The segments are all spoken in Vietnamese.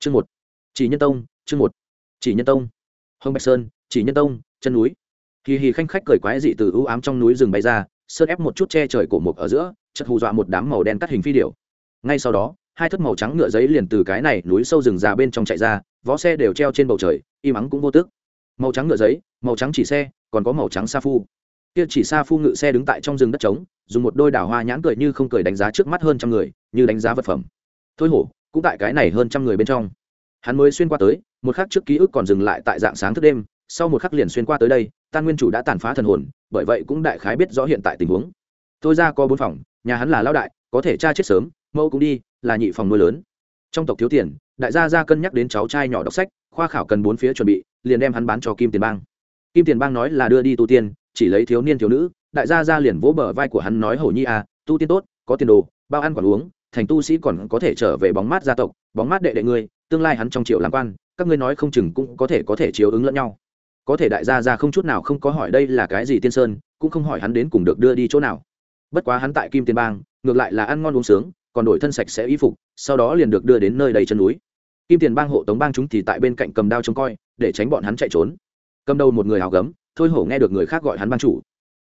chương một. Chỉ nhân tông, chương một. Chỉ nhân tông. Hồng bạch sơn, chỉ nhân tông, chân núi. Hì hì khanh khách cười quái dị từ ưu ám trong núi rừng bay ra, sơn ép một chút che trời cổ mục ở giữa chật hù dọa một đám màu đen cắt hình phi điệu ngay sau đó, hai thất màu trắng ngựa giấy liền từ cái này núi sâu rừng già bên trong chạy ra, vó xe đều treo trên bầu trời, im ắng cũng vô tức. Màu trắng ngựa giấy, màu trắng chỉ xe, còn có màu trắng sa phu. Kia chỉ sa phu ngựa xe đứng tại trong rừng đất trống, dùng một đôi đảo hoa nhãn cười như không cười đánh giá trước mắt hơn trăm người, như đánh giá vật phẩm. Thôi hổ cũng tại cái này hơn trăm người bên trong. Hắn mới xuyên qua tới, một khắc trước ký ức còn dừng lại tại dạng sáng thức đêm, sau một khắc liền xuyên qua tới đây, tan nguyên chủ đã tàn phá thần hồn, bởi vậy cũng đại khái biết rõ hiện tại tình huống. Tôi ra có bốn phòng, nhà hắn là lao đại, có thể cha chết sớm, mẫu cũng đi, là nhị phòng nuôi lớn. Trong tộc thiếu tiền, đại gia ra cân nhắc đến cháu trai nhỏ đọc sách, khoa khảo cần bốn phía chuẩn bị, liền đem hắn bán cho kim tiền bang. Kim tiền bang nói là đưa đi tu tiên, chỉ lấy thiếu niên thiếu nữ, đại gia ra liền vỗ bờ vai của hắn nói, hổ nhi à tu tiên tốt, có tiền đồ, bao ăn quả uống thành tu sĩ còn có thể trở về bóng mát gia tộc, bóng mát đệ đệ ngươi, tương lai hắn trong triệu làm quan, các ngươi nói không chừng cũng có thể có thể chiếu ứng lẫn nhau. Có thể đại gia ra không chút nào không có hỏi đây là cái gì tiên sơn, cũng không hỏi hắn đến cùng được đưa đi chỗ nào. Bất quá hắn tại kim tiền bang, ngược lại là ăn ngon uống sướng, còn đổi thân sạch sẽ y phục, sau đó liền được đưa đến nơi đầy chân núi. Kim tiền bang hộ tống bang chúng thì tại bên cạnh cầm đao trông coi, để tránh bọn hắn chạy trốn. Cầm đầu một người hào gấm, thôi hổ nghe được người khác gọi hắn bang chủ.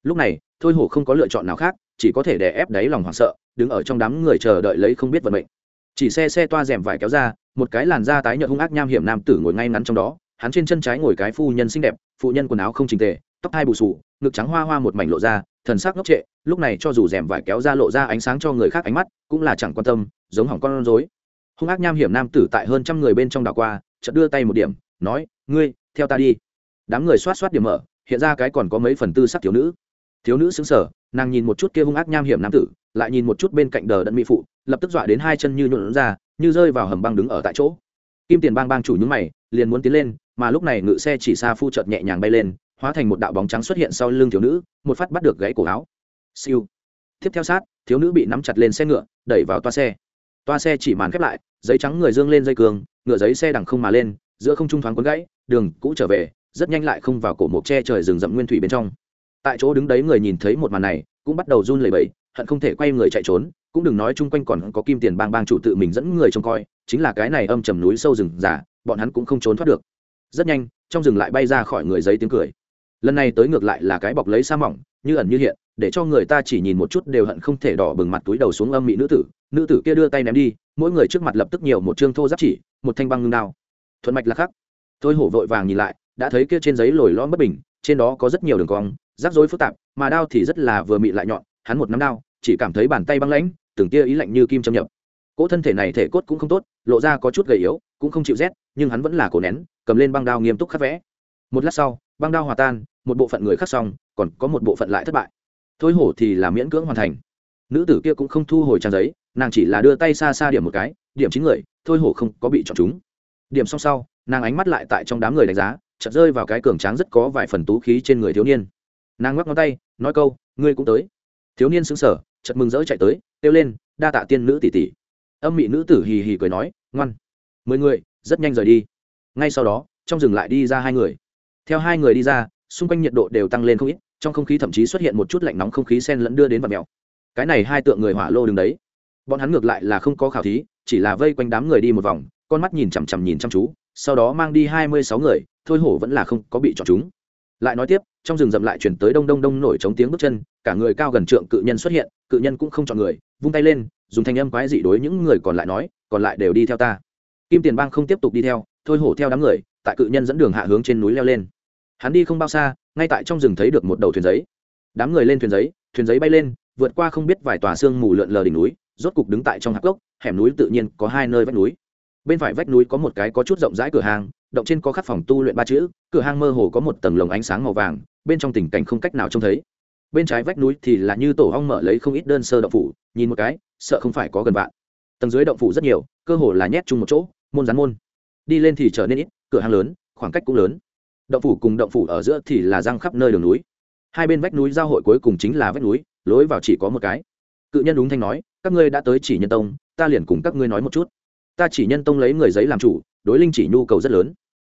Lúc này, thôi hổ không có lựa chọn nào khác, chỉ có thể đè ép đáy lòng hoảng sợ đứng ở trong đám người chờ đợi lấy không biết vận mệnh. Chỉ xe xe toa rèm vải kéo ra, một cái làn da tái nhợt hung ác nham hiểm nam tử ngồi ngay ngắn trong đó, hắn trên chân trái ngồi cái phu nhân xinh đẹp, phụ nhân quần áo không trình tề, tóc hai bù sù ngực trắng hoa hoa một mảnh lộ ra, thần sắc ngốc trệ, lúc này cho dù rèm vải kéo ra lộ ra ánh sáng cho người khác ánh mắt, cũng là chẳng quan tâm, giống hỏng con rối. Hung ác nham hiểm nam tử tại hơn trăm người bên trong đảo qua, chợt đưa tay một điểm, nói, ngươi, theo ta đi. Đám người xoát xoát điểm mở, hiện ra cái còn có mấy phần tư sắc thiếu nữ. Thiếu nữ xứng sở nàng nhìn một chút kia hung ác nham hiểm nam tử lại nhìn một chút bên cạnh đờ đẫn mỹ phụ, lập tức dọa đến hai chân như nhuộn ra, như rơi vào hầm băng đứng ở tại chỗ. Kim tiền bang bang chủ nhúng mày, liền muốn tiến lên, mà lúc này ngự xe chỉ xa phu chợt nhẹ nhàng bay lên, hóa thành một đạo bóng trắng xuất hiện sau lưng thiếu nữ, một phát bắt được gãy cổ áo. Siêu. Tiếp theo sát, thiếu nữ bị nắm chặt lên xe ngựa, đẩy vào toa xe. Toa xe chỉ màn khép lại, giấy trắng người dương lên dây cường, ngựa giấy xe đằng không mà lên, giữa không trung thoáng quấn gãy, đường cũ trở về, rất nhanh lại không vào cổ mộc tre trời rừng rậm nguyên thủy bên trong. Tại chỗ đứng đấy người nhìn thấy một màn này, cũng bắt đầu run lẩy bẩy hận không thể quay người chạy trốn, cũng đừng nói chung quanh còn có kim tiền bang bang chủ tự mình dẫn người trông coi, chính là cái này âm trầm núi sâu rừng giả bọn hắn cũng không trốn thoát được. Rất nhanh, trong rừng lại bay ra khỏi người giấy tiếng cười. Lần này tới ngược lại là cái bọc lấy sa mỏng, như ẩn như hiện, để cho người ta chỉ nhìn một chút đều hận không thể đỏ bừng mặt túi đầu xuống âm mỹ nữ tử. Nữ tử kia đưa tay ném đi, mỗi người trước mặt lập tức nhiều một chương thô giáp chỉ, một thanh băng ngưng đao. Thuận mạch là khắc. Thôi hổ vội vàng nhìn lại, đã thấy kia trên giấy lồi lõm bất bình, trên đó có rất nhiều đường cong, rắc rối phức tạp, mà đao thì rất là vừa mị lại nhọn hắn một nắm đao, chỉ cảm thấy bàn tay băng lãnh, từng tia ý lạnh như kim châm nhập. Cỗ thân thể này thể cốt cũng không tốt, lộ ra có chút gầy yếu, cũng không chịu rét, nhưng hắn vẫn là cổ nén, cầm lên băng đao nghiêm túc khắc vẽ. Một lát sau, băng đao hòa tan, một bộ phận người khắc xong, còn có một bộ phận lại thất bại. Thôi hổ thì là miễn cưỡng hoàn thành. Nữ tử kia cũng không thu hồi trang giấy, nàng chỉ là đưa tay xa xa điểm một cái, điểm chín người, thôi hổ không có bị chọn chúng. Điểm xong sau, nàng ánh mắt lại tại trong đám người đánh giá, chợt rơi vào cái cường tráng rất có vài phần tú khí trên người thiếu niên. Nàng ngoắc ngón tay, nói câu, ngươi cũng tới thiếu niên xứng sở chợt mừng rỡ chạy tới, kêu lên, đa tạ tiên nữ tỷ tỷ. Âm mị nữ tử hì hì cười nói, ngoan, mười người, rất nhanh rời đi. Ngay sau đó, trong rừng lại đi ra hai người. Theo hai người đi ra, xung quanh nhiệt độ đều tăng lên không ít, trong không khí thậm chí xuất hiện một chút lạnh nóng không khí sen lẫn đưa đến vật mèo. Cái này hai tượng người hỏa lô đứng đấy. Bọn hắn ngược lại là không có khảo thí, chỉ là vây quanh đám người đi một vòng, con mắt nhìn chằm chằm nhìn chăm chú, sau đó mang đi hai mươi sáu người, thôi hổ vẫn là không có bị chọn chúng lại nói tiếp, trong rừng rậm lại chuyển tới đông đông đông nổi chống tiếng bước chân, cả người cao gần trượng cự nhân xuất hiện, cự nhân cũng không chọn người, vung tay lên, dùng thanh âm quái dị đối những người còn lại nói, còn lại đều đi theo ta. Kim tiền bang không tiếp tục đi theo, thôi hổ theo đám người, tại cự nhân dẫn đường hạ hướng trên núi leo lên. Hắn đi không bao xa, ngay tại trong rừng thấy được một đầu thuyền giấy. Đám người lên thuyền giấy thuyền giấy bay lên, vượt qua không biết vài tòa xương mù lượn lờ đỉnh núi, rốt cục đứng tại trong hạp gốc, hẻm núi tự nhiên có hai nơi vách núi. Bên phải vách núi có một cái có chút rộng rãi cửa hàng động trên có khắc phòng tu luyện ba chữ, cửa hang mơ hồ có một tầng lồng ánh sáng màu vàng, bên trong tình cảnh không cách nào trông thấy. Bên trái vách núi thì là như tổ hong mở lấy không ít đơn sơ động phủ, nhìn một cái, sợ không phải có gần vạn tầng dưới động phủ rất nhiều, cơ hồ là nhét chung một chỗ, môn rán môn. Đi lên thì trở nên ít, cửa hàng lớn, khoảng cách cũng lớn. Động phủ cùng động phủ ở giữa thì là răng khắp nơi đường núi. Hai bên vách núi giao hội cuối cùng chính là vách núi, lối vào chỉ có một cái. Cự nhân đúng thanh nói, các ngươi đã tới chỉ nhân tông, ta liền cùng các ngươi nói một chút. Ta chỉ nhân tông lấy người giấy làm chủ, đối linh chỉ nhu cầu rất lớn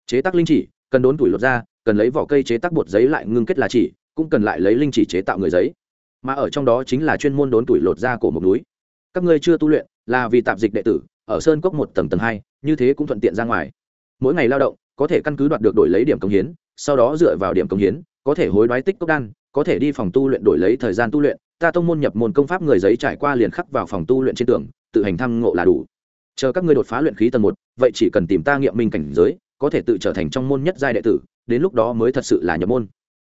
chế tác linh chỉ, cần đốn tuổi lột ra, cần lấy vỏ cây chế tác bột giấy lại ngưng kết là chỉ, cũng cần lại lấy linh chỉ chế tạo người giấy. Mà ở trong đó chính là chuyên môn đốn tuổi lột ra của một núi. Các ngươi chưa tu luyện, là vì tạp dịch đệ tử, ở sơn cốc một tầng tầng hai, như thế cũng thuận tiện ra ngoài. Mỗi ngày lao động, có thể căn cứ đoạt được đổi lấy điểm công hiến, sau đó dựa vào điểm công hiến, có thể hối đoái tích cốc đan, có thể đi phòng tu luyện đổi lấy thời gian tu luyện. Ta tông môn nhập môn công pháp người giấy trải qua liền khắc vào phòng tu luyện trên tường, tự hành thăng ngộ là đủ. Chờ các ngươi đột phá luyện khí tầng một, vậy chỉ cần tìm ta nghiệm minh cảnh giới có thể tự trở thành trong môn nhất giai đệ tử, đến lúc đó mới thật sự là nhập môn.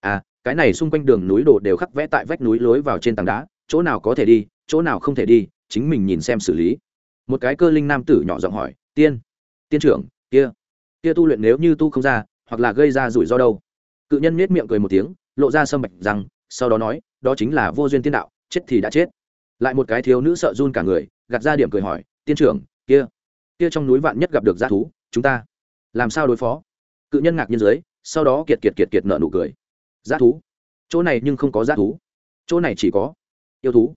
À cái này xung quanh đường núi đồ đều khắc vẽ tại vách núi lối vào trên tảng đá, chỗ nào có thể đi, chỗ nào không thể đi, chính mình nhìn xem xử lý. Một cái cơ linh nam tử nhỏ giọng hỏi, tiên tiên trưởng, kia kia tu luyện nếu như tu không ra, hoặc là gây ra rủi ro đâu? Cự nhân nết miệng cười một tiếng, lộ ra sâm bạch rằng, sau đó nói, đó chính là vô duyên tiên đạo, chết thì đã chết. Lại một cái thiếu nữ sợ run cả người, gạt ra điểm cười hỏi, tiên trưởng, kia kia trong núi vạn nhất gặp được g thú, chúng ta làm sao đối phó? Cự nhân ngạc nhiên dưới, sau đó kiệt kiệt kiệt kiệt nợ nụ cười. G thú. Chỗ này nhưng không có g thú. Chỗ này chỉ có yêu thú.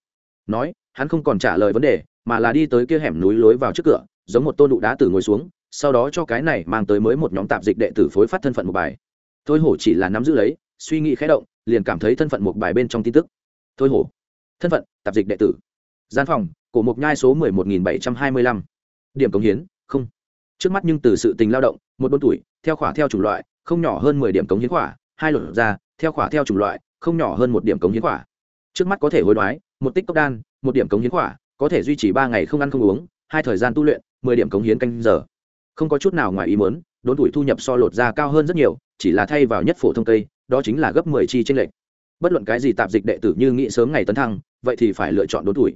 Nói, hắn không còn trả lời vấn đề, mà là đi tới kia hẻm núi lối vào trước cửa, giống một tôn đụ đá tử ngồi xuống, sau đó cho cái này mang tới mới một nhóm tạp dịch đệ tử phối phát thân phận một bài. Thôi hổ chỉ là nắm giữ lấy, suy nghĩ khé động, liền cảm thấy thân phận một bài bên trong tin tức. Thôi hổ. Thân phận, tạp dịch đệ tử. Gian phòng, cổ mộc nhai số mười một nghìn bảy trăm hai mươi lăm. Điểm cống hiến, không. Trước mắt nhưng từ sự tình lao động một bốn tuổi, theo khỏa theo chủng loại, không nhỏ hơn mười điểm cống hiến khỏa, hai luật ra, theo khỏa theo chủng loại, không nhỏ hơn một điểm cống hiến khỏa. Trước mắt có thể hối đoái, một tích cốc đan, một điểm cống hiến khỏa, có thể duy trì ba ngày không ăn không uống, hai thời gian tu luyện, mười điểm cống hiến canh giờ. Không có chút nào ngoài ý muốn, đốn tuổi thu nhập so lột ra cao hơn rất nhiều, chỉ là thay vào nhất phổ thông cây, đó chính là gấp mười chi trên lệch. Bất luận cái gì tạp dịch đệ tử như nghĩ sớm ngày tấn thăng, vậy thì phải lựa chọn đốn tuổi.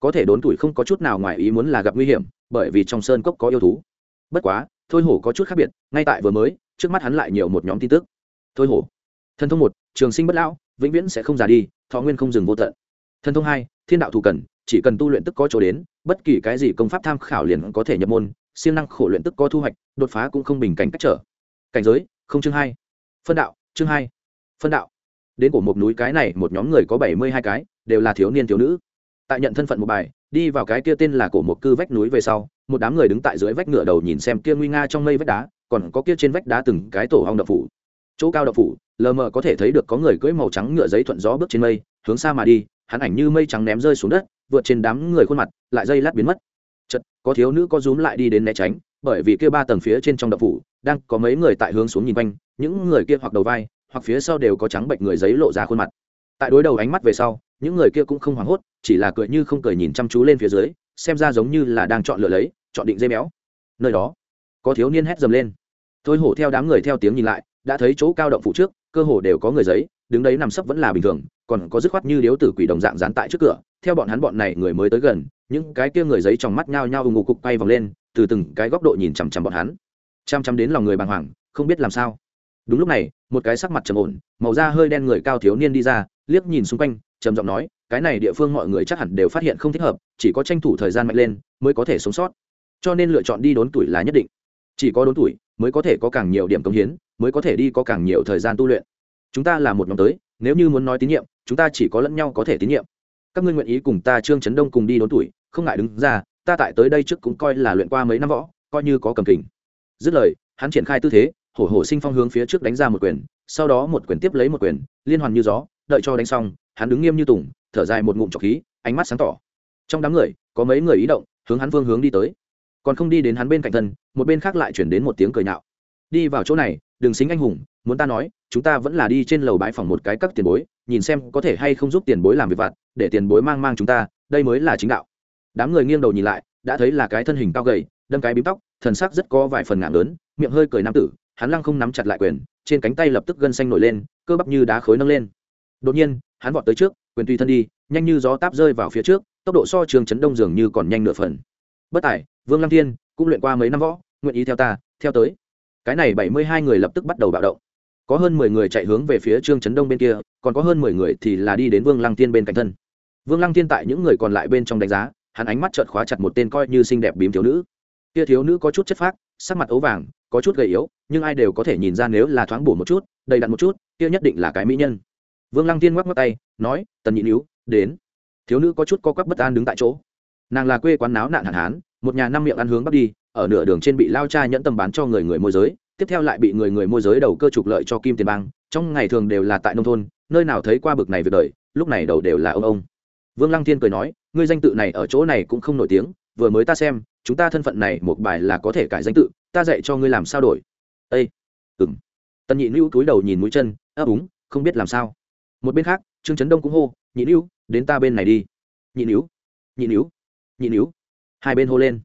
Có thể đốn tuổi không có chút nào ngoài ý muốn là gặp nguy hiểm, bởi vì trong sơn cốc có yêu thú. Bất quá thôi hổ có chút khác biệt, ngay tại vừa mới, trước mắt hắn lại nhiều một nhóm tin tức. Thôi hổ. Thân thông một, trường sinh bất lão, vĩnh viễn sẽ không già đi, thọ nguyên không dừng vô tận. Thân thông hai, thiên đạo thù cần, chỉ cần tu luyện tức có chỗ đến, bất kỳ cái gì công pháp tham khảo liền có thể nhập môn, siêng năng khổ luyện tức có thu hoạch, đột phá cũng không bình cảnh cách trở. Cảnh giới, không chương hai. Phân đạo, chương hai. Phân đạo. Đến của một núi cái này, một nhóm người có bảy mươi hai cái, đều là thiếu niên thiếu nữ tại nhận thân phận một bài, đi vào cái kia tên là cổ một cư vách núi về sau, một đám người đứng tại dưới vách ngựa đầu nhìn xem kia nguy nga trong mây vách đá, còn có kia trên vách đá từng cái tổ hong đập phủ. Chỗ cao đập phủ, lờ mờ có thể thấy được có người cưỡi màu trắng ngựa giấy thuận gió bước trên mây, hướng xa mà đi, hắn ảnh như mây trắng ném rơi xuống đất, vượt trên đám người khuôn mặt, lại dây lát biến mất. Chật có thiếu nữ có rúm lại đi đến né tránh, bởi vì kia ba tầng phía trên trong đập phủ, đang có mấy người tại hướng xuống nhìn quanh, những người kia hoặc đầu vai, hoặc phía sau đều có trắng bệnh người giấy lộ ra khuôn mặt. Tại đối đầu ánh mắt về sau những người kia cũng không hoảng hốt, chỉ là cười như không cười nhìn chăm chú lên phía dưới, xem ra giống như là đang chọn lựa lấy, chọn định dây béo nơi đó, có thiếu niên hét dầm lên. Thôi hổ theo đám người theo tiếng nhìn lại, đã thấy chỗ cao động phụ trước, cơ hồ đều có người giấy, đứng đấy nằm sấp vẫn là bình thường, còn có dứt khoát như điếu tử quỷ đồng dạng dán tại trước cửa. Theo bọn hắn bọn này người mới tới gần, những cái kia người giấy trong mắt nhao nhao ngủ cục quay vòng lên, từ từng cái góc độ nhìn chằm chằm bọn hắn. Chăm chăm đến lòng người bàng hoàng, không biết làm sao. Đúng lúc này, một cái sắc mặt trầm ổn, màu da hơi đen người cao thiếu niên đi ra liếc nhìn xung quanh, trầm giọng nói, cái này địa phương mọi người chắc hẳn đều phát hiện không thích hợp, chỉ có tranh thủ thời gian mạnh lên, mới có thể sống sót. Cho nên lựa chọn đi đốn tuổi là nhất định. Chỉ có đốn tuổi, mới có thể có càng nhiều điểm công hiến, mới có thể đi có càng nhiều thời gian tu luyện. Chúng ta là một nhóm tới, nếu như muốn nói tín nhiệm, chúng ta chỉ có lẫn nhau có thể tín nhiệm. Các ngươi nguyện ý cùng ta trương trấn đông cùng đi đốn tuổi, không ngại đứng ra, ta tại tới đây trước cũng coi là luyện qua mấy năm võ, coi như có cầm kình. Dứt lời, hắn triển khai tư thế, hổ hổ sinh phong hướng phía trước đánh ra một quyền, sau đó một quyền tiếp lấy một quyền, liên hoàn như gió đợi cho đánh xong, hắn đứng nghiêm như tùng, thở dài một ngụm trọc khí, ánh mắt sáng tỏ. Trong đám người, có mấy người ý động, hướng hắn phương hướng đi tới. Còn không đi đến hắn bên cạnh thân, một bên khác lại chuyển đến một tiếng cười nhạo. Đi vào chỗ này, đừng xính anh hùng, muốn ta nói, chúng ta vẫn là đi trên lầu bãi phòng một cái các tiền bối, nhìn xem có thể hay không giúp tiền bối làm việc vặt, để tiền bối mang mang chúng ta, đây mới là chính đạo. Đám người nghiêng đầu nhìn lại, đã thấy là cái thân hình cao gầy, đâm cái bím tóc, thần sắc rất có vài phần ngạn lớn, miệng hơi cười nam tử, hắn lăng không nắm chặt lại quyền, trên cánh tay lập tức gân xanh nổi lên, cơ bắp như đá khối nâng lên đột nhiên, hắn vọt tới trước, quyền tùy thân đi, nhanh như gió táp rơi vào phía trước, tốc độ so trường chấn đông dường như còn nhanh nửa phần. Bất tài, vương lăng thiên, cũng luyện qua mấy năm võ, nguyện ý theo ta, theo tới. Cái này bảy mươi hai người lập tức bắt đầu bạo động. Có hơn mười người chạy hướng về phía trương trấn đông bên kia, còn có hơn mười người thì là đi đến vương lăng tiên bên cạnh thân. Vương lăng tiên tại những người còn lại bên trong đánh giá, hắn ánh mắt trợt khóa chặt một tên coi như xinh đẹp bím thiếu nữ. Kia thiếu nữ có chút chất phác, sắc mặt ấu vàng, có chút gầy yếu, nhưng ai đều có thể nhìn ra nếu là thoáng bổ một chút, đầy đặn một chút, kia nhất định là cái mỹ nhân vương lăng tiên ngoắc ngoắc tay, nói, tần nhị níu, đến. Thiếu nữ có chút co quắp bất an đứng tại chỗ. Nàng là quê quán náo nạn hạn hán, một nhà năm miệng ăn hướng bắc đi, ở nửa đường trên bị lao cha nhẫn tâm bán cho người người môi giới, tiếp theo lại bị người người môi giới đầu cơ trục lợi cho kim tiền bang, trong ngày thường đều là tại nông thôn, nơi nào thấy qua bực này việc đời, lúc này đầu đều là ông ông. Vương lăng thiên cười nói, ngươi danh tự này ở chỗ này cũng không nổi tiếng, vừa mới ta xem, chúng ta thân phận này một bài là có thể cải danh tự, ta dạy cho ngươi làm sao đổi. Ây ừng tần nhị nữ cúi đầu nhìn mũi chân ấp úng không biết làm sao một bên khác trương trấn đông cũng hô nhị nữ, đến ta bên này đi. nhị nữ nhị nữ nhị nữ. hai bên hô lên.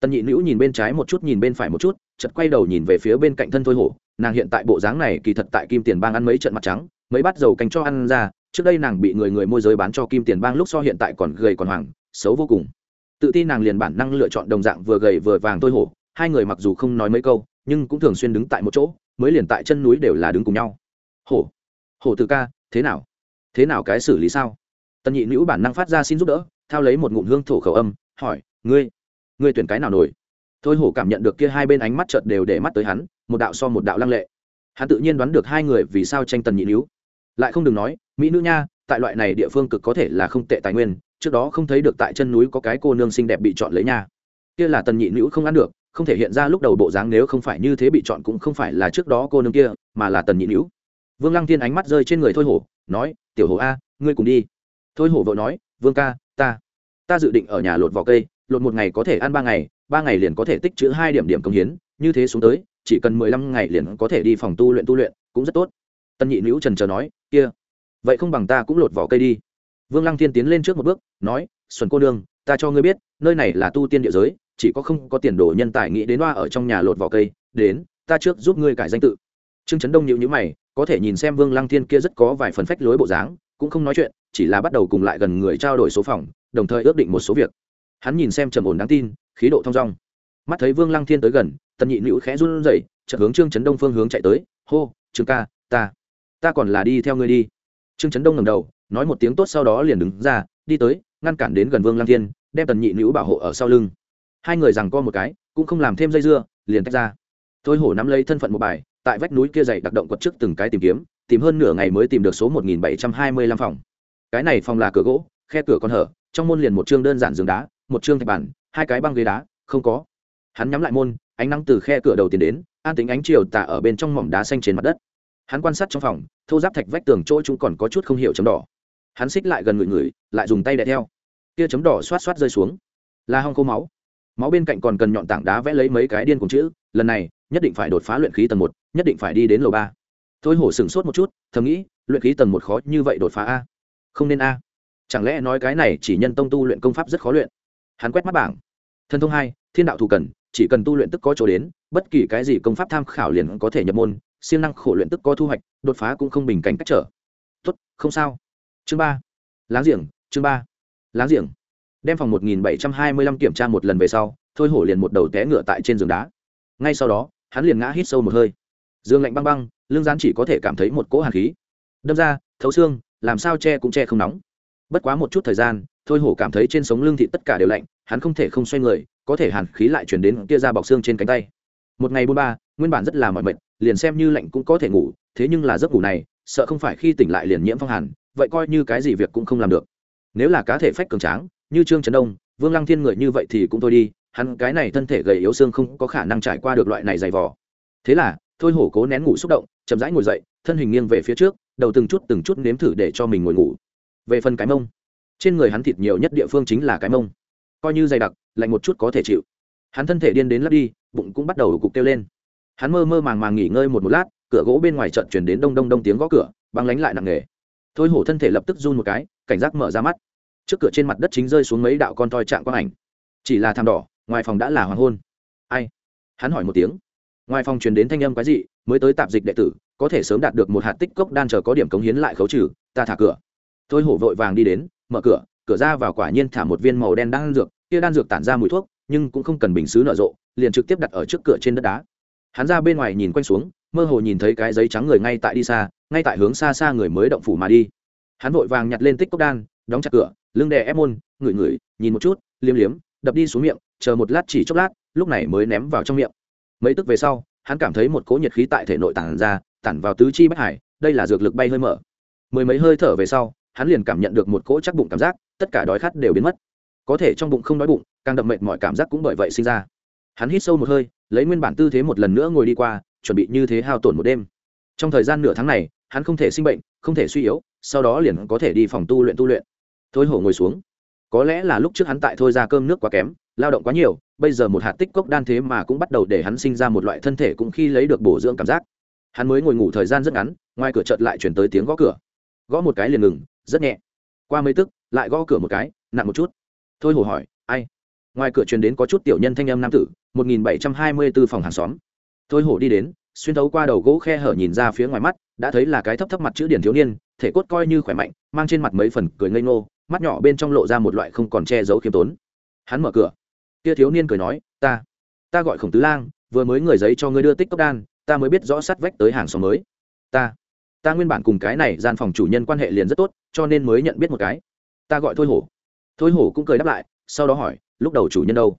tần nhị nữ nhìn bên trái một chút, nhìn bên phải một chút chật quay đầu nhìn về phía bên cạnh thân thôi hổ. nàng hiện tại bộ dáng này kỳ thật tại kim tiền bang ăn mấy trận mặt trắng, mấy bát dầu canh cho ăn ra. trước đây nàng bị người người môi giới bán cho kim tiền bang lúc so hiện tại còn gầy còn hoàng xấu vô cùng. tự tin nàng liền bản năng lựa chọn đồng dạng vừa gầy vừa vàng thôi hổ. hai người mặc dù không nói mấy câu, nhưng cũng thường xuyên đứng tại một chỗ, mới liền tại chân núi đều là đứng cùng nhau. hổ hổ từ ca thế nào? Thế nào cái xử lý sao? Tần nhị nữ bản năng phát ra xin giúp đỡ, thao lấy một ngụm hương thổ khẩu âm, hỏi, ngươi ngươi tuyển cái nào nổi? Thôi hổ cảm nhận được kia hai bên ánh mắt chợt đều để mắt tới hắn, một đạo so một đạo lăng lệ. Hắn tự nhiên đoán được hai người vì sao tranh tần nhị nữ. Lại không đừng nói, mỹ nữ nha, tại loại này địa phương cực có thể là không tệ tài nguyên, trước đó không thấy được tại chân núi có cái cô nương xinh đẹp bị chọn lấy nha. Kia là tần nhị nữ không ăn được, không thể hiện ra lúc đầu bộ dáng nếu không phải như thế bị chọn cũng không phải là trước đó cô nương kia, mà là tần nhị nữ vương lăng thiên ánh mắt rơi trên người thôi hổ, nói, tiểu hổ a, ngươi cùng đi. Thôi hổ vội nói, vương ca, ta ta dự định ở nhà lột vỏ cây, lột một ngày có thể ăn ba ngày ba ngày liền có thể tích chữ hai điểm điểm công hiến, như thế xuống tới, chỉ cần mười lăm ngày liền có thể đi phòng tu luyện tu luyện, cũng rất tốt. Tân nhị nữ trần trờ nói, kia, vậy không bằng ta cũng lột vỏ cây đi. Vương lăng thiên tiến lên trước một bước, nói, xuân cô nương, ta cho ngươi biết, nơi này là tu tiên địa giới, chỉ có không có tiền đồ nhân tài nghĩ đến hoa ở trong nhà lột vỏ cây, đến, ta trước giúp ngươi cải danh tự. Trương trấn đông nhịu nhữ mày có thể nhìn xem vương lăng thiên kia rất có vài phần phách lối bộ dáng, cũng không nói chuyện, chỉ là bắt đầu cùng lại gần người trao đổi số phòng, đồng thời ước định một số việc. Hắn nhìn xem trầm ổn đáng tin, khí độ thong dong. Mắt thấy vương lăng thiên tới gần, tần nhị nữ khẽ run rẩy, chợt hướng trương trấn đông phương hướng chạy tới, hô, trương ca, ta ta còn là đi theo ngươi đi. Trương trấn đông ngầm đầu, nói một tiếng tốt sau đó liền đứng ra, đi tới, ngăn cản đến gần vương lăng thiên, đem tần nhị nữ bảo hộ ở sau lưng. Hai người rằng co một cái, cũng không làm thêm dây dưa, liền tách ra. Thôi hổ nắm lấy thân phận một bài tại vách núi kia dày đặc động quật trước từng cái tìm kiếm, tìm hơn nửa ngày mới tìm được số một nghìn bảy trăm hai mươi lăm phòng. Cái này phòng là cửa gỗ, khe cửa con hở, trong môn liền một chương đơn giản giường đá, một chương thạch bản, hai cái băng ghế đá, không có. Hắn nhắm lại môn, ánh nắng từ khe cửa đầu tiến đến, an tính ánh chiều tạ ở bên trong mỏm đá xanh trên mặt đất. Hắn quan sát trong phòng, thô giáp thạch vách tường chỗ chúng còn có chút không hiểu chấm đỏ. Hắn xích lại gần người người, lại dùng tay đẹ theo. Kia chấm đỏ xoát xoát rơi xuống. Là hong khô máu. Máu bên cạnh còn cần nhọn tảng đá vẽ lấy mấy cái điên cùng chữ, lần này nhất định phải đột phá luyện khí tầng một, nhất định phải đi đến lầu ba. Thôi hổ sửng sốt một chút, thầm nghĩ, luyện khí tầng một khó như vậy đột phá a? Không nên a. Chẳng lẽ nói cái này chỉ nhân tông tu luyện công pháp rất khó luyện? Hắn quét mắt bảng. Thân thông hai, thiên đạo thủ cần, chỉ cần tu luyện tức có chỗ đến, bất kỳ cái gì công pháp tham khảo liền có thể nhập môn, siêng năng khổ luyện tức có thu hoạch, đột phá cũng không bình cảnh cách trở. Tốt, không sao. Chương ba. Láng giềng, chương ba. Láng giềng. Đem phòng một nghìn bảy trăm hai mươi lăm kiểm tra một lần về sau, thôi hổ liền một đầu té ngựa tại trên giường đá. Ngay sau đó hắn liền ngã hít sâu một hơi. Dương lạnh băng băng lương gián chỉ có thể cảm thấy một cỗ hàn khí. Đâm ra, thấu xương, làm sao che cũng che không nóng. Bất quá một chút thời gian, thôi hổ cảm thấy trên sống lưng thị tất cả đều lạnh, hắn không thể không xoay người, có thể hàn khí lại chuyển đến kia ra bọc xương trên cánh tay. Một ngày buôn ba, nguyên bản rất là mỏi mệt, liền xem như lạnh cũng có thể ngủ, thế nhưng là giấc ngủ này, sợ không phải khi tỉnh lại liền nhiễm phong hàn, vậy coi như cái gì việc cũng không làm được. Nếu là cá thể phách cường tráng, như trương trấn đông, vương lăng thiên người như vậy thì cũng thôi đi hắn cái này thân thể gầy yếu xương không có khả năng trải qua được loại này dày vò. Thế là, thôi hổ cố nén ngủ xúc động, chậm rãi ngồi dậy, thân hình nghiêng về phía trước, đầu từng chút từng chút nếm thử để cho mình ngồi ngủ. Về phần cái mông, trên người hắn thịt nhiều nhất địa phương chính là cái mông. Coi như dày đặc, lạnh một chút có thể chịu. Hắn thân thể điên đến lấp đi, bụng cũng bắt đầu cục kêu lên. Hắn mơ mơ màng màng nghỉ ngơi một một lát, cửa gỗ bên ngoài trận chuyển đến đông đông đông tiếng gõ cửa, băng lánh lại nặng nề. Thôi hổ thân thể lập tức run một cái, cảnh giác mở ra mắt. Trước cửa trên mặt đất chính rơi xuống mấy đạo con toi trạng quang ảnh. Chỉ là thảm đỏ ngoài phòng đã là hoàng hôn. Ai? Hắn hỏi một tiếng. Ngoài phòng truyền đến thanh âm quái dị, mới tới tạp dịch đệ tử, có thể sớm đạt được một hạt tích cốc đan chờ có điểm cống hiến lại khấu trừ, ta thả cửa. Thôi hổ vội vàng đi đến, mở cửa cửa ra vào quả nhiên thả một viên màu đen đan dược, kia đan dược tản ra mùi thuốc, nhưng cũng không cần bình xứ nở rộ, liền trực tiếp đặt ở trước cửa trên đất đá. Hắn ra bên ngoài nhìn quanh xuống, mơ hồ nhìn thấy cái giấy trắng người ngay tại đi xa, ngay tại hướng xa xa người mới động phủ mà đi. Hắn vội vàng nhặt lên tích cốc đan, đóng chặt cửa, lưng đè ép môn, ngửi ngửi, nhìn một chút, liếm liếm, đập đi xuống miệng chờ một lát chỉ chốc lát, lúc này mới ném vào trong miệng. Mấy tức về sau, hắn cảm thấy một cỗ nhiệt khí tại thể nội tản ra, tản vào tứ chi bất hải, đây là dược lực bay hơi mở. Mười mấy hơi thở về sau, hắn liền cảm nhận được một cỗ chắc bụng cảm giác, tất cả đói khát đều biến mất. Có thể trong bụng không đói bụng, càng đậm mệt mọi cảm giác cũng bởi vậy sinh ra. Hắn hít sâu một hơi, lấy nguyên bản tư thế một lần nữa ngồi đi qua, chuẩn bị như thế hao tổn một đêm. Trong thời gian nửa tháng này, hắn không thể sinh bệnh, không thể suy yếu, sau đó liền có thể đi phòng tu luyện tu luyện. Thôi hổ ngồi xuống. Có lẽ là lúc trước hắn tại thôi ra cơm nước quá kém lao động quá nhiều, bây giờ một hạt tích cốc đan thế mà cũng bắt đầu để hắn sinh ra một loại thân thể cũng khi lấy được bổ dưỡng cảm giác. Hắn mới ngồi ngủ thời gian rất ngắn, ngoài cửa chợt lại chuyển tới tiếng gõ cửa. Gõ một cái liền ngừng, rất nhẹ. Qua mấy tức, lại gõ cửa một cái, nặng một chút. Thôi hồ hỏi, ai? Ngoài cửa truyền đến có chút tiểu nhân thanh âm nam tử, một nghìn bảy trăm hai mươi b ố phòng hàng xóm. Thôi hổ đi đến, xuyên thấu qua đầu gỗ khe hở nhìn ra phía ngoài mắt, đã thấy là cái thấp thấp mặt chữ điển thiếu niên, thể cốt coi như khỏe mạnh, mang trên mặt mấy phần cười ngây ngô, mắt nhỏ bên trong lộ ra một loại không còn che giấu khiêm tốn. Hắn mở cửa kia thiếu niên cười nói, ta ta gọi khổng tứ lang, vừa mới người giấy cho ngươi đưa tích cốc đan, ta mới biết rõ sát vách tới hàng xóm mới. Ta ta nguyên bản cùng cái này gian phòng chủ nhân quan hệ liền rất tốt, cho nên mới nhận biết một cái. Ta gọi thôi hổ. Thôi hổ cũng cười đáp lại, sau đó hỏi, lúc đầu chủ nhân đâu?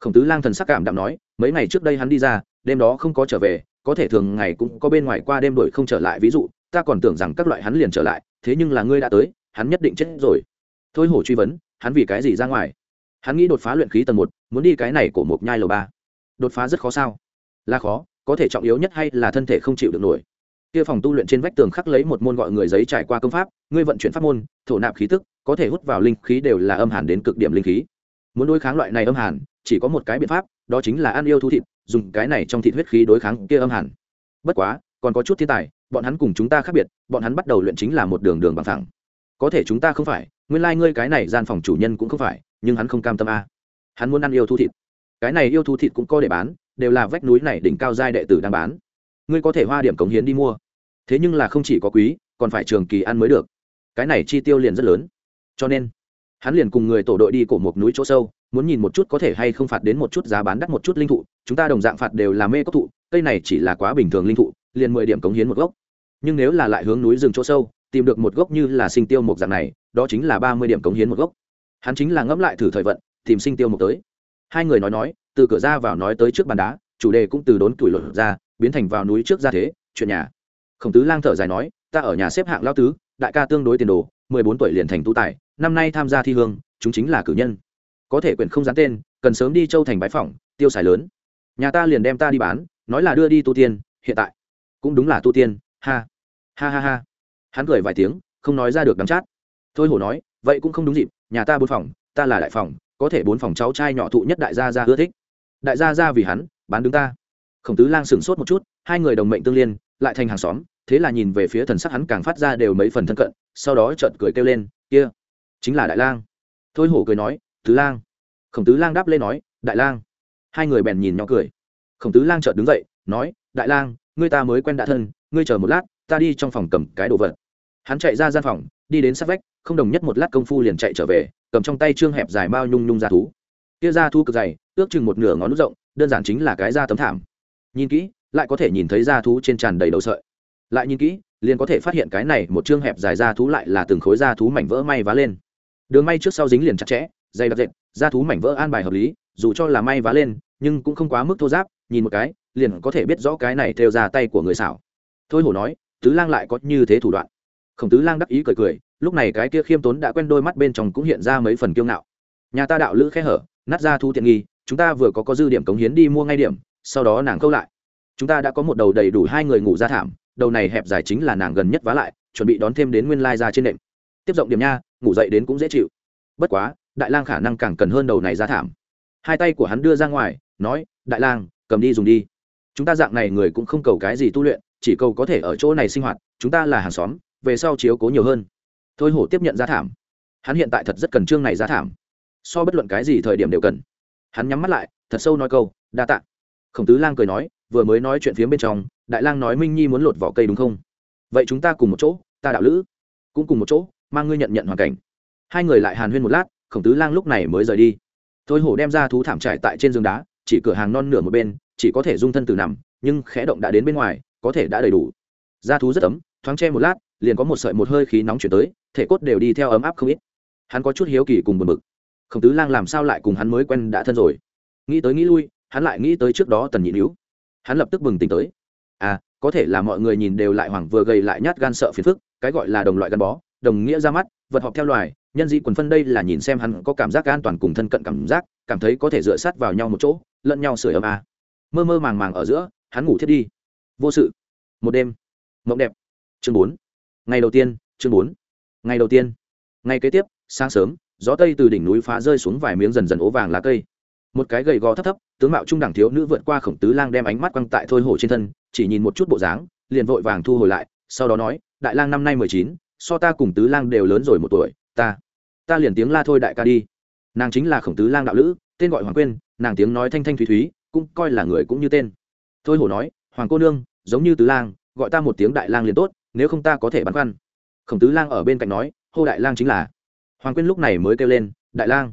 Khổng tứ lang thần sắc cảm đạm nói, mấy ngày trước đây hắn đi ra, đêm đó không có trở về, có thể thường ngày cũng có bên ngoài qua đêm đổi không trở lại, ví dụ, ta còn tưởng rằng các loại hắn liền trở lại, thế nhưng là ngươi đã tới, hắn nhất định chết rồi. Thôi hổ truy vấn, hắn vì cái gì ra ngoài? Hắn nghĩ đột phá luyện khí tầng một muốn đi cái này của một nhai lầu ba. Đột phá rất khó sao? Là khó, có thể trọng yếu nhất hay là thân thể không chịu được nổi? Kia phòng tu luyện trên vách tường khắc lấy một môn gọi người giấy trải qua công pháp, ngươi vận chuyển pháp môn, thổ nạp khí tức, có thể hút vào linh khí đều là âm hàn đến cực điểm linh khí. Muốn đối kháng loại này âm hàn, chỉ có một cái biện pháp, đó chính là ăn yêu thú thịt, dùng cái này trong thịt huyết khí đối kháng kia âm hàn. Bất quá, còn có chút thiên tài, bọn hắn cùng chúng ta khác biệt, bọn hắn bắt đầu luyện chính là một đường đường bằng thẳng có thể chúng ta không phải, nguyên lai、like、ngươi cái này gian phòng chủ nhân cũng không phải, nhưng hắn không cam tâm a hắn muốn ăn yêu thú thịt. Cái này yêu thú thịt cũng có để bán, đều là vách núi này đỉnh cao giai đệ tử đang bán. Ngươi có thể hoa điểm cống hiến đi mua. Thế nhưng là không chỉ có quý, còn phải trường kỳ ăn mới được. Cái này chi tiêu liền rất lớn. Cho nên, hắn liền cùng người tổ đội đi cổ một núi chỗ sâu, muốn nhìn một chút có thể hay không phạt đến một chút giá bán đắt một chút linh thụ. Chúng ta đồng dạng phạt đều là mê cốc thụ, cây này chỉ là quá bình thường linh thụ, liền mười điểm cống hiến một gốc. Nhưng nếu là lại hướng núi rừng chỗ sâu, tìm được một gốc như là sinh tiêu một dạng này, đó chính là ba mươi điểm cống hiến một gốc. Hắn chính là ngẫm lại thử thời vận tìm sinh tiêu một tới. Hai người nói nói, từ cửa ra vào nói tới trước bàn đá, chủ đề cũng từ đốn tuổi luận ra, biến thành vào núi trước ra thế, chuyện nhà. Khổng tứ lang thở dài nói, ta ở nhà xếp hạng lao tứ, đại ca tương đối tiền đồ, mười bốn tuổi liền thành tu tài, năm nay tham gia thi hương, chúng chính là cử nhân. Có thể quyền không dán tên, cần sớm đi châu thành bái phỏng, tiêu xài lớn. Nhà ta liền đem ta đi bán, nói là đưa đi tu tiên, hiện tại cũng đúng là tu tiên, ha ha ha ha. Hắn cười vài tiếng, không nói ra được đắm chát. Thôi hổ nói, vậy cũng không đúng dịp, nhà ta bốn phòng, ta là đại phòng có thể bốn phòng cháu trai nhỏ thụ nhất đại gia gia ưa thích. Đại gia gia vì hắn, bán đứng ta. Khổng tứ lang sửng sốt một chút, hai người đồng mệnh tương liên, lại thành hàng xóm, thế là nhìn về phía thần sắc hắn càng phát ra đều mấy phần thân cận, sau đó chợt cười kêu lên, kia, chính là đại lang. Thôi hổ cười nói, tứ lang. Khổng tứ lang đáp lên nói, đại lang. Hai người bèn nhìn nhỏ cười. Khổng tứ lang chợt đứng dậy, nói, đại lang, ngươi ta mới quen đã thân, ngươi chờ một lát, ta đi trong phòng cầm cái đồ vật. Hắn chạy ra gian phòng, đi đến sát vách, không đồng nhất một lát công phu liền chạy trở về cầm trong tay trương hẹp dài bao nhung nhung ra thú. Kia ra thú cực dày, ước chừng một nửa ngón nút rộng, đơn giản chính là cái da tấm thảm. Nhìn kỹ, lại có thể nhìn thấy da thú trên tràn đầy đầu sợi. Lại nhìn kỹ, liền có thể phát hiện cái này một chương hẹp dài da thú lại là từng khối da thú mảnh vỡ may vá lên. Đường may trước sau dính liền chặt chẽ, dày đặc dệt, da thú mảnh vỡ an bài hợp lý, dù cho là may vá lên, nhưng cũng không quá mức thô giáp, nhìn một cái, liền có thể biết rõ cái này theo ra tay của người xảo. Thôi hổ nói, tứ lang lại có như thế thủ đoạn. Khổng tứ lang đắc ý cười cười lúc này cái kia khiêm tốn đã quen đôi mắt bên trong cũng hiện ra mấy phần kiêu ngạo. Nhà ta đạo lữ khẽ hở, nát ra thu tiện nghi, chúng ta vừa có có dư điểm cống hiến đi mua ngay điểm, sau đó nàng câu lại. Chúng ta đã có một đầu đầy đủ hai người ngủ ra thảm, đầu này hẹp dài chính là nàng gần nhất vá lại, chuẩn bị đón thêm đến nguyên lai ra trên nệm. Tiếp rộng điểm nha, ngủ dậy đến cũng dễ chịu. Bất quá, đại lang khả năng càng cần hơn đầu này ra thảm. Hai tay của hắn đưa ra ngoài, nói, đại lang, cầm đi dùng đi. Chúng ta dạng này người cũng không cầu cái gì tu luyện, chỉ cầu có thể ở chỗ này sinh hoạt, chúng ta là hàng xóm, về sau chiếu cố nhiều hơn thôi hổ tiếp nhận giá thảm. Hắn hiện tại thật rất cần chương này giá thảm. So bất luận cái gì thời điểm đều cần. Hắn nhắm mắt lại, thật sâu nói câu, đa tạ. Khổng tứ lang cười nói, vừa mới nói chuyện phía bên trong, đại lang nói minh nhi muốn lột vỏ cây đúng không? Vậy chúng ta cùng một chỗ, ta đạo lữ, cũng cùng một chỗ, mang ngươi nhận nhận hoàn cảnh. Hai người lại hàn huyên một lát, khổng tứ lang lúc này mới rời đi. Thôi hổ đem ra thú thảm trải tại trên giường đá, chỉ cửa hàng non nửa một bên, chỉ có thể dung thân từ nằm, nhưng khẽ động đã đến bên ngoài, có thể đã đầy đủ. Da thú rất ấm, thoáng che một lát, liền có một sợi một hơi khí nóng chuyển tới thể cốt đều đi theo ấm áp không ít. Hắn có chút hiếu kỳ cùng buồn bực. Khổng tứ lang làm sao lại cùng hắn mới quen đã thân rồi? Nghĩ tới nghĩ lui, hắn lại nghĩ tới trước đó tần nhị níu. Hắn lập tức bừng tỉnh tới. À có thể là mọi người nhìn đều lại hoảng vừa gầy lại nhát gan sợ phiền phức, cái gọi là đồng loại gắn bó, đồng nghĩa ra mắt, vật họp theo loài, nhân dị quần phân đây là nhìn xem hắn có cảm giác an toàn cùng thân cận cảm giác, cảm thấy có thể dựa sát vào nhau một chỗ, lẫn nhau sửa ấm à. mơ mơ màng màng ở giữa, hắn ngủ thiết đi. Vô sự. Một đêm. Mộng đẹp. Chương bốn. Ngày đầu tiên, chương bốn ngày đầu tiên. Ngày kế tiếp, sáng sớm, gió tây từ đỉnh núi phá rơi xuống vài miếng dần dần ố vàng lá cây. Một cái gầy gò thấp thấp, tướng mạo trung đẳng thiếu nữ vượt qua khổng tứ lang đem ánh mắt quăng tại thôi hổ trên thân, chỉ nhìn một chút bộ dáng, liền vội vàng thu hồi lại, sau đó nói, đại lang năm nay mười chín, so ta cùng tứ lang đều lớn rồi một tuổi, ta ta liền tiếng la thôi đại ca đi. Nàng chính là khổng tứ lang đạo lữ, tên gọi hoàng quyên, nàng tiếng nói thanh thanh thúy thúy, cũng coi là người cũng như tên. Thôi hổ nói, hoàng cô nương, giống như tứ lang, gọi ta một tiếng đại lang liền tốt, nếu không ta có thể băn khoăn khổng tứ lang ở bên cạnh nói hô đại lang chính là. Hoàng quyên lúc này mới kêu lên đại lang.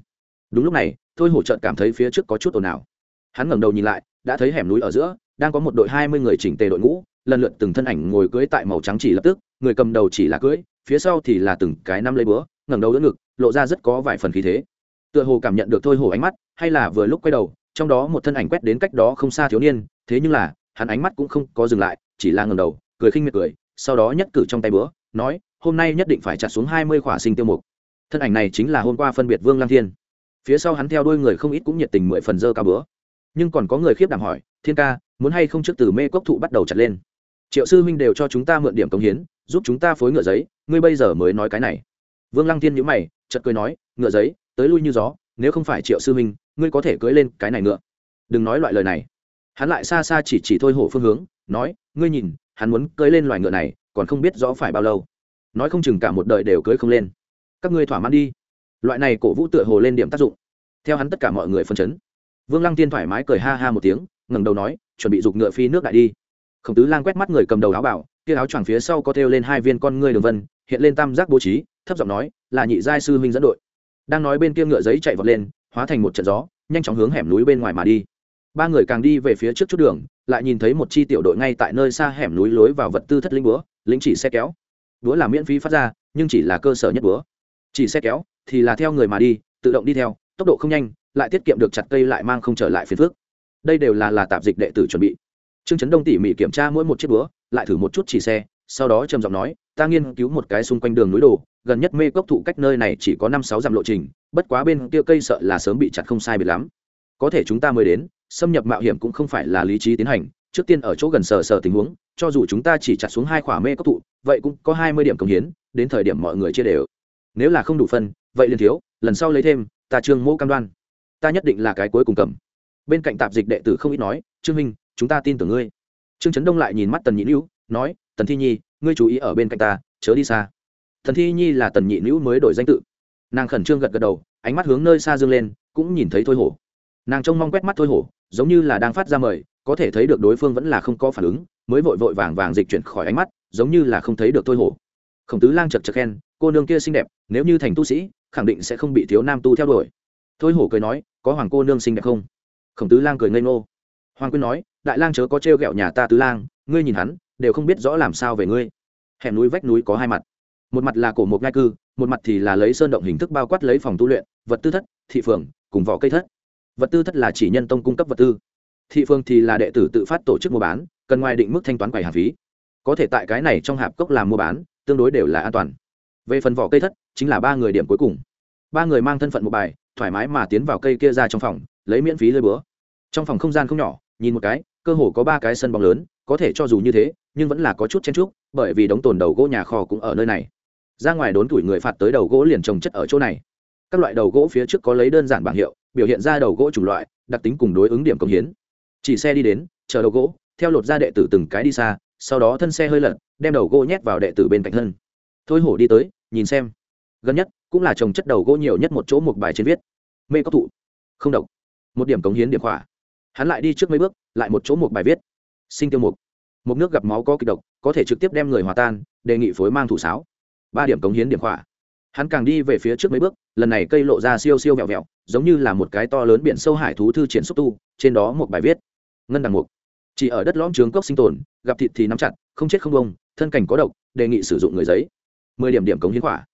Đúng lúc này thôi hổ trợn cảm thấy phía trước có chút ồn ào. Hắn ngẩng đầu nhìn lại đã thấy hẻm núi ở giữa đang có một đội hai mươi người chỉnh tề đội ngũ lần lượt từng thân ảnh ngồi cưới tại màu trắng chỉ lập tức người cầm đầu chỉ là cưới phía sau thì là từng cái năm lấy bữa, ngẩng đầu đỡ ngực lộ ra rất có vài phần khí thế. Tựa hồ cảm nhận được thôi hổ ánh mắt hay là vừa lúc quay đầu trong đó một thân ảnh quét đến cách đó không xa thiếu niên thế nhưng là hắn ánh mắt cũng không có dừng lại chỉ là ngẩng đầu cười khinh miệt cười sau đó nhất cử trong tay bữa nói hôm nay nhất định phải chặt xuống hai mươi khỏa sinh tiêu mục. Thân ảnh này chính là hôm qua phân biệt vương lang thiên. Phía sau hắn theo đôi người không ít cũng nhiệt tình mười phần dơ cao bữa. Nhưng còn có người khiếp đảm hỏi, thiên ca, muốn hay không trước từ mê cốc thụ bắt đầu chặt lên? Triệu sư huynh đều cho chúng ta mượn điểm công hiến, giúp chúng ta phối ngựa giấy, ngươi bây giờ mới nói cái này. Vương lăng thiên nhữ mày chật cười nói, ngựa giấy, tới lui như gió, nếu không phải triệu sư huynh, ngươi có thể cưỡi lên cái này ngựa. Đừng nói loại lời này. Hắn lại xa xa chỉ chỉ thôi hổ phương hướng, nói, ngươi nhìn, hắn muốn cưỡi lên loài ngựa này, còn không biết rõ phải bao lâu nói không chừng cả một đời đều cưới không lên. Các ngươi thỏa mãn đi. Loại này cổ vũ tựa hồ lên điểm tác dụng. Theo hắn tất cả mọi người phân chấn, vương lăng tiên thoải mái cười ha ha một tiếng, ngẩng đầu nói, chuẩn bị giục ngựa phi nước đại đi. Khổng tứ lang quét mắt người cầm đầu áo bảo, kia áo choàng phía sau có thêu lên hai viên con ngươi đường vân, hiện lên tam giác bố trí, thấp giọng nói, là nhị giai sư huynh dẫn đội. Đang nói bên kia ngựa giấy chạy vọt lên, hóa thành một trận gió, nhanh chóng hướng hẻm núi bên ngoài mà đi. Ba người càng đi về phía trước chút đường, lại nhìn thấy một chi tiểu đội ngay tại nơi xa hẻm núi lối vào vật tư thất linh búa, lính chỉ xe kéo búa là miễn phí phát ra, nhưng chỉ là cơ sở nhất búa chỉ xe kéo, thì là theo người mà đi, tự động đi theo, tốc độ không nhanh, lại tiết kiệm được chặt cây lại mang không trở lại phiền phước đây đều là là tạp dịch đệ tử chuẩn bị. Trương trấn đông tỉ mỉ kiểm tra mỗi một chiếc búa lại thử một chút chỉ xe, sau đó trầm giọng nói, ta nghiên cứu một cái xung quanh đường núi đồ, gần nhất mê cốc thụ cách nơi này chỉ có năm sáu dặm lộ trình, bất quá bên kia cây sợ là sớm bị chặt không sai biệt lắm. Có thể chúng ta mới đến, xâm nhập mạo hiểm cũng không phải là lý trí tiến hành trước tiên ở chỗ gần sở sở tình huống, cho dù chúng ta chỉ chặt xuống hai khỏa mê cốc thụ, vậy cũng có hai mươi điểm công hiến, đến thời điểm mọi người chia đều. Nếu là không đủ phân, vậy liền thiếu, lần sau lấy thêm, ta trương mẫu cam đoan. Ta nhất định là cái cuối cùng cầm. Bên cạnh tạp dịch đệ tử không ít nói, trương minh, chúng ta tin tưởng ngươi. Trương trấn đông lại nhìn mắt tần nhị nữ nói, tần thi nhi, ngươi chú ý ở bên cạnh ta, chớ đi xa. Thần thi nhi là tần nhị nữ mới đổi danh tự. Nàng khẩn trương gật gật đầu, ánh mắt hướng nơi xa dương lên, cũng nhìn thấy thôi hổ. Nàng trông mong quét mắt thôi hổ, giống như là đang phát ra mời có thể thấy được đối phương vẫn là không có phản ứng, mới vội vội vàng vàng dịch chuyển khỏi ánh mắt, giống như là không thấy được thôi hổ. Khổng tứ lang chật chật khen, cô nương kia xinh đẹp, nếu như thành tu sĩ, khẳng định sẽ không bị thiếu nam tu theo đuổi. Thôi hổ cười nói, có hoàng cô nương xinh đẹp không? Khổng tứ lang cười ngây ngô. Hoàng quyên nói, đại lang chớ có trêu ghẹo nhà ta tứ lang, ngươi nhìn hắn, đều không biết rõ làm sao về ngươi. Hẻm núi vách núi có hai mặt. Một mặt là cổ một ngai cư, một mặt thì là lấy sơn động hình thức bao quát lấy phòng tu luyện, vật tư thất, thị phường, cùng vỏ cây thất. Vật tư thất là chỉ nhân tông cung cấp vật tư thị phương thì là đệ tử tự phát tổ chức mua bán, cần ngoài định mức thanh toán quầy hàng phí. Có thể tại cái này trong hạp cốc làm mua bán, tương đối đều là an toàn. Về phần vỏ cây thất, chính là ba người điểm cuối cùng. Ba người mang thân phận một bài, thoải mái mà tiến vào cây kia ra trong phòng, lấy miễn phí lơi bữa trong phòng không gian không nhỏ, nhìn một cái, cơ hồ có ba cái sân bóng lớn, có thể cho dù như thế, nhưng vẫn là có chút chen trúc bởi vì đống tồn đầu gỗ nhà kho cũng ở nơi này. Ra ngoài đốn tuổi người phạt tới đầu gỗ liền trồng chất ở chỗ này. Các loại đầu gỗ phía trước có lấy đơn giản bảng hiệu, biểu hiện ra đầu gỗ chủng loại, đặc tính cùng đối ứng điểm công hiến chỉ xe đi đến, chờ đầu gỗ, theo lột ra đệ tử từng cái đi xa, sau đó thân xe hơi lật, đem đầu gỗ nhét vào đệ tử bên cạnh thân. Thôi hổ đi tới, nhìn xem. Gần nhất, cũng là trồng chất đầu gỗ nhiều nhất một chỗ một bài trên viết. Mê cốc thụ. Không độc. Một điểm cống hiến điểm khỏa. Hắn lại đi trước mấy bước, lại một chỗ một bài viết. Sinh tiêu mục. Một nước gặp máu có kịch độc, có thể trực tiếp đem người hòa tan, đề nghị phối mang thủ sáo. Ba điểm cống hiến điểm khỏa. Hắn càng đi về phía trước mấy bước, lần này cây lộ ra siêu siêu vẹo vẹo, giống như là một cái to lớn biển sâu hải thú thư triển xúc tu trên đó một bài viết. Ngân đằng mục. Chỉ ở đất lõm trướng cốc sinh tồn, gặp thịt thì nắm chặt, không chết không bông thân cảnh có độc, đề nghị sử dụng người giấy. Mười điểm điểm cống hiến quả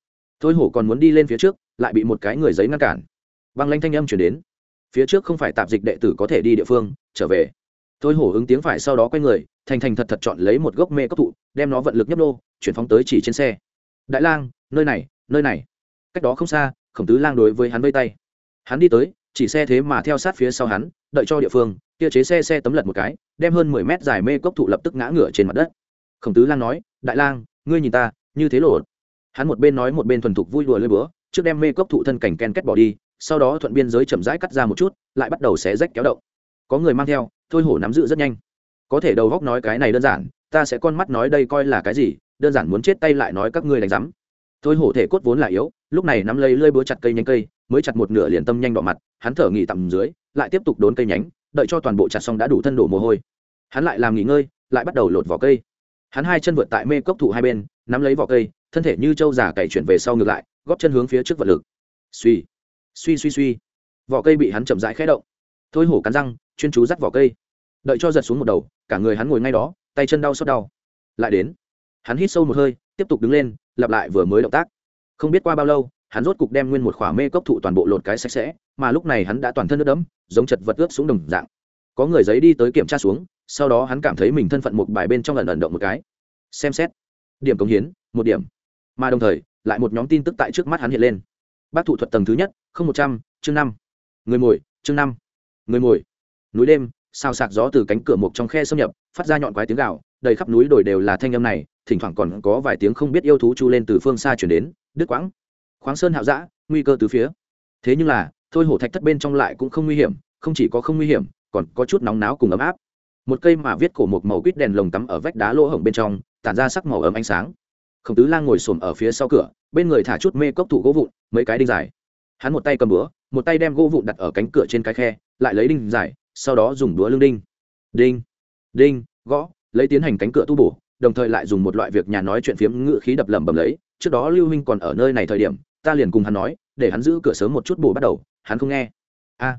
thôi hổ còn muốn đi lên phía trước, lại bị một cái người giấy ngăn cản. Băng lanh thanh âm chuyển đến. Phía trước không phải tạp dịch đệ tử có thể đi địa phương, trở về. Thôi hổ ứng tiếng phải sau đó quay người, thành thành thật thật chọn lấy một gốc mê cấp thụ, đem nó vận lực nhấp nô, chuyển phóng tới chỉ trên xe. Đại lang, nơi này nơi này. Cách đó không xa, khổng tứ lang đối với hắn vây tay. Hắn đi tới chỉ xe thế mà theo sát phía sau hắn, đợi cho địa phương, kia chế xe xe tấm lật một cái, đem hơn mười mét dài mê cốc thụ lập tức ngã ngửa trên mặt đất. Khổng tứ lang nói, đại lang, ngươi nhìn ta, như thế lộ hắn một bên nói một bên thuần thục vui đùa lơi bữa trước đem mê cốc thụ thân cảnh ken kết bỏ đi, sau đó thuận biên giới chậm rãi cắt ra một chút, lại bắt đầu xé rách kéo động. Có người mang theo, thôi hổ nắm giữ rất nhanh. Có thể đầu góc nói cái này đơn giản, ta sẽ con mắt nói đây coi là cái gì, đơn giản muốn chết tay lại nói các ngươi đánh rắm thôi hổ thể cốt vốn là yếu, lúc này nắm lấy lơi búa chặt cây nhánh cây mới chặt một nửa liền tâm nhanh đỏ mặt, hắn thở nghỉ tầm dưới, lại tiếp tục đốn cây nhánh, đợi cho toàn bộ chặt xong đã đủ thân đổ mồ hôi. Hắn lại làm nghỉ ngơi, lại bắt đầu lột vỏ cây. Hắn hai chân vượt tại mê cốc thụ hai bên, nắm lấy vỏ cây, thân thể như trâu già cày chuyển về sau ngược lại, góp chân hướng phía trước vật lực. Suy suy suy suy. Vỏ cây bị hắn chậm rãi khẽ động. Thôi hổ cắn răng, chuyên chú dắt vỏ cây. Đợi cho giật xuống một đầu, cả người hắn ngồi ngay đó, tay chân đau xót đau. Lại đến. Hắn hít sâu một hơi, tiếp tục đứng lên, lặp lại vừa mới động tác. Không biết qua bao lâu hắn rốt cục đem nguyên một khỏa mê cốc thụ toàn bộ lột cái sạch sẽ, mà lúc này hắn đã toàn thân nước đẫm, giống chật vật ướt xuống đồng dạng. Có người giấy đi tới kiểm tra xuống, sau đó hắn cảm thấy mình thân phận một bài bên trong lần ẩn động một cái. Xem xét. Điểm cống hiến, một điểm. Mà đồng thời, lại một nhóm tin tức tại trước mắt hắn hiện lên. Bác thủ thuật tầng thứ nhất, không một trăm, chương năm. Người mồi chương năm. Người mồi núi đêm sao sạc gió từ cánh cửa một trong khe xâm nhập, phát ra nhọn quái tiếng gạo đầy khắp núi đồi đều là thanh âm này, thỉnh thoảng còn có vài tiếng không biết yêu thú chu lên từ phương xa chuyển đến, đứt quãng khoáng sơn hạo dã, nguy cơ từ phía. Thế nhưng là, thôi hổ thạch thất bên trong lại cũng không nguy hiểm, không chỉ có không nguy hiểm, còn có chút nóng náo cùng ấm áp. Một cây mà viết cổ một màu quýt đèn lồng tắm ở vách đá lỗ hổng bên trong, tản ra sắc màu ấm ánh sáng. Khổng tứ lang ngồi xổm ở phía sau cửa, bên người thả chút mê cốc thủ gỗ vụn, mấy cái đinh dài. Hắn một tay cầm búa, một tay đem gỗ vụn đặt ở cánh cửa trên cái khe, lại lấy đinh dài, sau đó dùng đũa lưng đinh. Đinh đinh, gõ, lấy tiến hành cánh cửa tu bổ, đồng thời lại dùng một loại việc nhà nói chuyện phiếm ngự khí đập lầm bầm lấy, trước đó lưu huynh còn ở nơi này thời điểm ta liền cùng hắn nói, để hắn giữ cửa sớm một chút bổ bắt đầu, hắn không nghe. A,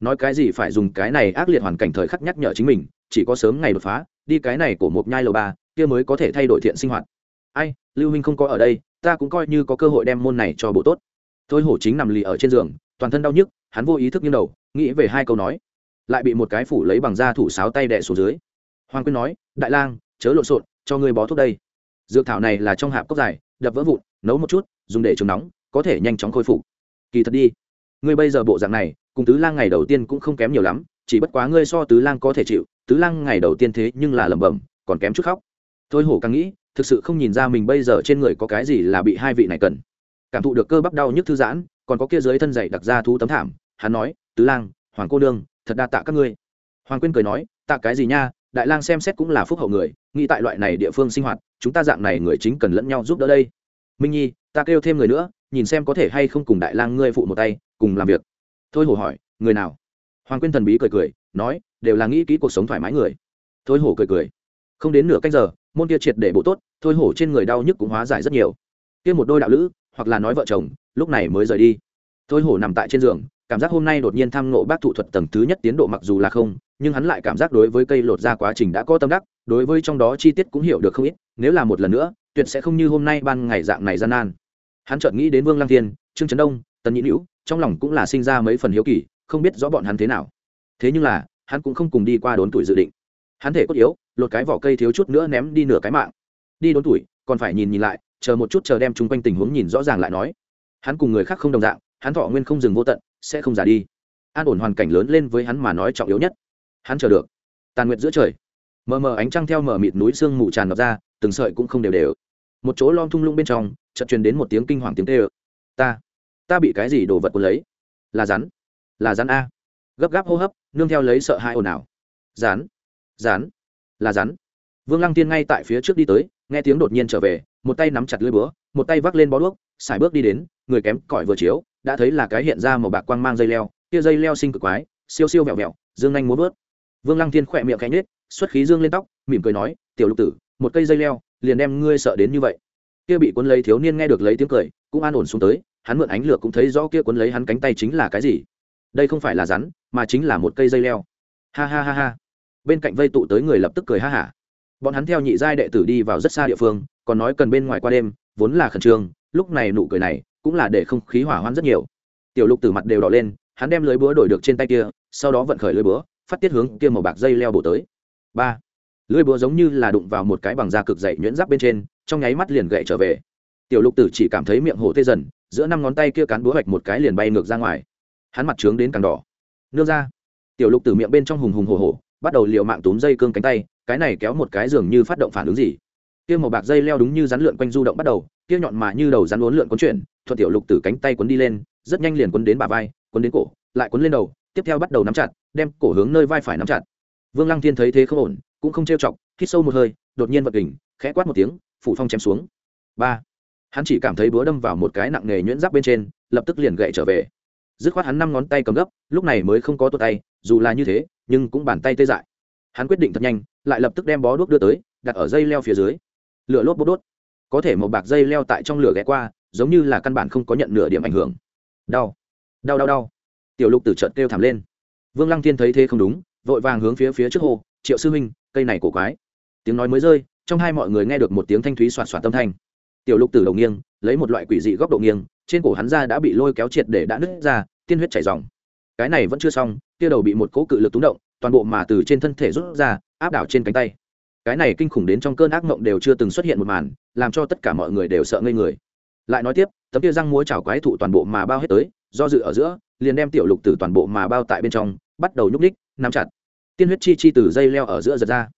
nói cái gì phải dùng cái này ác liệt hoàn cảnh thời khắc nhắc nhở chính mình, chỉ có sớm ngày đột phá, đi cái này của một nhai lầu ba, kia mới có thể thay đổi thiện sinh hoạt. Ai, lưu huynh không có ở đây, ta cũng coi như có cơ hội đem môn này cho bộ tốt. Thôi hổ chính nằm lì ở trên giường, toàn thân đau nhức, hắn vô ý thức như đầu, nghĩ về hai câu nói. Lại bị một cái phủ lấy bằng da thủ sáo tay đẻ xuống dưới. Hoàng quyên nói, đại lang, chớ lộn xộn, cho ngươi bó thuốc đây. Dược thảo này là trong hạp cốc dài, đập vỡ vụn, nấu một chút, dùng để chống nóng có thể nhanh chóng khôi phục. Kỳ thật đi, ngươi bây giờ bộ dạng này, cùng tứ lang ngày đầu tiên cũng không kém nhiều lắm, chỉ bất quá ngươi so tứ lang có thể chịu, tứ lang ngày đầu tiên thế nhưng là lẩm bẩm, còn kém chút khóc. Thôi hổ càng nghĩ, thực sự không nhìn ra mình bây giờ trên người có cái gì là bị hai vị này cần. Cảm thụ được cơ bắp đau nhức thư giãn, còn có kia dưới thân dày đặc ra thú tấm thảm, hắn nói, tứ lang, hoàng cô đương thật đa tạ các ngươi. Hoàng quyên cười nói, tạ cái gì nha, đại lang xem xét cũng là phúc hậu người, nghĩ tại loại này địa phương sinh hoạt, chúng ta dạng này người chính cần lẫn nhau giúp đỡ đây. Minh nhi ta kêu thêm người nữa, nhìn xem có thể hay không cùng đại lang ngươi phụ một tay, cùng làm việc. Thôi hổ hỏi, người nào? Hoàng quyên thần bí cười cười, nói, đều là nghĩ kỹ cuộc sống thoải mái người. Thôi hổ cười cười. Không đến nửa canh giờ, môn kia triệt để bộ tốt, thôi hổ trên người đau nhức cũng hóa giải rất nhiều. Kia một đôi đạo lữ, hoặc là nói vợ chồng, lúc này mới rời đi. Thôi hổ nằm tại trên giường, cảm giác hôm nay đột nhiên tham nộ bác thủ thuật tầng thứ nhất tiến độ mặc dù là không, nhưng hắn lại cảm giác đối với cây lột ra quá trình đã có tâm đắc, đối với trong đó chi tiết cũng hiểu được không ít, nếu là một lần nữa, tuyệt sẽ không như hôm nay ban ngày dạng này gian nan hắn chợt nghĩ đến vương lăng thiên, trương trấn đông, tần nhị nữ trong lòng cũng là sinh ra mấy phần hiếu kỳ, không biết rõ bọn hắn thế nào. Thế nhưng là, hắn cũng không cùng đi qua đốn tuổi dự định. Hắn thể cốt yếu, lột cái vỏ cây thiếu chút nữa ném đi nửa cái mạng. Đi đốn tuổi, còn phải nhìn nhìn lại, chờ một chút chờ đem chung quanh tình huống nhìn rõ ràng lại nói. Hắn cùng người khác không đồng dạng, hắn thọ nguyên không dừng vô tận, sẽ không già đi. An ổn hoàn cảnh lớn lên với hắn mà nói trọng yếu nhất. Hắn chờ được. Tàn nguyệt giữa trời. Mờ mờ ánh trăng theo mờ mịt núi sương mù tràn ngập ra, từng sợi cũng không đều đều. Một chỗ lom thung lũng bên trong chợt truyền đến một tiếng kinh hoàng tiếng tê ơ ta ta bị cái gì đồ vật cuốn lấy? Là rắn là rắn a. Gấp gáp hô hấp, nương theo lấy sợ hãi ồn ào. Rắn rắn, là rắn. Vương lăng tiên ngay tại phía trước đi tới, nghe tiếng đột nhiên trở về, một tay nắm chặt lưỡi búa, một tay vác lên bó đuốc, xài bước đi đến, người kém cỏi vừa chiếu, đã thấy là cái hiện ra một bạc quang mang dây leo, kia dây leo sinh cực quái, siêu siêu vẹo vẹo, dương anh muốn vớt. Vương lăng thiên khỏe miệng cánh nết xuất khí dương lên tóc, mỉm cười nói, tiểu lục tử, một cây dây leo, liền đem ngươi sợ đến như vậy kia bị cuốn lấy thiếu niên nghe được lấy tiếng cười, cũng an ổn xuống tới, hắn mượn ánh lửa cũng thấy rõ kia cuốn lấy hắn cánh tay chính là cái gì. Đây không phải là rắn, mà chính là một cây dây leo. Ha ha ha ha. Bên cạnh vây tụ tới người lập tức cười ha hả. Bọn hắn theo nhị giai đệ tử đi vào rất xa địa phương, còn nói cần bên ngoài qua đêm, vốn là khẩn trương, lúc này nụ cười này cũng là để không khí hỏa hoạn rất nhiều. Tiểu lục từ mặt đều đỏ lên, hắn đem lưới búa đổi được trên tay kia, sau đó vận khởi lưới búa, phát tiết hướng kia màu bạc dây leo bổ tới. Ba. Lưới búa giống như là đụng vào một cái bằng da cực dày nhuyễn giáp bên trên trong nháy mắt liền gậy trở về. Tiểu lục tử chỉ cảm thấy miệng hổ tê dần, giữa năm ngón tay kia cán búa hoạch một cái liền bay ngược ra ngoài. Hắn mặt trướng đến càng đỏ. Nương ra. Tiểu lục tử miệng bên trong hùng hùng hổ hổ, bắt đầu liều mạng túm dây cương cánh tay, cái này kéo một cái dường như phát động phản ứng gì. Kia màu bạc dây leo đúng như rắn lượn quanh du động bắt đầu, kia nhọn mà như đầu rắn uốn lượn cuốn chuyển, thuận tiểu lục tử cánh tay quấn đi lên, rất nhanh liền quấn đến bà vai quấn đến cổ, lại quấn lên đầu, tiếp theo bắt đầu nắm chặt, đem cổ hướng nơi vai phải nắm chặt. Vương lăng thiên thấy thế không ổn, cũng không trêu chọc, hít sâu một hơi, đột nhiên vật đỉnh, khẽ quát một tiếng phủ phong chém xuống. Ba. Hắn chỉ cảm thấy búa đâm vào một cái nặng nề nhuyễn giáp bên trên, lập tức liền gậy trở về. Dứt khoát hắn năm ngón tay cầm gấp, lúc này mới không có tuột tay, dù là như thế, nhưng cũng bàn tay tê dại. Hắn quyết định thật nhanh, lại lập tức đem bó đuốc đưa tới, đặt ở dây leo phía dưới. Lửa lốp bốc đốt. Có thể một bạc dây leo tại trong lửa ghé qua, giống như là căn bản không có nhận nửa điểm ảnh hưởng. Đau. Đau đau đau. Tiểu lục từ trận kêu thảm lên. Vương lăng thiên thấy thế không đúng, vội vàng hướng phía phía trước hồ triệu sư huynh, cây này cổ quái. Tiếng nói mới rơi trong hai mọi người nghe được một tiếng thanh thúy soạt soạt tâm thanh. Tiểu lục từ đầu nghiêng, lấy một loại quỷ dị góc độ nghiêng, trên cổ hắn ra đã bị lôi kéo triệt để đã nứt ra, tiên huyết chảy dòng. Cái này vẫn chưa xong tia đầu bị một cỗ cự lực túng động, toàn bộ mà từ trên thân thể rút ra, áp đảo trên cánh tay. Cái này kinh khủng đến trong cơn ác mộng đều chưa từng xuất hiện một màn, làm cho tất cả mọi người đều sợ ngây người. Lại nói tiếp, tấm tia răng múa chảo quái thụ toàn bộ mà bao hết tới, do dự ở giữa, liền đem tiểu lục từ toàn bộ mà bao tại bên trong, bắt đầu nhúc ních nắm chặt. Tiên huyết chi chi từ dây leo ở giữa giật ra.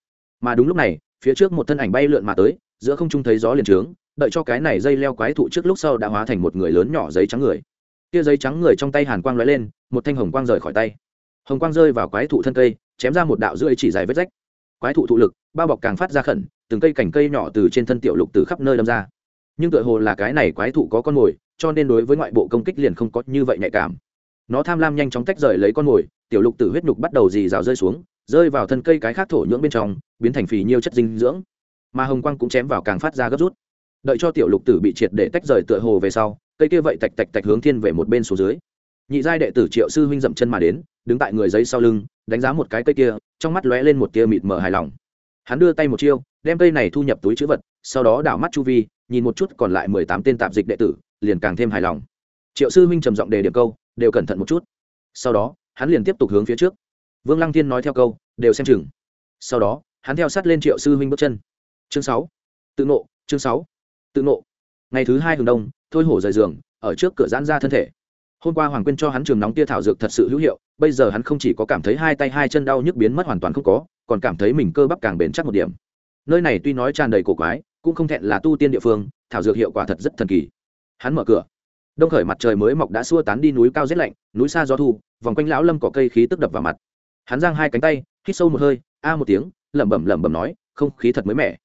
Mà đúng lúc này phía trước một thân ảnh bay lượn mà tới, giữa không trung thấy gió liền trướng, đợi cho cái này dây leo quái thụ trước lúc sau đã hóa thành một người lớn nhỏ giấy trắng người. Kia giấy trắng người trong tay hàn quang lóe lên, một thanh hồng quang rời khỏi tay. Hồng quang rơi vào quái thụ thân cây, chém ra một đạo rưỡi chỉ dài vết rách. Quái thụ thụ lực, bao bọc càng phát ra khẩn, từng cây cành cây nhỏ từ trên thân tiểu lục từ khắp nơi đâm ra. Nhưng tựa hồ là cái này quái thụ có con mồi, cho nên đối với ngoại bộ công kích liền không có như vậy nhạy cảm. Nó tham lam nhanh chóng tách rời lấy con mồi, tiểu lục tử huyết nhục bắt đầu dì rào rơi xuống rơi vào thân cây cái khác thổ nhưỡng bên trong, biến thành phì nhiêu chất dinh dưỡng. Mà hồng quang cũng chém vào càng phát ra gấp rút. Đợi cho tiểu lục tử bị triệt để tách rời tựa hồ về sau, cây kia vậy tạch tạch tạch hướng thiên về một bên xuống dưới. Nhị giai đệ tử triệu sư huynh dậm chân mà đến, đứng tại người giấy sau lưng, đánh giá một cái cây kia, trong mắt lóe lên một tia mịt mờ hài lòng. Hắn đưa tay một chiêu, đem cây này thu nhập túi chữ vật, sau đó đảo mắt chu vi, nhìn một chút còn lại mười tám tên tạp dịch đệ tử, liền càng thêm hài lòng. Triệu sư huynh trầm giọng đề điểm câu, đều cẩn thận một chút. Sau đó, hắn liền tiếp tục hướng phía trước vương lăng thiên nói theo câu, đều xem chừng. Sau đó, hắn theo sát lên triệu sư huynh bước chân. Chương sáu. Tự nộ chương sáu. Tự nộ ngày thứ hai hừng đông, thôi hổ rời giường, ở trước cửa giãn ra thân thể. Hôm qua hoàng quyên cho hắn trường nóng tia thảo dược thật sự hữu hiệu, bây giờ hắn không chỉ có cảm thấy hai tay hai chân đau nhức biến mất hoàn toàn không có, còn cảm thấy mình cơ bắp càng bền chắc một điểm. Nơi này tuy nói tràn đầy cổ quái, cũng không thẹn là tu tiên địa phương, thảo dược hiệu quả thật rất thần kỳ. Hắn mở cửa. Đông khởi mặt trời mới mọc đã xua tán đi núi cao rét lạnh, núi xa gió thu, vòng quanh lão lâm cỏ cây khí tức đập vào mặt hắn giang hai cánh tay, hít sâu một hơi, a một tiếng, lẩm bẩm lẩm bẩm nói, không khí thật mới mẻ.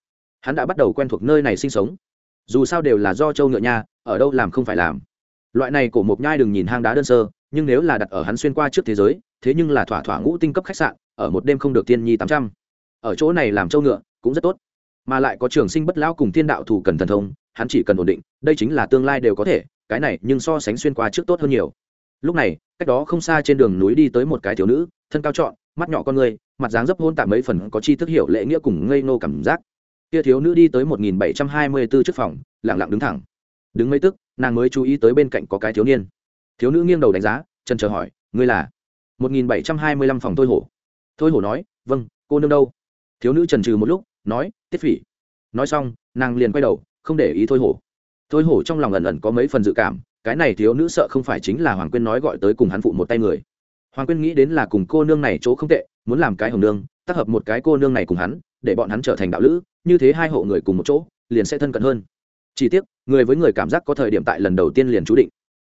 Hắn đã bắt đầu quen thuộc nơi này sinh sống. Dù sao đều là do châu ngựa nha, ở đâu làm không phải làm. Loại này cổ mộc nhai đừng nhìn hang đá đơn sơ, nhưng nếu là đặt ở hắn xuyên qua trước thế giới, thế nhưng là thỏa thỏa ngũ tinh cấp khách sạn, ở một đêm không được tiên nhi tám trăm. Ở chỗ này làm châu ngựa cũng rất tốt. Mà lại có trường sinh bất lão cùng thiên đạo thủ cần thần thông, hắn chỉ cần ổn định, đây chính là tương lai đều có thể, cái này nhưng so sánh xuyên qua trước tốt hơn nhiều. Lúc này, cách đó không xa trên đường núi đi tới một cái thiếu nữ thân cao trọn, mắt nhỏ con người, mặt dáng dấp hôn tạm mấy phần có chi thức hiểu lễ nghĩa cùng ngây nô cảm giác. Kia thiếu nữ đi tới một nghìn bảy trăm hai mươi 1724 trước phòng, lặng lặng đứng thẳng. Đứng mấy tức, nàng mới chú ý tới bên cạnh có cái thiếu niên. Thiếu nữ nghiêng đầu đánh giá, trần chờ hỏi, ngươi là? một nghìn bảy trăm hai mươi lăm phòng thôi hổ. Thôi hổ nói vâng cô nương đâu? Thiếu nữ trần trừ một lúc, nói, tiết phỉ. Nói xong, nàng liền quay đầu, không để ý thôi hổ. Thôi hổ trong lòng ẩn ẩn có mấy phần dự cảm, cái này thiếu nữ sợ không phải chính là hoàng quyên nói gọi tới cùng hắn phụ một tay người hoàng quyên nghĩ đến là cùng cô nương này chỗ không tệ, muốn làm cái hồng nương, tác hợp một cái cô nương này cùng hắn, để bọn hắn trở thành đạo lữ, như thế hai hộ người cùng một chỗ, liền sẽ thân cận hơn. Chỉ tiếc, người với người cảm giác có thời điểm tại lần đầu tiên liền chú định.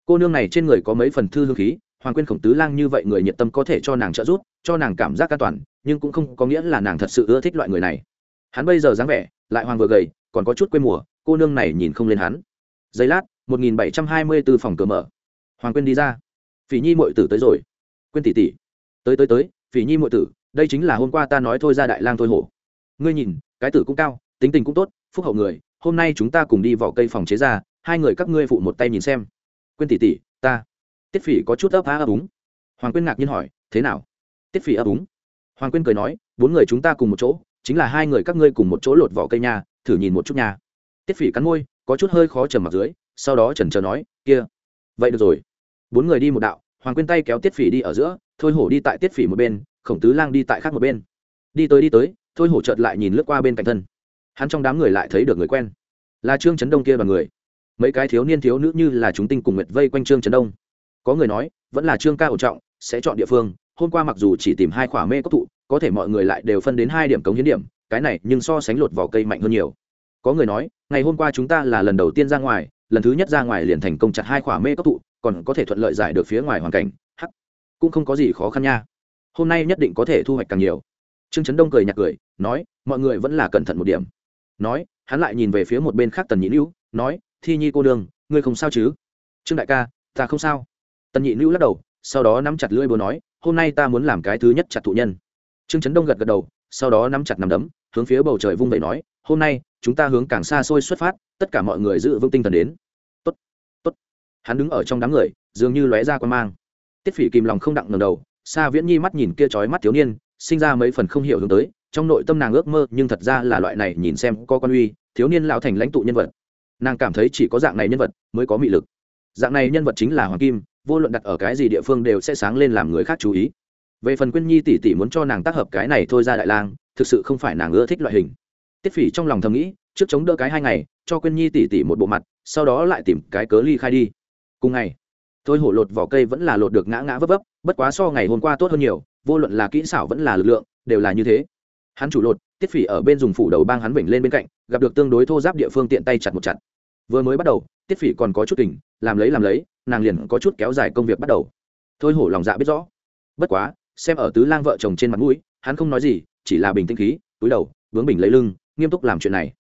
Cô nương này trên người có mấy phần thư hương khí, hoàng quyên khổng tứ lang như vậy người nhiệt tâm có thể cho nàng trợ giúp, cho nàng cảm giác an toàn, nhưng cũng không có nghĩa là nàng thật sự ưa thích loại người này. Hắn bây giờ dáng vẻ, lại hoàng vừa gầy, còn có chút quê mùa, cô nương này nhìn không lên hắn. Giây lát, một nghìn bảy trăm hai mươi b ố phòng cửa mở. Hoàng quyên đi ra. Phỉ nhi mội tử tới rồi quyên tỷ tỷ tới tới tới phỉ nhi muội tử đây chính là hôm qua ta nói thôi ra đại lang thôi hổ. Ngươi nhìn cái tử cũng cao tính tình cũng tốt phúc hậu người hôm nay chúng ta cùng đi vào cây phòng chế ra hai người các ngươi phụ một tay nhìn xem. Quyên tỷ tỷ ta. Tiết phỉ có chút ấp á ấp úng. Hoàng quyên ngạc nhiên hỏi thế nào? Tiết phỉ ấp úng. Hoàng quyên cười nói bốn người chúng ta cùng một chỗ chính là hai người các ngươi cùng một chỗ lột vỏ cây nhà, thử nhìn một chút nhà. tiết phỉ cắn môi có chút hơi khó trầm mặt dưới sau đó trần trờ nói kia vậy được rồi. Bốn người đi một đạo hoàng quyên tay kéo tiết phỉ đi ở giữa, thôi hổ đi tại tiết phỉ một bên, khổng tứ lang đi tại khác một bên. Đi tới đi tới, thôi hổ chợt lại nhìn lướt qua bên cạnh thân. Hắn trong đám người lại thấy được người quen. Là trương trấn đông kia và người. Mấy cái thiếu niên thiếu nữ như là chúng tinh cùng nguyệt vây quanh trương trấn đông. Có người nói, vẫn là trương ca ổn trọng, sẽ chọn địa phương. Hôm qua mặc dù chỉ tìm hai khỏa mê cốc thụ, có thể mọi người lại đều phân đến hai điểm cống hiến điểm, cái này nhưng so sánh lột vỏ cây mạnh hơn nhiều. Có người nói, ngày hôm qua chúng ta là lần đầu tiên ra ngoài, lần thứ nhất ra ngoài liền thành công chặt hai khỏa mê cốc thụ còn có thể thuận lợi giải được phía ngoài hoàn cảnh. Cũng không có gì khó khăn nha. Hôm nay nhất định có thể thu hoạch càng nhiều. Trương trấn đông cười nhạt cười, nói, mọi người vẫn là cẩn thận một điểm. Nói, hắn lại nhìn về phía một bên khác tần nhị nữ nói, thi nhi cô đường ngươi không sao chứ? Trương đại ca, ta không sao. Tần nhị nữ lắc đầu, sau đó nắm chặt lưỡi búa nói, hôm nay ta muốn làm cái thứ nhất chặt thụ nhân. Trương trấn đông gật gật đầu, sau đó nắm chặt nắm đấm, hướng phía bầu trời vung vẩy nói, hôm nay, chúng ta hướng càng xa xôi xuất phát, tất cả mọi người giữ vững tinh thần đến hắn đứng ở trong đám người, dường như lóe ra quan mang. Tiết phỉ kìm lòng không đặng ngầm đầu xa viễn nhi mắt nhìn kia trói mắt thiếu niên, sinh ra mấy phần không hiểu hướng tới, trong nội tâm nàng ước mơ, nhưng thật ra là loại này nhìn xem có quan uy, thiếu niên lão thành lãnh tụ nhân vật. Nàng cảm thấy chỉ có dạng này nhân vật mới có mị lực. Dạng này nhân vật chính là hoàng kim, vô luận đặt ở cái gì địa phương đều sẽ sáng lên làm người khác chú ý. Về phần quyên nhi tỷ tỷ muốn cho nàng tác hợp cái này thôi ra đại lang, thực sự không phải nàng ưa thích loại hình. Tiết phỉ trong lòng thầm nghĩ, trước chống đỡ cái hai ngày, cho quyên nhi tỷ tỷ một bộ mặt, sau đó lại tìm cái cớ ly khai đi cùng ngày thôi hổ lột vỏ cây vẫn là lột được ngã ngã vấp vấp, bất quá so ngày hôm qua tốt hơn nhiều, vô luận là kỹ xảo vẫn là lực lượng, đều là như thế. Hắn chủ lột, tiết phỉ ở bên dùng phủ đầu bang hắn vểnh lên bên cạnh, gặp được tương đối thô giáp địa phương tiện tay chặt một chặt. Vừa mới bắt đầu, tiết phỉ còn có chút tình làm lấy làm lấy, nàng liền có chút kéo dài công việc bắt đầu. Thôi hổ lòng dạ biết rõ. Bất quá, xem ở tứ lang vợ chồng trên mặt mũi, hắn không nói gì, chỉ là bình tĩnh khí, túi đầu, vướng bình lấy lưng, nghiêm túc làm chuyện này.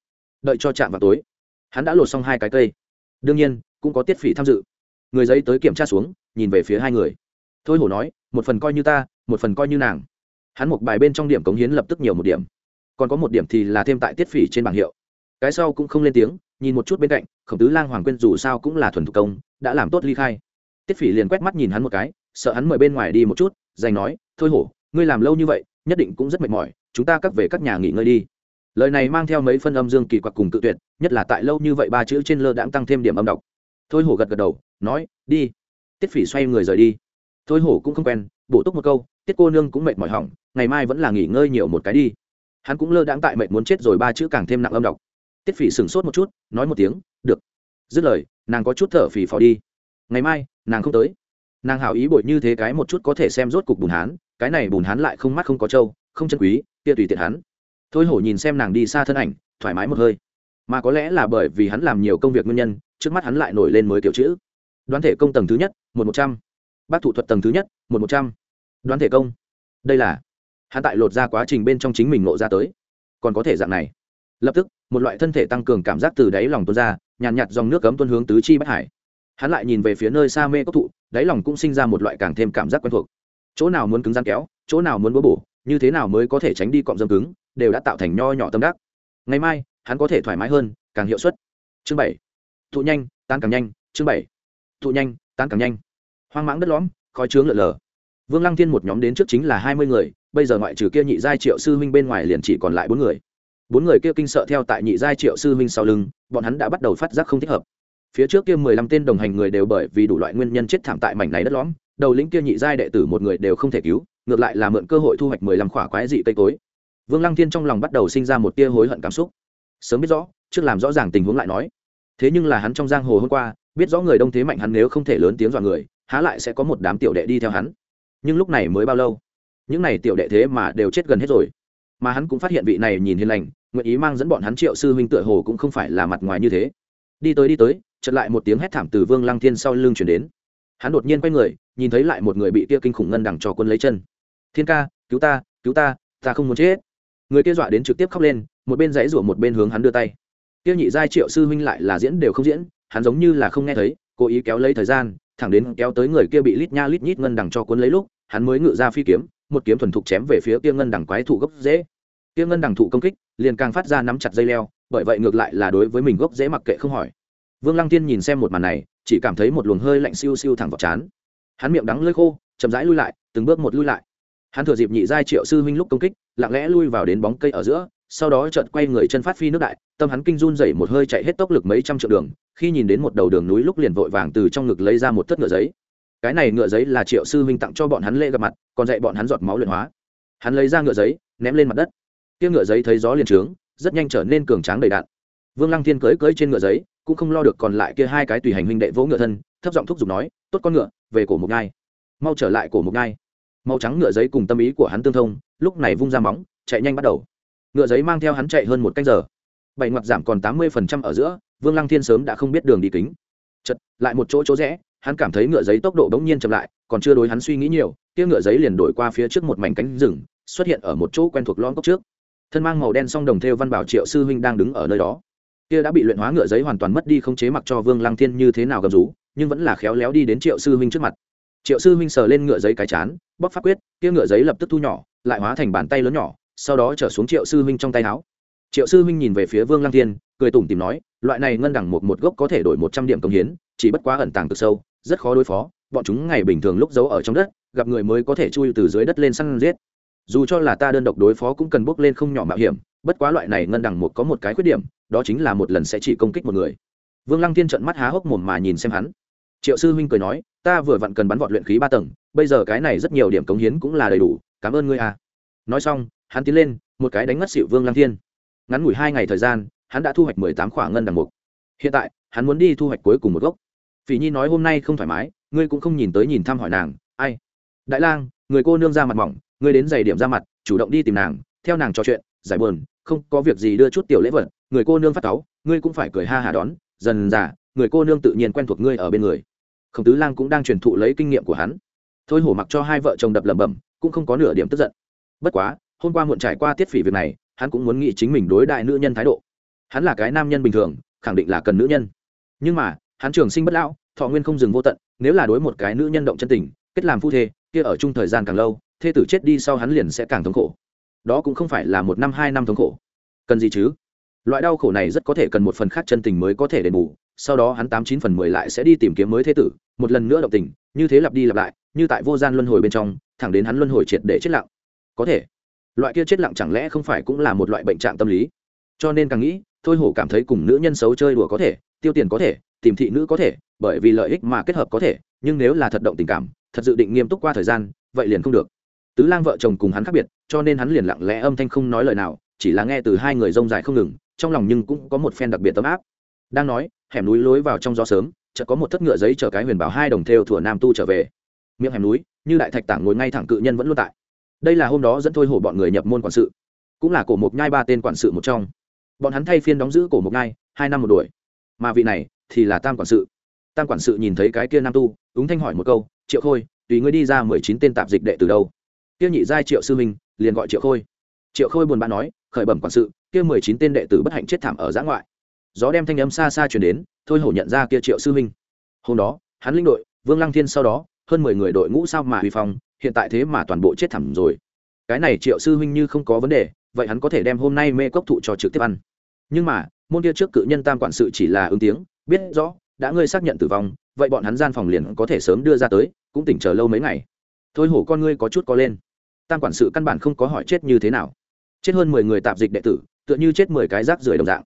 Đợi cho chạm vào tối, hắn đã lột xong hai cái cây. Đương nhiên, cũng có tiết phỉ tham dự người giấy tới kiểm tra xuống, nhìn về phía hai người. Thôi hổ nói, một phần coi như ta, một phần coi như nàng. Hắn một bài bên trong điểm cống hiến lập tức nhiều một điểm. Còn có một điểm thì là thêm tại tiết phỉ trên bảng hiệu. Cái sau cũng không lên tiếng, nhìn một chút bên cạnh, khổng tứ lang hoàng quyên dù sao cũng là thuần thủ công, đã làm tốt ly khai. Tiết phỉ liền quét mắt nhìn hắn một cái, sợ hắn mời bên ngoài đi một chút dành nói, thôi hổ, ngươi làm lâu như vậy, nhất định cũng rất mệt mỏi, chúng ta cắt về các nhà nghỉ ngơi đi. Lời này mang theo mấy phân âm dương kỳ quặc cùng tự tuyệt, nhất là tại lâu như vậy ba chữ trên lơ đãng tăng thêm điểm âm đọc. Thôi hổ gật gật đầu nói, đi. Tiết phỉ xoay người rời đi. Thôi hổ cũng không quen, bổ túc một câu, tiết cô nương cũng mệt mỏi hỏng, ngày mai vẫn là nghỉ ngơi nhiều một cái đi. Hắn cũng lơ đãng tại mệt muốn chết rồi ba chữ càng thêm nặng âm đọc. Tiết phỉ sửng sốt một chút, nói một tiếng, được. Dứt lời, nàng có chút thở phì phò đi. Ngày mai, nàng không tới. Nàng hảo ý bội như thế cái một chút có thể xem rốt cục bùn hán, cái này bùn hán lại không mắt không có trâu, không chân quý, kia tùy tiện hắn. Thôi hổ nhìn xem nàng đi xa thân ảnh, thoải mái một hơi. Mà có lẽ là bởi vì hắn làm nhiều công việc nguyên nhân, trước mắt hắn lại nổi lên mới kiểu chữ đoán thể công tầng thứ nhất một một trăm. Bác thủ thuật tầng thứ nhất một một trăm. Đoán thể công. Đây là hắn tại lột ra quá trình bên trong chính mình nộ ra tới. Còn có thể dạng này. Lập tức một loại thân thể tăng cường cảm giác từ đáy lòng tuôn ra nhàn nhạt, nhạt dòng nước cấm tuôn hướng tứ chi bất hải. Hắn lại nhìn về phía nơi xa mê cốc thụ đáy lòng cũng sinh ra một loại càng thêm cảm giác quen thuộc. Chỗ nào muốn cứng rắn kéo chỗ nào muốn bố bổ như thế nào mới có thể tránh đi cọm dâm cứng đều đã tạo thành nho nhỏ tâm đắc. Ngày mai hắn có thể thoải mái hơn càng hiệu suất. Chương bảy. Thụ nhanh tan càng nhanh chương bảy thụ nhanh tan càng nhanh. Hoang mãng đất lõm, khói trướng lợn lờ. Vương lăng thiên một nhóm đến trước chính là hai mươi người, bây giờ ngoại trừ kia nhị giai triệu sư huynh bên ngoài liền chỉ còn lại bốn người. Bốn người kia kinh sợ theo tại nhị giai triệu sư huynh sau lưng, bọn hắn đã bắt đầu phát giác không thích hợp. Phía trước kia mười lăm tên đồng hành người đều bởi vì đủ loại nguyên nhân chết thảm tại mảnh này đất lõm, đầu lĩnh kia nhị giai đệ tử một người đều không thể cứu, ngược lại là mượn cơ hội thu hoạch mười lăm khỏa quái dị cây cối. Vương lăng thiên trong lòng bắt đầu sinh ra một tia hối hận cảm xúc. Sớm biết rõ, trước làm rõ ràng tình huống lại nói. Thế nhưng là hắn trong giang hồ hôm qua biết rõ người đông thế mạnh hắn nếu không thể lớn tiếng dọa người, há lại sẽ có một đám tiểu đệ đi theo hắn. Nhưng lúc này mới bao lâu? Những này tiểu đệ thế mà đều chết gần hết rồi. Mà hắn cũng phát hiện vị này nhìn hiền lành, nguyện ý mang dẫn bọn hắn triệu sư huynh tựa hồ cũng không phải là mặt ngoài như thế. Đi tới đi tới, chợt lại một tiếng hét thảm từ vương lăng thiên sau lưng chuyển đến. Hắn đột nhiên quay người, nhìn thấy lại một người bị kia kinh khủng ngân đằng cho quân lấy chân. Thiên ca, cứu ta cứu ta ta không muốn chết. Người kia dọa đến trực tiếp khóc lên, một bên dãy rủa một bên hướng hắn đưa tay. Tiêu nhị giai triệu sư huynh lại là diễn đều không diễn hắn giống như là không nghe thấy, cố ý kéo lấy thời gian, thẳng đến kéo tới người kia bị lít nha lít nhít ngân đằng cho cuốn lấy lúc, hắn mới ngự ra phi kiếm, một kiếm thuần thục chém về phía kia ngân đằng quái thụ gốc dễ kia ngân đằng thụ công kích, liền càng phát ra nắm chặt dây leo, bởi vậy ngược lại là đối với mình gốc dễ mặc kệ không hỏi. Vương lăng tiên nhìn xem một màn này, chỉ cảm thấy một luồng hơi lạnh siêu siêu thẳng vào chán hắn miệng đắng lơi khô, chậm rãi lui lại, từng bước một lui lại. Hắn thừa dịp nhị giai triệu sư huynh lúc công kích, lặng lẽ lui vào đến bóng cây ở giữa sau đó chợt quay người chân phát phi nước đại, tâm hắn kinh run dậy một hơi chạy hết tốc lực mấy trăm triệu đường, khi nhìn đến một đầu đường núi lúc liền vội vàng từ trong ngực lấy ra một thất ngựa giấy. Cái này ngựa giấy là triệu sư huynh tặng cho bọn hắn lễ gặp mặt, còn dạy bọn hắn giọt máu luyện hóa. Hắn lấy ra ngựa giấy, ném lên mặt đất. Kia ngựa giấy thấy gió liền trướng, rất nhanh trở nên cường tráng đầy đạn. Vương lăng thiên cưỡi cưỡi trên ngựa giấy, cũng không lo được còn lại kia hai cái tùy hành huynh đệ vỗ ngựa thân, thấp giọng thúc giục nói, tốt con ngựa, về cổ một ngai. Mau trở lại cổ một ngai. Màu trắng ngựa giấy cùng tâm ý của hắn tương thông, lúc này vung ra móng, chạy nhanh bắt đầu ngựa giấy mang theo hắn chạy hơn một canh giờ. Bảy ngoặt giảm còn tám mươi phần trăm ở giữa, vương lăng thiên sớm đã không biết đường đi kính. Chật lại một chỗ chỗ rẽ, hắn cảm thấy ngựa giấy tốc độ bỗng nhiên chậm lại, còn chưa đối hắn suy nghĩ nhiều, kia ngựa giấy liền đổi qua phía trước một mảnh cánh rừng, xuất hiện ở một chỗ quen thuộc lõm cốc trước. Thân mang màu đen song đồng theo văn bảo triệu sư huynh đang đứng ở nơi đó. Kia đã bị luyện hóa ngựa giấy hoàn toàn mất đi không chế mặc cho vương lăng thiên như thế nào gầm rú, nhưng vẫn là khéo léo đi đến triệu sư huynh trước mặt. Triệu sư huynh sờ lên ngựa giấy cái chán bóc pháp quyết, kia ngựa giấy lập tức thu nhỏ, lại hóa thành bàn tay lớn nhỏ sau đó trở xuống triệu sư huynh trong tay áo. Triệu sư huynh nhìn về phía vương lăng thiên, cười tủm tìm nói, loại này ngân đẳng một một gốc có thể đổi một trăm điểm công hiến, chỉ bất quá ẩn tàng cực sâu, rất khó đối phó, bọn chúng ngày bình thường lúc giấu ở trong đất, gặp người mới có thể chui từ dưới đất lên săn giết. Dù cho là ta đơn độc đối phó cũng cần bước lên không nhỏ mạo hiểm, bất quá loại này ngân đẳng một có một cái khuyết điểm, đó chính là một lần sẽ chỉ công kích một người. Vương lăng tiên trận mắt há hốc mồm mà nhìn xem hắn. Triệu sư huynh cười nói, ta vừa vặn cần bắn vọt luyện khí ba tầng, bây giờ cái này rất nhiều điểm cống hiến cũng là đầy đủ, cảm ơn ngươi à. Nói xong hắn tiến lên, một cái đánh ngất xịu vương lăng thiên. Ngắn ngủi hai ngày thời gian, hắn đã thu hoạch mười tám khỏa ngân đằng mục. Hiện tại, hắn muốn đi thu hoạch cuối cùng một gốc. Phỉ nhi nói hôm nay không thoải mái, ngươi cũng không nhìn tới nhìn thăm hỏi nàng, ai? Đại lang, người cô nương ra mặt mỏng, ngươi đến giày điểm ra mặt, chủ động đi tìm nàng, theo nàng trò chuyện, giải buồn, không có việc gì đưa chút tiểu lễ vật, người cô nương phát cáu, ngươi cũng phải cười ha hà đón, dần dà, người cô nương tự nhiên quen thuộc ngươi ở bên người. Khổng tứ lang cũng đang truyền thụ lấy kinh nghiệm của hắn. Thôi hổ mặc cho hai vợ chồng đập lẩm bẩm, cũng không có nửa điểm tức giận. Bất quá hôm qua muộn trải qua tiết phỉ việc này, hắn cũng muốn nghĩ chính mình đối đại nữ nhân thái độ. Hắn là cái nam nhân bình thường, khẳng định là cần nữ nhân. Nhưng mà, hắn trường sinh bất lão, thọ nguyên không dừng vô tận, nếu là đối một cái nữ nhân động chân tình, kết làm phu thê, kia ở chung thời gian càng lâu, thê tử chết đi sau hắn liền sẽ càng thống khổ. Đó cũng không phải là một năm, hai năm thống khổ. Cần gì chứ? Loại đau khổ này rất có thể cần một phần khác chân tình mới có thể đền bù, sau đó hắn tám chín phần mười lại sẽ đi tìm kiếm mới thế tử, một lần nữa động tình, như thế lặp đi lặp lại, như tại vô gian luân hồi bên trong, thẳng đến hắn luân hồi triệt để chết lặng. Có thể loại kia chết lặng chẳng lẽ không phải cũng là một loại bệnh trạng tâm lý? Cho nên càng nghĩ, thôi hổ cảm thấy cùng nữ nhân xấu chơi đùa có thể, tiêu tiền có thể, tìm thị nữ có thể, bởi vì lợi ích mà kết hợp có thể, nhưng nếu là thật động tình cảm, thật dự định nghiêm túc qua thời gian, vậy liền không được. Tứ lang vợ chồng cùng hắn khác biệt, cho nên hắn liền lặng lẽ âm thanh không nói lời nào, chỉ là nghe từ hai người rông dài không ngừng, trong lòng nhưng cũng có một phen đặc biệt tấm áp. Đang nói, hẻm núi lối vào trong gió sớm, chợt có một thất ngựa giấy chở cái huyền bảo hai đồng theo thủa nam tu trở về. Miệng hẻm núi, như đại thạch tảng ngồi ngay thẳng cự nhân vẫn luôn tại đây là hôm đó dẫn thôi hổ bọn người nhập môn quản sự. Cũng là cổ mục nhai ba tên quản sự một trong. Bọn hắn thay phiên đóng giữ cổ mục nhai, hai năm một đuổi. Mà vị này thì là tam quản sự. Tam quản sự nhìn thấy cái kia nam tu, ứng thanh hỏi một câu, triệu khôi, tùy ngươi đi ra mười chín tên tạp dịch đệ từ đâu? Kia nhị giai triệu sư minh liền gọi triệu khôi. Triệu khôi buồn bã nói, khởi bẩm quản sự, kia mười chín tên đệ tử bất hạnh chết thảm ở giã ngoại. Gió đem thanh âm xa xa chuyển đến, thôi hổ nhận ra kia triệu sư minh. Hôm đó, hắn linh đội, vương lăng thiên sau đó, hơn mười người đội ngũ sao mà huy phong hiện tại thế mà toàn bộ chết thẳm rồi. Cái này triệu sư huynh như không có vấn đề, vậy hắn có thể đem hôm nay mê cốc thụ cho trực tiếp ăn. Nhưng mà, môn kia trước cự nhân tam quản sự chỉ là ứng tiếng, biết rõ, đã ngươi xác nhận tử vong, vậy bọn hắn gian phòng liền có thể sớm đưa ra tới, cũng tỉnh chờ lâu mấy ngày. Thôi hổ con ngươi có chút có lên. Tam quản sự căn bản không có hỏi chết như thế nào. Chết hơn mười người tạp dịch đệ tử, tựa như chết mười cái rác rưởi đồng dạng.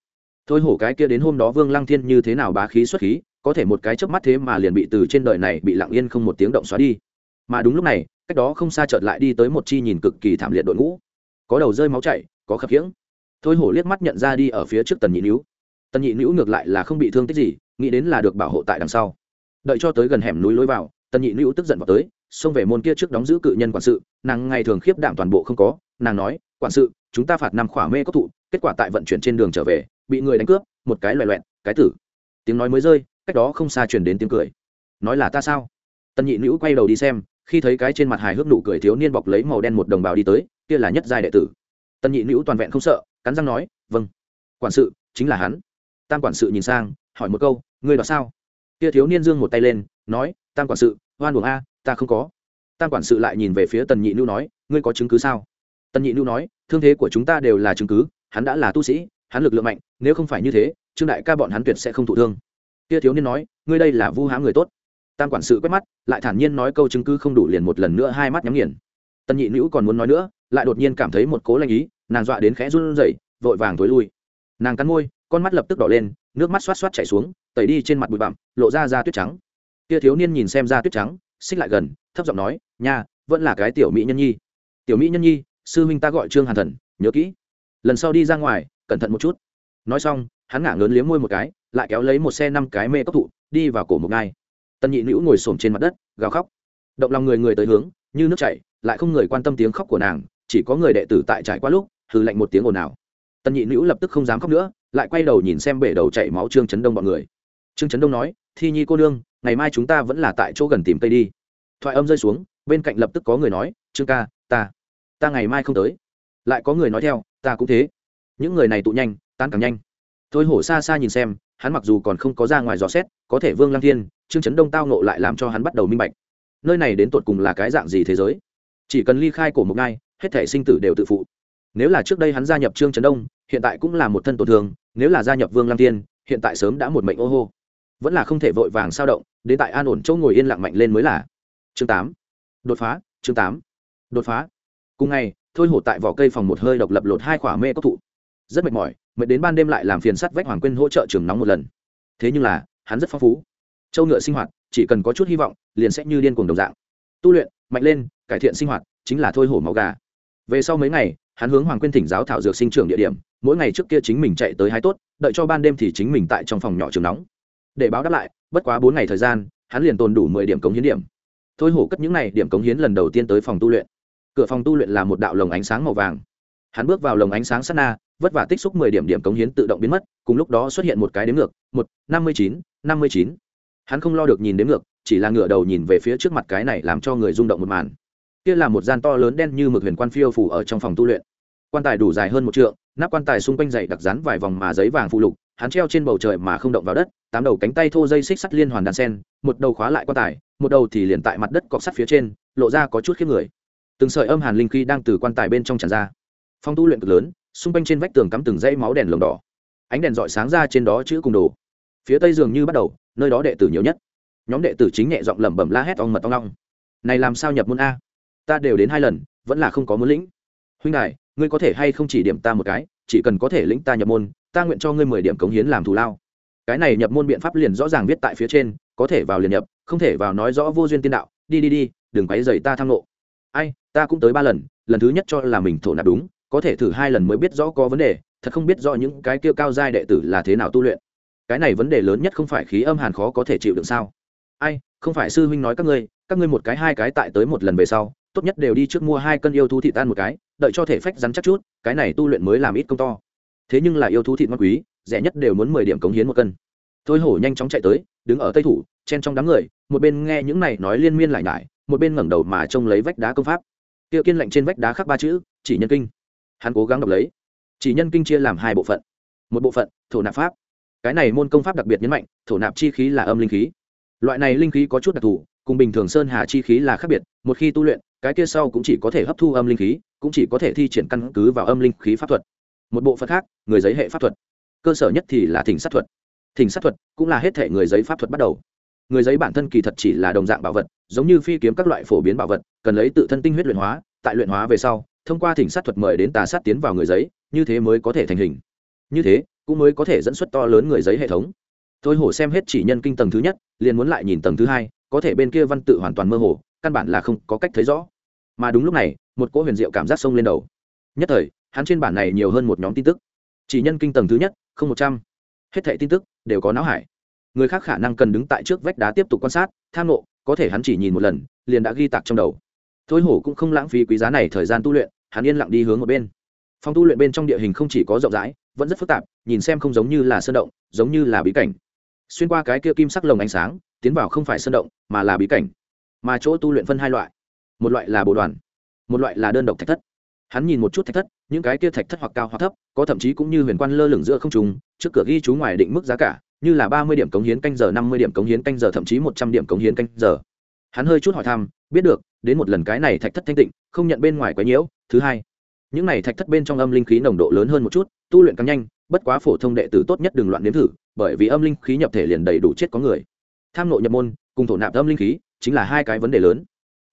Thôi hổ cái kia đến hôm đó vương lăng thiên như thế nào bá khí xuất khí, có thể một cái chớp mắt thế mà liền bị từ trên đời này bị lặng yên không một tiếng động xóa đi. Mà đúng lúc này cách đó không xa chợt lại đi tới một chi nhìn cực kỳ thảm liệt đội ngũ. Có đầu rơi máu chảy, có khập khiễng. Thôi hổ liếc mắt nhận ra đi ở phía trước tần nhị nữ tần nhị nữ ngược lại là không bị thương tích gì, nghĩ đến là được bảo hộ tại đằng sau. Đợi cho tới gần hẻm núi lối vào, tần nhị nữ tức giận vào tới, xông về môn kia trước đóng giữ cự nhân quản sự, nàng ngày thường khiếp đảm toàn bộ không có, nàng nói, quản sự, chúng ta phạt năm khỏa mê có thụ, kết quả tại vận chuyển trên đường trở về, bị người đánh cướp, một cái loẹ loẹn cái tử. Tiếng nói mới rơi, cách đó không xa truyền đến tiếng cười. Nói là ta sao? Tần nhị nữ quay đầu đi xem khi thấy cái trên mặt hài hước nụ cười thiếu niên bọc lấy màu đen một đồng bào đi tới, kia là nhất giai đệ tử. Tần nhị nữ toàn vẹn không sợ, cắn răng nói vâng quản sự, chính là hắn. Tam quản sự nhìn sang, hỏi một câu, ngươi đó sao? Kia thiếu niên dương một tay lên, nói, tam quản sự hoan buồng a, ta không có. Tam quản sự lại nhìn về phía tần nhị nữ nói, ngươi có chứng cứ sao? Tần nhị nữ nói, thương thế của chúng ta đều là chứng cứ, hắn đã là tu sĩ, hắn lực lượng mạnh, nếu không phải như thế, trương đại ca bọn hắn tuyệt sẽ không thụ thương. Kia thiếu niên nói, ngươi đây là vu hãm người tốt tam quản sự quét mắt, lại thản nhiên nói câu chứng cứ không đủ liền một lần nữa hai mắt nhắm nghiền. Tần nhị nữ còn muốn nói nữa, lại đột nhiên cảm thấy một cố lanh ý, nàng dọa đến khẽ run rẩy, vội vàng thối lui. Nàng cắn môi, con mắt lập tức đỏ lên, nước mắt xoát xoát chảy xuống, tẩy đi trên mặt bụi bặm, lộ ra da tuyết trắng. Kia thiếu niên nhìn xem da tuyết trắng, xích lại gần, thấp giọng nói, nha, vẫn là cái tiểu mỹ nhân nhi. Tiểu mỹ nhân nhi, sư huynh ta gọi trương hàn thần, nhớ kỹ. Lần sau đi ra ngoài, cẩn thận một chút. Nói xong, hắn ngả ngớn liếm môi một cái, lại kéo lấy một xe năm cái mê cốc thụ, đi vào cổ một ngai tần nhị nữ ngồi xổm trên mặt đất, gào khóc. Động lòng người người tới hướng, như nước chảy, lại không người quan tâm tiếng khóc của nàng, chỉ có người đệ tử tại trải qua lúc, hừ lạnh một tiếng ồn ào. Tần nhị nữ lập tức không dám khóc nữa, lại quay đầu nhìn xem bể đầu chảy máu trương chấn đông bọn người. Trương chấn đông nói, thi nhi cô nương, ngày mai chúng ta vẫn là tại chỗ gần tìm tây đi. Thoại âm rơi xuống, bên cạnh lập tức có người nói, trương ca, ta ta ngày mai không tới. Lại có người nói theo, ta cũng thế. Những người này tụ nhanh tan càng nhanh. Thôi hổ xa xa nhìn xem, hắn mặc dù còn không có ra ngoài dò xét, có thể vương lăng thiên trương Chấn đông tao nộ lại làm cho hắn bắt đầu minh bạch. Nơi này đến tột cùng là cái dạng gì thế giới? Chỉ cần ly khai cổ mục ngai, hết thể sinh tử đều tự phụ. Nếu là trước đây hắn gia nhập trương trấn đông, hiện tại cũng là một thân tổn thương, nếu là gia nhập vương Lam tiên, hiện tại sớm đã một mệnh ô hô. Vẫn là không thể vội vàng sao động, đến tại an ổn chỗ ngồi yên lặng mạnh lên mới là. Chương tám. Đột phá, chương tám. Đột phá. Cùng ngày, thôi hổ tại vỏ cây phòng một hơi độc lập lột hai khỏa mê cốc thụ. Rất mệt mỏi, mệt đến ban đêm lại làm phiền sắt vách hoàng quên hỗ trợ trường nóng một lần. Thế nhưng là, hắn rất phong phú châu ngựa sinh hoạt, chỉ cần có chút hy vọng, liền sẽ như điên cuồng đồng dạng. Tu luyện, mạnh lên, cải thiện sinh hoạt, chính là thôi hổ máu gà. Về sau mấy ngày, hắn hướng hoàng quyên thỉnh giáo thảo dược sinh trưởng địa điểm, mỗi ngày trước kia chính mình chạy tới hái tốt, đợi cho ban đêm thì chính mình tại trong phòng nhỏ trường nóng. Để báo đáp lại, bất quá bốn ngày thời gian, hắn liền tồn đủ mười điểm cống hiến điểm. Thôi hổ cất những n à y điểm cống hiến lần đầu tiên tới phòng tu luyện. Cửa phòng tu luyện là một đạo lồng ánh sáng màu vàng. Hắn bước vào lồng ánh sáng sát na, vất vả tích xúc mười điểm điểm cống hiến tự động biến mất, cùng lúc đó xuất hiện một cái đếm ngược, một, năm mươi chín, năm mươi chín hắn không lo được nhìn đến ngược, chỉ là ngửa đầu nhìn về phía trước mặt cái này làm cho người rung động một màn. Kia là một gian to lớn đen như mực huyền quan phiêu phủ ở trong phòng tu luyện. Quan tài đủ dài hơn một trượng, nắp quan tài xung quanh dày đặc rán vài vòng mà giấy vàng phụ lục, hắn treo trên bầu trời mà không động vào đất, tám đầu cánh tay thô dây xích sắt liên hoàn đàn sen, một đầu khóa lại quan tài, một đầu thì liền tại mặt đất cọc sắt phía trên, lộ ra có chút khiếp người. Từng sợi âm hàn linh khí đang từ quan tài bên trong tràn ra. Phong tu luyện cực lớn, xung quanh trên vách tường cắm từng dãy máu đèn lồng đỏ. Ánh đèn dọi sáng ra trên đó chữ cùng đồ. Phía tây dường như bắt đầu nơi đó đệ tử nhiều nhất. Nhóm đệ tử chính nhẹ giọng lẩm bẩm la hét ong mật ong long này làm sao nhập môn a? Ta đều đến hai lần, vẫn là không có muốn lĩnh. Huynh đại ngươi có thể hay không chỉ điểm ta một cái, chỉ cần có thể lĩnh ta nhập môn, ta nguyện cho ngươi mười điểm cống hiến làm thù lao. Cái này nhập môn biện pháp liền rõ ràng viết tại phía trên, có thể vào liền nhập, không thể vào nói rõ vô duyên tiên đạo. Đi đi đi, đừng quấy dày ta tham nộ ai, ta cũng tới ba lần lần thứ nhất cho là mình thổ nạp đúng, có thể thử hai lần mới biết rõ có vấn đề, thật không biết rõ những cái kia cao giai đệ tử là thế nào tu luyện cái này vấn đề lớn nhất không phải khí âm hàn khó có thể chịu được sao? Ai, không phải sư huynh nói các ngươi các ngươi một cái hai cái tại tới một lần về sau, tốt nhất đều đi trước mua hai cân yêu thú thịt tan một cái, đợi cho thể phách rắn chắc chút, cái này tu luyện mới làm ít công to. Thế nhưng là yêu thú thịt ngon quý, rẻ nhất đều muốn mười điểm cống hiến một cân. Thôi hổ nhanh chóng chạy tới, đứng ở tây thủ, chen trong đám người, một bên nghe những này nói liên miên lại nhải, một bên ngẩng đầu mà trông lấy vách đá công pháp. Tiêu kiên lạnh trên vách đá khắc ba chữ, chỉ nhân kinh. Hắn cố gắng đọc lấy. Chỉ nhân kinh chia làm hai bộ phận. Một bộ phận, thổ nạp pháp cái này môn công pháp đặc biệt nhấn mạnh, thổ nạp chi khí là âm linh khí. Loại này linh khí có chút đặc thù, cùng bình thường sơn hà chi khí là khác biệt, một khi tu luyện, cái kia sau cũng chỉ có thể hấp thu âm linh khí, cũng chỉ có thể thi triển căn cứ vào âm linh khí pháp thuật. Một bộ phận khác, người giấy hệ pháp thuật. Cơ sở nhất thì là thỉnh sát thuật. Thỉnh sát thuật cũng là hết thể người giấy pháp thuật bắt đầu. Người giấy bản thân kỳ thật chỉ là đồng dạng bảo vật, giống như phi kiếm các loại phổ biến bảo vật, cần lấy tự thân tinh huyết luyện hóa, tại luyện hóa về sau, thông qua thỉnh sát thuật mời đến tà sát tiến vào người giấy, như thế mới có thể thành hình. Như thế cũng mới có thể dẫn xuất to lớn người giấy hệ thống. Thôi hổ xem hết chỉ nhân kinh tầng thứ nhất, liền muốn lại nhìn tầng thứ hai, có thể bên kia văn tự hoàn toàn mơ hồ, căn bản là không có cách thấy rõ. Mà đúng lúc này, một cỗ huyền diệu cảm giác sông lên đầu. Nhất thời, hắn trên bản này nhiều hơn một nhóm tin tức. Chỉ nhân kinh tầng thứ nhất, không một trăm. Hết thệ tin tức đều có não hải. Người khác khả năng cần đứng tại trước vách đá tiếp tục quan sát, tham nộ có thể hắn chỉ nhìn một lần, liền đã ghi tạc trong đầu. Thôi hổ cũng không lãng phí quý giá này thời gian tu luyện, hắn yên lặng đi hướng một bên. Phòng tu luyện bên trong địa hình không chỉ có rộng rãi, vẫn rất phức tạp nhìn xem không giống như là sơn động, giống như là bí cảnh. Xuyên qua cái kia kim sắc lồng ánh sáng, tiến vào không phải sơn động, mà là bí cảnh. Mà chỗ tu luyện phân hai loại. Một loại là bộ đoàn, một loại là đơn độc thạch thất. Hắn nhìn một chút thạch thất, những cái kia thạch thất hoặc cao hoặc thấp, có thậm chí cũng như huyền quan lơ lửng giữa không trùng trước cửa ghi chú ngoài định mức giá cả, như là ba mươi điểm cống hiến canh giờ, năm mươi điểm cống hiến canh giờ, thậm chí một trăm điểm cống hiến canh giờ. Hắn hơi chút hỏi thăm, biết được, đến một lần cái này thạch thất thanh tịnh, không nhận bên ngoài quấy nhiễu. Thứ hai, những này thạch thất bên trong âm linh khí nồng độ lớn hơn một chút, tu luyện càng nhanh bất quá phổ thông đệ tử tốt nhất đừng loạn nếm thử, bởi vì âm linh khí nhập thể liền đầy đủ chết có người. Tham nội nhập môn, cùng thổ nạp âm linh khí, chính là hai cái vấn đề lớn.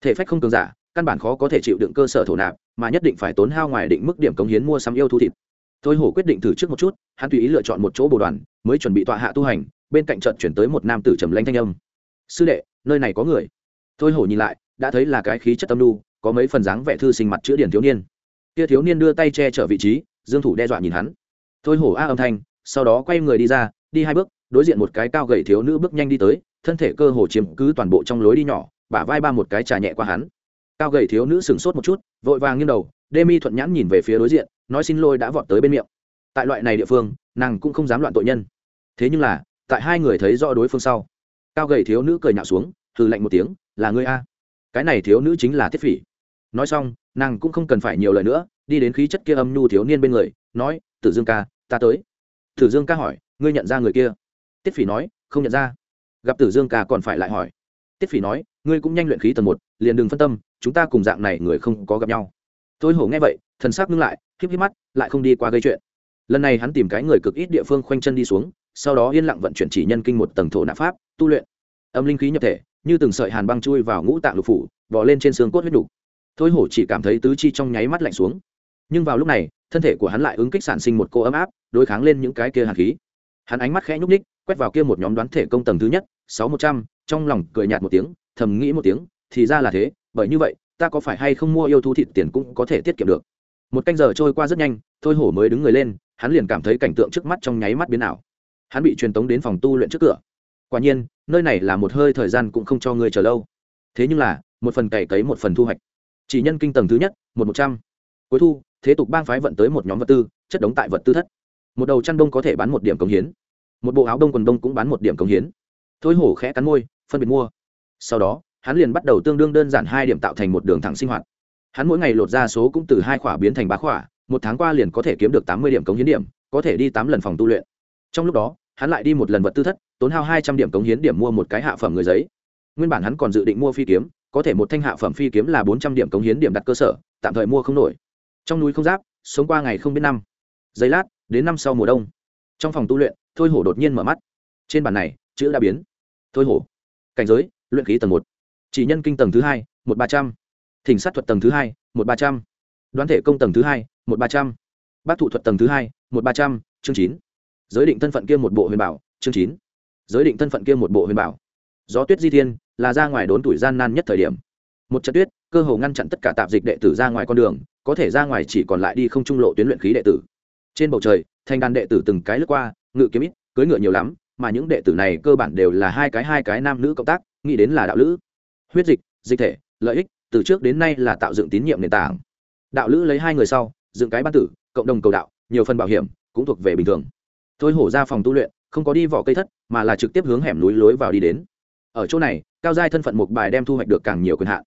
Thể phách không cường giả, căn bản khó có thể chịu đựng cơ sở thổ nạp, mà nhất định phải tốn hao ngoài định mức điểm cống hiến mua sắm yêu thu thịt. Thôi hổ quyết định thử trước một chút, hắn tùy ý lựa chọn một chỗ bồ đoàn, mới chuẩn bị tọa hạ tu hành, bên cạnh trận chuyển tới một nam tử trầm lanh thanh âm. Sư đệ, nơi này có người. Thôi hổ nhìn lại, đã thấy là cái khí chất tâm lu có mấy phần dáng vẻ thư sinh mặt chữa điển thiếu niên. Kia thiếu niên đưa tay che chở vị trí, dương thủ đe dọa nhìn hắn thôi hổ a âm thanh, sau đó quay người đi ra, đi hai bước, đối diện một cái cao gầy thiếu nữ bước nhanh đi tới, thân thể cơ hồ chiếm cứ toàn bộ trong lối đi nhỏ, bả vai ba một cái trà nhẹ qua hắn. Cao gầy thiếu nữ sửng sốt một chút, vội vàng nghiêng đầu, đê mi thuận nhãn nhìn về phía đối diện, nói xin lỗi đã vọt tới bên miệng. Tại loại này địa phương, nàng cũng không dám loạn tội nhân. Thế nhưng là, tại hai người thấy rõ đối phương sau, cao gầy thiếu nữ cười nhạo xuống, hừ lạnh một tiếng, là ngươi a? Cái này thiếu nữ chính là thiết phỉ. Nói xong, nàng cũng không cần phải nhiều lời nữa, đi đến khí chất kia âm nhu thiếu niên bên người, nói tử dương ca, ta tới. Tử dương ca hỏi, ngươi nhận ra người kia? Tiết phỉ nói, không nhận ra. Gặp tử dương ca còn phải lại hỏi. Tiết phỉ nói, ngươi cũng nhanh luyện khí tầng một, liền đừng phân tâm, chúng ta cùng dạng này người không có gặp nhau. Tôi hổ nghe vậy, thần sắc ngưng lại, híp híp mắt, lại không đi qua gây chuyện. Lần này hắn tìm cái người cực ít địa phương khoanh chân đi xuống, sau đó yên lặng vận chuyển chỉ nhân kinh một tầng thổ nạp pháp, tu luyện. Âm linh khí nhập thể, như từng sợi hàn băng chui vào ngũ tạng lục phủ vò lên trên xương cốt huyết đục thôi hổ chỉ cảm thấy tứ chi trong nháy mắt lạnh xuống nhưng vào lúc này, thân thể của hắn lại ứng kích sản sinh một cô ấm áp, đối kháng lên những cái kia hàn khí. Hắn ánh mắt khẽ nhúc ních quét vào kia một nhóm đoán thể công tầng thứ nhất, sáu một trăm, trong lòng cười nhạt một tiếng, thầm nghĩ một tiếng, thì ra là thế, bởi như vậy, ta có phải hay không mua yêu thú thịt tiền cũng có thể tiết kiệm được. Một canh giờ trôi qua rất nhanh, thôi hổ mới đứng người lên, hắn liền cảm thấy cảnh tượng trước mắt trong nháy mắt biến ảo. Hắn bị truyền tống đến phòng tu luyện trước cửa. Quả nhiên, nơi này là một hơi thời gian cũng không cho ngươi chờ lâu. Thế nhưng là, một phần cày cấy một phần thu hoạch. Chỉ nhân kinh tầng thứ nhất, một một trăm. Cuối thu thế tục bang phái vận tới một nhóm vật tư, chất đống tại vật tư thất. Một đầu chăn đông có thể bán một điểm cống hiến. Một bộ áo đông quần đông cũng bán một điểm cống hiến. Thôi hổ khẽ cắn môi, phân biệt mua. Sau đó, hắn liền bắt đầu tương đương đơn giản hai điểm tạo thành một đường thẳng sinh hoạt. Hắn mỗi ngày lột ra số cũng từ hai khỏa biến thành ba khỏa, một tháng qua liền có thể kiếm được tám mươi điểm cống hiến điểm, có thể đi tám lần phòng tu luyện. Trong lúc đó, hắn lại đi một lần vật tư thất, tốn hao hai trăm điểm cống hiến điểm mua một cái hạ phẩm người giấy. Nguyên bản hắn còn dự định mua phi kiếm, có thể một thanh hạ phẩm phi kiếm là bốn trăm điểm cống hiến điểm đặt cơ sở, tạm thời mua không nổi trong núi không giáp, sống qua ngày không biết năm. Giây lát, đến năm sau mùa đông. Trong phòng tu luyện, thôi hổ đột nhiên mở mắt. Trên bản này, chữ đã biến. Thôi hổ. Cảnh giới, luyện khí tầng một. Chỉ nhân kinh tầng thứ hai, một ba trăm. Thỉnh sát thuật tầng thứ hai, một ba trăm. Đoán thể công tầng thứ hai, một ba trăm. Bác thủ thuật tầng thứ hai, một ba trăm, chương chín. Giới định thân phận kia một bộ huyền bảo, chương chín. Giới định thân phận kia một bộ huyền bảo. Gió tuyết di thiên, là ra ngoài đốn tuổi gian nan nhất thời điểm. Một trận tuyết, cơ hồ ngăn chặn tất cả tạp dịch đệ tử ra ngoài con đường có thể ra ngoài chỉ còn lại đi không trung lộ tuyến luyện khí đệ tử. Trên bầu trời, thanh đàn đệ tử từng cái lướt qua, ngự kiếm ít cưới ngựa nhiều lắm, mà những đệ tử này cơ bản đều là hai cái hai cái nam nữ cộng tác, nghĩ đến là đạo lữ. Huyết dịch dịch thể, lợi ích, từ trước đến nay là tạo dựng tín nhiệm nền tảng. Đạo lữ lấy hai người sau, dựng cái ban tử, cộng đồng cầu đạo, nhiều phần bảo hiểm, cũng thuộc về bình thường. Thôi hổ ra phòng tu luyện, không có đi vỏ cây thất, mà là trực tiếp hướng hẻm núi lối vào đi đến. Ở chỗ này, cao giai thân phận một bài đem thu hoạch được càng nhiều quyền hạn.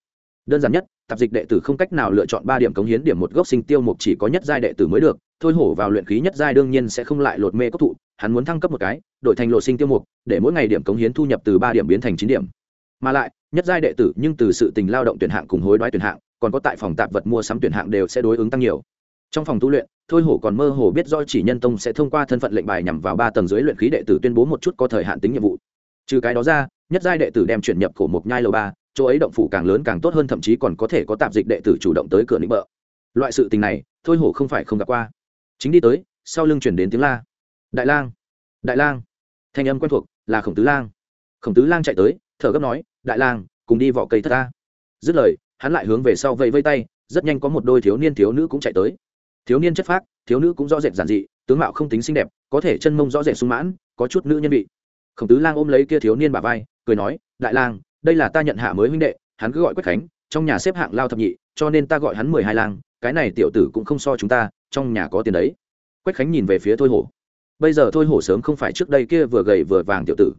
Đơn giản nhất tạp dịch đệ tử không cách nào lựa chọn ba điểm cống hiến, điểm một gốc sinh tiêu mục chỉ có nhất giai đệ tử mới được. Thôi hổ vào luyện khí nhất giai đương nhiên sẽ không lại lột mê cốc thụ, hắn muốn thăng cấp một cái, đổi thành lộ sinh tiêu mục, để mỗi ngày điểm cống hiến thu nhập từ ba điểm biến thành chín điểm. Mà lại, nhất giai đệ tử nhưng từ sự tình lao động tuyển hạng cùng hối đoái tuyển hạng, còn có tại phòng tạp vật mua sắm tuyển hạng đều sẽ đối ứng tăng nhiều. Trong phòng tu luyện, thôi hổ còn mơ hồ biết do chỉ nhân tông sẽ thông qua thân phận lệnh bài nhằm vào ba tầng dưới luyện khí đệ tử tuyên bố một chút có thời hạn tính nhiệm vụ. Trừ cái đó ra, nhất giai đệ tử đem chuyển nhập cổ mục nhai lầu ba chỗ ấy động phủ càng lớn càng tốt hơn, thậm chí còn có thể có tạp dịch đệ tử chủ động tới cửa nịnh bợ. Loại sự tình này, thôi hổ không phải không gặp qua. Chính đi tới, sau lưng chuyển đến tiếng la. Đại lang đại lang. Thanh âm quen thuộc là khổng tứ lang. Khổng tứ lang chạy tới, thở gấp nói, đại lang, cùng đi vỏ cây thất ta. Dứt lời, hắn lại hướng về sau vẫy vây tay, rất nhanh có một đôi thiếu niên thiếu nữ cũng chạy tới. Thiếu niên chất phác, thiếu nữ cũng rõ rệt giản dị, tướng mạo không tính xinh đẹp, có thể chân mông rõ rệt sung mãn, có chút nữ nhân vị. Khổng tứ lang ôm lấy kia thiếu niên bà vai, cười nói, đại lang đây là ta nhận hạ mới huynh đệ, hắn cứ gọi quách khánh, trong nhà xếp hạng lao thập nhị, cho nên ta gọi hắn mười hai lang, cái này tiểu tử cũng không so chúng ta, trong nhà có tiền đấy. Quách khánh nhìn về phía thôi hổ. Bây giờ thôi hổ sớm không phải trước đây kia vừa gầy vừa vàng tiểu tử.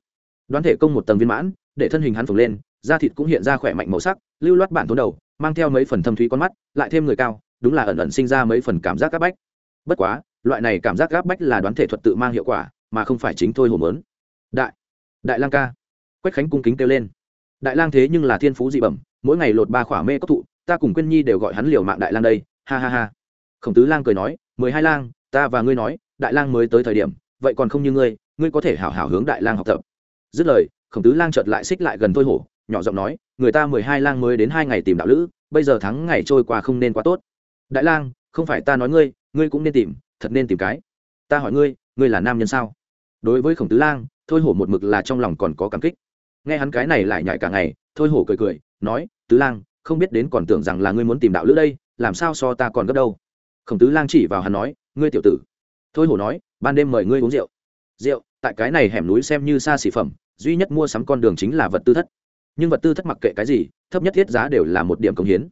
Đoán thể công một tầng viên mãn, để thân hình hắn phồng lên, da thịt cũng hiện ra khỏe mạnh màu sắc, lưu loát bản thốn đầu, mang theo mấy phần thâm thúy con mắt, lại thêm người cao, đúng là ẩn ẩn sinh ra mấy phần cảm giác gáp bách. Bất quá, loại này cảm giác gáp bách là đoán thể thuật tự mang hiệu quả, mà không phải chính thôi hổ mớn đại đại lang ca. Quách khánh cung kính kêu lên đại lang thế nhưng là thiên phú dị bẩm, mỗi ngày lột ba khỏa mê cốc thụ, ta cùng quyên nhi đều gọi hắn liều mạng đại lang đây, ha ha ha. Khổng tứ lang cười nói, mười hai lang, ta và ngươi nói, đại lang mới tới thời điểm, vậy còn không như ngươi ngươi có thể hảo hảo hướng đại lang học tập. Dứt lời, khổng tứ lang chợt lại xích lại gần thôi hổ, nhỏ giọng nói, người ta mười hai lang mới đến hai ngày tìm đạo lữ, bây giờ tháng ngày trôi qua không nên quá tốt. Đại lang, không phải ta nói ngươi ngươi cũng nên tìm, thật nên tìm cái. Ta hỏi ngươi ngươi là nam nhân sao? Đối với khổng tứ lang, thôi hổ một mực là trong lòng còn có cảm kích nghe hắn cái này lại nhại cả ngày, thôi hổ cười cười, nói, tứ lang, không biết đến còn tưởng rằng là ngươi muốn tìm đạo lữ đây, làm sao so ta còn gấp đâu? Khổng tứ lang chỉ vào hắn nói, ngươi tiểu tử. Thôi hổ nói, ban đêm mời ngươi uống rượu. Rượu, tại cái này hẻm núi xem như xa xỉ phẩm, duy nhất mua sắm con đường chính là vật tư thất. Nhưng vật tư thất mặc kệ cái gì, thấp nhất thiết giá đều là một điểm công hiến.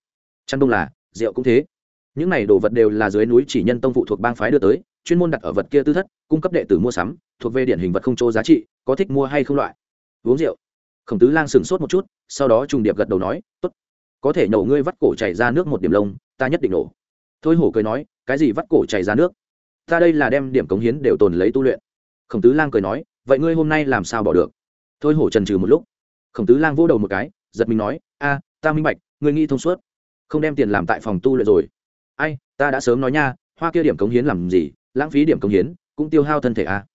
Chăn đông là, rượu cũng thế. Những này đồ vật đều là dưới núi chỉ nhân tông phụ thuộc bang phái đưa tới, chuyên môn đặt ở vật kia tư thất, cung cấp đệ tử mua sắm, thuộc về điển hình vật không chỗ giá trị, có thích mua hay không loại. Uống rượu khổng tứ lang sửng sốt một chút, sau đó trùng điệp gật đầu nói, tốt, có thể nổ ngươi vắt cổ chảy ra nước một điểm lông, ta nhất định nổ. Thôi hổ cười nói, cái gì vắt cổ chảy ra nước? Ta đây là đem điểm cống hiến đều tồn lấy tu luyện. Khổng tứ lang cười nói, vậy ngươi hôm nay làm sao bỏ được? Thôi hổ trần trừ một lúc. Khổng tứ lang vỗ đầu một cái, giật mình nói, a, ta minh bạch, ngươi nghĩ thông suốt. Không đem tiền làm tại phòng tu luyện rồi. Ai, ta đã sớm nói nha, hoa kia điểm cống hiến làm gì, lãng phí điểm cống hiến, cũng tiêu hao thân thể a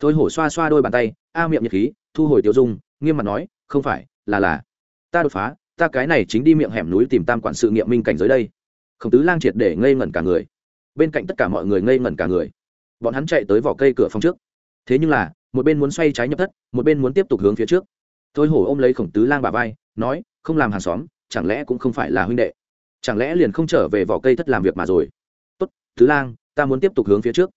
thôi hổ xoa xoa đôi bàn tay, a miệng nhiệt khí, thu hồi tiêu dung, nghiêm mặt nói không phải, là là. Ta đột phá, ta cái này chính đi miệng hẻm núi tìm tam quản sự nghiệm minh cảnh giới đây. Khổng tứ lang triệt để ngây ngẩn cả người. Bên cạnh tất cả mọi người ngây ngẩn cả người. Bọn hắn chạy tới vỏ cây cửa phòng trước. Thế nhưng là, một bên muốn xoay trái nhập thất, một bên muốn tiếp tục hướng phía trước. Thôi hổ ôm lấy khổng tứ lang bà vai, nói, không làm hàng xóm, chẳng lẽ cũng không phải là huynh đệ? Chẳng lẽ liền không trở về vỏ cây thất làm việc mà rồi? Tốt, tứ lang, ta muốn tiếp tục hướng phía trước.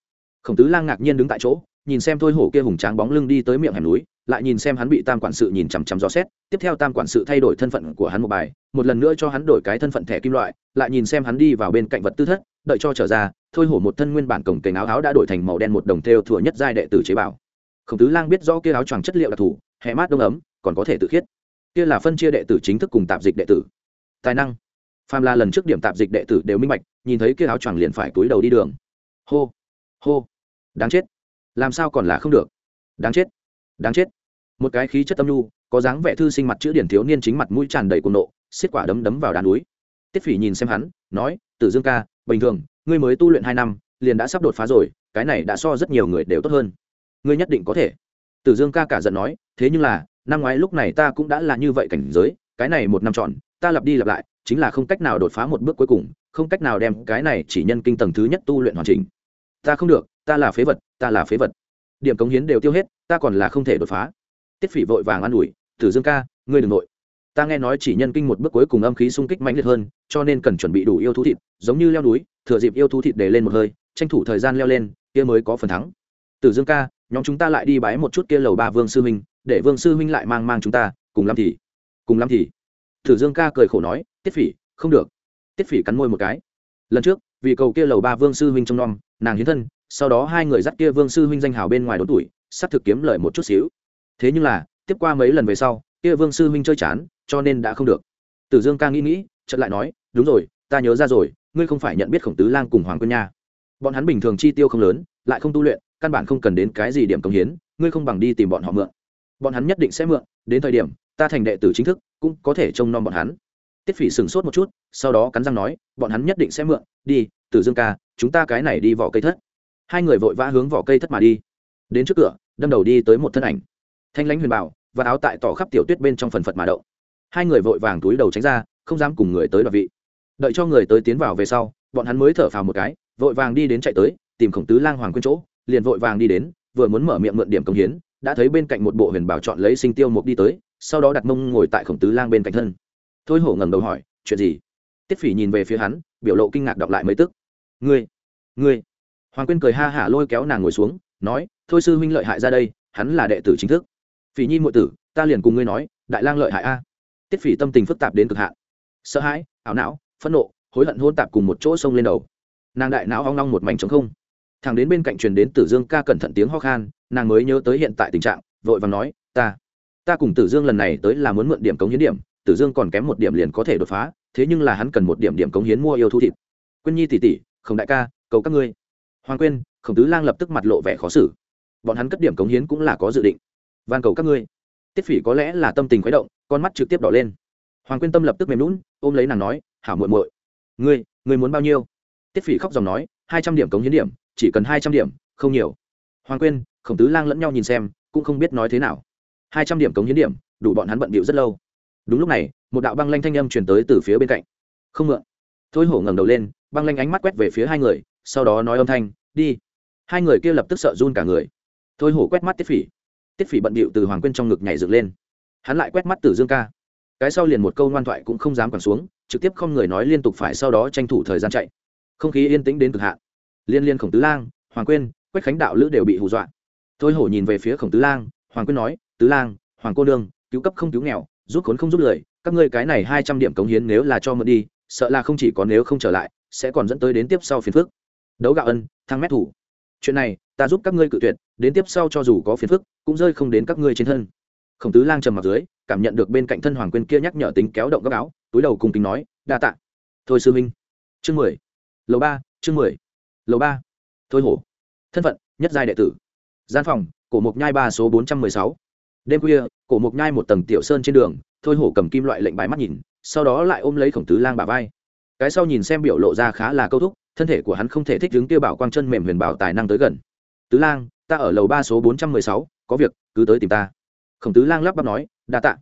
Khổng tứ lang ngạc nhiên đứng tại chỗ nhìn xem thôi hổ kia hùng tráng bóng lưng đi tới miệng hẻm núi, lại nhìn xem hắn bị tam quản sự nhìn chằm chằm dò xét, tiếp theo tam quản sự thay đổi thân phận của hắn một bài, một lần nữa cho hắn đổi cái thân phận thẻ kim loại, lại nhìn xem hắn đi vào bên cạnh vật tư thất, đợi cho trở ra, thôi hổ một thân nguyên bản cổng cành áo áo đã đổi thành màu đen một đồng theo thừa nhất giai đệ tử chế bảo. Khổng tứ lang biết rõ kia áo choàng chất liệu đặc thù hẹ mát đông ấm, còn có thể tự khiết. Kia là phân chia đệ tử chính thức cùng tạp dịch đệ tử. Tài năng. Phàm là lần trước điểm tạp dịch đệ tử đều minh bạch, nhìn thấy kia áo choàng liền phải túi đầu đi đường. Hô. Hô. Đáng chết làm sao còn là không được? Đáng chết đáng chết. Một cái khí chất tâm nhu có dáng vẻ thư sinh mặt chữ điển thiếu niên chính mặt mũi tràn đầy cuồng nộ xiết quả đấm đấm vào đá núi. Tiết phỉ nhìn xem hắn nói tử dương ca bình thường ngươi mới tu luyện hai năm liền đã sắp đột phá rồi cái này đã so rất nhiều người đều tốt hơn. Ngươi nhất định có thể. Tử dương ca cả giận nói thế nhưng là năm ngoái lúc này ta cũng đã là như vậy cảnh giới cái này một năm tròn, ta lặp đi lặp lại chính là không cách nào đột phá một bước cuối cùng không cách nào đem cái này chỉ nhân kinh tầng thứ nhất tu luyện hoàn chỉnh. Ta không được ta là phế vật ta là phế vật. Điểm cống hiến đều tiêu hết, ta còn là không thể đột phá. Tiết phỉ vội vàng an ủi, tử dương ca, ngươi đ ừ n g nội. Ta nghe nói chỉ nhân kinh một bước cuối cùng âm khí sung kích mạnh liệt hơn, cho nên cần chuẩn bị đủ yêu thú thịt, giống như leo núi, thừa dịp yêu thú thịt để lên một hơi, tranh thủ thời gian leo lên, kia mới có phần thắng. Tử dương ca, nhóm chúng ta lại đi bái một chút kia lầu ba vương sư huynh, để vương sư huynh lại mang mang chúng ta, cùng làm thì, cùng làm thì. Tử dương ca cười khổ nói, tiết phỉ, không được. Tiết phỉ cắn môi một cái. Lần trước, vì cầu kia lầu ba vương sư huynh trông nom, nàng hiến thân sau đó hai người dắt kia vương sư huynh danh hào bên ngoài đốn tuổi, sắp thực kiếm lợi một chút xíu. Thế nhưng là, tiếp qua mấy lần về sau, kia vương sư huynh chơi chán, cho nên đã không được. Tử dương ca nghĩ nghĩ, chợt lại nói, đúng rồi, ta nhớ ra rồi, ngươi không phải nhận biết khổng tứ lang cùng hoàng quân nha. Bọn hắn bình thường chi tiêu không lớn, lại không tu luyện, căn bản không cần đến cái gì điểm công hiến, ngươi không bằng đi tìm bọn họ mượn. Bọn hắn nhất định sẽ mượn, đến thời điểm, ta thành đệ tử chính thức, cũng có thể trông nom bọn hắn. Tiết phỉ sửng sốt một chút, sau đó cắn răng nói, bọn hắn nhất định sẽ mượn, đi, tử dương ca, chúng ta cái này đi vỏ cây thất hai người vội vã hướng vỏ cây thất mà đi. Đến trước cửa, đâm đầu đi tới một thân ảnh. Thanh lãnh huyền bảo, và áo tại tỏ khắp tiểu tuyết bên trong phần phật mà đậu hai người vội vàng túi đầu tránh ra, không dám cùng người tới đoạt vị. Đợi cho người tới tiến vào về sau, bọn hắn mới thở phào một cái, vội vàng đi đến chạy tới, tìm khổng tứ lang hoàng quên chỗ, liền vội vàng đi đến, vừa muốn mở miệng mượn điểm công hiến, đã thấy bên cạnh một bộ huyền bảo chọn lấy sinh tiêu mục đi tới, sau đó đặt mông ngồi tại khổng tứ lang bên cạnh thân. Thôi hổ ngẩng đầu hỏi, chuyện gì? Tiết phỉ nhìn về phía hắn, biểu lộ kinh ngạc đọc lại mấy tức. Ngươi ngươi hoàng quyên cười ha hả lôi kéo nàng ngồi xuống, nói, thôi sư huynh lợi hại ra đây, hắn là đệ tử chính thức. Phỉ nhi muội tử, ta liền cùng ngươi nói, đại lang lợi hại a. Tiết phỉ tâm tình phức tạp đến cực hạn. Sợ hãi, ảo não, phẫn nộ, hối hận hôn tạp cùng một chỗ sông lên đầu. Nàng đại não hoang long một mảnh trống không. Thằng đến bên cạnh truyền đến tử dương ca cẩn thận tiếng ho khan, nàng mới nhớ tới hiện tại tình trạng, vội và nói, ta ta cùng tử dương lần này tới là muốn mượn điểm cống hiến điểm, tử dương còn kém một điểm liền có thể đột phá, thế nhưng là hắn cần một điểm điểm cống hiến mua yêu thu thịt. Quyên nhi tỷ tỷ không đại ca, cầu các ngươi hoàng quyên, khổng tứ lang lập tức mặt lộ vẻ khó xử. Bọn hắn cất điểm cống hiến cũng là có dự định. Van cầu các ngươi. Tiết phỉ có lẽ là tâm tình khuấy động, con mắt trực tiếp đỏ lên. Hoàng quyên tâm lập tức mềm lún ôm lấy nàng nói, hảo muội muội, ngươi ngươi muốn bao nhiêu? Tiết phỉ khóc dòng nói, hai trăm điểm cống hiến điểm, chỉ cần hai trăm điểm, không nhiều. Hoàng quyên, khổng tứ lang lẫn nhau nhìn xem, cũng không biết nói thế nào. Hai trăm điểm cống hiến điểm, đủ bọn hắn bận bịu rất lâu. Đúng lúc này, một đạo băng lanh thanh âm truyền tới từ phía bên cạnh. Không mượn. Thôi hổ ngẩng đầu lên, băng lanh ánh mắt quét về phía hai người sau đó nói âm thanh, đi. Hai người kia lập tức sợ run cả người. Thôi hổ quét mắt tiết phỉ. Tiết phỉ bận bịu từ hoàng quyên trong ngực nhảy dựng lên. Hắn lại quét mắt từ dương ca. Cái sau liền một câu ngoan thoại cũng không dám quẳng xuống, trực tiếp không người nói liên tục phải sau đó tranh thủ thời gian chạy. Không khí yên tĩnh đến cực hạn. Liên liên khổng tứ lang, hoàng quyên, quách khánh đạo lữ đều bị hù dọa. Thôi hổ nhìn về phía khổng tứ lang, hoàng quyên nói, tứ lang, hoàng cô nương, cứu cấp không cứu nghèo, rút khốn không giúp lười, các ngươi cái này hai trăm điểm cống hiến nếu là cho mượn đi, sợ là không chỉ có nếu không trở lại, sẽ còn dẫn tới đến tiếp sau phiền phức đấu gạo ân, thăng mét thủ. Chuyện này, ta giúp các ngươi cự tuyệt, đến tiếp sau cho dù có phiền phức, cũng rơi không đến các ngươi trên thân. Khổng tứ lang trầm mặt dưới, cảm nhận được bên cạnh thân hoàng quyên kia nhắc nhở tính kéo động góc áo, túi đầu cùng tính nói, đa tạ. Thôi sư minh chương mười. Lầu ba, chương mười. Lầu ba. Thôi hổ. Thân phận, nhất giai đệ tử. Gian phòng, cổ mộc nhai ba số bốn trăm mười sáu. Đêm khuya, cổ mộc nhai một tầng tiểu sơn trên đường, thôi hổ cầm kim loại lệnh bài mắt nhìn, sau đó lại ôm lấy khổng tứ lang bà vai. Cái sau nhìn xem biểu lộ ra khá là câu thúc thân thể của hắn không thể thích đứng kia bảo quang chân mềm huyền bảo tài năng tới gần. Tứ lang, ta ở lầu ba số bốn trăm mười sáu, có việc, cứ tới tìm ta. Khổng tứ lang lắp bắp nói, đa tạ.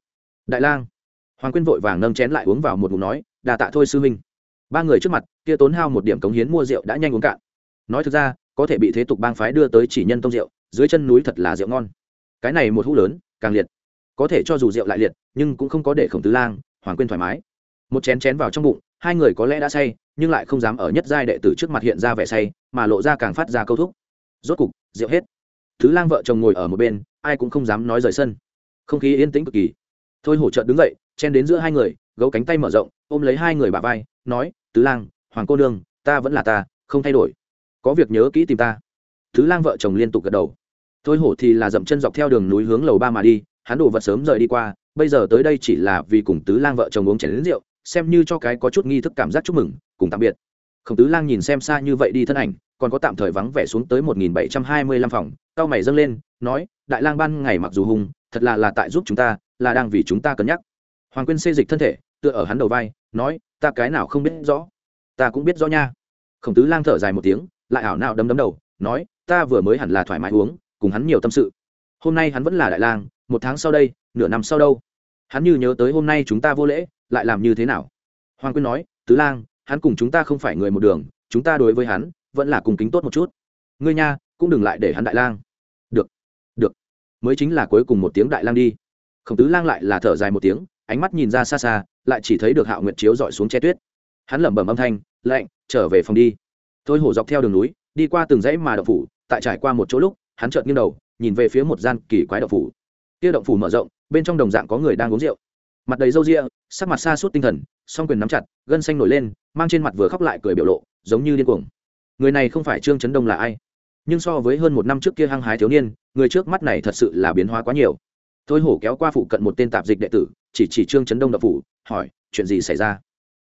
Đại lang. Hoàng quyên vội vàng nâng chén lại uống vào một ngụm nói đà tạ thôi sư minh. ba người trước mặt, kia tốn hao một điểm cống hiến mua rượu đã nhanh uống cạn. Nói thực ra, có thể bị thế tục bang phái đưa tới chỉ nhân tông rượu, dưới chân núi thật là rượu ngon. Cái này một hũ lớn, càng liệt. Có thể cho dù rượu lại liệt, nhưng cũng không có để khổng tứ lang, hoàng quyên thoải mái. Một chén chén vào trong bụng hai người có lẽ đã say, nhưng lại không dám ở nhất giai đệ tử trước mặt hiện ra vẻ say, mà lộ ra càng phát ra câu thúc. Rốt cục, rượu hết. Thứ lang vợ chồng ngồi ở một bên, ai cũng không dám nói rời sân. Không khí yên tĩnh cực kỳ. Thôi hổ trợn đứng dậy, chen đến giữa hai người, gấu cánh tay mở rộng, ôm lấy hai người bà vai, nói, tứ lang, hoàng cô nương, ta vẫn là ta, không thay đổi. Có việc nhớ kỹ tìm ta. Tứ lang vợ chồng liên tục gật đầu. Thôi hổ thì là dậm chân dọc theo đường núi hướng lầu ba mà đi, hắn đổ vật sớm rời đi qua, bây giờ tới đây chỉ là vì cùng tứ lang vợ chồng uống chén đến rượu xem như cho cái có chút nghi thức cảm giác chúc mừng, cùng tạm biệt. Khổng tứ lang nhìn xem xa như vậy đi thân ảnh, còn có tạm thời vắng vẻ xuống tới một nghìn bảy trăm hai mươi lăm phòng, cao mày dâng lên, nói, đại lang ban ngày mặc dù hùng thật là là tại giúp chúng ta, là đang vì chúng ta cân nhắc. Hoàng quyên xê dịch thân thể, tựa ở hắn đầu vai, nói, ta cái nào không biết rõ? Ta cũng biết rõ nha. Khổng tứ lang thở dài một tiếng, lại ảo nào đấm đấm đầu, nói, ta vừa mới hẳn là thoải mái uống, cùng hắn nhiều tâm sự. Hôm nay hắn vẫn là đại lang, một tháng sau đây, nửa năm sau đâu? Hắn như nhớ tới hôm nay chúng ta vô lễ, lại làm như thế nào? Hoàng quyên nói, tứ lang, hắn cùng chúng ta không phải người một đường, chúng ta đối với hắn, vẫn là cùng kính tốt một chút. Ngươi nha, cũng đừng lại để hắn đại lang. Được được, mới chính là cuối cùng một tiếng đại lang đi. Khổng tứ lang lại là thở dài một tiếng, ánh mắt nhìn ra xa xa, lại chỉ thấy được hạo nguyệt chiếu dọi xuống che tuyết. Hắn lẩm bẩm âm thanh, lạnh, trở về phòng đi. Thôi hổ dọc theo đường núi, đi qua từng dãy mà đậu phủ, tại trải qua một chỗ lúc, hắn chợt nghiêng đầu, nhìn về phía một gian kỳ quái đậu phủ kia động phủ mở rộng, bên trong đồng dạng có người đang uống rượu. Mặt đầy râu ria, sắc mặt xa suốt tinh thần, song quyền nắm chặt, gân xanh nổi lên, mang trên mặt vừa khóc lại cười biểu lộ, giống như điên cuồng. Người này không phải trương trấn đông là ai? Nhưng so với hơn một năm trước kia hăng hái thiếu niên, người trước mắt này thật sự là biến hóa quá nhiều. Thôi hổ kéo qua phụ cận một tên tạp dịch đệ tử, chỉ chỉ trương trấn đông đập phủ, hỏi, chuyện gì xảy ra?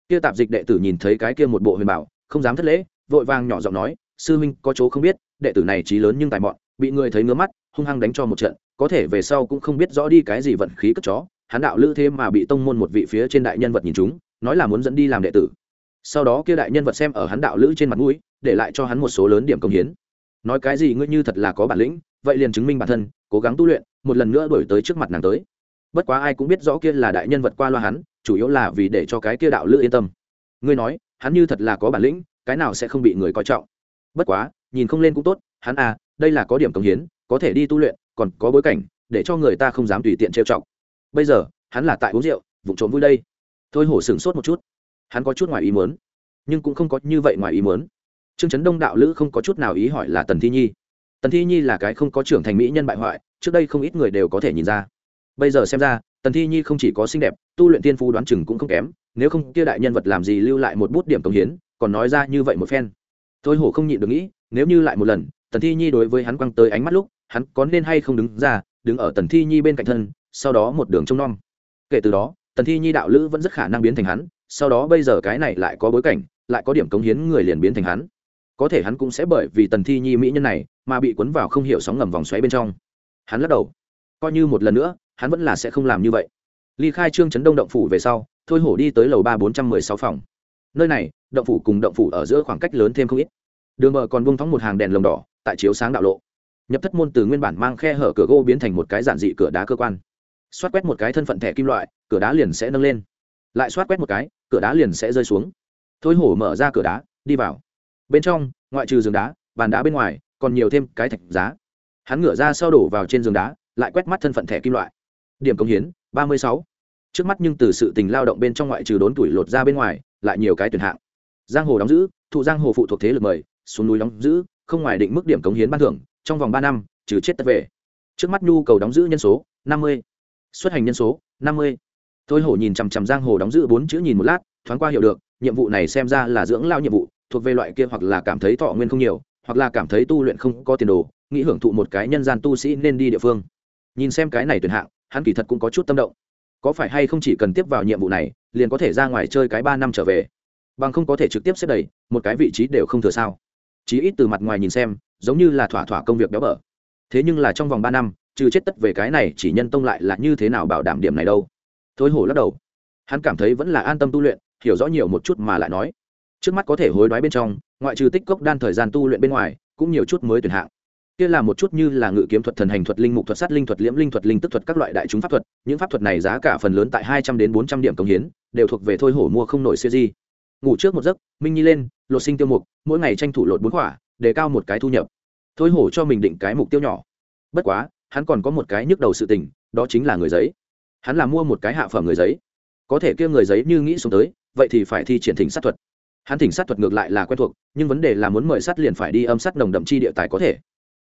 Kia tạp dịch đệ tử nhìn thấy cái kia một bộ huyền bảo, không dám thất lễ, vội vàng nhỏ giọng nói, sư huynh có chỗ không biết, đệ tử này trí lớn nhưng tài mọn, bị người thấy ngứa mắt hung hăng đánh cho một trận, có thể về sau cũng không biết rõ đi cái gì vận khí cất chó, hắn đạo lữ thêm mà bị tông môn một vị phía trên đại nhân vật nhìn chúng, nói là muốn dẫn đi làm đệ tử. Sau đó kia đại nhân vật xem ở hắn đạo lữ trên mặt mũi, để lại cho hắn một số lớn điểm công hiến. Nói cái gì ngươi như thật là có bản lĩnh, vậy liền chứng minh bản thân, cố gắng tu luyện, một lần nữa đổi tới trước mặt nàng tới. Bất quá ai cũng biết rõ kia là đại nhân vật qua loa hắn, chủ yếu là vì để cho cái kia đạo lữ yên tâm. Ngươi nói, hắn như thật là có bản lĩnh, cái nào sẽ không bị người coi trọng? Bất quá, nhìn không lên cũng tốt, hắn à đây là có điểm công hiến có thể đi tu luyện, còn có bối cảnh, để cho người ta không dám tùy tiện trêu chọc. bây giờ, hắn là tại uống rượu vụ trộm vui đây. Thôi hổ sửng sốt một chút. Hắn có chút ngoài ý muốn, nhưng cũng không có như vậy ngoài ý muốn. Trương trấn đông đạo lữ không có chút nào ý hỏi là tần thi nhi. Tần thi nhi là cái không có trưởng thành mỹ nhân bại hoại, trước đây không ít người đều có thể nhìn ra. Bây giờ xem ra, tần thi nhi không chỉ có xinh đẹp, tu luyện tiên phu đoán chừng cũng không kém, nếu không kia đại nhân vật làm gì lưu lại một bút điểm công hiến, còn nói ra như vậy một phen. Thôi hổ không nhịn được nghĩ, nếu như lại một lần, tần thi nhi đối với hắn quăng tới ánh mắt lúc hắn có nên hay không đứng ra, đứng ở tần thi nhi bên cạnh thân, sau đó một đường trông nom. Kể từ đó, tần thi nhi đạo lữ vẫn rất khả năng biến thành hắn, sau đó bây giờ cái này lại có bối cảnh, lại có điểm cống hiến người liền biến thành hắn. Có thể hắn cũng sẽ bởi vì tần thi nhi mỹ nhân này mà bị cuốn vào không hiểu sóng ngầm vòng xoáy bên trong. Hắn lắc đầu. Coi như một lần nữa, hắn vẫn là sẽ không làm như vậy. Ly khai trương chấn đông động phủ về sau, thôi hổ đi tới lầu ba bốn trăm mười sáu phòng. Nơi này, động phủ cùng động phủ ở giữa khoảng cách lớn thêm không ít. Đường bờ còn buông thóng một hàng đèn lồng đỏ, tại chiếu sáng đạo lộ nhập thất môn từ nguyên bản mang khe hở cửa gỗ biến thành một cái giản dị cửa đá cơ quan. Xoát quét một cái thân phận thẻ kim loại, cửa đá liền sẽ nâng lên. Lại xoát quét một cái, cửa đá liền sẽ rơi xuống. Thôi hổ mở ra cửa đá, đi vào. Bên trong, ngoại trừ giường đá, bàn đá bên ngoài, còn nhiều thêm cái thạch giá. Hắn ngửa ra sau đổ vào trên giường đá, lại quét mắt thân phận thẻ kim loại. Điểm công hiến, ba mươi sáu. Trước mắt nhưng từ sự tình lao động bên trong ngoại trừ đốn tuổi lột ra bên ngoài, lại nhiều cái tuyển hạng. Giang hồ đóng giữ, thụ giang hồ phụ thuộc thế lực mời, xuống núi đóng giữ, không ngoài định mức điểm cống hiến ban thưởng trong vòng ba năm, trừ chết tất về. Trước mắt nhu cầu đóng giữ nhân số, năm mươi. Xuất hành nhân số, năm mươi. Thôi hổ nhìn chằm chằm giang hồ đóng giữ bốn chữ nhìn một lát, thoáng qua hiểu được, nhiệm vụ này xem ra là dưỡng lao nhiệm vụ, thuộc về loại kia hoặc là cảm thấy thọ nguyên không nhiều, hoặc là cảm thấy tu luyện không có tiền đồ, nghĩ hưởng thụ một cái nhân gian tu sĩ nên đi địa phương. Nhìn xem cái này tuyển hạng, hắn kỳ thật cũng có chút tâm động. Có phải hay không chỉ cần tiếp vào nhiệm vụ này, liền có thể ra ngoài chơi cái ba năm trở về? Bằng không có thể trực tiếp xếp đầy, một cái vị trí đều không thừa sao. Chí ít từ mặt ngoài nhìn xem giống như là thỏa thỏa công việc béo bở. Thế nhưng là trong vòng ba năm, trừ chết tất về cái này chỉ nhân tông lại là như thế nào bảo đảm điểm này đâu? Thôi hổ lắc đầu. Hắn cảm thấy vẫn là an tâm tu luyện, hiểu rõ nhiều một chút mà lại nói. Trước mắt có thể hối đoái bên trong, ngoại trừ tích cốc đan thời gian tu luyện bên ngoài, cũng nhiều chút mới tuyển hạng. Kia là một chút như là ngự kiếm thuật thần hành thuật linh mục thuật sát linh thuật liễm linh thuật linh tức thuật các loại đại chúng pháp thuật, những pháp thuật này giá cả phần lớn tại hai trăm đến bốn trăm điểm công hiến, đều thuộc về thôi hổ mua không nổi siêu di. Ngủ trước một giấc, minh nhi lên, lột sinh tiêu mục, mỗi ngày tranh thủ lột bốn quả để cao một cái thu nhập. Thôi hổ cho mình định cái mục tiêu nhỏ. Bất quá, hắn còn có một cái nhức đầu sự tình, đó chính là người giấy. Hắn là mua một cái hạ phẩm người giấy. Có thể kia người giấy như nghĩ xuống tới, vậy thì phải thi triển thỉnh sát thuật. Hắn thỉnh sát thuật ngược lại là quen thuộc, nhưng vấn đề là muốn mời sát liền phải đi âm sát nồng đậm chi địa tài có thể.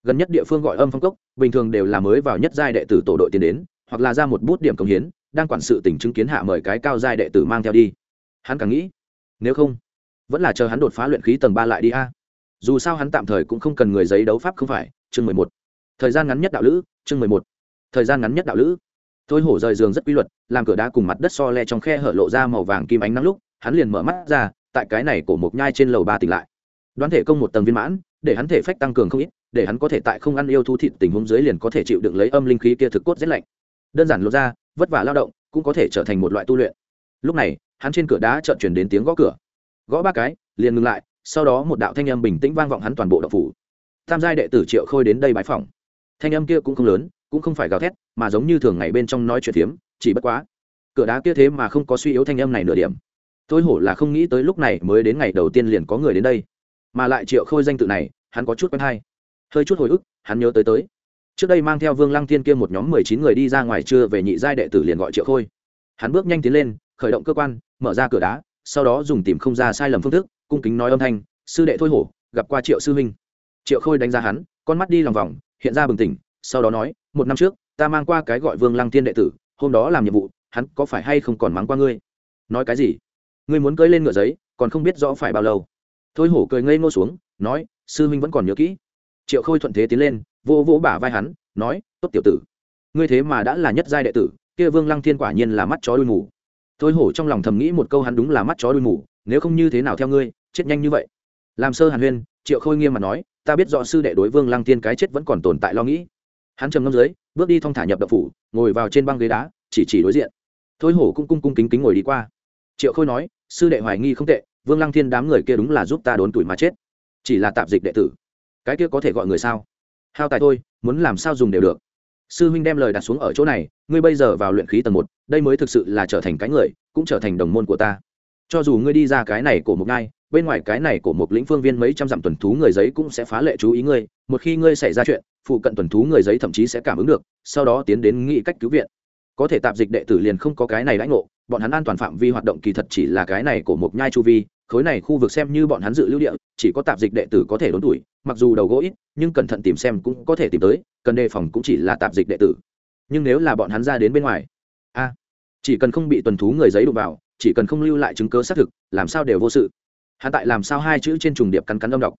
Gần nhất địa phương gọi âm phong cốc, bình thường đều là mới vào nhất giai đệ tử tổ đội tiến đến, hoặc là ra một bút điểm công hiến, đang quản sự tình chứng kiến hạ mời cái cao giai đệ tử mang theo đi. Hắn càng nghĩ, nếu không, vẫn là chờ hắn đột phá luyện khí tầng ba lại đi a dù sao hắn tạm thời cũng không cần người giấy đấu pháp không phải, chương mười một. Thời gian ngắn nhất đạo lữ, chương mười một. Thời gian ngắn nhất đạo lữ. Thôi hổ rời giường rất quy luật, làm cửa đá cùng mặt đất so le trong khe hở lộ ra màu vàng kim ánh nắng lúc, hắn liền mở mắt ra, tại cái này cổ một nhai trên lầu ba tỉnh lại. Đoán thể công một tầng viên mãn, để hắn thể phách tăng cường không ít, để hắn có thể tại không ăn yêu thú thịt tình huống dưới liền có thể chịu đựng lấy âm linh khí kia thực cốt rét lạnh. Đơn giản lột ra, vất vả lao động, cũng có thể trở thành một loại tu luyện. Lúc này, hắn trên cửa đá chợt chuyển đến tiếng gõ cửa. Gõ ba cái, liền ngừng lại sau đó một đạo thanh âm bình tĩnh vang vọng hắn toàn bộ đậu phủ. Tam gia đệ tử triệu khôi đến đây bãi phòng thanh âm kia cũng không lớn, cũng không phải gào thét, mà giống như thường ngày bên trong nói chuyện phiếm chỉ bất quá. Cửa đá kia thế mà không có suy yếu thanh âm này nửa điểm. Tôi hổ là không nghĩ tới lúc này mới đến ngày đầu tiên liền có người đến đây. Mà lại triệu khôi danh tự này, hắn có chút quen hay. Hơi chút hồi ức, hắn nhớ tới tới. Trước đây mang theo vương lăng thiên kia một nhóm mười chín người đi ra ngoài trưa về nhị giai đệ tử liền gọi triệu khôi. Hắn bước nhanh tiến lên, khởi động cơ quan, mở ra cửa đá, sau đó dùng tìm không ra sai lầm phương thức cung kính nói âm thanh, sư đệ thôi hổ, gặp qua triệu sư huynh. Triệu khôi đánh giá hắn, con mắt đi lòng vòng, hiện ra bừng tỉnh, sau đó nói, một năm trước, ta mang qua cái gọi vương lăng thiên đệ tử, hôm đó làm nhiệm vụ, hắn có phải hay không còn mắng qua ngươi? Nói cái gì? Ngươi muốn cưỡi lên ngựa giấy, còn không biết rõ phải bao lâu. Thôi hổ cười ngây ngô xuống, nói, sư huynh vẫn còn nhớ kỹ. Triệu khôi thuận thế tiến lên vô vỗ bả vai hắn, nói, tốt tiểu tử, ngươi thế mà đã là nhất giai đệ tử, kia vương lăng thiên quả nhiên là mắt chó đuôi mù. Thôi hổ trong lòng thầm nghĩ một câu hắn đúng là mắt chó đuôi mù, nếu không như thế nào theo ngươi? Chết nhanh như vậy. Làm sơ hàn huyên, triệu khôi nghiêm mà nói, ta biết rõ sư đệ đối vương lăng tiên cái chết vẫn còn tồn tại lo nghĩ. Hắn trầm ngâm dưới, bước đi thong thả nhập đậu phủ, ngồi vào trên băng ghế đá, chỉ chỉ đối diện. Thôi hổ cũng cung cung kính kính ngồi đi qua. Triệu khôi nói, sư đệ hoài nghi không tệ, vương lăng thiên đám người kia đúng là giúp ta đốn tuổi mà chết. Chỉ là tạp dịch đệ tử, cái kia có thể gọi người sao? Hao tài thôi, muốn làm sao dùng đều được. Sư huynh đem lời đặt xuống ở chỗ này, ngươi bây giờ vào luyện khí tầng một, đây mới thực sự là trở thành cái người, cũng trở thành đồng môn của ta. Cho dù ngươi đi ra cái này của một ngai bên ngoài cái này của một lĩnh phương viên mấy trăm dặm tuần thú người giấy cũng sẽ phá lệ chú ý ngươi, một khi ngươi xảy ra chuyện, phụ cận tuần thú người giấy thậm chí sẽ cảm ứng được, sau đó tiến đến nghĩ cách cứu viện. Có thể tạp dịch đệ tử liền không có cái này lãnh ngộ, bọn hắn an toàn phạm vi hoạt động kỳ thật chỉ là cái này của một nhai chu vi, khối này khu vực xem như bọn hắn dự lưu địa, chỉ có tạp dịch đệ tử có thể đốn tuổi, mặc dù đầu gỗ ít, nhưng cẩn thận tìm xem cũng có thể tìm tới, cần đề phòng cũng chỉ là tạp dịch đệ tử. Nhưng nếu là bọn hắn ra đến bên ngoài, a, chỉ cần không bị tuần thú người giấy đụng vào, chỉ cần không lưu lại chứng cớ xác thực, làm sao đều vô sự hắn tại làm sao hai chữ trên trùng điệp cắn cắn âm đọc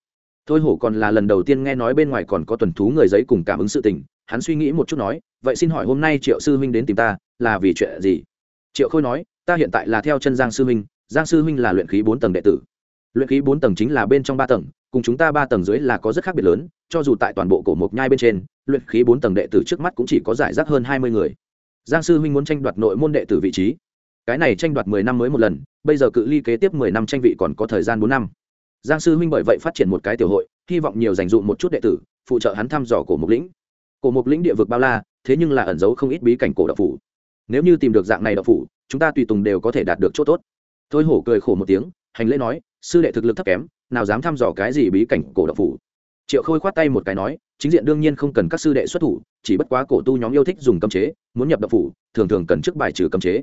thôi hổ còn là lần đầu tiên nghe nói bên ngoài còn có tuần thú người giấy cùng cảm ứng sự tình. Hắn suy nghĩ một chút nói, vậy xin hỏi hôm nay triệu sư huynh đến tìm ta, là vì chuyện gì? Triệu khôi nói, ta hiện tại là theo chân giang sư huynh, giang sư huynh là luyện khí bốn tầng đệ tử. Luyện khí bốn tầng chính là bên trong ba tầng, cùng chúng ta ba tầng dưới là có rất khác biệt lớn, cho dù tại toàn bộ cổ mộc nhai bên trên, luyện khí bốn tầng đệ tử trước mắt cũng chỉ có giải rác hơn hai mươi người. Giang sư huynh muốn tranh đoạt nội môn đệ tử vị trí cái này tranh đoạt mười năm mới một lần, bây giờ cự ly kế tiếp mười năm tranh vị còn có thời gian bốn năm. Giang sư huynh bởi vậy phát triển một cái tiểu hội, hy vọng nhiều dành dụm một chút đệ tử, phụ trợ hắn thăm dò cổ mục lĩnh. Cổ mục lĩnh địa vực bao la, thế nhưng là ẩn giấu không ít bí cảnh cổ đạo phủ. Nếu như tìm được dạng này đạo phủ, chúng ta tùy tùng đều có thể đạt được chỗ tốt. Thôi hổ cười khổ một tiếng, hành lễ nói, sư đệ thực lực thấp kém, nào dám thăm dò cái gì bí cảnh cổ đạo phủ. Triệu khôi khoát tay một cái nói, chính diện đương nhiên không cần các sư đệ xuất thủ, chỉ bất quá cổ tu nhóm yêu thích dùng cấm chế, muốn nhập đạo phủ, thường thường cần trước bài trừ cấm chế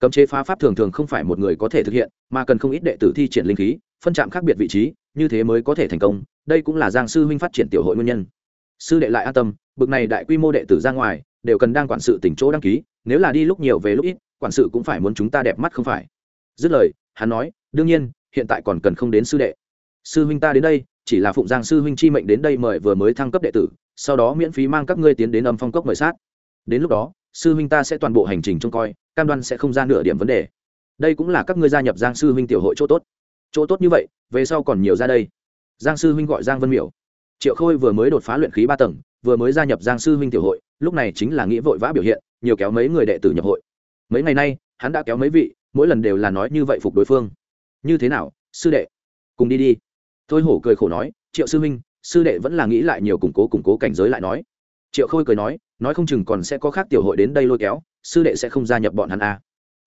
cấm chế phá pháp thường thường không phải một người có thể thực hiện, mà cần không ít đệ tử thi triển linh khí, phân chạm khác biệt vị trí, như thế mới có thể thành công. Đây cũng là giang sư huynh phát triển tiểu hội nguyên nhân. Sư đệ lại an tâm, bực này đại quy mô đệ tử ra ngoài, đều cần đang quản sự tỉnh chỗ đăng ký, nếu là đi lúc nhiều về lúc ít, quản sự cũng phải muốn chúng ta đẹp mắt không phải. Dứt lời, hắn nói, đương nhiên, hiện tại còn cần không đến sư đệ. Sư huynh ta đến đây, chỉ là phụng giang sư huynh chi mệnh đến đây mời vừa mới thăng cấp đệ tử, sau đó miễn phí mang các ngươi tiến đến âm phong cốc mời sát. Đến lúc đó, sư huynh ta sẽ toàn bộ hành trình trông coi cam đoan sẽ không ra nửa điểm vấn đề. Đây cũng là các ngươi gia nhập giang sư huynh tiểu hội chỗ tốt. Chỗ tốt như vậy, về sau còn nhiều ra đây. Giang sư huynh gọi giang vân miểu. Triệu khôi vừa mới đột phá luyện khí ba tầng, vừa mới gia nhập giang sư huynh tiểu hội, lúc này chính là nghĩa vội vã biểu hiện, nhiều kéo mấy người đệ tử nhập hội. Mấy ngày nay, hắn đã kéo mấy vị, mỗi lần đều là nói như vậy phục đối phương. Như thế nào, sư đệ? Cùng đi đi. Thôi hổ cười khổ nói, triệu sư huynh, sư đệ vẫn là nghĩ lại nhiều củng cố củng cố cảnh giới lại nói. Triệu khôi cười nói nói không chừng còn sẽ có khác tiểu hội đến đây lôi kéo sư đệ sẽ không gia nhập bọn hắn à.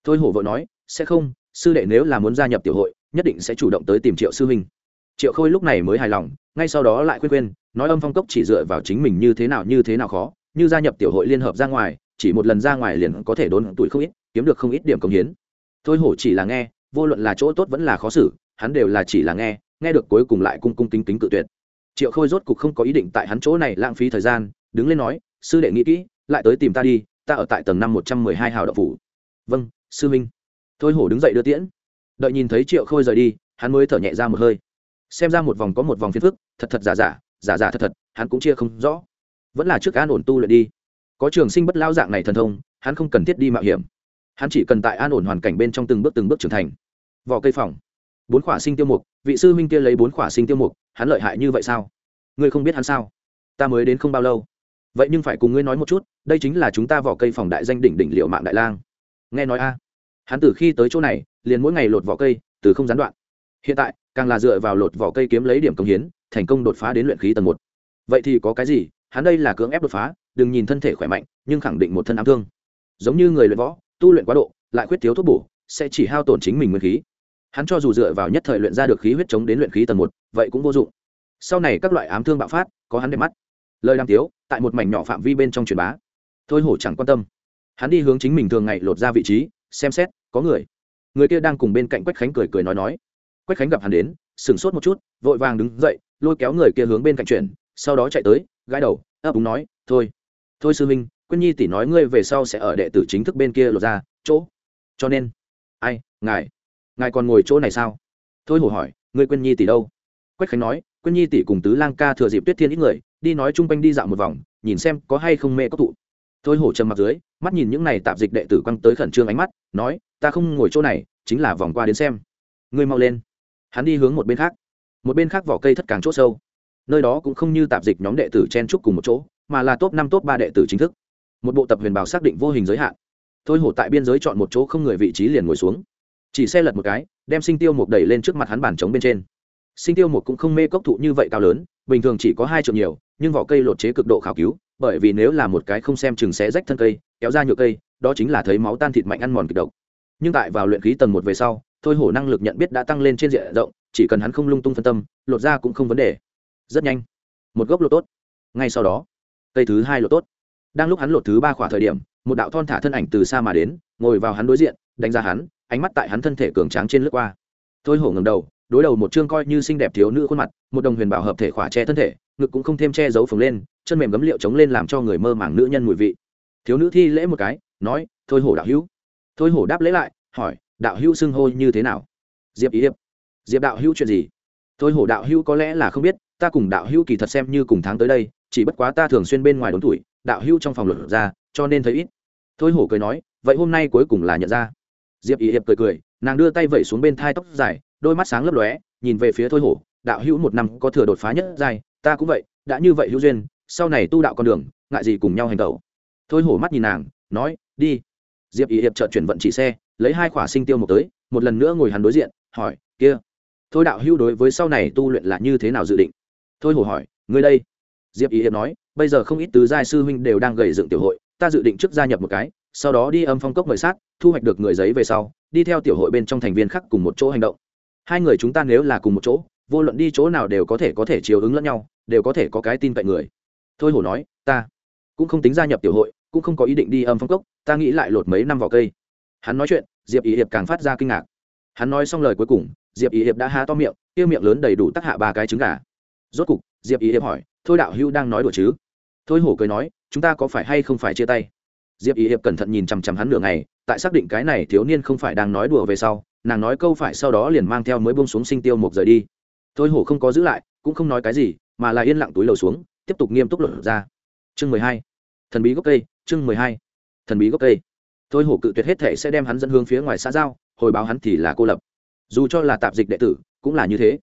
thôi hổ vội nói, sẽ không, sư đệ nếu là muốn gia nhập tiểu hội, nhất định sẽ chủ động tới tìm triệu sư huynh. Triệu khôi lúc này mới hài lòng, ngay sau đó lại khuyên khuyên, nói âm phong cốc chỉ dựa vào chính mình như thế nào như thế nào khó, như gia nhập tiểu hội liên hợp ra ngoài, chỉ một lần ra ngoài liền có thể đốn tuổi không ít, kiếm được không ít điểm công hiến. Thôi hổ chỉ là nghe, vô luận là chỗ tốt vẫn là khó xử, hắn đều là chỉ là nghe nghe được cuối cùng lại cung cung kính kính cự tuyệt. Triệu khôi rốt cục không có ý định tại hắn chỗ này lãng phí thời gian, đứng lên nói, sư đệ nghĩ kỹ, lại tới tìm ta đi ta ở tại tầng năm một trăm mười hai hào đậu phủ. Vâng sư minh. Thôi hổ đứng dậy đưa tiễn. Đợi nhìn thấy triệu khôi rời đi, hắn mới thở nhẹ ra một hơi. Xem ra một vòng có một vòng phiền phức, thật thật giả giả giả giả thật thật, hắn cũng chia không rõ. Vẫn là trước an ổn tu luyện đi. Có trường sinh bất lao dạng này thần thông, hắn không cần thiết đi mạo hiểm. Hắn chỉ cần tại an ổn hoàn cảnh bên trong từng bước từng bước trưởng thành. Vỏ cây phòng. Bốn khỏa sinh tiêu mục, vị sư minh kia lấy bốn khỏa sinh tiêu mục, hắn lợi hại như vậy sao? Ngươi không biết hắn sao? Ta mới đến không bao lâu vậy nhưng phải cùng ngươi nói một chút, đây chính là chúng ta vỏ cây phòng đại danh đỉnh đỉnh liệu mạng đại lang. Nghe nói a. Hắn từ khi tới chỗ này, liền mỗi ngày lột vỏ cây, từ không gián đoạn. Hiện tại, càng là dựa vào lột vỏ cây kiếm lấy điểm công hiến, thành công đột phá đến luyện khí tầng một. Vậy thì có cái gì? Hắn đây là cưỡng ép đột phá, đừng nhìn thân thể khỏe mạnh, nhưng khẳng định một thân ám thương. Giống như người luyện võ, tu luyện quá độ, lại khuyết thiếu thuốc bổ, sẽ chỉ hao tổn chính mình nguyên khí. Hắn cho dù dựa vào nhất thời luyện ra được khí huyết chống đến luyện khí tầng một, vậy cũng vô dụng. Sau này các loại ám thương bạo phát, có hắn đẹp mắt. Lời đàm tiếu tại một mảnh nhỏ phạm vi bên trong truyền bá. Thôi hổ chẳng quan tâm. Hắn đi hướng chính mình thường ngày lột ra vị trí, xem xét, có người. Người kia đang cùng bên cạnh quách khánh cười cười nói nói. Quách khánh gặp hắn đến, sửng sốt một chút, vội vàng đứng dậy, lôi kéo người kia hướng bên cạnh chuyển, sau đó chạy tới, gãi đầu, ấp úng nói, thôi thôi sư minh quyên nhi tỷ nói ngươi về sau sẽ ở đệ tử chính thức bên kia lột ra chỗ. Cho nên, ai, ngài ngài còn ngồi chỗ này sao? Thôi hổ hỏi, ngươi quyên nhi tỷ đâu? Quách khánh nói, quyên nhi tỷ cùng tứ lang ca thừa dịp tuyết thiên ít người đi nói chung quanh đi dạo một vòng, nhìn xem có hay không mê cốc tụ. Thôi hổ trầm mặt dưới, mắt nhìn những này tạp dịch đệ tử quăng tới khẩn trương ánh mắt, nói, ta không ngồi chỗ này, chính là vòng qua đến xem. Ngươi mau lên. Hắn đi hướng một bên khác. Một bên khác vỏ cây thất càng chỗ sâu. Nơi đó cũng không như tạp dịch nhóm đệ tử chen trúc cùng một chỗ, mà là top năm, top ba đệ tử chính thức. Một bộ tập huyền bảo xác định vô hình giới hạn. Thôi hổ tại biên giới chọn một chỗ không người vị trí liền ngồi xuống. Chỉ xe lật một cái, đem sinh tiêu mục đẩy lên trước mặt hắn bàn trống bên trên. Sinh tiêu mục cũng không mê cốc thụ như vậy cao lớn, bình thường chỉ có hai triệu nhiều nhưng vỏ cây lột chế cực độ khảo cứu, bởi vì nếu là một cái không xem chừng xé rách thân cây, kéo ra nhựa cây, đó chính là thấy máu tan thịt mạnh ăn mòn kịch độc. Nhưng tại vào luyện khí tầng một về sau, thôi hổ năng lực nhận biết đã tăng lên trên diện rộng, chỉ cần hắn không lung tung phân tâm, lột ra cũng không vấn đề. Rất nhanh, một gốc lột tốt. Ngay sau đó, cây thứ hai lột tốt. Đang lúc hắn lột thứ ba khỏa thời điểm, một đạo thon thả thân ảnh từ xa mà đến, ngồi vào hắn đối diện, đánh giá hắn, ánh mắt tại hắn thân thể cường tráng trên lướt qua. Thôi hổ ngầm đầu, đối đầu một chương coi như xinh đẹp thiếu nữ khuôn mặt, một đồng huyền bảo hợp thể khỏa che thân thể ngực cũng không thêm che giấu phồng lên, chân mềm gấm liệu chống lên làm cho người mơ màng nữ nhân mùi vị. Thiếu nữ thi lễ một cái, nói, thôi hổ đạo hữu. Thôi hổ đáp lễ lại, hỏi, đạo hữu xưng hô như thế nào? Diệp ý hiệp diệp đạo hữu chuyện gì? Thôi hổ đạo hữu có lẽ là không biết, ta cùng đạo hữu kỳ thật xem như cùng tháng tới đây, chỉ bất quá ta thường xuyên bên ngoài đốn tuổi, đạo hữu trong phòng luật ra, cho nên thấy ít. Thôi hổ cười nói, vậy hôm nay cuối cùng là nhận ra. Diệp ý hiệp cười cười, nàng đưa tay vẩy xuống bên thai tóc dài, đôi mắt sáng lấp lóe, nhìn về phía thôi hổ, đạo hữu một năm có thừa đột phá nhất dài ta cũng vậy, đã như vậy hữu duyên, sau này tu đạo con đường, ngại gì cùng nhau hành tẩu. Thôi hổ mắt nhìn nàng, nói, đi. Diệp ý hiệp trợ chuyển vận chỉ xe, lấy hai khỏa sinh tiêu một tới, một lần nữa ngồi hắn đối diện, hỏi, kia, thôi đạo hữu đối với sau này tu luyện là như thế nào dự định? Thôi hổ hỏi, ngươi đây. Diệp ý hiệp nói, bây giờ không ít tứ giai sư huynh đều đang gầy dựng tiểu hội, ta dự định trước gia nhập một cái, sau đó đi âm phong cốc mời sát, thu hoạch được người giấy về sau, đi theo tiểu hội bên trong thành viên khác cùng một chỗ hành động. Hai người chúng ta nếu là cùng một chỗ vô luận đi chỗ nào đều có thể có thể chiều ứng lẫn nhau, đều có thể có cái tin cậy người. Thôi hổ nói, ta cũng không tính gia nhập tiểu hội, cũng không có ý định đi âm phong cốc, ta nghĩ lại lột mấy năm vào cây. Hắn nói chuyện, diệp ý hiệp càng phát ra kinh ngạc. Hắn nói xong lời cuối cùng, diệp ý hiệp đã há to miệng, kia miệng lớn đầy đủ tắc hạ ba cái trứng gà. Rốt cục, diệp ý hiệp hỏi, thôi đạo hữu đang nói đùa chứ? Thôi hổ cười nói, chúng ta có phải hay không phải chia tay? Diệp ý hiệp cẩn thận nhìn chằm chằm hắn nửa ngày, tại xác định cái này thiếu niên không phải đang nói đùa về sau, nàng nói câu phải sau đó liền mang theo mới bông xuống sinh tiêu một rời đi thôi hổ không có giữ lại, cũng không nói cái gì, mà là yên lặng túi lầu xuống, tiếp tục nghiêm túc lột ra. Chương mười hai. Thần bí gốc cây, chương mười hai. Thần bí gốc cây. Thôi hổ cự tuyệt hết thể sẽ đem hắn dẫn hướng phía ngoài xã giao, hồi báo hắn thì là cô lập. Dù cho là tạp dịch đệ tử, cũng là như thế.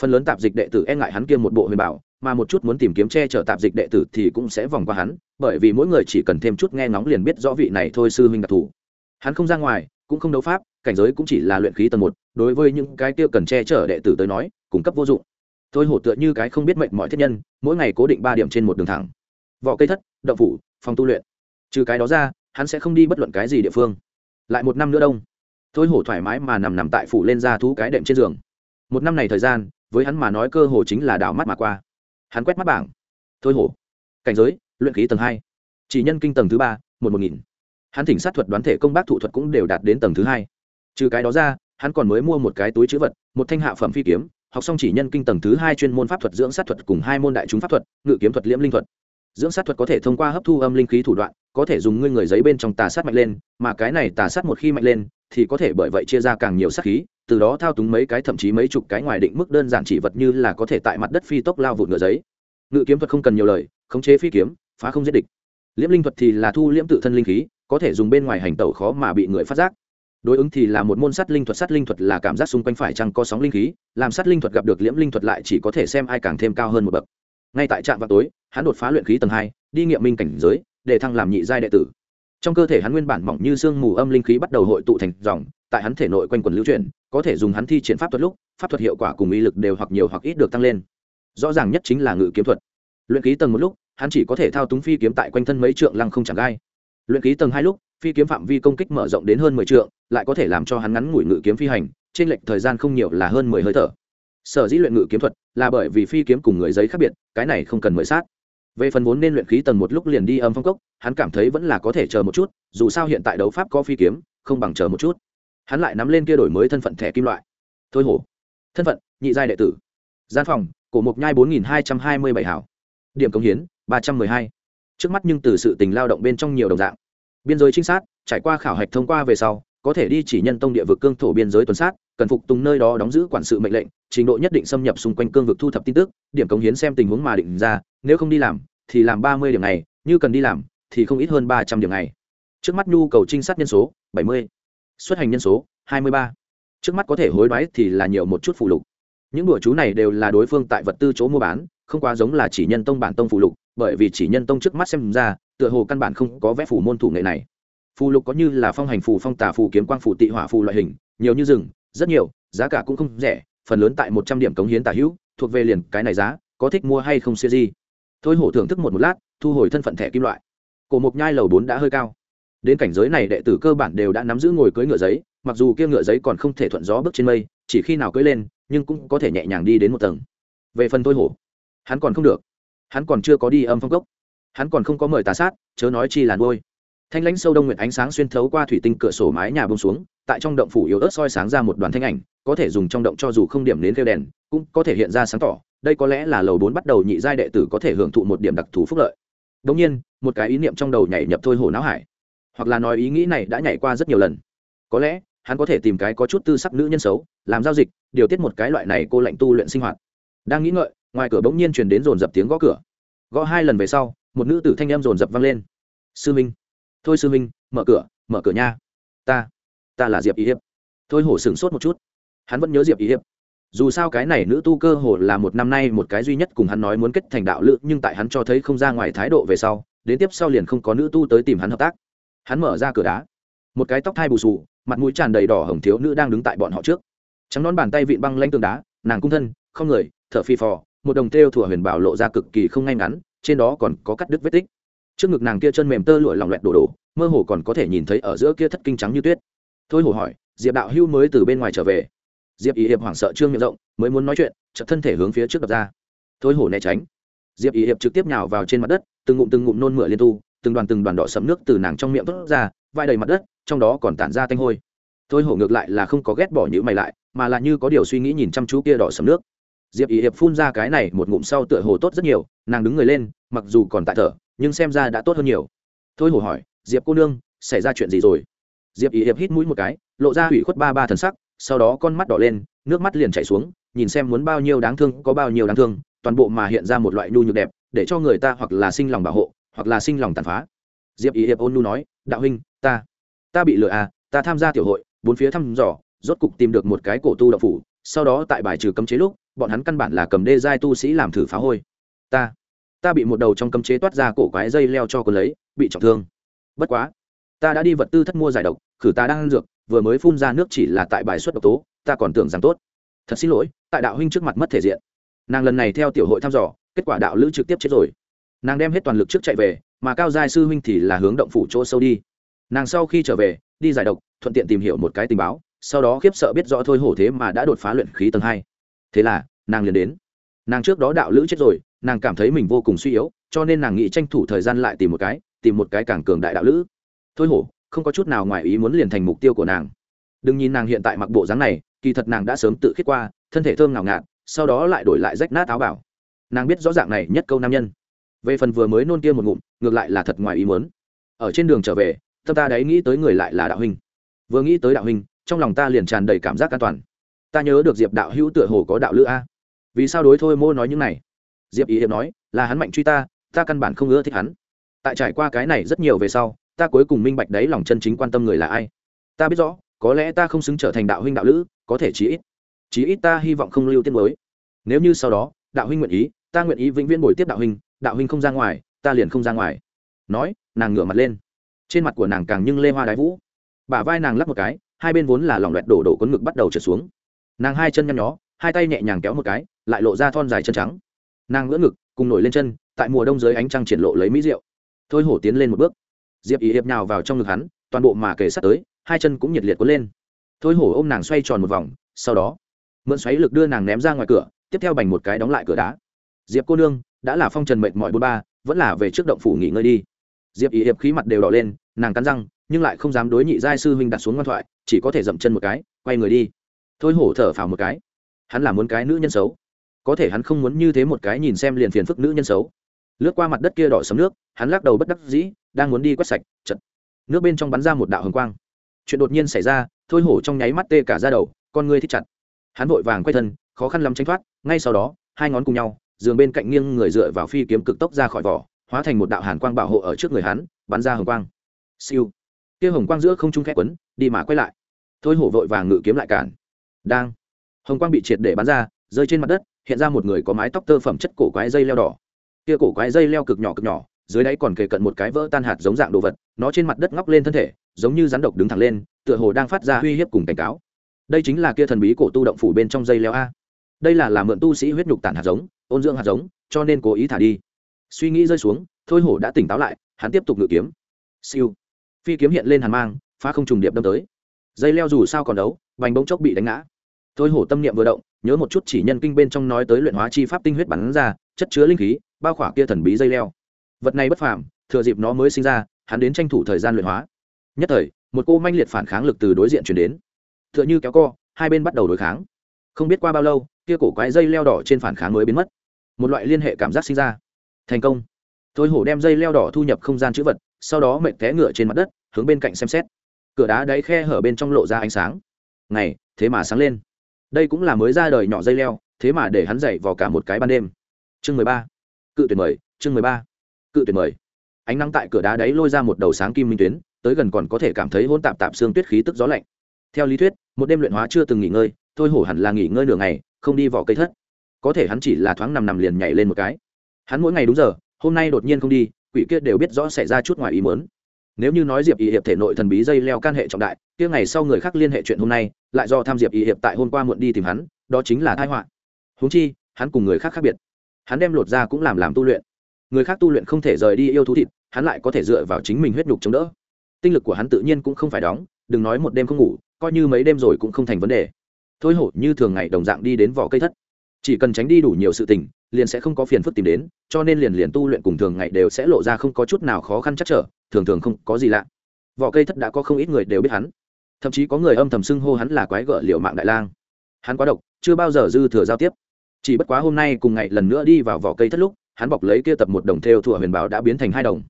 Phần lớn tạp dịch đệ tử e ngại hắn kia một bộ huyền bảo, mà một chút muốn tìm kiếm che chở tạp dịch đệ tử thì cũng sẽ vòng qua hắn, bởi vì mỗi người chỉ cần thêm chút nghe ngóng liền biết rõ vị này thôi sư huynh đặc thù. Hắn không ra ngoài, cũng không đấu pháp, cảnh giới cũng chỉ là luyện khí tầng một, đối với những cái tiêu cần che chở đệ tử tới nói cung cấp vô dụng. Thôi hổ tựa như cái không biết mệnh mọi thiết nhân, mỗi ngày cố định ba điểm trên một đường thẳng. Vỏ cây thất, động phủ, phòng tu luyện. Trừ cái đó ra, hắn sẽ không đi bất luận cái gì địa phương. Lại một năm nữa đông. Thôi hổ thoải mái mà nằm nằm tại phủ lên ra thú cái đệm trên giường. Một năm này thời gian, với hắn mà nói cơ hồ chính là đảo mắt mà qua. Hắn quét mắt bảng. Thôi hổ. Cảnh giới, luyện khí tầng hai. Chỉ nhân kinh tầng thứ ba, một một nghìn. Hắn thỉnh sát thuật đoán thể công bác thủ thuật cũng đều đạt đến tầng thứ hai. Trừ cái đó ra, hắn còn mới mua một cái túi chữ vật, một thanh hạ phẩm phi kiếm học xong chỉ nhân kinh tầng thứ hai chuyên môn pháp thuật, dưỡng sát thuật cùng hai môn đại chúng pháp thuật, ngự kiếm thuật, liễm linh thuật. Dưỡng sát thuật có thể thông qua hấp thu âm linh khí thủ đoạn, có thể dùng ngươi người giấy bên trong tà sát mạnh lên, mà cái này tà sát một khi mạnh lên, thì có thể bởi vậy chia ra càng nhiều sát khí, từ đó thao túng mấy cái, thậm chí mấy chục cái ngoài định mức đơn giản chỉ vật như là có thể tại mặt đất phi tốc lao vụt ngựa giấy. Ngự kiếm thuật không cần nhiều lời, khống chế phi kiếm, phá không giết địch. Liễm linh thuật thì là thu liễm tự thân linh khí, có thể dùng bên ngoài hành tẩu khó mà bị người phát giác đối ứng thì là một môn sát linh thuật, sát linh thuật là cảm giác xung quanh phải chăng có sóng linh khí, làm sát linh thuật gặp được liễm linh thuật lại chỉ có thể xem ai càng thêm cao hơn một bậc. Ngay tại trạm vào tối, hắn đột phá luyện khí tầng hai, đi nghiệm minh cảnh giới, để thăng làm nhị giai đệ tử. Trong cơ thể hắn nguyên bản mỏng như sương mù âm linh khí bắt đầu hội tụ thành dòng, tại hắn thể nội quanh quần lưu chuyển, có thể dùng hắn thi triển pháp thuật lúc, pháp thuật hiệu quả cùng ý lực đều hoặc nhiều hoặc ít được tăng lên. Rõ ràng nhất chính là ngự kiếm thuật. Luyện khí tầng một lúc, hắn chỉ có thể thao túng phi kiếm tại quanh thân mấy trượng lăng không chẳng gai. Luyện khí tầng hai lúc phi kiếm phạm vi công kích mở rộng đến hơn mười trượng, lại có thể làm cho hắn ngắn ngủi ngự kiếm phi hành, trên lệch thời gian không nhiều là hơn mười hơi thở. Sở dĩ luyện ngự kiếm thuật là bởi vì phi kiếm cùng người giấy khác biệt, cái này không cần mười sát. Về phần vốn nên luyện khí tầng một lúc liền đi âm phong cốc, hắn cảm thấy vẫn là có thể chờ một chút, dù sao hiện tại đấu pháp có phi kiếm, không bằng chờ một chút. Hắn lại nắm lên kia đổi mới thân phận thẻ kim loại. Thôi hổ. Thân phận, nhị giai đệ tử. Gian phòng, cổ mục nhai bốn nghìn hai trăm hai mươi bảy hảo. Điểm công hiến, ba trăm mười hai. Trước mắt nhưng từ sự tình lao động bên trong nhiều đồng dạng biên giới trinh sát, trải qua khảo hạch thông qua về sau, có thể đi chỉ nhân tông địa vực cương thổ biên giới tuần sát, cần phục tùng nơi đó đóng giữ quản sự mệnh lệnh, trình độ nhất định xâm nhập xung quanh cương vực thu thập tin tức, điểm cống hiến xem tình huống mà định ra, nếu không đi làm, thì làm ba mươi điểm này, như cần đi làm, thì không ít hơn ba trăm điểm này. Trước mắt nhu cầu trinh sát nhân số, bảy mươi. Xuất hành nhân số, hai mươi ba. Trước mắt có thể hối đoái thì là nhiều một chút phụ lục. Những đùa chú này đều là đối phương tại vật tư chỗ mua bán, không quá giống là chỉ nhân tông bản tông phụ lục bởi vì chỉ nhân tông trước mắt xem ra, tựa hồ căn bản không có vẽ phủ môn thủ nghệ này. Phù lục có như là phong hành phù, phong tà phù, kiếm quang phù, tị hỏa phù loại hình, nhiều như rừng, rất nhiều, giá cả cũng không rẻ, phần lớn tại một trăm điểm cống hiến tả hữu, thuộc về liền cái này giá, có thích mua hay không siêu di thôi hổ thưởng thức một một lát, thu hồi thân phận thẻ kim loại. Cổ mộc nhai lầu bốn đã hơi cao. Đến cảnh giới này đệ tử cơ bản đều đã nắm giữ ngồi cưỡi ngựa giấy, mặc dù kia ngựa giấy còn không thể thuận gió bước trên mây, chỉ khi nào cưỡi lên, nhưng cũng có thể nhẹ nhàng đi đến một tầng. Về phần thôi hổ, hắn còn không được hắn còn chưa có đi âm phong cốc. Hắn còn không có mời tà sát, chớ nói chi là nuôi. Thanh lãnh sâu đông nguyệt ánh sáng xuyên thấu qua thủy tinh cửa sổ mái nhà bông xuống, tại trong động phủ yếu ớt soi sáng ra một đoàn thanh ảnh, có thể dùng trong động cho dù không điểm đến kêu đèn, cũng có thể hiện ra sáng tỏ. Đây có lẽ là lầu bốn bắt đầu nhị giai đệ tử có thể hưởng thụ một điểm đặc thù phúc lợi. Đông nhiên, một cái ý niệm trong đầu nhảy nhập thôi hồ não hải. Hoặc là nói ý nghĩ này đã nhảy qua rất nhiều lần. Có lẽ, hắn có thể tìm cái có chút tư sắc nữ nhân xấu, làm giao dịch, điều tiết một cái loại này cô lệnh tu luyện sinh hoạt. Đang nghĩ ngợi ngoài cửa bỗng nhiên truyền đến dồn dập tiếng gõ cửa. Gõ hai lần về sau một nữ tử thanh em dồn dập vang lên. Sư minh. Thôi sư minh mở cửa mở cửa nha. Ta ta là diệp ý hiệp. Thôi hổ sửng sốt một chút. Hắn vẫn nhớ diệp ý hiệp. Dù sao cái này nữ tu cơ hồ là một năm nay một cái duy nhất cùng hắn nói muốn kết thành đạo lự nhưng tại hắn cho thấy không ra ngoài thái độ về sau đến tiếp sau liền không có nữ tu tới tìm hắn hợp tác. Hắn mở ra cửa đá. Một cái tóc thai bù xù, mặt mũi tràn đầy đỏ hồng thiếu nữ đang đứng tại bọn họ trước. Trắng nón bàn tay vịn băng lanh tường đá nàng cung thân không người thở phi phò một đồng thêu thủa huyền bảo lộ ra cực kỳ không ngay ngắn, trên đó còn có cắt đứt vết tích. Trước ngực nàng kia chân mềm tơ lụa lòng loẹt đổ đổ, mơ hồ còn có thể nhìn thấy ở giữa kia thất kinh trắng như tuyết. Thôi hồ hỏi, diệp đạo hưu mới từ bên ngoài trở về. Diệp ý hiệp hoảng sợ trương miệng rộng, mới muốn nói chuyện, chợt thân thể hướng phía trước đập ra. Thôi hổ né tránh. Diệp ý hiệp trực tiếp nhào vào trên mặt đất, từng ngụm từng ngụm nôn mửa liên tu, từng đoàn từng đoàn đỏ sẫm nước từ nàng trong miệng vớt ra vai đầy mặt đất, trong đó còn tản ra tanh hôi. Thôi hổ ngược lại là không có ghét bỏ nhữ mày lại, mà là như có điều suy nghĩ nhìn chăm chú kia đỏ sẫm nước diệp ý hiệp phun ra cái này một ngụm sau tựa hồ tốt rất nhiều, nàng đứng người lên, mặc dù còn tại thở, nhưng xem ra đã tốt hơn nhiều. Thôi hồ hỏi, diệp cô nương, xảy ra chuyện gì rồi? Diệp ý hiệp hít mũi một cái, lộ ra hủy khuất ba ba thần sắc, sau đó con mắt đỏ lên, nước mắt liền chảy xuống, nhìn xem muốn bao nhiêu đáng thương, có bao nhiêu đáng thương, toàn bộ mà hiện ra một loại nhu nhược đẹp, để cho người ta hoặc là sinh lòng bảo hộ, hoặc là sinh lòng tàn phá. Diệp ý hiệp ôn nu nói, đạo huynh, ta ta bị lừa à ta tham gia tiểu hội, bốn phía thăm dò, rốt cục tìm được một cái cổ tu đậu phủ sau đó tại bài trừ cấm chế lúc, bọn hắn căn bản là cầm đê giai tu sĩ làm thử phá hôi. Ta ta bị một đầu trong cấm chế toát ra cổ quái dây leo cho cô lấy, bị trọng thương. Bất quá, ta đã đi vật tư thất mua giải độc, khử ta đang ăn dược, vừa mới phun ra nước chỉ là tại bài xuất độc tố, ta còn tưởng rằng tốt. Thật xin lỗi, tại đạo huynh trước mặt mất thể diện. Nàng lần này theo tiểu hội thăm dò, kết quả đạo lữ trực tiếp chết rồi. Nàng đem hết toàn lực trước chạy về, mà cao giai sư huynh thì là hướng động phủ chỗ sâu đi. Nàng sau khi trở về, đi giải độc, thuận tiện tìm hiểu một cái tình báo sau đó khiếp sợ biết rõ thôi hổ thế mà đã đột phá luyện khí tầng hai. Thế là, nàng liền đến. Nàng trước đó đạo lữ chết rồi, nàng cảm thấy mình vô cùng suy yếu, cho nên nàng nghĩ tranh thủ thời gian lại tìm một cái, tìm một cái càng cường đại đạo lữ. Thôi hổ, không có chút nào ngoài ý muốn liền thành mục tiêu của nàng. Đừng nhìn nàng hiện tại mặc bộ dáng này, kỳ thật nàng đã sớm tự khiết qua, thân thể thơm ngào ngạt, sau đó lại đổi lại rách nát áo bảo. Nàng biết rõ ràng này nhất câu nam nhân. Về phần vừa mới nôn kia một ngụm, ngược lại là thật ngoài ý muốn. Ở trên đường trở về, tâm ta đấy nghĩ tới người lại là đạo huynh. Vừa nghĩ tới đạo huynh trong lòng ta liền tràn đầy cảm giác an toàn. Ta nhớ được diệp đạo hữu tựa hồ có đạo lữ a. Vì sao đối thôi mô nói những này? Diệp ý hiệp nói, là hắn mạnh truy ta ta căn bản không ưa thích hắn. Tại trải qua cái này rất nhiều về sau, ta cuối cùng minh bạch đấy lòng chân chính quan tâm người là ai. Ta biết rõ, có lẽ ta không xứng trở thành đạo huynh đạo lữ, có thể chí ít chí ít ta hy vọng không lưu tiết mới nếu như sau đó, đạo huynh nguyện ý, ta nguyện ý vĩnh viễn bồi tiếp đạo huynh đạo huynh không ra ngoài, ta liền không ra ngoài. Nói, nàng ngửa mặt lên. Trên mặt của nàng càng nhưng lê hoa đái vũ. Bả vai nàng lắc một cái hai bên vốn là lỏng loẹt đổ đổ cuốn ngực bắt đầu trượt xuống. Nàng hai chân nhăn nhó, hai tay nhẹ nhàng kéo một cái, lại lộ ra thon dài chân trắng. Nàng ngỡ ngực, cùng nổi lên chân, tại mùa đông dưới ánh trăng triển lộ lấy mỹ rượu thôi hổ tiến lên một bước. Diệp ý hiệp nhào vào trong ngực hắn, toàn bộ mà kề sát tới, hai chân cũng nhiệt liệt cuốn lên. Thôi hổ ôm nàng xoay tròn một vòng, sau đó, mượn xoáy lực đưa nàng ném ra ngoài cửa, tiếp theo bành một cái đóng lại cửa đá. Diệp cô nương, đã là phong trần mệt mỏi bôn ba, vẫn là về trước động phủ nghỉ ngơi đi. Diệp ý hiệp khí mặt đều đỏ lên, nàng cắn răng nhưng lại không dám đối nhị giai sư huynh đặt xuống ngoan thoại, chỉ có thể dậm chân một cái, quay người đi. Thôi hổ thở phào một cái. Hắn là muốn cái nữ nhân xấu. Có thể hắn không muốn như thế một cái nhìn xem liền phiền phức nữ nhân xấu. Lướt qua mặt đất kia đỏ sấm nước, hắn lắc đầu bất đắc dĩ, đang muốn đi quét sạch chật nước bên trong bắn ra một đạo hồng quang. Chuyện đột nhiên xảy ra, thôi hổ trong nháy mắt tê cả ra đầu, con ngươi thích chặt. Hắn vội vàng quay thân, khó khăn lắm tránh thoát, ngay sau đó, hai ngón cùng nhau, giường bên cạnh nghiêng người dựa vào phi kiếm cực tốc ra khỏi vỏ, hóa thành một đạo hàn quang bảo hộ ở trước người hắn, bắn ra hồng quang. Siêu kia hồng quang giữa không trung khẽ quấn, đi mà quay lại. Thôi hổ vội vàng ngự kiếm lại cản. Đang, hồng quang bị triệt để bắn ra, rơi trên mặt đất, hiện ra một người có mái tóc tơ phẩm chất cổ quái dây leo đỏ. Kia cổ quái dây leo cực nhỏ cực nhỏ, dưới đáy còn kề cận một cái vỡ tan hạt giống dạng đồ vật, nó trên mặt đất ngóc lên thân thể, giống như rắn độc đứng thẳng lên, tựa hồ đang phát ra uy hiếp cùng cảnh cáo. Đây chính là kia thần bí cổ tu động phủ bên trong dây leo a. Đây là làm mượn tu sĩ huyết nhục tản hạt giống, ôn dưỡng hạt giống, cho nên cố ý thả đi. Suy nghĩ rơi xuống, thôi hổ đã tỉnh táo lại, hắn tiếp tục ngự kiếm. Siêu phi kiếm hiện lên hàn mang, phá không trùng điệp đâm tới. Dây leo dù sao còn đấu vành bỗng chốc bị đánh ngã. Thôi hổ tâm niệm vừa động, nhớ một chút chỉ nhân kinh bên trong nói tới luyện hóa chi pháp tinh huyết bắn ra, chất chứa linh khí, bao khỏa kia thần bí dây leo. Vật này bất phàm, thừa dịp nó mới sinh ra, hắn đến tranh thủ thời gian luyện hóa. Nhất thời, một cô manh liệt phản kháng lực từ đối diện chuyển đến. T h ư ợ n h ư kéo co, hai bên bắt đầu đối kháng. Không biết qua bao lâu, kia cổ quái dây leo đỏ trên phản kháng mới biến mất. Một loại liên hệ cảm giác sinh ra. Thành công. Thôi hổ đem dây leo đỏ thu nhập không gian chữ vật sau đó mệt té ngựa trên mặt đất, hướng bên cạnh xem xét. Cửa đá đáy khe hở bên trong lộ ra ánh sáng. Này thế mà sáng lên. Đây cũng là mới ra đời nhỏ dây leo, thế mà để hắn dậy vào cả một cái ban đêm. Chương mười ba. Cự tuyệt mời, chương mười ba. Cự tuyệt mời. Ánh nắng tại cửa đá đáy lôi ra một đầu sáng kim minh tuyến, tới gần còn có thể cảm thấy hôn tạp tạp xương tuyết khí tức gió lạnh. Theo lý thuyết, một đêm luyện hóa chưa từng nghỉ ngơi, thôi hổ hẳn là nghỉ ngơi nửa ngày, không đi vỏ cây thất. Có thể hắn chỉ là thoáng nằm nằm liền nhảy lên một cái. Hắn mỗi ngày đúng giờ, hôm nay đột nhiên không đi quỷ kia đều biết rõ xảy ra chút ngoài ý muốn. nếu như nói diệp y hiệp thể nội thần bí dây leo can hệ trọng đại, kia ngày sau người khác liên hệ chuyện hôm nay, lại do tham diệp y hiệp tại hôm qua muộn đi tìm hắn, đó chính là thái họa. Huống chi, hắn cùng người khác khác biệt. Hắn đem lột ra cũng làm làm tu luyện. Người khác tu luyện không thể rời đi yêu thú thịt, hắn lại có thể dựa vào chính mình huyết nhục chống đỡ. Tinh lực của hắn tự nhiên cũng không phải đóng, đừng nói một đêm không ngủ, coi như mấy đêm rồi cũng không thành vấn đề. Thôi hổ như thường ngày đồng dạng đi đến vỏ cây thất chỉ cần tránh đi đủ nhiều sự tình, liền sẽ không có phiền phức tìm đến, cho nên liền liền tu luyện cùng thường ngày đều sẽ lộ ra không có chút nào khó khăn chắc trở, thường thường không có gì lạ. Vỏ cây thất đã có không ít người đều biết hắn. Thậm chí có người âm thầm xưng hô hắn là quái gở liệu mạng đại lang. Hắn quá độc, chưa bao giờ dư thừa giao tiếp. Chỉ bất quá hôm nay cùng ngày lần nữa đi vào vỏ cây thất lúc, hắn bọc lấy kia tập một đồng theo thủa huyền bảo đã biến thành hai đồng.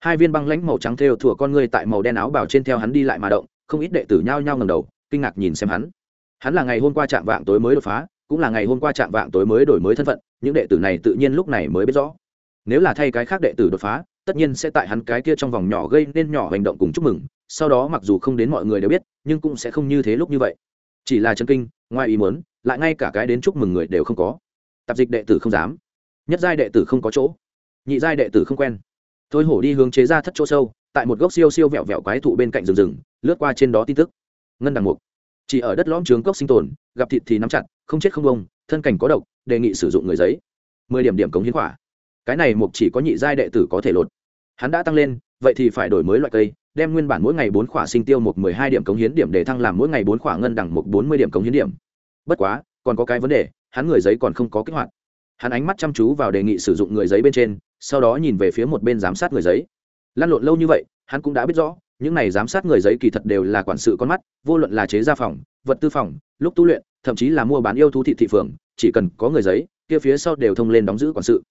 Hai viên băng lãnh màu trắng theo thủa con ngươi tại màu đen áo bảo trên theo hắn đi lại mà động, không ít đệ tử nhao nhao ngầm đầu, kinh ngạc nhìn xem hắn. Hắn là ngày hôm qua chạm vạng tối mới đột phá cũng là ngày hôm qua chạm vạng tối mới đổi mới thân phận, những đệ tử này tự nhiên lúc này mới biết rõ. Nếu là thay cái khác đệ tử đột phá, tất nhiên sẽ tại hắn cái kia trong vòng nhỏ gây nên nhỏ hành động cùng chúc mừng, sau đó mặc dù không đến mọi người đều biết, nhưng cũng sẽ không như thế lúc như vậy. Chỉ là chân kinh, ngoài ý muốn, lại ngay cả cái đến chúc mừng người đều không có. Tạp dịch đệ tử không dám. Nhất giai đệ tử không có chỗ. Nhị giai đệ tử không quen. Thôi hổ đi hướng chế ra thất chỗ sâu, tại một gốc siêu siêu vẹo vẹo quái thụ bên cạnh rừng rừng, lướt qua trên đó tin tức. Ngân đằng mục chỉ ở đất lõm trướng cốc sinh tồn, gặp thịt thì nắm chặt, không chết không bông thân cảnh có độc, đề nghị sử dụng người giấy. Mười điểm điểm cống hiến quả. Cái này mục chỉ có nhị giai đệ tử có thể lột. Hắn đã tăng lên, vậy thì phải đổi mới loại cây, đem nguyên bản mỗi ngày bốn khỏa sinh tiêu một mười hai điểm cống hiến điểm để thăng làm mỗi ngày bốn khỏa ngân đẳng một bốn mươi điểm cống hiến điểm. Bất quá, còn có cái vấn đề, hắn người giấy còn không có kích hoạt. Hắn ánh mắt chăm chú vào đề nghị sử dụng người giấy bên trên, sau đó nhìn về phía một bên giám sát người giấy. Lăn lộn lâu như vậy, hắn cũng đã biết rõ những này giám sát người giấy kỳ thật đều là quản sự con mắt, vô luận là chế gia phòng, vật tư phòng, lúc tu luyện, thậm chí là mua bán yêu thú thị thị phường, chỉ cần có người giấy, kia phía sau đều thông lên đóng giữ quản sự.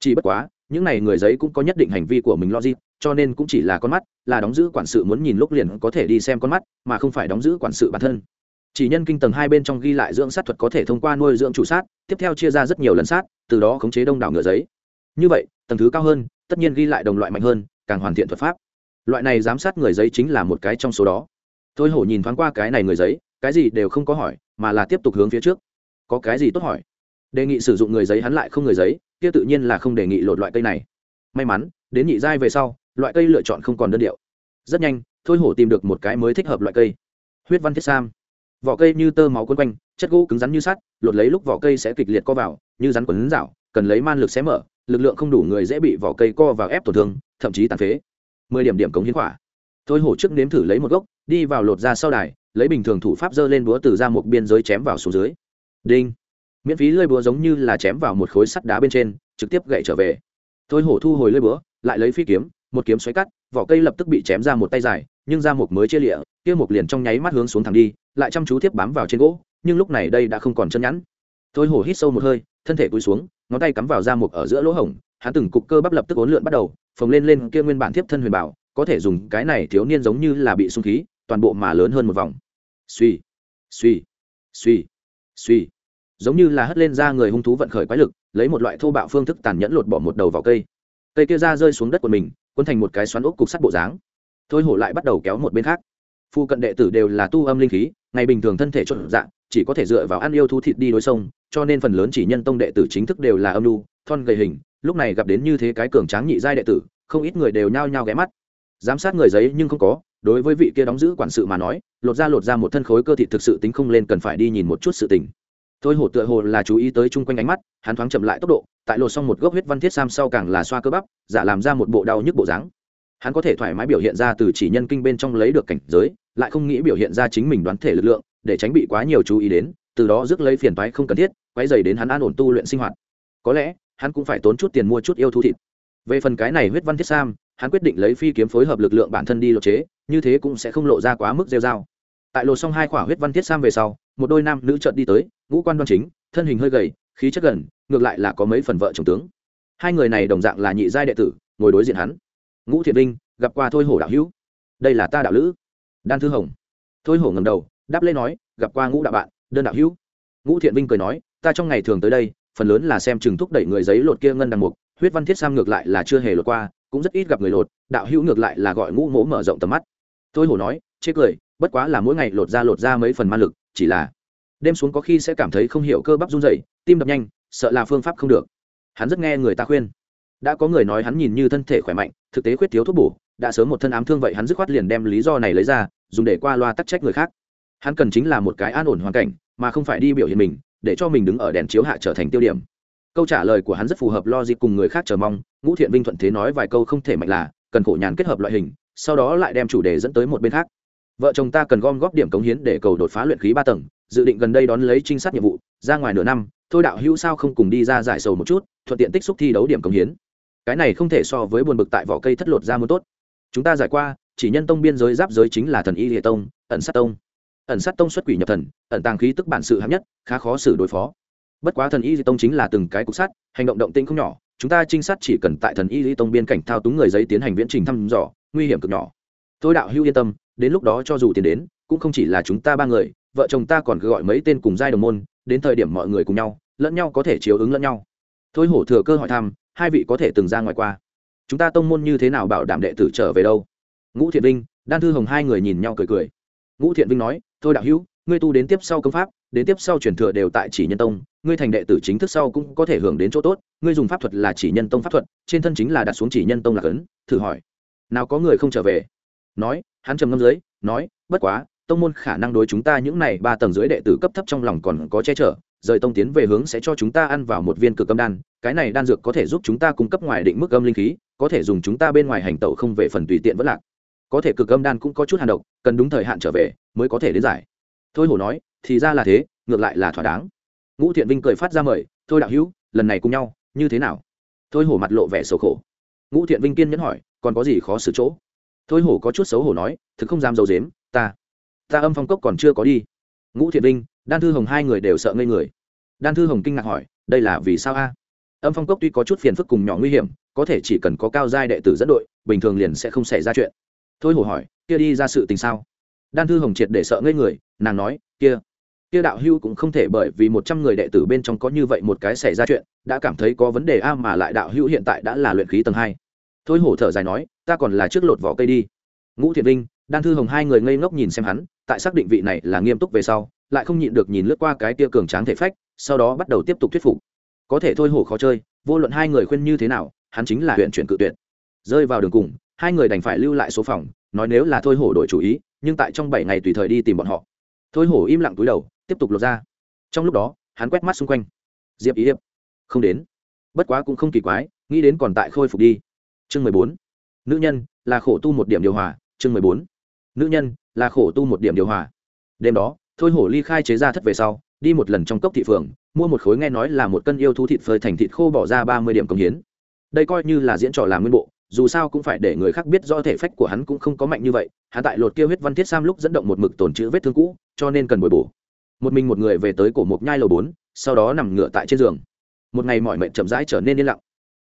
Chỉ bất quá, những này người giấy cũng có nhất định hành vi của mình logic, cho nên cũng chỉ là con mắt, là đóng giữ quản sự muốn nhìn lúc liền có thể đi xem con mắt, mà không phải đóng giữ quản sự bản thân. Chỉ nhân kinh tầng hai bên trong ghi lại dưỡng sát thuật có thể thông qua nuôi dưỡng chủ sát, tiếp theo chia ra rất nhiều lần sát, từ đó khống chế đông đảo ngựa giấy. Như vậy, tầng thứ cao hơn, tất nhiên ghi lại đồng loại mạnh hơn, càng hoàn thiện thuật pháp loại này giám sát người giấy chính là một cái trong số đó. Thôi hổ nhìn thoáng qua cái này người giấy, cái gì đều không có hỏi, mà là tiếp tục hướng phía trước. Có cái gì tốt hỏi? Đề nghị sử dụng người giấy hắn lại không người giấy, kia tự nhiên là không đề nghị lột loại cây này. May mắn, đến nhị giai về sau, loại cây lựa chọn không còn đơn điệu. Rất nhanh, thôi hổ tìm được một cái mới thích hợp loại cây. Huyết văn thiết sam. Vỏ cây như tơ máu quấn quanh, chất gỗ cứng rắn như sắt, lột lấy lúc vỏ cây sẽ kịch liệt co vào, như rắn quấn rảo, cần lấy man lực xé mở, lực lượng không đủ người dễ bị vỏ cây co vào ép tổn thương, thậm chí tàn phế mười điểm điểm cống hiến quả thôi hổ trước nếm thử lấy một gốc, đi vào lột ra sau đài, lấy bình thường thủ pháp dơ lên búa từ ra một biên giới chém vào xuống dưới. Đinh. Miễn phí lơi búa giống như là chém vào một khối sắt đá bên trên, trực tiếp gậy trở về. Thôi hổ thu hồi lơi búa, lại lấy phi kiếm, một kiếm xoáy cắt, vỏ cây lập tức bị chém ra một tay dài, nhưng ra một mới chia lịa, kia một liền trong nháy mắt hướng xuống thẳng đi, lại chăm chú tiếp bám vào trên gỗ, nhưng lúc này đây đã không còn chân nhẵn. Thôi hổ hít sâu một hơi, thân thể cúi xuống, ngón tay cắm vào ra một ở giữa lỗ hổng hắn từng cục cơ bắp lập tức ốn lượn bắt đầu, phồng lên lên kia nguyên bản thiếp thân huyền bảo, có thể dùng cái này thiếu niên giống như là bị sung khí, toàn bộ mà lớn hơn một vòng. Suy suy suy suy giống như là hất lên ra người hung thú vận khởi quái lực, lấy một loại thô bạo phương thức tàn nhẫn lột bỏ một đầu vào cây. Cây kia ra rơi xuống đất của mình quân thành một cái xoắn ốc cục sắt bộ dáng. Thôi hổ lại bắt đầu kéo một bên khác. Phu cận đệ tử đều là tu âm linh khí, ngày bình thường thân thể trộn dạng, chỉ có thể dựa vào ăn yêu thú thịt đi đối sông, cho nên phần lớn chỉ nhân tông đệ tử chính thức đều là âm lưu thon gầy hình lúc này gặp đến như thế cái cường tráng nhị giai đệ tử, không ít người đều nhao nhao ghé mắt. Giám sát người giấy nhưng không có, đối với vị kia đóng giữ quản sự mà nói, lột ra lột ra một thân khối cơ thị thực sự tính không lên cần phải đi nhìn một chút sự tình. Thôi hổ tựa hồ là chú ý tới chung quanh ánh mắt, hắn thoáng chậm lại tốc độ, tại lột xong một gốc huyết văn thiết sam sau càng là xoa cơ bắp, giả làm ra một bộ đau nhức bộ dáng. Hắn có thể thoải mái biểu hiện ra từ chỉ nhân kinh bên trong lấy được cảnh giới, lại không nghĩ biểu hiện ra chính mình đoán thể lực lượng, để tránh bị quá nhiều chú ý đến, từ đó rước lấy phiền toái không cần thiết quay dày đến hắn an ổn tu luyện sinh hoạt. Có lẽ hắn cũng phải tốn chút tiền mua chút yêu thú thịt. Về phần cái này huyết văn thiết sam, hắn quyết định lấy phi kiếm phối hợp lực lượng bản thân đi lộ chế, như thế cũng sẽ không lộ ra quá mức rêu dao tại lột xong hai khỏa huyết văn thiết sam về sau, một đôi nam nữ chợt đi tới, ngũ quan đoan chính, thân hình hơi gầy, khí chất gần, ngược lại là có mấy phần vợ chồng tướng. Hai người này đồng dạng là nhị giai đệ tử, ngồi đối diện hắn. Ngũ thiện vinh, gặp qua thôi hổ đạo hữu. Đây là ta đạo lữ. Đan thư hồng. Thôi hổ ngầm đầu, đáp lê nói, gặp qua ngũ đạo bạn, đơn đạo hữu. Ngũ thiện vinh cười nói, ta trong ngày thường tới đây phần lớn là xem chừng thúc đẩy người giấy lột kia ngân đằng mục, huyết văn thiết sam ngược lại là chưa hề lột qua, cũng rất ít gặp người lột, đạo hữu ngược lại là gọi ngũ mỗ mở rộng tầm mắt. Thôi hổ nói, chê cười, bất quá là mỗi ngày lột ra lột ra mấy phần ma lực, chỉ là đêm xuống có khi sẽ cảm thấy không hiểu cơ bắp run dày tim đập nhanh, sợ là phương pháp không được. Hắn rất nghe người ta khuyên. Đã có người nói hắn nhìn như thân thể khỏe mạnh, thực tế khuyết thiếu thuốc bổ, đã sớm một thân ám thương vậy hắn dứt khoát liền đem lý do này lấy ra, dùng để qua loa tắc trách người khác. Hắn cần chính là một cái an ổn hoàn cảnh, mà không phải đi biểu hiện mình để cho mình đứng ở đèn chiếu hạ trở thành tiêu điểm. Câu trả lời của hắn rất phù hợp lo dịp cùng người khác chờ mong, ngũ thiện vinh thuận thế nói vài câu không thể mạnh là, cần khổ nhàn kết hợp loại hình, sau đó lại đem chủ đề dẫn tới một bên khác. Vợ chồng ta cần gom góp điểm cống hiến để cầu đột phá luyện khí ba tầng, dự định gần đây đón lấy trinh sát nhiệm vụ, ra ngoài nửa năm, thôi đạo hữu sao không cùng đi ra giải sầu một chút, thuận tiện tích xúc thi đấu điểm cống hiến. Cái này không thể so với buồn bực tại vỏ cây thất lột ra muốn tốt. Chúng ta giải qua, chỉ nhân tông biên giới giáp giới chính là thần y địa tông, ẩn sát tông ẩn sát tông xuất quỷ nhập thần, ẩn tàng khí tức bản sự hạng nhất, khá khó xử đối phó. Bất quá thần y di tông chính là từng cái cục sắt hành động động tinh không nhỏ, chúng ta trinh sát chỉ cần tại thần y di tông biên cảnh thao túng người giấy tiến hành viễn trình thăm dò, nguy hiểm cực nhỏ. Tôi đạo hưu yên tâm, đến lúc đó cho dù tiền đến, cũng không chỉ là chúng ta ba người, vợ chồng ta còn cứ gọi mấy tên cùng giai đồng môn, đến thời điểm mọi người cùng nhau, lẫn nhau có thể chiếu ứng lẫn nhau. Thôi hổ thừa cơ hỏi thăm, hai vị có thể từng ra ngoài qua. Chúng ta tông môn như thế nào bảo đảm đệ tử trở về đâu? Ngũ thiện vinh, đan thư hồng hai người nhìn nhau cười cười. Ngũ thiện vinh nói thôi đạo hữu, ngươi tu đến tiếp sau công pháp, đến tiếp sau truyền thừa đều tại chỉ nhân tông, ngươi thành đệ tử chính thức sau cũng có thể hưởng đến chỗ tốt, ngươi dùng pháp thuật là chỉ nhân tông pháp thuật, trên thân chính là đặt xuống chỉ nhân tông là cấn thử hỏi. Nào có người không trở về? Nói, hắn trầm ngâm dưới, nói, bất quá, tông môn khả năng đối chúng ta những này ba tầng dưới đệ tử cấp thấp trong lòng còn có che chở, rời tông tiến về hướng sẽ cho chúng ta ăn vào một viên cực âm đan, cái này đan dược có thể giúp chúng ta cung cấp ngoài định mức âm linh khí, có thể dùng chúng ta bên ngoài hành tẩu không về phần tùy tiện vất lạc có thể cực âm đan cũng có chút hàn độc, cần đúng thời hạn trở về mới có thể đến giải. Thôi hổ nói, thì ra là thế, ngược lại là thỏa đáng. Ngũ thiện vinh cười phát ra mời, thôi đạo hữu, lần này cùng nhau, như thế nào? Thôi hổ mặt lộ vẻ xấu khổ. Ngũ thiện vinh kiên nhẫn hỏi, còn có gì khó xử chỗ? Thôi hổ có chút xấu hổ nói, thực không dám d i ấ u dếm ta ta âm phong cốc còn chưa có đi. Ngũ thiện vinh, đan thư hồng hai người đều sợ ngây người. Đan thư hồng kinh ngạc hỏi, đây là vì sao a? Âm phong cốc tuy có chút phiền phức cùng nhỏ nguy hiểm, có thể chỉ cần có cao giai đệ tử dẫn đội, bình thường liền sẽ không xảy ra chuyện thôi hổ hỏi, kia đi ra sự tình sao? Đan thư hồng triệt để sợ ngây người, nàng nói, kia kia đạo hưu cũng không thể bởi vì một trăm người đệ tử bên trong có như vậy một cái xảy ra chuyện, đã cảm thấy có vấn đề a mà lại đạo hưu hiện tại đã là luyện khí tầng hai. Thôi hổ thở dài nói, ta còn là trước lột vỏ cây đi. Ngũ thiện vinh, đan thư hồng hai người ngây ngốc nhìn xem hắn, tại xác định vị này là nghiêm túc về sau, lại không nhịn được nhìn lướt qua cái tia cường tráng thể phách, sau đó bắt đầu tiếp tục thuyết phục. Có thể thôi hổ khó chơi, vô luận hai người khuyên như thế nào, hắn chính là huyện chuyển cự tuyệt. Rơi vào đường cùng hai người đành phải lưu lại số phòng, nói nếu là thôi hổ đổi chủ ý, nhưng tại trong bảy ngày tùy thời đi tìm bọn họ. Thôi hổ im lặng túi đầu, tiếp tục lột ra. Trong lúc đó, hắn quét mắt xung quanh. Diệp ý hiệp, không đến. Bất quá cũng không kỳ quái, nghĩ đến còn tại khôi phục đi. Chương mười bốn. Nữ nhân, là khổ tu một điểm điều hòa. Chương mười bốn. Nữ nhân, là khổ tu một điểm điều hòa. Đêm đó, thôi hổ ly khai chế ra thất về sau, đi một lần trong cốc thị phường, mua một khối nghe nói là một cân yêu thú thịt phơi thành thịt khô bỏ ra ba mươi điểm công hiến. Đây coi như là diễn trò làm nguyên bộ dù sao cũng phải để người khác biết do thể phách của hắn cũng không có mạnh như vậy, hắn tại lột kia huyết văn thiết sam lúc dẫn động một mực tổn chữ vết thương cũ, cho nên cần bồi bổ. Một mình một người về tới cổ mộc nhai lầu bốn, sau đó nằm ngửa tại trên giường. Một ngày mọi mệnh chậm rãi trở nên yên lặng.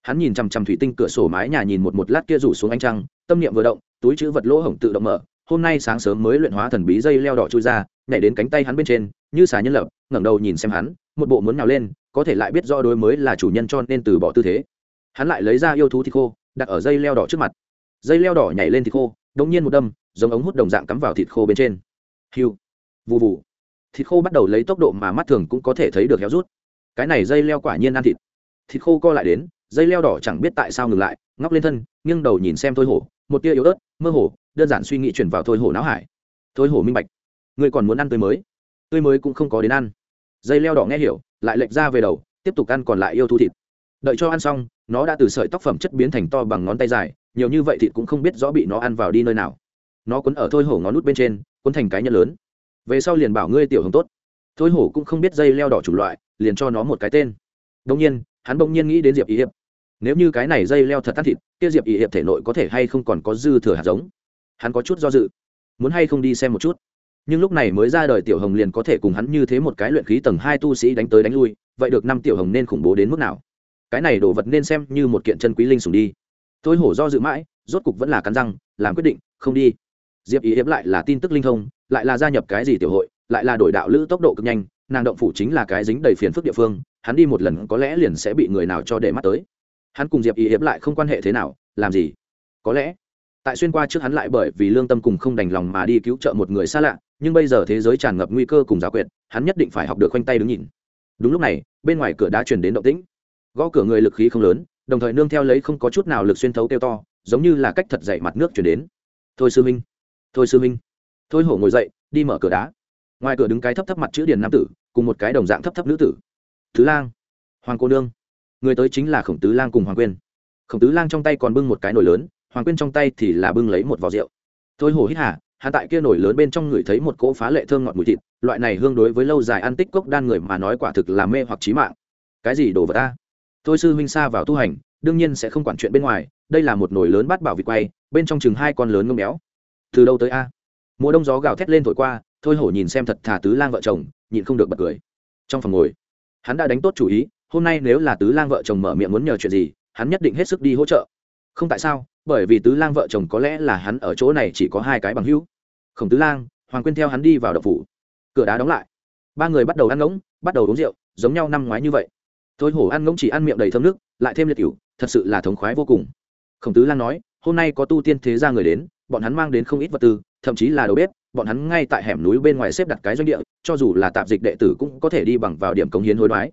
Hắn nhìn chằm chằm thủy tinh cửa sổ mái nhà nhìn một một lát kia rủ xuống ánh trăng, tâm niệm vừa động, túi chữ vật lỗ hổng tự động mở. Hôm nay sáng sớm mới luyện hóa thần bí dây leo đỏ chui ra, nhảy đến cánh tay hắn bên trên, như xà nhân lập, ngẩng đầu nhìn xem hắn, một bộ muốn nào lên, có thể lại biết do đối mới là chủ nhân cho nên từ bỏ tư thế. Hắn lại lấy ra yêu thú thịt khô đặt ở dây leo đỏ trước mặt. Dây leo đỏ nhảy lên thịt khô, đống nhiên một đâm, giống ống hút đồng dạng cắm vào thịt khô bên trên. Hiu vụ vụ thịt khô bắt đầu lấy tốc độ mà mắt thường cũng có thể thấy được héo rút. Cái này dây leo quả nhiên ăn thịt. Thịt khô co lại đến, dây leo đỏ chẳng biết tại sao ngừng lại, ngóc lên thân, nghiêng đầu nhìn xem thôi hổ, một tia yếu ớt, mơ hồ, đơn giản suy nghĩ chuyển vào thôi hổ não hải. Thôi hổ minh bạch. Người còn muốn ăn tươi mới? Tươi mới cũng không có đến ăn. Dây leo đỏ nghe hiểu, lại lệch ra về đầu, tiếp tục ăn còn lại yêu thu thịt đợi cho ăn xong, nó đã từ sợi tóc phẩm chất biến thành to bằng ngón tay dài, nhiều như vậy thịt cũng không biết rõ bị nó ăn vào đi nơi nào. Nó quấn ở thôi hổ ngón nút bên trên quấn thành cái nhân lớn. Về sau liền bảo ngươi tiểu hồng tốt. Thôi hổ cũng không biết dây leo đỏ chủng loại, liền cho nó một cái tên. Đông nhiên, hắn bỗng nhiên nghĩ đến diệp ý hiệp. Nếu như cái này dây leo thật tắt thịt, kia diệp ý hiệp thể nội có thể hay không còn có dư thừa hạt giống? Hắn có chút do dự. Muốn hay không đi xem một chút. Nhưng lúc này mới ra đời tiểu hồng liền có thể cùng hắn như thế một cái luyện khí tầng hai tu sĩ đánh tới đánh lui, vậy được năm tiểu hồng nên khủng bố đến mức nào? Cái này đồ vật nên xem như một kiện chân quý linh sùng đi. Tôi hổ do dự mãi, rốt cục vẫn là cắn răng, làm quyết định, không đi. Diệp ý hiếp lại là tin tức linh thông, lại là gia nhập cái gì tiểu hội, lại là đổi đạo lữ tốc độ cực nhanh, nàng động phủ chính là cái dính đầy phiền phức địa phương, hắn đi một lần có lẽ liền sẽ bị người nào cho để mắt tới. Hắn cùng diệp ý hiếp lại không quan hệ thế nào, làm gì? Có lẽ, tại xuyên qua trước hắn lại bởi vì lương tâm cùng không đành lòng mà đi cứu trợ một người xa lạ, nhưng bây giờ thế giới tràn ngập nguy cơ cùng giả quyệt, hắn nhất định phải học được khoanh tay đứng nhìn. Đúng lúc này, bên ngoài cửa đã truyền đến động tĩnh gõ cửa người lực khí không lớn, đồng thời nương theo lấy không có chút nào lực xuyên thấu kêu to, giống như là cách thật dậy mặt nước chuyển đến. Thôi sư minh thôi sư minh thôi hổ ngồi dậy, đi mở cửa đá. Ngoài cửa đứng cái thấp thấp mặt chữ điền nam tử, cùng một cái đồng dạng thấp thấp nữ tử. Thứ lang, hoàng cô nương. Người tới chính là khổng tứ lang cùng hoàng quyên. Khổng tứ lang trong tay còn bưng một cái nồi lớn, hoàng quyên trong tay thì là bưng lấy một vò rượu. Thôi hổ hít hà hạ tại kia nổi lớn bên trong người thấy một cỗ phá lệ thơm ngọt mùi thịt, loại này hương đối với lâu dài ăn tích cốc đan người mà nói quả thực là mê hoặc trí mạng. Cái gì đồ vật ta? Tôi sư huynh xa vào tu hành, đương nhiên sẽ không quản chuyện bên ngoài, đây là một nồi lớn bát bảo vịt quay, bên trong chừng hai con lớn ngâm béo. Từ đâu tới a? Mùa đông gió gào thét lên thổi qua, thôi hổ nhìn xem thật thà tứ lang vợ chồng, nhịn không được bật cười. Trong phòng ngồi, hắn đã đánh tốt chủ ý, hôm nay nếu là tứ lang vợ chồng mở miệng muốn nhờ chuyện gì, hắn nhất định hết sức đi hỗ trợ. Không tại sao, bởi vì tứ lang vợ chồng có lẽ là hắn ở chỗ này chỉ có hai cái bằng hữu. Khổng tứ lang, hoàng quyên theo hắn đi vào đập phủ. Cửa đá đóng lại. Ba người bắt đầu ăn ngỗng, bắt đầu uống rượu, giống nhau năm ngoái như vậy thôi hổ ăn ngỗng chỉ ăn miệng đầy thơm nước, lại thêm liệt cựu thật sự là thống khoái vô cùng. Khổng tứ lan nói, hôm nay có tu tiên thế gia người đến, bọn hắn mang đến không ít vật tư, thậm chí là đầu bếp, bọn hắn ngay tại hẻm núi bên ngoài xếp đặt cái doanh địa, cho dù là tạp dịch đệ tử cũng có thể đi bằng vào điểm cống hiến hối đoái.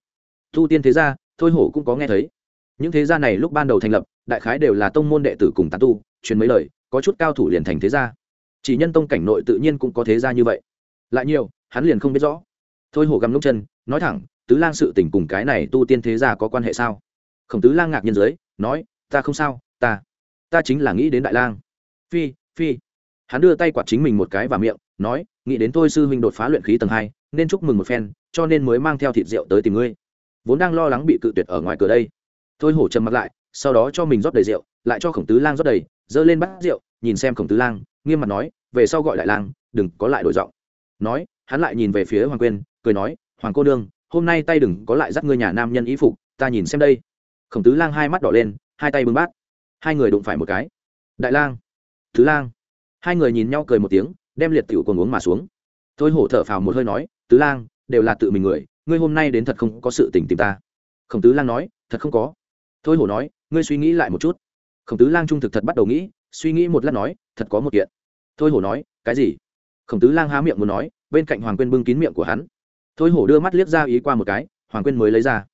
Tu tiên thế gia thôi hổ cũng có nghe thấy. Những thế gia này lúc ban đầu thành lập, đại khái đều là tông môn đệ tử cùng tán tu, truyền mấy lời, có chút cao thủ liền thành thế gia. Chỉ nhân tông cảnh nội tự nhiên cũng có thế gia như vậy. Lại nhiều, hắn liền không biết rõ. Thôi hổ gầm lúc chân, nói thẳng tứ lang sự tình cùng cái này tu tiên thế gia có quan hệ sao? Khổng tứ lang ngạc nhiên dưới, nói, ta không sao, ta ta chính là nghĩ đến đại lang. Phi phi. Hắn đưa tay quạt chính mình một cái và miệng, nói, nghĩ đến tôi sư huynh đột phá luyện khí tầng hai, nên chúc mừng một phen, cho nên mới mang theo thịt rượu tới tìm ngươi. Vốn đang lo lắng bị cự tuyệt ở ngoài cửa đây. Thôi hổ trầm mặt lại, sau đó cho mình rót đầy rượu, lại cho khổng tứ lang rót đầy, giơ lên bát rượu, nhìn xem khổng tứ lang, nghiêm mặt nói, về sau gọi Đại lang, đừng có lại đổi giọng. Nói, hắn lại nhìn về phía hoàng quyên, cười nói, hoàng cô nương hôm nay tay đừng có lại dắt ngươi nhà nam nhân ý phục, ta nhìn xem đây. Khổng tứ lang hai mắt đỏ lên, hai tay bưng bát. Hai người đụng phải một cái. Đại lang thứ lang. Hai người nhìn nhau cười một tiếng, đem liệt tiểu còn uống mà xuống. Thôi hổ thở phào một hơi nói, tứ lang, đều là tự mình người, ngươi hôm nay đến thật không có sự tình tìm ta. Khổng tứ lang nói, thật không có. Thôi hổ nói, ngươi suy nghĩ lại một chút. Khổng tứ lang trung thực thật bắt đầu nghĩ, suy nghĩ một lát nói, thật có một kiện. Thôi hổ nói, cái gì? Khổng tứ lang há miệng muốn nói, bên cạnh hoàng quên bưng kín miệng của hắn thôi hổ đưa mắt liếc ra ý qua một cái, hoàng quyên mới lấy ra.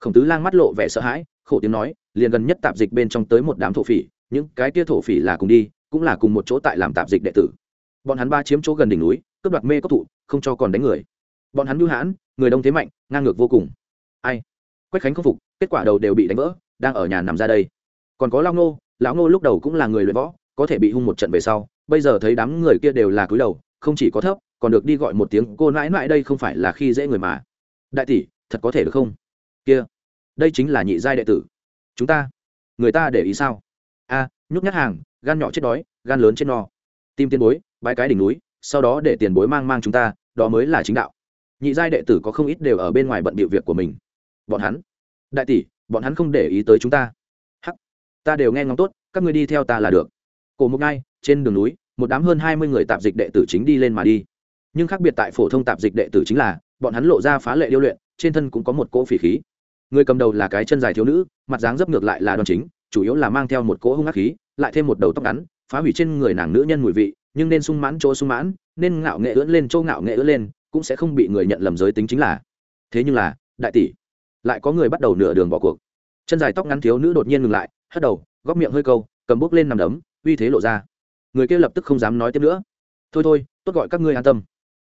Khổng tứ lang mắt lộ vẻ sợ hãi, khổ tiếng nói, liền gần nhất tạp dịch bên trong tới một đám thổ phỉ, những cái tia thổ phỉ là cùng đi, cũng là cùng một chỗ tại làm tạp dịch đệ tử. Bọn hắn ba chiếm chỗ gần đỉnh núi, cướp đoạt mê cốc thụ, không cho còn đánh người. Bọn hắn nhu hãn, người đông thế mạnh, ngang ngược vô cùng. Ai? Quách khánh không phục, kết quả đầu đều bị đánh vỡ, đang ở nhà nằm ra đây. Còn có lao ngô, lão ngô lúc đầu cũng là người luyện võ, có thể bị hung một trận về sau, bây giờ thấy đám người kia đều là cúi đầu, không chỉ có thấp còn được đi gọi một tiếng cô nãi nãi đây không phải là khi dễ người mà. Đại tỷ, thật có thể được không? Kia, đây chính là nhị giai đệ tử. Chúng ta, người ta để ý sao? A, nhút nhát hàng, gan nhỏ chết đói, gan lớn chết no. Tim tiền bối, bãi cái đỉnh núi, sau đó để tiền bối mang mang chúng ta, đó mới là chính đạo. Nhị giai đệ tử có không ít đều ở bên ngoài bận bịu việc của mình. Bọn hắn, đại tỷ, bọn hắn không để ý tới chúng ta. Hắc, ta đều nghe ngóng tốt, các ngươi đi theo ta là được. Cổ một ngay trên đường núi, một đám hơn hai mươi người tạp dịch đệ tử chính đi lên mà đi nhưng khác biệt tại phổ thông tạp dịch đệ tử chính là, bọn hắn lộ ra phá lệ điêu luyện, trên thân cũng có một cỗ phỉ khí. Người cầm đầu là cái chân dài thiếu nữ, mặt dáng dấp ngược lại là đòn chính, chủ yếu là mang theo một cỗ hung ác khí, lại thêm một đầu tóc ngắn, phá hủy trên người nàng nữ nhân mùi vị, nhưng nên sung mãn chỗ sung mãn, nên ngạo nghệ ưỡn lên chỗ ngạo nghệ ưỡn lên, cũng sẽ không bị người nhận lầm giới tính chính là. Thế nhưng là, đại tỷ, lại có người bắt đầu nửa đường bỏ cuộc. Chân dài tóc ngắn thiếu nữ đột nhiên ngừng lại, hất đầu, góc miệng hơi câu, cầm bút lên nằm đấm, uy thế lộ ra. Người kia lập tức không dám nói tiếp nữa. Thôi thôi, tốt gọi các ngươi an tâm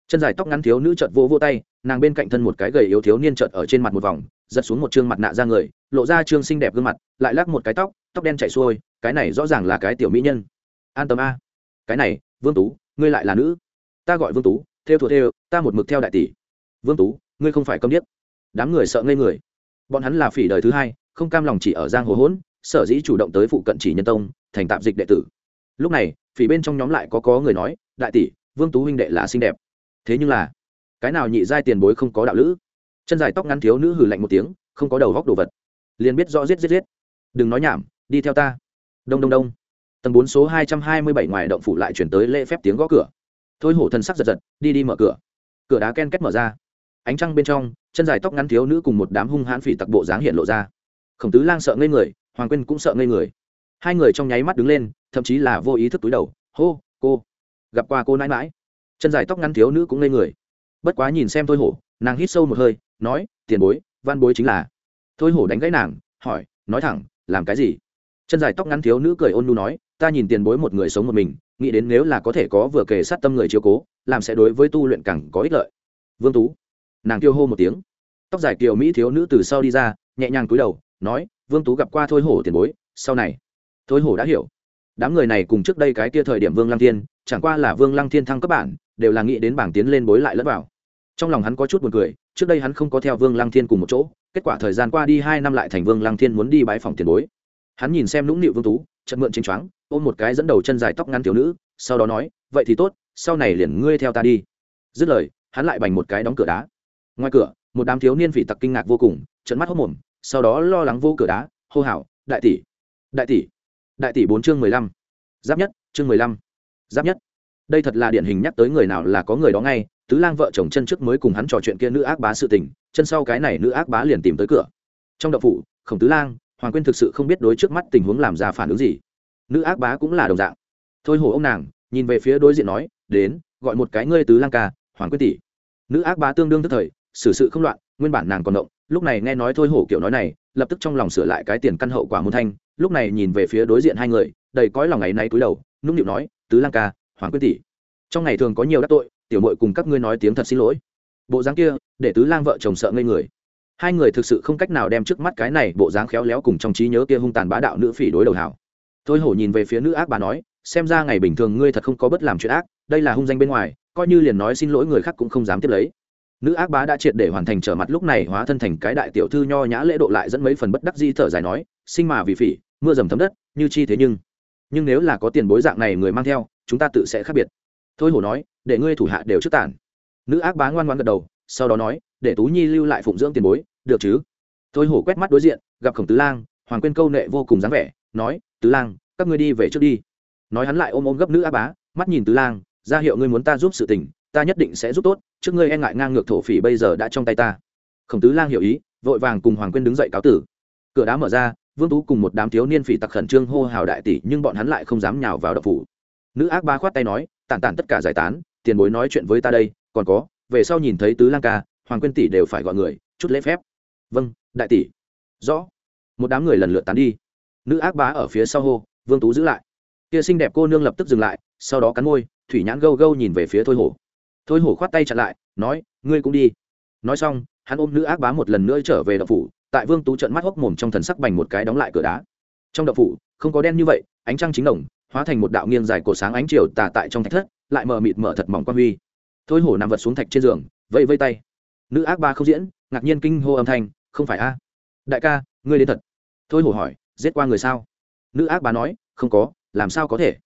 chân dài tóc ngắn thiếu nữ chợt vô vô tay, nàng bên cạnh thân một cái gầy yếu thiếu niên chợt ở trên mặt một vòng, giật xuống một chương mặt nạ ra người, lộ ra chương xinh đẹp gương mặt, lại lắc một cái tóc tóc đen chảy xuôi, cái này rõ ràng là cái tiểu mỹ nhân. An tâm a. Cái này, vương tú, ngươi lại là nữ. Ta gọi vương tú, theo thuộc theo, ta một mực theo đại tỷ. Vương tú, ngươi không phải công điếc. Đám người sợ ngây người. Bọn hắn là phỉ đời thứ hai, không cam lòng chỉ ở giang hồ hỗn, sở dĩ chủ động tới phụ cận chỉ nhân tông, thành tạp dịch đệ tử. Lúc này, phỉ bên trong nhóm lại có có người nói, đại tỷ, vương tú huynh đệ là xinh đẹp thế nhưng là, cái nào nhị giai tiền bối không có đạo lữ? Chân dài tóc ngắn thiếu nữ hừ lạnh một tiếng, không có đầu góc đồ vật. Liền biết rõ giết giết giết. Đừng nói nhảm, đi theo ta. Đông đông đông. Tầng bốn số hai trăm hai mươi bảy ngoài động phủ lại chuyển tới lễ phép tiếng gõ cửa. Thôi hổ thần sắc giật giật, đi đi mở cửa. Cửa đá ken két mở ra. Ánh trăng bên trong, chân dài tóc ngắn thiếu nữ cùng một đám hung hãn phỉ tặc bộ dáng hiện lộ ra. Khổng tứ lang sợ ngây người, hoàng quyên cũng sợ ngây người. Hai người trong nháy mắt đứng lên, thậm chí là vô ý thức túi đầu. Hô, cô. Gặp qua cô nãi mãi chân dài tóc ngắn thiếu nữ cũng ngây người. Bất quá nhìn xem thôi hổ, nàng hít sâu một hơi, nói, tiền bối, văn bối chính là. Thôi hổ đánh gãy nàng, hỏi, nói thẳng, làm cái gì? Chân dài tóc ngắn thiếu nữ cười ôn nu nói, ta nhìn tiền bối một người sống một mình, nghĩ đến nếu là có thể có vừa kể sát tâm người chiếu cố, làm sẽ đối với tu luyện càng có ích lợi. Vương tú, nàng tiêu hô một tiếng. Tóc dài kiều mỹ thiếu nữ từ sau đi ra, nhẹ nhàng cúi đầu, nói, vương tú gặp qua thôi hổ tiền bối, sau này. Thôi hổ đã hiểu đám người này cùng trước đây cái kia thời điểm vương lăng thiên, chẳng qua là vương lăng thiên thăng cấp bản, đều là nghĩ đến bảng tiến lên bối lại lẫn vào. Trong lòng hắn có chút buồn cười, trước đây hắn không có theo vương lăng thiên cùng một chỗ, kết quả thời gian qua đi hai năm lại thành vương lăng thiên muốn đi bãi phòng tiền bối. Hắn nhìn xem nũng nịu vương tú chật mượn chính choáng, ôm một cái dẫn đầu chân dài tóc ngắn thiếu nữ, sau đó nói, vậy thì tốt, sau này liền ngươi theo ta đi. Dứt lời, hắn lại bành một cái đóng cửa đá. Ngoài cửa, một đám thiếu niên phỉ tặc kinh ngạc vô cùng trận mắt hốc mồm, sau đó lo lắng vô cửa đá, hô hào, đại tỷ đại tỷ đại tỷ bốn chương mười lăm. Giáp nhất, chương mười lăm. Giáp nhất. Đây thật là điển hình nhắc tới người nào là có người đó ngay, tứ lang vợ chồng chân trước mới cùng hắn trò chuyện kia nữ ác bá sự tình, chân sau cái này nữ ác bá liền tìm tới cửa. Trong đậu phủ, khổng tứ lang, hoàng quyên thực sự không biết đối trước mắt tình huống làm ra phản ứng gì. Nữ ác bá cũng là đồng dạng. Thôi hổ ông nàng, nhìn về phía đối diện nói, đến, gọi một cái ngươi tứ lang ca, hoàng Quyên tỷ. Nữ ác bá tương đương tức thời, xử sự không loạn, nguyên bản nàng còn động lúc này nghe nói thôi hổ kiểu nói này, lập tức trong lòng sửa lại cái tiền căn hậu quả môn thanh, lúc này nhìn về phía đối diện hai người, đầy cõi lòng ngày nay cúi đầu, nũng nịu nói, tứ lang ca, hoàng quyết tỷ, trong ngày thường có nhiều đắc tội, tiểu mội cùng các ngươi nói tiếng thật xin lỗi. Bộ dáng kia, để tứ lang vợ chồng sợ ngây người. Hai người thực sự không cách nào đem trước mắt cái này bộ dáng khéo léo cùng trong trí nhớ kia hung tàn bá đạo nữ phỉ đối đầu hảo. Thôi hổ nhìn về phía nữ ác bà nói, xem ra ngày bình thường ngươi thật không có bất làm chuyện ác, đây là hung danh bên ngoài, coi như liền nói xin lỗi người khác cũng không dám tiếp lấy nữ ác bá đã triệt để hoàn thành trở mặt lúc này hóa thân thành cái đại tiểu thư nho nhã lễ độ lại dẫn mấy phần bất đắc di thở dài nói, sinh mà vì phỉ, mưa dầm thấm đất, như chi thế nhưng. Nhưng nếu là có tiền bối dạng này người mang theo, chúng ta tự sẽ khác biệt. Thôi hổ nói, để ngươi thủ hạ đều trước tản. Nữ ác bá ngoan ngoan gật đầu, sau đó nói, để tú nhi lưu lại phụng dưỡng tiền bối, được chứ? Thôi hổ quét mắt đối diện, gặp khổng tứ lang, hoàng quên câu nệ vô cùng dáng vẻ, nói, tứ lang, các ngươi đi về trước đi. Nói hắn lại ôm ôm gấp nữ ác bá, mắt nhìn tứ lang, ra hiệu ngươi muốn ta giúp sự tình ta nhất định sẽ giúp tốt, trước ngươi e ngại ngang ngược thổ phỉ bây giờ đã trong tay ta. Khổng tứ lang hiểu ý, vội vàng cùng hoàng quyên đứng dậy cáo tử. Cửa đá mở ra, vương tú cùng một đám thiếu niên phỉ tặc khẩn trương hô hào đại tỷ, nhưng bọn hắn lại không dám nhào vào đập phủ. Nữ ác ba khoát tay nói, tản tản tất cả giải tán, tiền bối nói chuyện với ta đây, còn có, về sau nhìn thấy tứ lang ca, hoàng quyên tỷ đều phải gọi người, chút lễ phép. Vâng đại tỷ. Rõ. Một đám người lần lượt tán đi. Nữ ác bá ở phía sau hô, vương tú giữ lại. Kia xinh đẹp cô nương lập tức dừng lại, sau đó cắn môi, thủy nhãn gâu gâu nhìn về phía thôi hổ thôi hổ khoát tay chặn lại, nói, ngươi cũng đi. Nói xong, hắn ôm nữ ác bá một lần nữa trở về đậu phủ, tại vương tú trận mắt hốc mồm trong thần sắc bành một cái đóng lại cửa đá. Trong đậu phủ, không có đen như vậy, ánh trăng chính đồng, hóa thành một đạo nghiêng dài cổ sáng ánh chiều tà tại trong thạch thất, lại mờ mịt mở thật mỏng quan huy. Thôi hổ nằm vật xuống thạch trên giường, vẫy vây tay. Nữ ác ba không diễn, ngạc nhiên kinh hô âm thanh, không phải a. Đại ca, ngươi đến thật. Thôi hổ hỏi, giết qua người sao? Nữ ác bá nói, không có, làm sao có thể?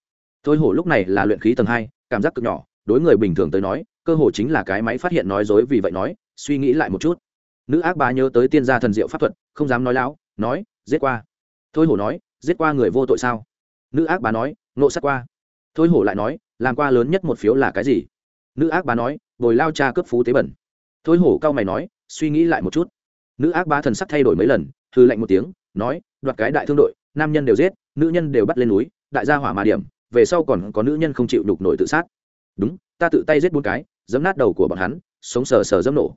Thôi hổ lúc này là luyện khí tầng hai, cảm giác cực nhỏ đối người bình thường tới nói, cơ hồ chính là cái máy phát hiện nói dối vì vậy nói, suy nghĩ lại một chút. Nữ ác bá nhớ tới tiên gia thần diệu pháp thuật, không dám nói láo, nói, giết qua. Thôi hổ nói, giết qua người vô tội sao? Nữ ác bá nói nộ sát qua. Thôi hổ lại nói, làm qua lớn nhất một phiếu là cái gì? Nữ ác bá nói, bồi lao cha cướp phú tế bẩn. Thôi hổ cao mày nói, suy nghĩ lại một chút. Nữ ác bá thần sắc thay đổi mấy lần thư lạnh một tiếng, nói, đoạt cái đại thương đội, nam nhân đều giết, nữ nhân đều bắt lên núi, đại gia hỏa mà điểm, về sau còn có nữ nhân không chịu đục nổi tự sát đúng, ta tự tay giết bốn cái dẫm nát đầu của bọn hắn, sống sờ sờ dẫm nổ.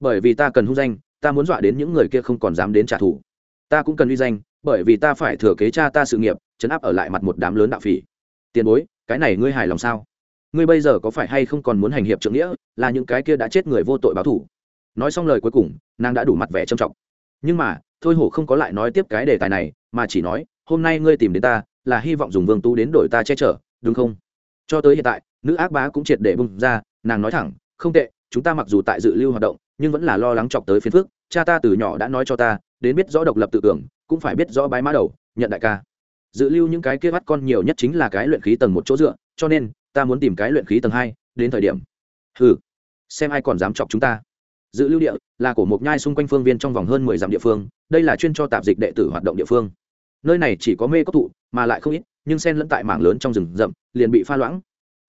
Bởi vì ta cần hung danh, ta muốn dọa đến những người kia không còn dám đến trả thù. Ta cũng cần uy danh, bởi vì ta phải thừa kế cha ta sự nghiệp, chấn áp ở lại mặt một đám lớn đạo phỉ. Tiền bối, cái này ngươi hài lòng sao? Ngươi bây giờ có phải hay không còn muốn hành hiệp trượng nghĩa, là những cái kia đã chết người vô tội báo thủ nói xong lời cuối cùng, nàng đã đủ mặt vẻ trầm trọng. Nhưng mà, thôi hổ không có lại nói tiếp cái đề tài này, mà chỉ nói, hôm nay ngươi tìm đến ta, là hy vọng dùng vương tú đến đổi ta che chở, đúng không? Cho tới hiện tại nữ ác bá cũng triệt để bung ra, nàng nói thẳng, không tệ, chúng ta mặc dù tại dự lưu hoạt động, nhưng vẫn là lo lắng chọc tới phiền phước cha ta từ nhỏ đã nói cho ta, đến biết rõ độc lập tự tưởng cũng phải biết rõ bái mã đầu, nhận đại ca. Dự lưu những cái kia bắt con nhiều nhất chính là cái luyện khí tầng một chỗ dựa, cho nên, ta muốn tìm cái luyện khí tầng hai, đến thời điểm. Hừ, xem ai còn dám chọc chúng ta. Dự lưu địa, là của một nhai xung quanh phương viên trong vòng hơn mười dặm địa phương, đây là chuyên cho tạp dịch đệ tử hoạt động địa phương. Nơi này chỉ có mê cốc thụ, mà lại không ít, nhưng sen lẫn tại mảng lớn trong rừng rậm, liền bị pha loãng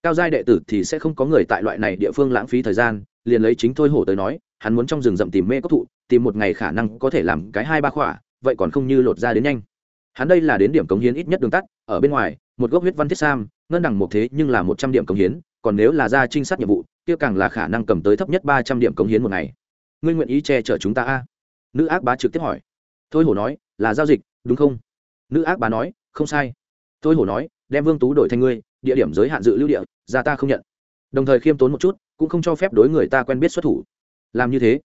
cao giai đệ tử thì sẽ không có người tại loại này địa phương lãng phí thời gian, liền lấy chính thôi hổ tới nói, hắn muốn trong rừng rậm tìm mê cốc thụ, tìm một ngày khả năng có thể làm cái hai ba khỏa, vậy còn không như lột ra đến nhanh. Hắn đây là đến điểm cống hiến ít nhất đường tắt, ở bên ngoài, một gốc huyết văn thiết sam, ngân đẳng một thế nhưng là một trăm điểm cống hiến, còn nếu là ra trinh sát nhiệm vụ, kia càng là khả năng cầm tới thấp nhất ba trăm điểm cống hiến một ngày. Ngươi nguyện ý che chở chúng ta a? Nữ ác bá trực tiếp hỏi. Thôi hổ nói, là giao dịch, đúng không? Nữ ác bá nói, không sai. Thôi hổ nói, đem vương tú đổi thành ngươi địa điểm giới hạn dự lưu địa, ra ta không nhận. Đồng thời khiêm tốn một chút, cũng không cho phép đối người ta quen biết xuất thủ. Làm như thế,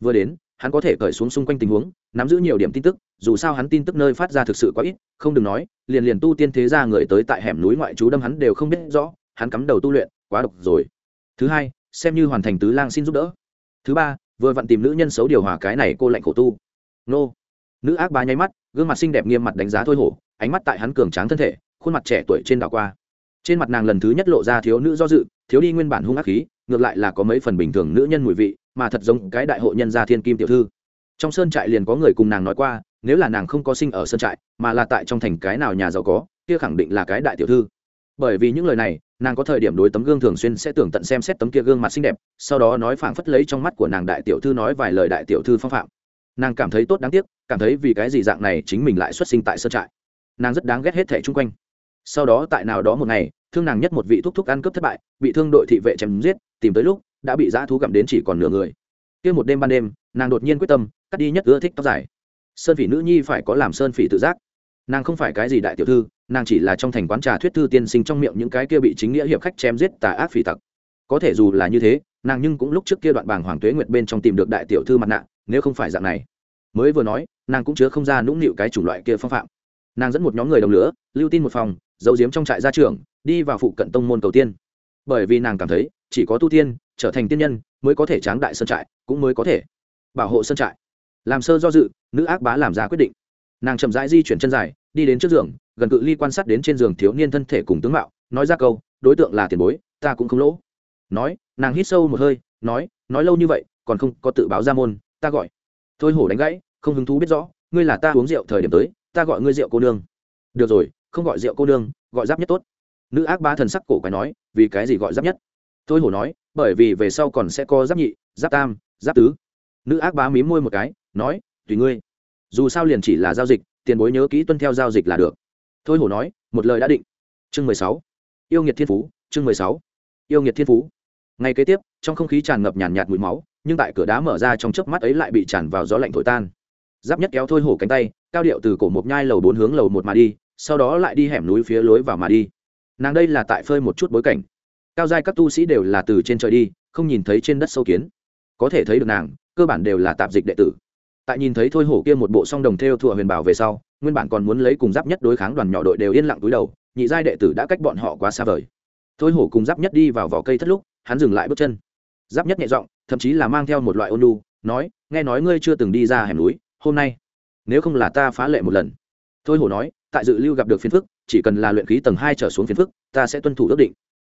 vừa đến, hắn có thể cởi xuống xung quanh tình huống, nắm giữ nhiều điểm tin tức, dù sao hắn tin tức nơi phát ra thực sự quá ít, không đừng nói, liền liền tu tiên thế ra người tới tại hẻm núi ngoại trú đâm hắn đều không biết rõ, hắn cắm đầu tu luyện, quá độc rồi. Thứ hai, xem như hoàn thành tứ lang xin giúp đỡ. Thứ ba, vừa vặn tìm nữ nhân xấu điều hòa cái này cô lạnh khổ tu. Nô. Nữ ác bá nháy mắt, gương mặt xinh đẹp nghiêm mặt đánh giá thôi hổ, ánh mắt tại hắn cường tráng thân thể, khuôn mặt trẻ tuổi trên đảo qua trên mặt nàng lần thứ nhất lộ ra thiếu nữ do dự, thiếu đi nguyên bản hung ác khí, ngược lại là có mấy phần bình thường nữ nhân mùi vị, mà thật giống cái đại hội nhân gia thiên kim tiểu thư. Trong sơn trại liền có người cùng nàng nói qua, nếu là nàng không có sinh ở sơn trại, mà là tại trong thành cái nào nhà giàu có, kia khẳng định là cái đại tiểu thư. Bởi vì những lời này, nàng có thời điểm đối tấm gương thường xuyên sẽ tưởng tận xem xét tấm kia gương mặt xinh đẹp, sau đó nói phảng phất lấy trong mắt của nàng đại tiểu thư nói vài lời đại tiểu thư phong phạm. Nàng cảm thấy tốt đáng tiếc, cảm thấy vì cái gì dạng này chính mình lại xuất sinh tại sơn trại. Nàng rất đáng ghét hết thẻ chung quanh sau đó tại nào đó một ngày, thương nàng nhất một vị thúc thúc ăn cướp thất bại, bị thương đội thị vệ chém giết, tìm tới lúc, đã bị dã thú gặm đến chỉ còn nửa người. Kia một đêm ban đêm, nàng đột nhiên quyết tâm, cắt đi nhất ưa thích tóc dài. Sơn phỉ nữ nhi phải có làm sơn phỉ tự giác. Nàng không phải cái gì đại tiểu thư, nàng chỉ là trong thành quán trà thuyết thư tiên sinh trong miệng những cái kia bị chính nghĩa hiệp khách chém giết tà ác phỉ tặc. Có thể dù là như thế, nàng nhưng cũng lúc trước kia đoạn bảng hoàng tuế nguyệt bên trong tìm được đại tiểu thư mặt nạ, nếu không phải dạng này. Mới vừa nói, nàng cũng chứa không ra nũng nịu cái chủng loại kia phong phạm. Nàng dẫn một nhóm người đồng lửa, lưu tin một phòng giấu giếm trong trại gia trưởng, đi vào phụ cận tông môn cầu tiên. Bởi vì nàng cảm thấy, chỉ có tu tiên, trở thành tiên nhân, mới có thể tráng đại sơn trại, cũng mới có thể bảo hộ sơn trại. Làm sơ do dự, nữ ác bá làm ra quyết định. Nàng chậm rãi di chuyển chân dài, đi đến trước giường, gần cự ly quan sát đến trên giường thiếu niên thân thể cùng tướng mạo, nói ra câu, đối tượng là tiền bối, ta cũng không lỗ. Nói, nàng hít sâu một hơi, nói nói lâu như vậy, còn không có tự báo ra môn, ta gọi. Thôi hổ đánh gãy, không hứng thú biết rõ, ngươi là ta uống rượu thời điểm tới, ta gọi ngươi rượu cô nương. Được rồi không gọi rượu cô nương gọi giáp nhất tốt. Nữ ác ba thần sắc cổ quái nói vì cái gì gọi giáp nhất? Thôi hổ nói bởi vì về sau còn sẽ có giáp nhị giáp tam giáp tứ. Nữ ác bá mím môi một cái nói tùy ngươi. Dù sao liền chỉ là giao dịch tiền bối nhớ kỹ tuân theo giao dịch là được. Thôi hổ nói một lời đã định. Chương mười sáu. Yêu nghiệt thiên phú chương mười sáu. Yêu nghiệt thiên phú. Ngay kế tiếp trong không khí tràn ngập nhàn nhạt, mùi máu nhưng tại cửa đá mở ra trong chớp mắt ấy lại bị tràn vào gió lạnh thổi tan. Giáp nhất kéo thôi hổ cánh tay cao điệu từ cổ một nhai lầu bốn hướng lầu một mà đi sau đó lại đi hẻm núi phía lối vào mà đi. Nàng đây là tại phơi một chút bối cảnh. Cao giai các tu sĩ đều là từ trên trời đi, không nhìn thấy trên đất sâu kiến. Có thể thấy được nàng, cơ bản đều là tạp dịch đệ tử. Tại nhìn thấy thôi hổ kia một bộ song đồng theo thụa huyền bảo về sau, nguyên bản còn muốn lấy cùng giáp nhất đối kháng đoàn nhỏ đội đều yên lặng túi đầu, nhị giai đệ tử đã cách bọn họ quá xa vời. Thôi hổ cùng giáp nhất đi vào vỏ cây thất lúc, hắn dừng lại bước chân. Giáp nhất nhẹ giọng, thậm chí là mang theo một loại ôn lu nói, nghe nói ngươi chưa từng đi ra hẻm núi, hôm nay, nếu không là ta phá lệ một lần. Thôi hổ nói tại dự lưu gặp được phiền phức, chỉ cần là luyện khí tầng hai trở xuống phiền phức, ta sẽ tuân thủ ước định.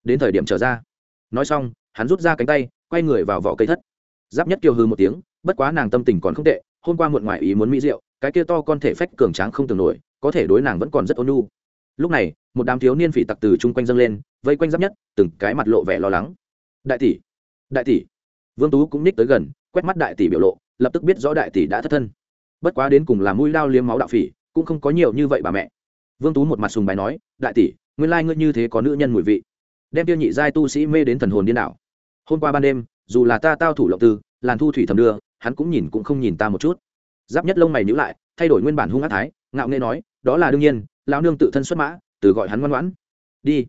Đến thời điểm trở ra. Nói xong, hắn rút ra cánh tay, quay người vào vỏ cây thất. Giáp nhất kiều hư một tiếng, bất quá nàng tâm tình còn không tệ, hôm qua muộn ngoài ý muốn mỹ rượu cái kia to con thể phách cường tráng không tưởng nổi, có thể đối nàng vẫn còn rất ôn nhu. Lúc này, một đám thiếu niên phỉ tặc từ chung quanh dâng lên, vây quanh giáp nhất, từng cái mặt lộ vẻ lo lắng. Đại tỷ đại tỷ. Vương tú cũng ních tới gần, quét mắt đại tỷ biểu lộ, lập tức biết rõ đại tỷ đã thất thân. Bất quá đến cùng là mũi lao liếm máu đạo phỉ cũng không có nhiều như vậy bà mẹ. Vương tú một mặt sùng bài nói, đại tỷ, nguyên lai ngươi như thế có nữ nhân mùi vị. Đem tiêu nhị giai tu sĩ mê đến thần hồn điên đảo. Hôm qua ban đêm, dù là ta tao thủ lộng tư, làn thu thủy thầm đưa, hắn cũng nhìn cũng không nhìn ta một chút. Giáp nhất lông mày nhữ lại, thay đổi nguyên bản hung ác thái, ngạo nghê nói, đó là đương nhiên, lão nương tự thân xuất mã, từ gọi hắn ngoan ngoãn. Đi,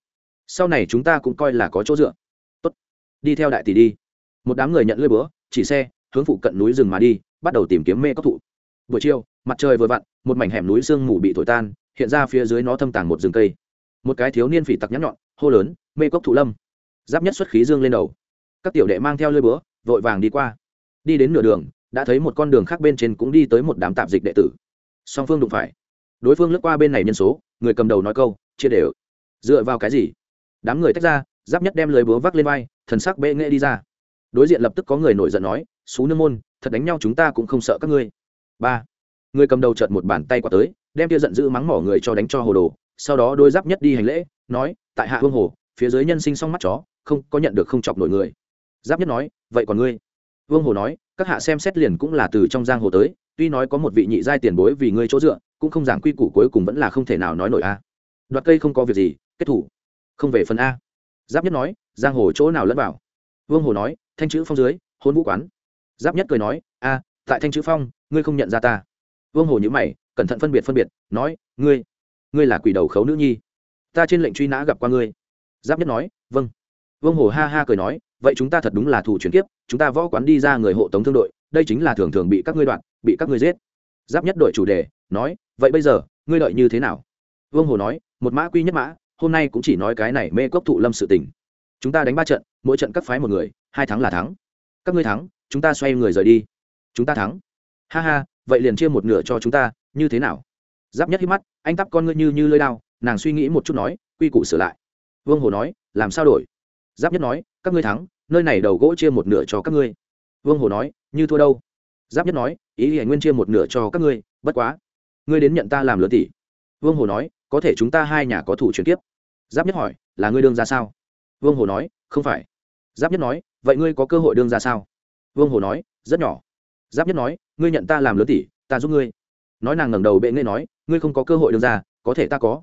sau này chúng ta cũng coi là có chỗ dựa. Tốt, đi theo đại tỷ đi. Một đám người nhận lơi búa, chỉ xe, hướng phụ cận núi rừng mà đi, bắt đầu tìm kiếm mê cốc thụ buổi chiều, mặt trời vừa vặn, một mảnh hẻm núi sương mù bị thổi tan, hiện ra phía dưới nó thâm tàng một rừng cây. Một cái thiếu niên phỉ tặc nhắn nhọn, hô lớn, mê cốc thụ lâm. Giáp nhất xuất khí dương lên đầu. Các tiểu đệ mang theo lơi búa, vội vàng đi qua. Đi đến nửa đường, đã thấy một con đường khác bên trên cũng đi tới một đám tạp dịch đệ tử. Song phương đụng phải. Đối phương lướt qua bên này nhân số, người cầm đầu nói câu, chia đều. Dựa vào cái gì? Đám người tách ra, giáp nhất đem lưới búa vác lên vai, thần sắc bệ nghệ đi ra. Đối diện lập tức có người nổi giận nói, xú nương môn, thật đánh nhau chúng ta cũng không sợ các ngươi ba người cầm đầu chợt một bàn tay qua tới, đem kia giận dữ mắng mỏ người cho đánh cho hồ đồ, sau đó đôi giáp nhất đi hành lễ, nói, tại hạ hương hồ, phía dưới nhân sinh xong mắt chó, không có nhận được không chọc nổi người. Giáp nhất nói, vậy còn ngươi? Vương hồ nói, các hạ xem xét liền cũng là từ trong giang hồ tới, tuy nói có một vị nhị giai tiền bối vì ngươi chỗ dựa, cũng không giảng quy củ cuối cùng vẫn là không thể nào nói nổi a. Đoạt cây không có việc gì, kết thủ. Không về phần a. Giáp nhất nói, giang hồ chỗ nào lẫn vào? Vương hồ nói, thanh chữ phong dưới, hôn vũ quán. Giáp nhất cười nói, a tại thanh chữ phong, ngươi không nhận ra ta. Vương hồ nhữ mày, cẩn thận phân biệt phân biệt, nói, ngươi ngươi là quỷ đầu khấu nữ nhi. Ta trên lệnh truy nã gặp qua ngươi. Giáp nhất nói vâng. Vương hồ ha ha cười nói, vậy chúng ta thật đúng là thủ chuyển kiếp, chúng ta võ quán đi ra người hộ tống thương đội, đây chính là thường thường bị các ngươi đoạn, bị các ngươi giết. Giáp nhất đội chủ đề, nói, vậy bây giờ, ngươi đợi như thế nào? Vương hồ nói, một mã quy nhất mã, hôm nay cũng chỉ nói cái này mê cốc thụ lâm sự tình. Chúng ta đánh ba trận, mỗi trận các phái một người, hai thắng là thắng. Các ngươi thắng, chúng ta xoay người rời đi chúng ta thắng. Ha ha, vậy liền chia một nửa cho chúng ta, như thế nào? Giáp nhất hít mắt, anh tắp con ngươi như như lơi đao, nàng suy nghĩ một chút nói, quy củ sửa lại. Vương hồ nói, làm sao đổi? Giáp nhất nói, các ngươi thắng, nơi này đầu gỗ chia một nửa cho các ngươi. Vương hồ nói, như thua đâu? Giáp nhất nói, ý thì nguyên chia một nửa cho các ngươi, bất quá. Ngươi đến nhận ta làm lớn tỷ. Vương hồ nói, có thể chúng ta hai nhà có thủ chuyển tiếp giáp nhất hỏi, là ngươi đương ra sao? Vương hồ nói, không phải. Giáp nhất nói, vậy ngươi có cơ hội đương ra sao? Vương hồ nói, rất nhỏ giáp nhất nói, ngươi nhận ta làm lớn tỷ, ta giúp ngươi. Nói nàng ngẩng đầu bệ nghệ nói, ngươi không có cơ hội được ra, có thể ta có.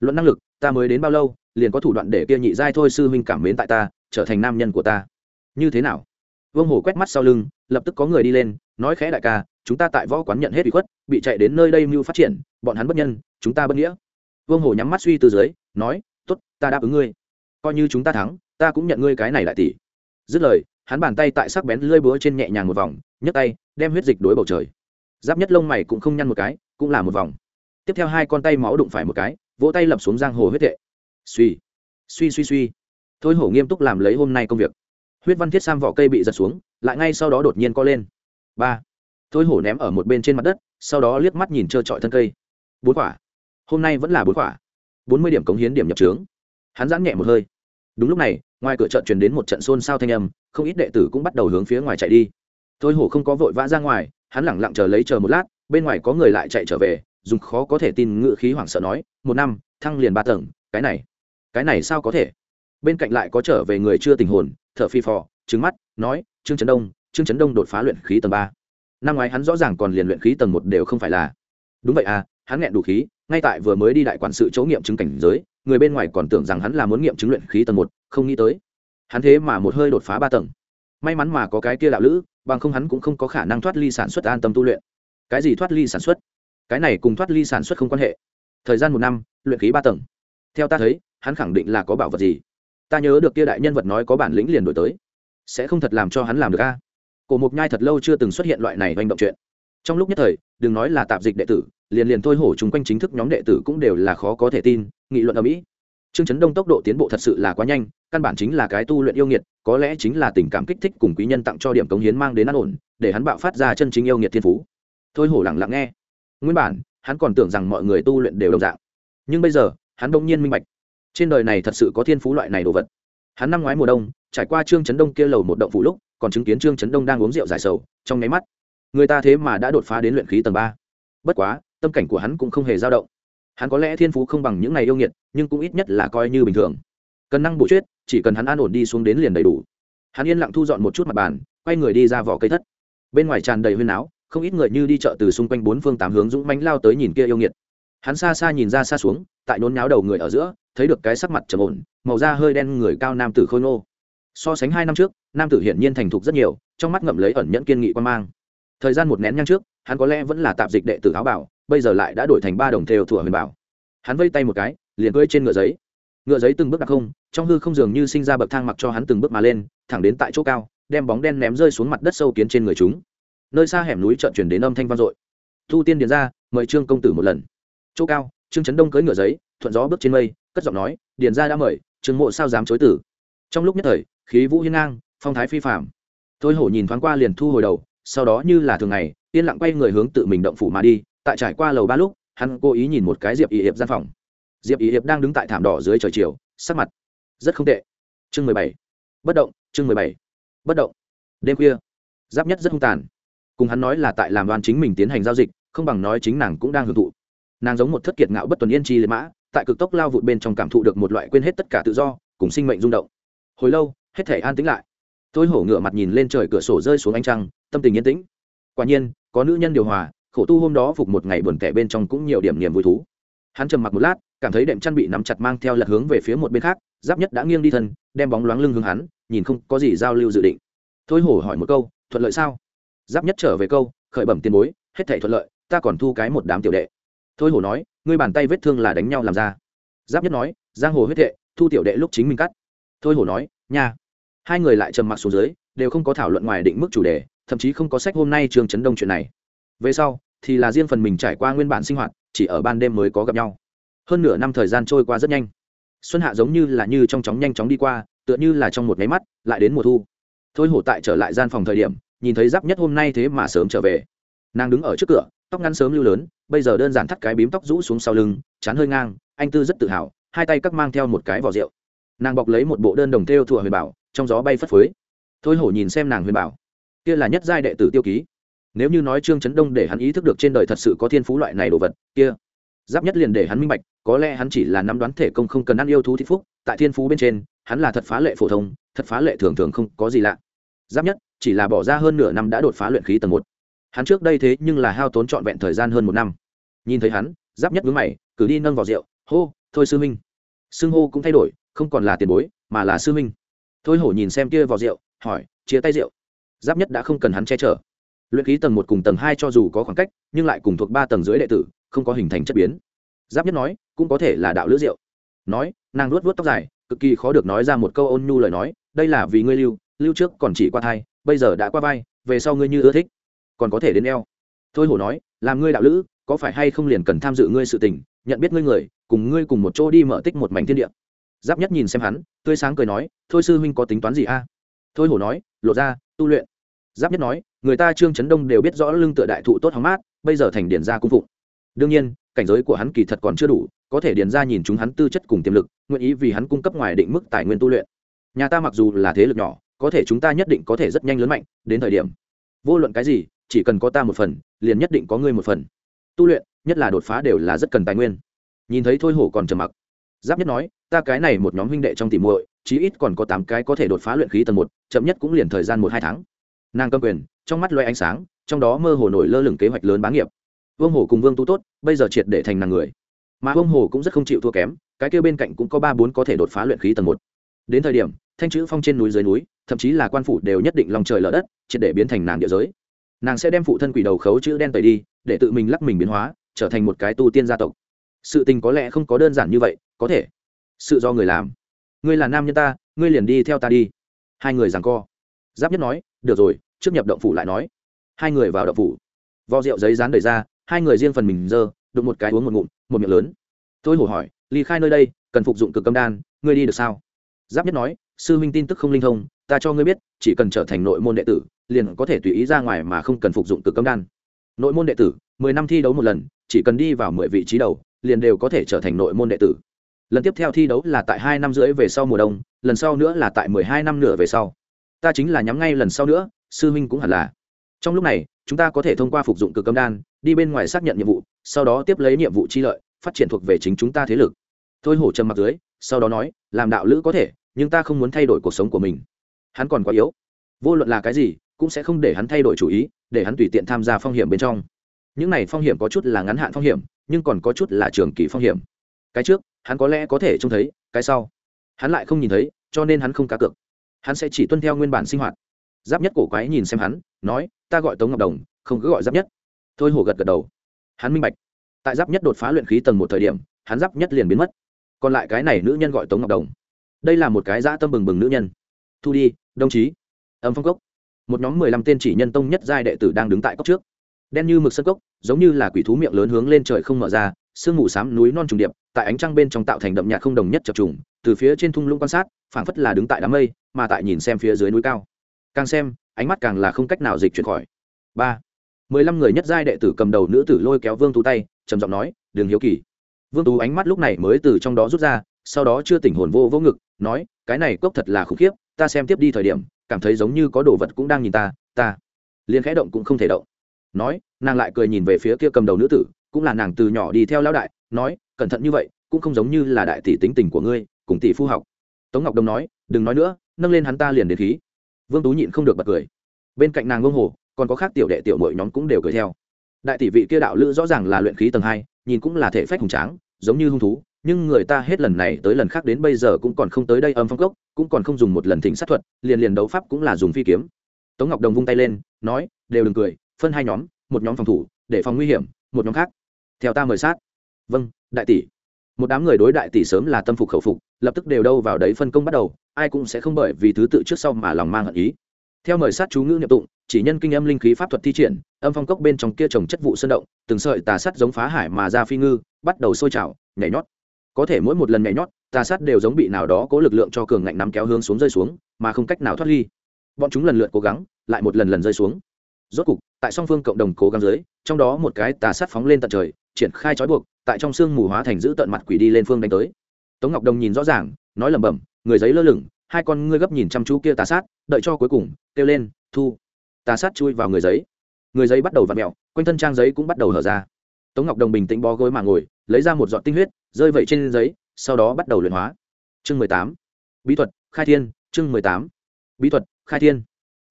Luận năng lực, ta mới đến bao lâu, liền có thủ đoạn để kia nhị giai thôi sư huynh cảm mến tại ta, trở thành nam nhân của ta. Như thế nào? Vương hổ quét mắt sau lưng, lập tức có người đi lên, nói khẽ đại ca, chúng ta tại võ quán nhận hết bị khuất, bị chạy đến nơi đây mưu phát triển, bọn hắn bất nhân, chúng ta bất nghĩa. Vương hổ nhắm mắt suy từ dưới, nói t ố t ta đáp ứng ngươi. Coi như chúng ta thắng, ta cũng nhận ngươi cái này lại tỷ. Dứt lời hắn bàn tay tại sắc bén lưỡi búa trên nhẹ nhàng một vòng, nhấc tay, đem huyết dịch đối bầu trời. Giáp nhất lông mày cũng không nhăn một cái, cũng là một vòng. Tiếp theo hai con tay máu đụng phải một cái, vỗ tay lập xuống giang hồ huyết tệ. Suy suy suy suy thôi hổ nghiêm túc làm lấy hôm nay công việc. Huyết văn thiết sam vỏ cây bị giật xuống, lại ngay sau đó đột nhiên co lên. Ba. Thôi hổ ném ở một bên trên mặt đất, sau đó liếc mắt nhìn trơ trọi thân cây. Bốn quả. Hôm nay vẫn là bốn quả. Bốn mươi điểm cống hiến điểm nhập trướng. Hắn giãn nhẹ một hơi. Đúng lúc này ngoài cửa trận truyền đến một trận xôn xao thanh âm, không ít đệ tử cũng bắt đầu hướng phía ngoài chạy đi. Thôi hổ không có vội vã ra ngoài, hắn lẳng lặng chờ lấy chờ một lát, bên ngoài có người lại chạy trở về, dùng khó có thể tin ngự khí hoảng sợ nói, một năm, thăng liền ba tầng, cái này cái này sao có thể? Bên cạnh lại có trở về người chưa tình hồn, thở phi phò trứng mắt, nói, trương trấn đông, trương trấn đông đột phá luyện khí tầng ba. Năm ngoái hắn rõ ràng còn liền luyện khí tầng một đều không phải là. Đúng vậy à hắn nghẹn đủ khí, ngay tại vừa mới đi đại quản sự chỗ nghiệm chứng cảnh giới, người bên ngoài còn tưởng rằng hắn là muốn nghiệm chứng luyện khí tầng một không nghĩ tới. Hắn thế mà một hơi đột phá ba tầng. May mắn mà có cái kia đạo lữ, bằng không hắn cũng không có khả năng thoát ly sản xuất an tâm tu luyện. Cái gì thoát ly sản xuất? Cái này cùng thoát ly sản xuất không quan hệ. Thời gian một năm, luyện khí ba tầng. Theo ta thấy, hắn khẳng định là có bảo vật gì? Ta nhớ được kia đại nhân vật nói có bản lĩnh liền đổi tới. Sẽ không thật làm cho hắn làm được a? Cổ mục nhai thật lâu chưa từng xuất hiện loại này hành động chuyện. Trong lúc nhất thời, đừng nói là tạp dịch đệ tử, liền liền thôi hổ chung quanh chính thức nhóm đệ tử cũng đều là khó có thể tin, nghị luận ở mỹ trương chấn đông tốc độ tiến bộ thật sự là quá nhanh, căn bản chính là cái tu luyện yêu nghiệt, có lẽ chính là tình cảm kích thích cùng quý nhân tặng cho điểm cống hiến mang đến an ổn, để hắn bạo phát ra chân chính yêu nghiệt thiên phú. Thôi hổ lặng lặng nghe. Nguyên bản, hắn còn tưởng rằng mọi người tu luyện đều đồng dạng. Nhưng bây giờ, hắn đông nhiên minh bạch. Trên đời này thật sự có thiên phú loại này đồ vật. Hắn năm ngoái mùa đông, trải qua trương chấn đông kia lầu một động phủ lúc, còn chứng kiến trương chấn đông đang uống rượu giải sầu, trong nháy mắt, người ta thế mà đã đột phá đến luyện khí tầng ba. Bất quá, tâm cảnh của hắn cũng không hề dao động hắn có lẽ thiên phú không bằng những ngày yêu nghiệt, nhưng cũng ít nhất là coi như bình thường. Cần năng bổ chuyết, chỉ cần hắn an ổn đi xuống đến liền đầy đủ. Hắn yên lặng thu dọn một chút mặt bàn, quay người đi ra vỏ cây thất. Bên ngoài tràn đầy huyên áo, không ít người như đi chợ từ xung quanh bốn phương tám hướng dũng mánh lao tới nhìn kia yêu nghiệt. Hắn xa xa nhìn ra xa xuống, tại nôn náo đầu người ở giữa, thấy được cái sắc mặt trầm ổn, màu da hơi đen người cao nam tử khôi ngô. So sánh hai năm trước, nam tử hiển nhiên thành thục rất nhiều, trong mắt ngậm lấy ẩn nhẫn kiên nghị quan mang. Thời gian một nén nhang trước, hắn có lẽ vẫn là tạp dịch đệ tử áo bảo bây giờ lại đã đổi thành ba đồng theo thủa huyền bảo. Hắn vây tay một cái, liền cưỡi trên ngựa giấy. Ngựa giấy từng bước đặc không, trong hư không dường như sinh ra bậc thang mặc cho hắn từng bước mà lên, thẳng đến tại chỗ cao, đem bóng đen ném rơi xuống mặt đất sâu kiến trên người chúng. Nơi xa hẻm núi trợn chuyển đến âm thanh vang dội. Thu tiên điền ra, mời trương công tử một lần. Chỗ cao, trương trấn đông cưỡi ngựa giấy, thuận gió bước trên mây, cất giọng nói, điền ra đã mời, trương mộ sao dám chối tử? Trong lúc nhất thời, khí vũ hiên ngang, phong thái phi phạm thôi hổ nhìn thoáng qua liền thu hồi đầu, sau đó như là thường ngày, yên lặng quay người hướng tự mình động phủ mà đi tại trải qua lầu ba lúc, hắn cố ý nhìn một cái diệp ý hiệp gian phòng. Diệp ý hiệp đang đứng tại thảm đỏ dưới trời chiều, sắc mặt rất không tệ. Chương mười bảy. Bất động, chương mười bảy. Bất động. Đêm khuya, giáp nhất rất hung tàn. Cùng hắn nói là tại làm đoàn chính mình tiến hành giao dịch, không bằng nói chính nàng cũng đang hưởng thụ. Nàng giống một thất kiệt ngạo bất tuần yên chi liệt mã, tại cực tốc lao vụt bên trong cảm thụ được một loại quên hết tất cả tự do, cùng sinh mệnh rung động. Hồi lâu, hết thể an tĩnh lại. Tôi hổ ngựa mặt nhìn lên trời cửa sổ rơi xuống ánh trăng, tâm tình yên tĩnh. Quả nhiên, có nữ nhân điều hòa khổ tu hôm đó phục một ngày buồn kẻ bên trong cũng nhiều điểm niềm vui thú. Hắn trầm mặc một lát, cảm thấy đệm chăn bị nắm chặt mang theo lật hướng về phía một bên khác, giáp nhất đã nghiêng đi thân, đem bóng loáng lưng hướng hắn, nhìn không có gì giao lưu dự định. Thôi hổ hỏi một câu, thuận lợi sao? Giáp nhất trở về câu, khởi bẩm tiền bối, hết thể thuận lợi, ta còn thu cái một đám tiểu đệ. Thôi hổ nói, ngươi bàn tay vết thương là đánh nhau làm ra. Giáp nhất nói, giang hồ huyết thệ, thu tiểu đệ lúc chính mình cắt. Thôi hổ nói, nha. Hai người lại trầm mặc xuống dưới, đều không có thảo luận ngoài định mức chủ đề, thậm chí không có sách hôm nay trường chấn đông chuyện này. Về sau thì là riêng phần mình trải qua nguyên bản sinh hoạt, chỉ ở ban đêm mới có gặp nhau. Hơn nửa năm thời gian trôi qua rất nhanh. Xuân hạ giống như là như trong chóng nhanh chóng đi qua, tựa như là trong một máy mắt, lại đến mùa thu. Thôi hổ tại trở lại gian phòng thời điểm, nhìn thấy giáp nhất hôm nay thế mà sớm trở về. Nàng đứng ở trước cửa, tóc ngắn sớm lưu lớn, bây giờ đơn giản thắt cái bím tóc rũ xuống sau lưng, chán hơi ngang, anh tư rất tự hào, hai tay cắt mang theo một cái vỏ rượu. Nàng bọc lấy một bộ đơn đồng theo thủa huyền bảo, trong gió bay phất phới. Thôi hổ nhìn xem nàng huyền bảo. Kia là nhất giai đệ tử tiêu ký nếu như nói trương trấn đông để hắn ý thức được trên đời thật sự có thiên phú loại này đồ vật kia giáp nhất liền để hắn minh bạch có lẽ hắn chỉ là nắm đoán thể công không cần ăn yêu thú thích phúc tại thiên phú bên trên hắn là thật phá lệ phổ thông thật phá lệ thường thường không có gì lạ. Giáp nhất chỉ là bỏ ra hơn nửa năm đã đột phá luyện khí tầng một. Hắn trước đây thế nhưng là hao tốn trọn vẹn thời gian hơn một năm. Nhìn thấy hắn giáp nhất vướng mày cử đi nâng vào rượu hô thôi sư minh, xưng hô cũng thay đổi không còn là tiền bối mà là sư minh. thôi hổ nhìn xem kia vào rượu hỏi chia tay rượu. Giáp nhất đã không cần hắn che chở luyện khí tầng một cùng tầng hai cho dù có khoảng cách, nhưng lại cùng thuộc ba tầng dưới đệ tử, không có hình thành chất biến. Giáp nhất nói, cũng có thể là đạo lữ diệu. nói, nàng luốt vuốt tóc dài, cực kỳ khó được nói ra một câu ôn nhu lời nói, đây là vì ngươi lưu lưu trước còn chỉ qua thai, bây giờ đã qua vai, về sau ngươi như ưa thích, còn có thể đến eo. Thôi hổ nói, làm ngươi đạo lữ, có phải hay không liền cần tham dự ngươi sự tình, nhận biết ngươi người, cùng ngươi cùng một chỗ đi mở tích một mảnh thiên địa. Giáp nhất nhìn xem hắn, tươi sáng cười nói, thôi sư huynh có tính toán gì a? Thôi hổ nói, lộ ra, tu luyện giáp nhất nói, người ta trương trấn đông đều biết rõ lưng tựa đại thụ tốt hóng mát, bây giờ thành điển gia cung phụng. Đương nhiên, cảnh giới của hắn kỳ thật còn chưa đủ, có thể điền ra nhìn chúng hắn tư chất cùng tiềm lực, nguyện ý vì hắn cung cấp ngoài định mức tài nguyên tu luyện. Nhà ta mặc dù là thế lực nhỏ, có thể chúng ta nhất định có thể rất nhanh lớn mạnh, đến thời điểm. Vô luận cái gì, chỉ cần có ta một phần, liền nhất định có ngươi một phần. Tu luyện, nhất là đột phá đều là rất cần tài nguyên. Nhìn thấy thôi hổ còn trầm mặc. Giáp nhất nói, ta cái này một nhóm huynh đệ trong tỉ muội, chí ít còn có tám cái có thể đột phá luyện khí tầng một, chậm nhất cũng liền thời gian một hai tháng nàng cầm quyền, trong mắt loe ánh sáng, trong đó mơ hồ nổi lơ lửng kế hoạch lớn bá nghiệp. Vương hồ cùng vương tu tốt, bây giờ triệt để thành nàng người. Mà vương hồ cũng rất không chịu thua kém, cái kia bên cạnh cũng có ba bốn có thể đột phá luyện khí tầng một. Đến thời điểm, thanh chữ phong trên núi dưới núi, thậm chí là quan phủ đều nhất định lòng trời lở đất, triệt để biến thành nàng địa giới. Nàng sẽ đem phụ thân quỷ đầu khấu chữ đen tẩy đi, để tự mình lắc mình biến hóa, trở thành một cái tu tiên gia tộc. Sự tình có lẽ không có đơn giản như vậy, có thể. Sự do người làm. Ngươi là nam nhân ta, ngươi liền đi theo ta đi. Hai người rằng co. Giáp nhất nói, được rồi trước nhập động phủ lại nói. Hai người vào động phủ. Vò rượu giấy dán đầy ra, hai người riêng phần mình dơ, đụng một cái uống một ngụm, một miệng lớn. Tôi hổ hỏi, ly khai nơi đây, cần phục dụng cực cơm đan, ngươi đi được sao? Giáp nhất nói, sư huynh tin tức không linh thông, ta cho ngươi biết, chỉ cần trở thành nội môn đệ tử, liền có thể tùy ý ra ngoài mà không cần phục dụng cực cơm đan. Nội môn đệ tử, mười năm thi đấu một lần, chỉ cần đi vào mười vị trí đầu, liền đều có thể trở thành nội môn đệ tử. Lần tiếp theo thi đấu là tại hai năm rưỡi về sau mùa đông, lần sau nữa là tại mười hai năm nửa về sau. Ta chính là nhắm ngay lần sau nữa sư huynh cũng hẳn là. Trong lúc này, chúng ta có thể thông qua phục dụng cực cấm đan, đi bên ngoài xác nhận nhiệm vụ, sau đó tiếp lấy nhiệm vụ chi lợi, phát triển thuộc về chính chúng ta thế lực. Thôi hổ trầm mặt dưới, sau đó nói, làm đạo lữ có thể, nhưng ta không muốn thay đổi cuộc sống của mình. Hắn còn quá yếu. Vô luận là cái gì, cũng sẽ không để hắn thay đổi chủ ý, để hắn tùy tiện tham gia phong hiểm bên trong. Những này phong hiểm có chút là ngắn hạn phong hiểm, nhưng còn có chút là trường kỳ phong hiểm. Cái trước, hắn có lẽ có thể trông thấy, cái sau. Hắn lại không nhìn thấy, cho nên hắn không cá cược. Hắn sẽ chỉ tuân theo nguyên bản sinh hoạt giáp nhất cổ quái nhìn xem hắn, nói, ta gọi tống ngọc đồng, không cứ gọi giáp nhất. Thôi hổ gật gật đầu. Hắn minh bạch. Tại giáp nhất đột phá luyện khí tầng một thời điểm, hắn giáp nhất liền biến mất. Còn lại cái này nữ nhân gọi tống ngọc đồng. Đây là một cái dã tâm bừng bừng nữ nhân. Thu đi, đồng chí. Âm phong cốc. Một nhóm mười lăm tên chỉ nhân tông nhất giai đệ tử đang đứng tại cốc trước. Đen như mực sân cốc, giống như là quỷ thú miệng lớn hướng lên trời không mở ra, sương mù xám núi non trùng điệp, tại ánh trăng bên trong tạo thành đậm nhạt không đồng nhất chập trùng, từ phía trên thung lũng quan sát, phảng phất là đứng tại đám mây, mà tại nhìn xem phía dưới núi cao càng xem, ánh mắt càng là không cách nào dịch chuyển khỏi. Ba. Mười lăm người nhất giai đệ tử cầm đầu nữ tử lôi kéo vương tú tay, trầm giọng nói, đường hiếu kỳ. Vương tú ánh mắt lúc này mới từ trong đó rút ra, sau đó chưa tỉnh hồn vô vô ngực, nói, cái này cốc thật là khủng khiếp, ta xem tiếp đi thời điểm, cảm thấy giống như có đồ vật cũng đang nhìn ta ta. Liền khẽ động cũng không thể động. Nói, nàng lại cười nhìn về phía kia cầm đầu nữ tử, cũng là nàng từ nhỏ đi theo lão đại, nói, cẩn thận như vậy, cũng không giống như là đại tỷ tính tình của ngươi, cùng tỷ phu học. Tống ngọc đông nói, đừng nói nữa, nâng lên hắn ta liền đến khí vương tú nhịn không được bật cười. Bên cạnh nàng ngông hồ, còn có khác tiểu đệ tiểu mội nhóm cũng đều cười theo. Đại tỷ vị kia đạo lữ rõ ràng là luyện khí tầng hai, nhìn cũng là thể phách hùng tráng, giống như hung thú, nhưng người ta hết lần này tới lần khác đến bây giờ cũng còn không tới đây âm phong cốc, cũng còn không dùng một lần thỉnh sát thuật, liền liền đấu pháp cũng là dùng phi kiếm. Tống ngọc đồng vung tay lên, nói, đều đừng cười, phân hai nhóm, một nhóm phòng thủ, để phòng nguy hiểm, một nhóm khác. Theo ta mời sát. Vâng đại tỷ. Một đám người đối đại tỷ sớm là tâm phục khẩu phục, lập tức đều đâu vào đấy phân công bắt đầu ai cũng sẽ không bởi vì thứ tự trước sau mà lòng mang hận ý. Theo mời sát chú ngữ nhập tụng, chỉ nhân kinh âm linh khí pháp thuật thi triển, âm phong cốc bên trong kia trồng chất vụ sơn động, từng sợi tà sắt giống phá hải mà ra phi ngư, bắt đầu sôi trào, nhảy nhót. Có thể mỗi một lần nhảy nhót, tà sắt đều giống bị nào đó cố lực lượng cho cường ngạnh nắm kéo hướng xuống rơi xuống, mà không cách nào thoát ly. Bọn chúng lần lượt cố gắng, lại một lần lần rơi xuống. Rốt cục, tại song phương cộng đồng cố gắng dưới, trong đó một cái tà sắt phóng lên tận trời, triển khai trói buộc, tại trong sương mù hóa thành giữ tận mặt quỷ đi lên phương đánh tới. Tống ngọc đồng nhìn rõ ràng, nói lẩm bẩm người giấy lơ lửng, hai con ngươi gấp nhìn chăm chú kia tà sát, đợi cho cuối cùng, kêu lên, thu. Tà sát chui vào người giấy. Người giấy bắt đầu v ặ mẹo quanh thân trang giấy cũng bắt đầu hở ra. Tống ngọc đồng bình tĩnh bó gối mà ngồi, lấy ra một giọt tinh huyết, rơi vậy trên giấy, sau đó bắt đầu luyện hóa. Chương mười tám. Bí thuật, khai thiên, chương mười tám. Bí thuật, khai thiên.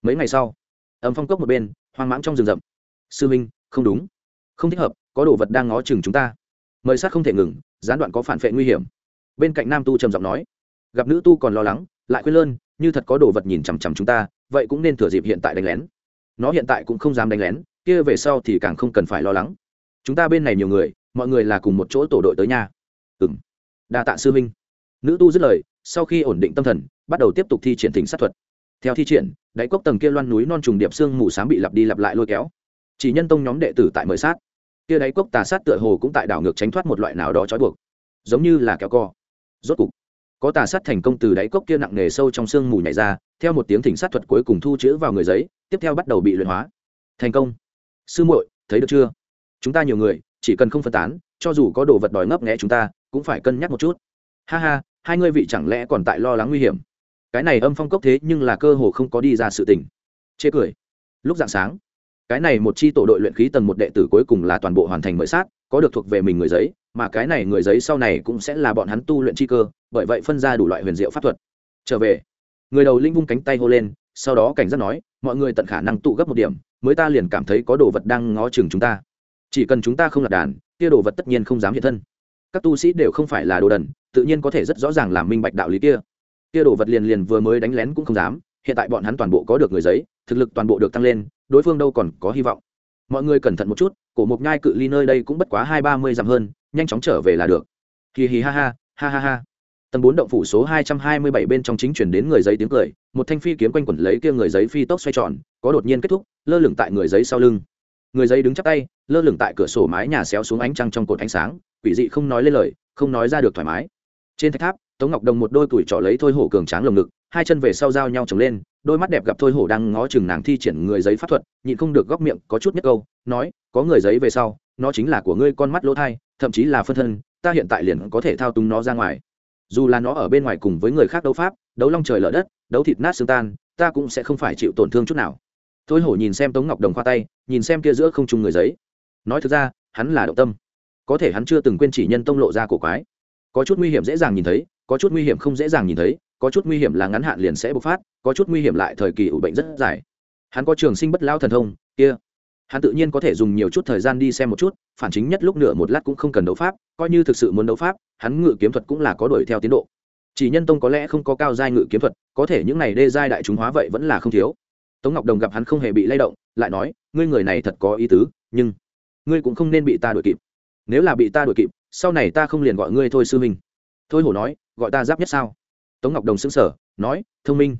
Mấy ngày sau, ấm phong cốc một bên, hoang mãng trong rừng rậm. Sư minh, không đúng. Không thích hợp, có đồ vật đang ngó chừng chúng ta. Mời sát không thể ngừng, gián đoạn có phản vệ nguy hiểm. Bên cạnh nam tu trầm giọng nói gặp nữ tu còn lo lắng, lại khuyên lơn, như thật có đồ vật nhìn chằm chằm chúng ta, vậy cũng nên thừa dịp hiện tại đánh lén. Nó hiện tại cũng không dám đánh lén, kia về sau thì càng không cần phải lo lắng. Chúng ta bên này nhiều người, mọi người là cùng một chỗ tổ đội tới nhà. Ừ m đa tạ sư minh nữ tu dứt lời, sau khi ổn định tâm thần, bắt đầu tiếp tục thi triển thỉnh sát thuật. Theo thi triển, đáy cốc tầng kia loan núi non trùng điệp xương mù s á m bị lặp đi lặp lại lôi kéo. Chỉ nhân tông nhóm đệ tử tại mời sát. Kia đáy cốc tà sát tựa hồ cũng tại đảo ngược tránh thoát một loại nào đó trói buộc. Giống như là kéo co. Rốt cục có tà sát thành công từ đáy cốc kia nặng nề sâu trong xương mù nhảy ra, theo một tiếng thỉnh sát thuật cuối cùng thu chữ vào người giấy, tiếp theo bắt đầu bị luyện hóa. Thành công. Sư muội, thấy được chưa? Chúng ta nhiều người, chỉ cần không phân tán, cho dù có đồ vật đòi ngấp nghẽ chúng ta, cũng phải cân nhắc một chút. Ha ha, hai ngươi vị chẳng lẽ còn tại lo lắng nguy hiểm? Cái này âm phong cốc thế nhưng là cơ hồ không có đi ra sự tình. Chê cười. Lúc dạng sáng, cái này một chi tổ đội luyện khí tầng một đệ tử cuối cùng là toàn bộ hoàn thành mời sát có được thuộc về mình người giấy, mà cái này người giấy sau này cũng sẽ là bọn hắn tu luyện chi cơ, bởi vậy phân ra đủ loại huyền diệu pháp thuật. Trở về. Người đầu linh vung cánh tay hô lên, sau đó cảnh giác nói, mọi người tận khả năng tụ gấp một điểm, mới ta liền cảm thấy có đồ vật đang ngó chừng chúng ta. Chỉ cần chúng ta không lạc đàn, kia đồ vật tất nhiên không dám hiện thân. Các tu sĩ đều không phải là đồ đần, tự nhiên có thể rất rõ ràng làm minh bạch đạo lý kia. Kia đồ vật liền liền vừa mới đánh lén cũng không dám, hiện tại bọn hắn toàn bộ có được người giấy, thực lực toàn bộ được tăng lên, đối phương đâu còn có hy vọng. Mọi người cẩn thận một chút cổ mộc nhai cự ly nơi đây cũng bất quá hai ba mươi dặm hơn, nhanh chóng trở về là được. Hì hì ha ha ha ha ha. Tầng bốn động phủ số hai trăm hai mươi bảy bên trong chính chuyển đến người giấy tiếng cười, một thanh phi kiếm quanh quẩn lấy kia người giấy phi tốc xoay tròn, có đột nhiên kết thúc, lơ lửng tại người giấy sau lưng. Người giấy đứng chắp tay, lơ lửng tại cửa sổ mái nhà xéo xuống ánh trăng trong cột ánh sáng, quỷ dị không nói lên lời, không nói ra được thoải mái. Trên thạch tháp, tống ngọc đồng một đôi tuổi trỏ lấy thôi hổ cường tráng lồng ngực, hai chân về sau giao nhau trồng lên đôi mắt đẹp gặp thôi hổ đang ngó chừng nàng thi triển người giấy pháp thuật, nhịn không được góc miệng có chút nhất câu, nói, có người giấy về sau, nó chính là của ngươi con mắt lỗ thai, thậm chí là phân thân, ta hiện tại liền có thể thao túng nó ra ngoài. Dù là nó ở bên ngoài cùng với người khác đấu pháp, đấu long trời lở đất, đấu thịt nát xương tan, ta cũng sẽ không phải chịu tổn thương chút nào. Thôi hổ nhìn xem tống ngọc đồng khoa tay, nhìn xem kia giữa không trung người giấy. Nói thực ra, hắn là động tâm. Có thể hắn chưa từng quên chỉ nhân tông lộ ra cổ quái. Có chút nguy hiểm dễ dàng nhìn thấy, có chút nguy hiểm không dễ dàng nhìn thấy, có chút nguy hiểm là ngắn hạn liền sẽ bộc phát có chút nguy hiểm lại thời kỳ ủ bệnh rất dài. Hắn có trường sinh bất lao thần thông, kia. Hắn tự nhiên có thể dùng nhiều chút thời gian đi xem một chút, phản chính nhất lúc nửa một lát cũng không cần đấu pháp, coi như thực sự muốn đấu pháp, hắn ngự kiếm thuật cũng là có đuổi theo tiến độ. Chỉ nhân tông có lẽ không có cao giai ngự kiếm thuật, có thể những này đê giai đại chúng hóa vậy vẫn là không thiếu. Tống ngọc đồng gặp hắn không hề bị lay động, lại nói, ngươi người này thật có ý tứ, nhưng ngươi cũng không nên bị ta đuổi kịp. Nếu là bị ta đuổi kịp, sau này ta không liền gọi ngươi thôi sư minh thôi hổ nói, gọi ta giáp nhất sao? Tống ngọc đồng xứng sở nói, thông minh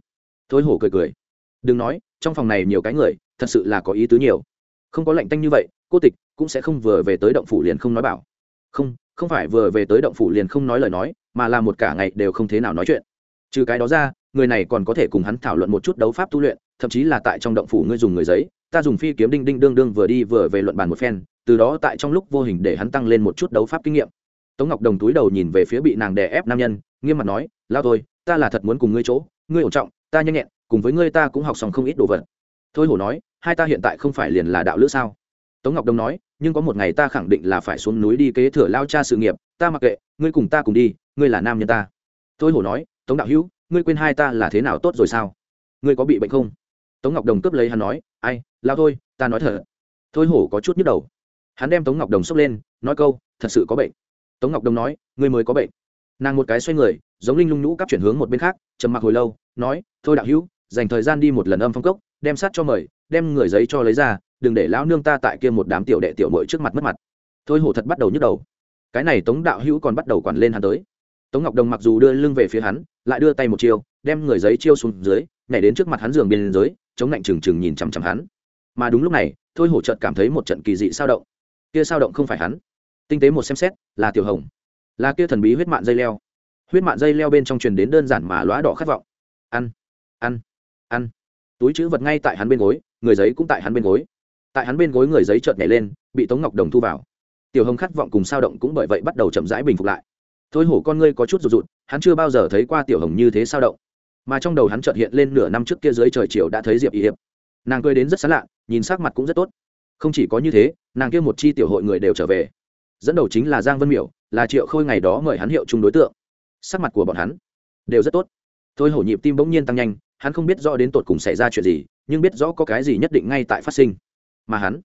thôi hổ cười cười. Đừng nói, trong phòng này nhiều cái người, thật sự là có ý tứ nhiều. Không có lệnh tanh như vậy, cô tịch cũng sẽ không vừa về tới động phủ liền không nói bảo. Không không phải vừa về tới động phủ liền không nói lời nói, mà là một cả ngày đều không thế nào nói chuyện. Trừ cái đó ra, người này còn có thể cùng hắn thảo luận một chút đấu pháp tu luyện, thậm chí là tại trong động phủ ngươi dùng người giấy, ta dùng phi kiếm đinh đinh đương đương vừa đi vừa về luận bàn một phen, từ đó tại trong lúc vô hình để hắn tăng lên một chút đấu pháp kinh nghiệm. Tống ngọc đồng túi đầu nhìn về phía bị nàng đè ép nam nhân, nghiêm mặt nói, lao thôi ta là thật muốn cùng ngươi chỗ, ngươi ổn trọng ta nhanh nhẹn, cùng với ngươi ta cũng học xong không ít đồ vật. Thôi hổ nói, hai ta hiện tại không phải liền là đạo lữ sao? Tống ngọc đông nói, nhưng có một ngày ta khẳng định là phải xuống núi đi kế thừa lao cha sự nghiệp, ta mặc kệ, ngươi cùng ta cùng đi, ngươi là nam nhân ta. Thôi hổ nói, tống đạo hữu, ngươi quên hai ta là thế nào tốt rồi sao? Ngươi có bị bệnh không? Tống ngọc đồng cướp lấy hắn nói, ai, lao thôi, ta nói thở. thôi hổ có chút nhức đầu. Hắn đem tống ngọc đồng xốc lên, nói câu, thật sự có bệnh. Tống ngọc đồng nói, ngươi mới có bệnh. Nàng một cái xoay người, giống linh lung nhũ cắp chuyển hướng một bên khác, trầm mặc hồi lâu nói, thôi đạo hữu, dành thời gian đi một lần âm phong cốc, đem sát cho mời, đem người giấy cho lấy ra, đừng để lão nương ta tại kia một đám tiểu đệ tiểu mội trước mặt mất mặt. Thôi hổ thật bắt đầu nhức đầu. Cái này tống đạo hữu còn bắt đầu quản lên hắn tới. Tống ngọc đồng mặc dù đưa lưng về phía hắn, lại đưa tay một chiêu, đem người giấy chiêu xuống dưới, nhảy đến trước mặt hắn giường bên dưới, chống lạnh trừng trừng nhìn chằm chằm hắn. Mà đúng lúc này, thôi hổ chợt cảm thấy một trận kỳ dị sao động. Kia sao động không phải hắn. Tinh tế một xem xét, là tiểu hồng. Là kia thần bí huyết mạn dây leo. Huyết mạn dây leo bên trong truyền đến đơn giản mà lóa đỏ khát vọng ăn ăn ăn. Túi chữ vật ngay tại hắn bên gối, người giấy cũng tại hắn bên gối. Tại hắn bên gối người giấy chợt nhảy lên, bị tống ngọc đồng thu vào. Tiểu hồng khát vọng cùng sao động cũng bởi vậy bắt đầu chậm rãi bình phục lại. Thôi hổ con ngươi có chút rụt rụt, hắn chưa bao giờ thấy qua tiểu hồng như thế sao động. Mà trong đầu hắn chợt hiện lên nửa năm trước kia dưới trời chiều đã thấy diệp y hiệp. Nàng cười đến rất xán lạ, nhìn sắc mặt cũng rất tốt. Không chỉ có như thế, nàng kia một chi tiểu hội người đều trở về. Dẫn đầu chính là giang vân miểu, là triệu khôi ngày đó mời hắn hiệu chung đối tượng. Sắc mặt của bọn hắn đều rất tốt thôi hổ nhịp tim bỗng nhiên tăng nhanh, hắn không biết rõ đến tột cùng xảy ra chuyện gì, nhưng biết rõ có cái gì nhất định ngay tại phát sinh. Mà hắn,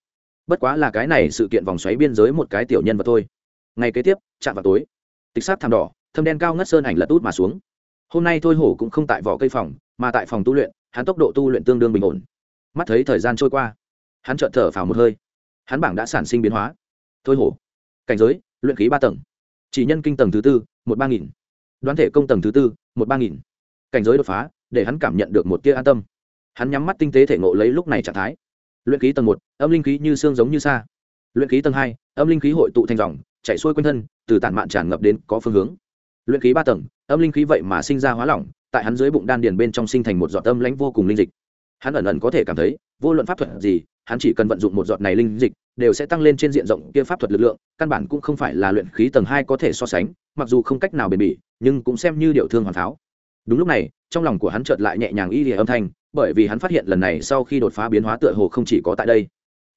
bất quá là cái này sự kiện vòng xoáy biên giới một cái tiểu nhân vật thôi. Ngày kế tiếp, chạm vào tối. Tịch sát thảm đỏ, thâm đen cao ngất sơn ảnh lật út mà xuống. Hôm nay thôi hổ cũng không tại vỏ cây phòng, mà tại phòng tu luyện, hắn tốc độ tu luyện tương đương bình ổn. Mắt thấy thời gian trôi qua, hắn chợt thở phào một hơi. Hắn bảng đã sản sinh biến hóa. Thôi hổ, cảnh giới, luyện khí ba tầng. Chỉ nhân kinh tầng thứ tư, một ba nghìn. Đoán thể công tầng thứ tư, một ba nghìn cảnh giới đột phá, để hắn cảm nhận được một tia an tâm. Hắn nhắm mắt tinh tế thể ngộ lấy lúc này trạng thái. Luyện khí tầng một, âm linh khí như xương giống như xa luyện khí tầng hai, âm linh khí hội tụ thành dòng, chạy xuôi quanh thân, từ tản mạn tràn ngập đến có phương hướng. Luyện khí ba tầng, âm linh khí vậy mà sinh ra hóa lỏng, tại hắn dưới bụng đan điền bên trong sinh thành một giọt âm lãnh vô cùng linh dịch. Hắn ẩn ẩn có thể cảm thấy, vô luận pháp thuật gì, hắn chỉ cần vận dụng một giọt này linh dịch, đều sẽ tăng lên trên diện rộng kia pháp thuật lực lượng, căn bản cũng không phải là luyện khí tầng hai có thể so sánh, mặc dù không cách nào bền bỉ, nhưng cũng xem như điệu thương hoàn pháo đúng lúc này, trong lòng của hắn chợt lại nhẹ nhàng y lìa âm thanh, bởi vì hắn phát hiện lần này sau khi đột phá biến hóa tựa hồ không chỉ có tại đây.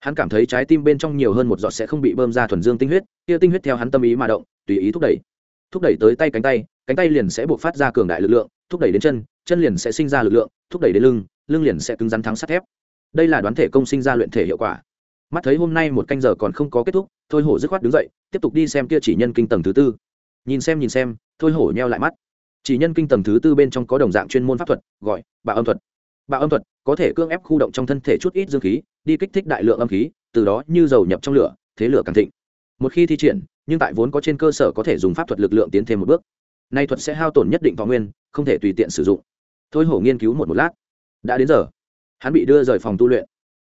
Hắn cảm thấy trái tim bên trong nhiều hơn một giọt sẽ không bị bơm ra thuần dương tinh huyết, kia tinh huyết theo hắn tâm ý mà động, tùy ý thúc đẩy. Thúc đẩy tới tay cánh tay cánh tay liền sẽ buộc phát ra cường đại lực lượng, thúc đẩy đến chân chân liền sẽ sinh ra lực lượng, thúc đẩy đến lưng lưng liền sẽ cứng rắn thắng sắt thép. Đây là đoán thể công sinh ra luyện thể hiệu quả. Mắt thấy hôm nay một canh giờ còn không có kết thúc, thôi hổ dứt khoát đứng dậy, tiếp tục đi xem kia chỉ nhân kinh tầng thứ tư. Nhìn xem nhìn xem, thôi hổ nheo lại mắt chỉ nhân kinh tầng thứ tư bên trong có đồng dạng chuyên môn pháp thuật, gọi bạo âm thuật. Bạo âm thuật có thể cưỡng ép khu động trong thân thể chút ít dương khí, đi kích thích đại lượng âm khí, từ đó như dầu nhập trong lửa, thế lửa càng thịnh. Một khi thi triển, nhưng tại vốn có trên cơ sở có thể dùng pháp thuật lực lượng tiến thêm một bước. Nay thuật sẽ hao tổn nhất định võ nguyên, không thể tùy tiện sử dụng. Thôi hổ nghiên cứu một một lát. Đã đến giờ. Hắn bị đưa rời phòng tu luyện.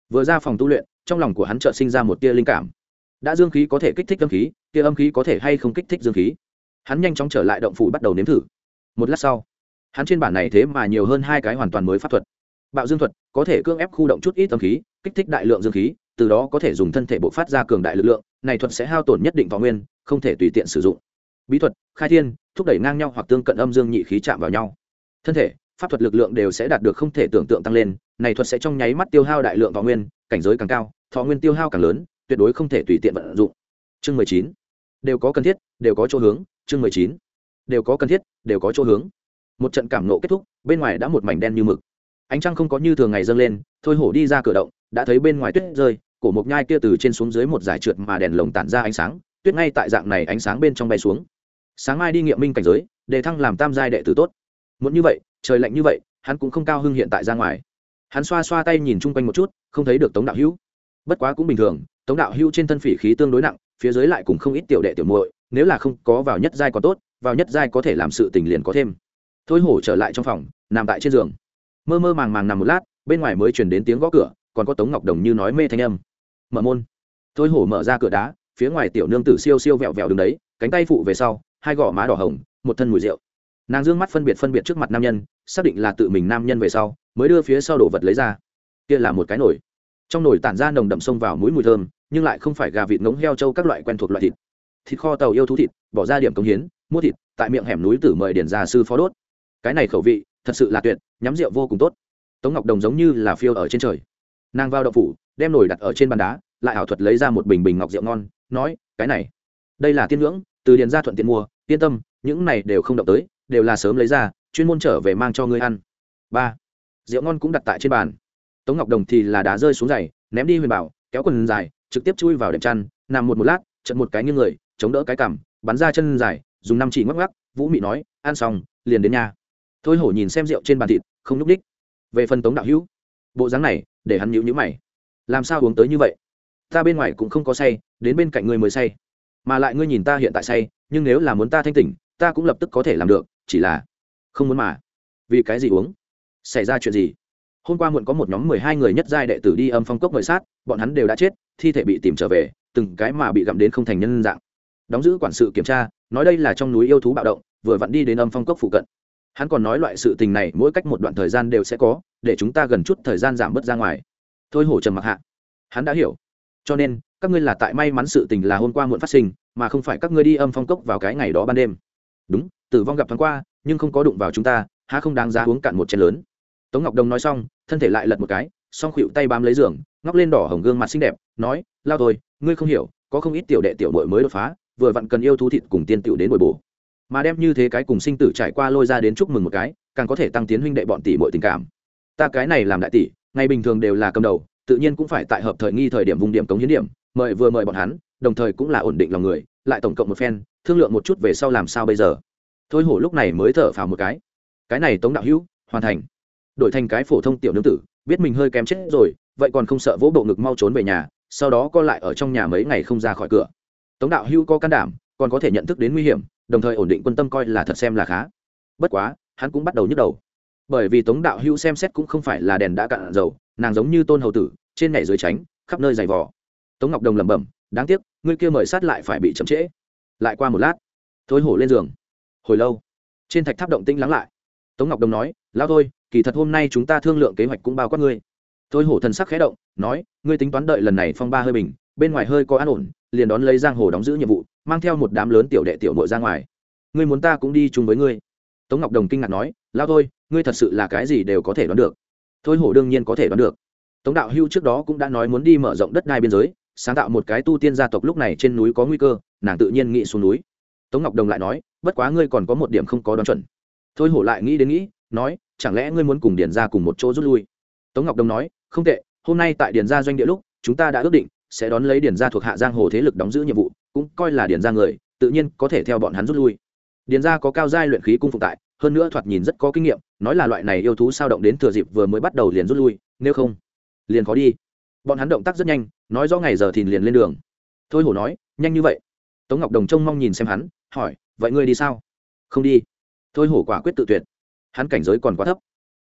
Vừa ra phòng tu luyện, trong lòng của hắn chợt sinh ra một tia linh cảm. Đã dương khí có thể kích thích âm khí tia âm khí có thể hay không kích thích dương khí? Hắn nhanh chóng trở lại động phủ bắt đầu nếm thử một lát sau, hắn trên bản này thế mà nhiều hơn hai cái hoàn toàn mới pháp thuật. Bạo dương thuật có thể cưỡng ép khu động chút ít âm khí, kích thích đại lượng dương khí, từ đó có thể dùng thân thể bộ phát ra cường đại lực lượng, này thuật sẽ hao tổn nhất định vào nguyên, không thể tùy tiện sử dụng. Bí thuật, khai thiên, thúc đẩy ngang nhau hoặc tương cận âm dương nhị khí chạm vào nhau. Thân thể, pháp thuật lực lượng đều sẽ đạt được không thể tưởng tượng tăng lên, này thuật sẽ trong nháy mắt tiêu hao đại lượng võ nguyên, cảnh giới càng cao, thọ nguyên tiêu hao càng lớn, tuyệt đối không thể tùy tiện vận dụng. Chương mười chín. Đều có cần thiết, đều có chỗ hướng, chương mười chín đều có cần thiết, đều có chỗ hướng. Một trận cảm nộ kết thúc, bên ngoài đã một mảnh đen như mực. Ánh trăng không có như thường ngày dâng lên, thôi hổ đi ra cửa động, đã thấy bên ngoài tuyết rơi, cổ mộc nhai kia từ trên xuống dưới một dải trượt mà đèn lồng tản ra ánh sáng, tuyết ngay tại dạng này ánh sáng bên trong bay xuống. Sáng mai đi nghiệm minh cảnh giới, đề thăng làm tam giai đệ tử tốt. Muốn như vậy, trời lạnh như vậy, hắn cũng không cao hưng hiện tại ra ngoài. Hắn xoa xoa tay nhìn chung quanh một chút, không thấy được tống đạo hữu. Bất quá cũng bình thường, tống đạo hữu trên thân phỉ khí tương đối nặng, phía dưới lại cùng không ít tiểu đệ tiểu muội, nếu là không có vào nhất giai còn tốt vào nhất giai có thể làm sự tình liền có thêm. Thôi hổ trở lại trong phòng, nằm tại trên giường. Mơ mơ màng màng nằm một lát, bên ngoài mới chuyển đến tiếng gõ cửa, còn có tống ngọc đồng như nói mê thanh âm. Mở môn. Thôi hổ mở ra cửa đá, phía ngoài tiểu nương tử siêu siêu vẹo vẹo đứng đấy, cánh tay phụ về sau, hai gò má đỏ hồng, một thân mùi rượu. Nàng dương mắt phân biệt phân biệt trước mặt nam nhân, xác định là tự mình nam nhân về sau, mới đưa phía sau đồ vật lấy ra. Kia là một cái nồi. Trong nồi tản ra nồng đậm sông vào mũi mùi thơm, nhưng lại không phải gà vịt ngống heo trâu các loại quen thuộc loại thịt. Thịt kho tàu yêu thú thịt, bỏ ra điểm công hiến mua thịt, tại miệng hẻm núi tử mời điển gia sư phó đốt. Cái này khẩu vị, thật sự là tuyệt, nhắm rượu vô cùng tốt. Tống ngọc đồng giống như là phiêu ở trên trời. Nàng vào đậu phủ, đem nồi đặt ở trên bàn đá, lại ảo thuật lấy ra một bình bình ngọc rượu ngon, nói, cái này, đây là tiên ngưỡng, từ điền gia thuận tiện mua, yên tâm, những này đều không động tới, đều là sớm lấy ra, chuyên môn trở về mang cho ngươi ăn. Ba, rượu ngon cũng đặt tại trên bàn. Tống ngọc đồng thì là đá rơi xuống giày, ném đi huyền bảo, kéo quần dài, trực tiếp chui vào đệm chăn, nằm một một lát, chật một cái như người, chống đỡ cái cằm, bắn ra chân dài dùng năm chỉ ngoắc ngoắc, vũ mị nói, ăn xong, liền đến nhà. Thôi hổ nhìn xem rượu trên bàn thịt, không n ú c đích về phần tống đạo hữu, bộ dáng này, để hắn nhịu nhữ mày. Làm sao uống tới như vậy? Ta bên ngoài cũng không có say, đến bên cạnh ngươi mới say. Mà lại ngươi nhìn ta hiện tại say, nhưng nếu là muốn ta thanh tỉnh, ta cũng lập tức có thể làm được, chỉ là không muốn mà. Vì cái gì uống? Xảy ra chuyện gì? Hôm qua muộn có một nhóm mười hai người nhất giai đệ tử đi âm phong cốc mời sát, bọn hắn đều đã chết, thi thể bị tìm trở về, từng cái mà bị gặm đến không thành nhân dạng. Đóng giữ quản sự kiểm tra nói đây là trong núi yêu thú bạo động, vừa vặn đi đến âm phong cốc phụ cận. Hắn còn nói loại sự tình này mỗi cách một đoạn thời gian đều sẽ có, để chúng ta gần chút thời gian giảm bớt ra ngoài. Thôi hổ trầm mặc hạ. Hắn đã hiểu. Cho nên, các ngươi là tại may mắn sự tình là hôm qua muộn phát sinh, mà không phải các ngươi đi âm phong cốc vào cái ngày đó ban đêm. Đúng, tử vong gặp thoáng qua, nhưng không có đụng vào chúng ta, há không đáng giá uống cạn một chén lớn. Tống ngọc đông nói xong, thân thể lại lật một cái, song khuỵu tay bám lấy giường, ngóc lên đỏ hồng gương mặt xinh đẹp, nói, lao thôi, ngươi không hiểu, có không ít tiểu đệ tiểu đội mới đột phá vừa vặn cần yêu thú thịt cùng tiên tiểu đến bồi bổ. Mà đem như thế cái cùng sinh tử trải qua lôi ra đến chúc mừng một cái, càng có thể tăng tiến huynh đệ bọn tỷ mọi tình cảm. Ta cái này làm đại tỷ, ngày bình thường đều là cầm đầu, tự nhiên cũng phải tại hợp thời nghi thời điểm vùng điểm cống hiến điểm, mời vừa mời bọn hắn, đồng thời cũng là ổn định lòng người, lại tổng cộng một phen, thương lượng một chút về sau làm sao bây giờ. Thôi hổ lúc này mới thở phào một cái. Cái này tống đạo hữu, hoàn thành. Đổi thành cái phổ thông tiểu nương tử, biết mình hơi kém chết rồi, vậy còn không sợ vỗ bộ ngực mau trốn về nhà, sau đó co lại ở trong nhà mấy ngày không ra khỏi cửa tống đạo hưu có can đảm, còn có thể nhận thức đến nguy hiểm, đồng thời ổn định quân tâm coi là thật xem là khá. Bất quá, hắn cũng bắt đầu nhức đầu. Bởi vì tống đạo hưu xem xét cũng không phải là đèn đã cạn dầu, nàng giống như tôn hầu tử, trên nhảy dưới tránh, khắp nơi giày vò. Tống ngọc đồng lẩm bẩm, đáng tiếc, ngươi kia mời sát lại phải bị chậm trễ. Lại qua một lát thôi hổ lên giường. Hồi lâu, trên thạch tháp động tĩnh lắng lại. Tống ngọc đồng nói lao thôi, kỳ thật hôm nay chúng ta thương lượng kế hoạch cũng bao quát ngươi. Thôi hổ thần sắc khẽ động, nói, ngươi tính toán đợi lần này phong ba hơi bình, bên ngoài hơi có an ổn liền đón lấy giang hồ đóng giữ nhiệm vụ, mang theo một đám lớn tiểu đệ tiểu mội ra ngoài. Ngươi muốn ta cũng đi chung với ngươi. Tống ngọc đồng kinh ngạc nói, lao thôi, ngươi thật sự là cái gì đều có thể đoán được. Thôi hổ đương nhiên có thể đoán được. Tống đạo hưu trước đó cũng đã nói muốn đi mở rộng đất đai biên giới, sáng tạo một cái tu tiên gia tộc lúc này trên núi có nguy cơ, nàng tự nhiên nghĩ xuống núi. Tống ngọc đồng lại nói, bất quá ngươi còn có một điểm không có đoán chuẩn. Thôi hổ lại nghĩ đến nghĩ, nói, chẳng lẽ ngươi muốn cùng điền ra cùng một chỗ rút lui? Tống ngọc đồng nói, không tệ, hôm nay tại điền ra doanh địa lúc, chúng ta đã ước định sẽ đón lấy điền Gia thuộc hạ giang hồ thế lực đóng giữ nhiệm vụ, cũng coi là điền Gia người, tự nhiên có thể theo bọn hắn rút lui. Điền Gia có cao giai luyện khí cung phục tại, hơn nữa thoạt nhìn rất có kinh nghiệm, nói là loại này yêu thú sao động đến thừa dịp vừa mới bắt đầu liền rút lui, nếu không, liền khó đi. Bọn hắn động tác rất nhanh, nói rõ ngày giờ thì liền lên đường. Thôi hổ nói, nhanh như vậy. Tống ngọc đồng trông mong nhìn xem hắn, hỏi, vậy ngươi đi sao? Không đi. Thôi hổ quả quyết tự tuyệt. Hắn cảnh giới còn quá thấp.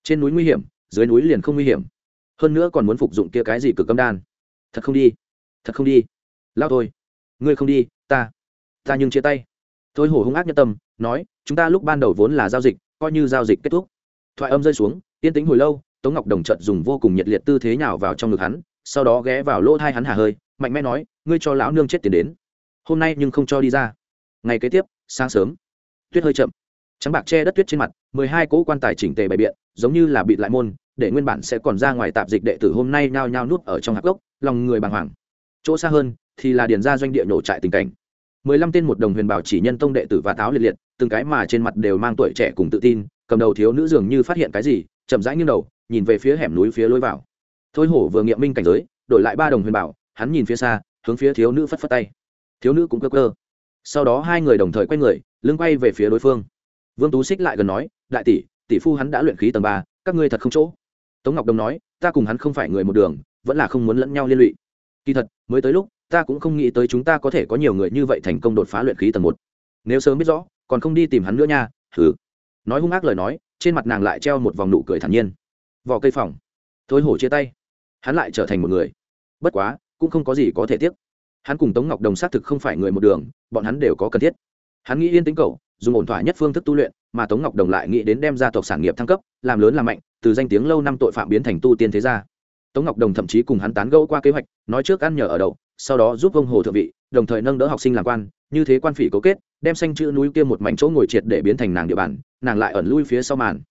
Trên núi nguy hiểm, dưới núi liền không nguy hiểm. Hơn nữa còn muốn phục dụng kia cái gì cực cấm đan. Thật không đi thật không đi. Lao thôi. Ngươi không đi, ta. Ta nhưng chia tay. Thôi hổ hung ác nhân tâm, nói, chúng ta lúc ban đầu vốn là giao dịch, coi như giao dịch kết thúc. Thoại âm rơi xuống, yên tĩnh hồi lâu, tống ngọc đồng trận dùng vô cùng nhiệt liệt tư thế nào vào trong ngực hắn, sau đó ghé vào lỗ thai hắn hà hơi, mạnh mẽ nói, ngươi cho lão nương chết tiền đến. Hôm nay nhưng không cho đi ra. Ngày kế tiếp, sáng sớm. Tuyết hơi chậm. Trắng bạc che đất tuyết trên mặt, mười hai cỗ quan tài chỉnh tề bày biện, giống như là bị lại môn, để nguyên bản sẽ còn ra ngoài tạp dịch đệ tử hôm nay nhao nhao nuốt ở trong hạc gốc, lòng người bàng hoàng chỗ xa hơn thì là điền ra doanh địa nổ trại tình cảnh. Mười lăm tên một đồng huyền bảo chỉ nhân tông đệ tử và táo liệt liệt, từng cái mà trên mặt đều mang tuổi trẻ cùng tự tin, cầm đầu thiếu nữ dường như phát hiện cái gì, chậm rãi nghiêng đầu, nhìn về phía hẻm núi phía lối vào. Thôi hổ vừa nghiệm minh cảnh giới, đổi lại ba đồng huyền bảo, hắn nhìn phía xa, hướng phía thiếu nữ phất phất tay. Thiếu nữ cũng cơ cơ. Sau đó hai người đồng thời quay người, lưng quay về phía đối phương. Vương tú xích lại gần nói, đại tỷ tỷ phu hắn đã luyện khí tầng ba, các ngươi thật không chỗ. Tống ngọc đồng nói, ta cùng hắn không phải người một đường, vẫn là không muốn lẫn nhau liên lụy kỳ thật, mới tới lúc, ta cũng không nghĩ tới chúng ta có thể có nhiều người như vậy thành công đột phá luyện khí tầng một. Nếu sớm biết rõ, còn không đi tìm hắn nữa nha thử nói hung ác lời nói, trên mặt nàng lại treo một vòng nụ cười thản nhiên. Vỏ cây phòng. Thôi hổ chia tay. Hắn lại trở thành một người. Bất quá, cũng không có gì có thể tiếc. Hắn cùng tống ngọc đồng xác thực không phải người một đường, bọn hắn đều có cần thiết. Hắn nghĩ yên tính cầu dùng ổn thỏa nhất phương thức tu luyện, mà tống ngọc đồng lại nghĩ đến đem gia tộc sản nghiệp thăng cấp, làm lớn làm mạnh, từ danh tiếng lâu năm tội phạm biến thành tu tiên thế gia tống ngọc đồng thậm chí cùng hắn tán gẫu qua kế hoạch, nói trước ăn nhờ ở đậu, sau đó giúp ông hồ thượng vị, đồng thời nâng đỡ học sinh làm quan, như thế quan phỉ cấu kết, đem xanh chữ núi kia một mảnh chỗ ngồi triệt để biến thành nàng địa bàn, nàng lại ẩn lui phía sau màn.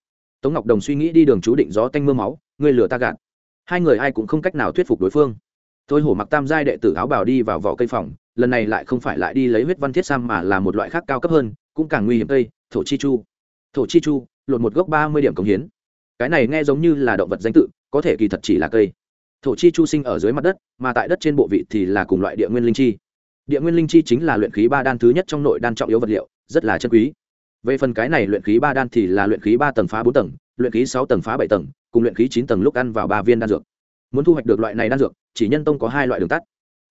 Tống ngọc đồng suy nghĩ đi đường chú định gió tanh m ư a máu, ngươi lừa ta gạt. Hai người ai cũng không cách nào thuyết phục đối phương. Thôi hổ mặc tam giai đệ tử áo bào đi vào vỏ cây phòng, lần này lại không phải lại đi lấy huyết văn thiết sam mà là một loại khác cao cấp hơn, cũng càng nguy hiểm cây thổ chi chu. Thổ chi chu, lột một gốc ba mươi điểm công hiến. Cái này nghe giống như là động vật danh tự có thể kỳ thật chỉ là cây. Thổ chi chu sinh ở dưới mặt đất, mà tại đất trên bộ vị thì là cùng loại địa nguyên linh chi. Địa nguyên linh chi chính là luyện khí ba đan thứ nhất trong nội đan trọng yếu vật liệu, rất là chân quý. Về phần cái này luyện khí ba đan thì là luyện khí ba tầng phá bốn tầng, luyện khí sáu tầng phá bảy tầng, cùng luyện khí chín tầng lúc ăn vào ba viên đan dược. Muốn thu hoạch được loại này đan dược, chỉ nhân tông có hai loại đường tắt.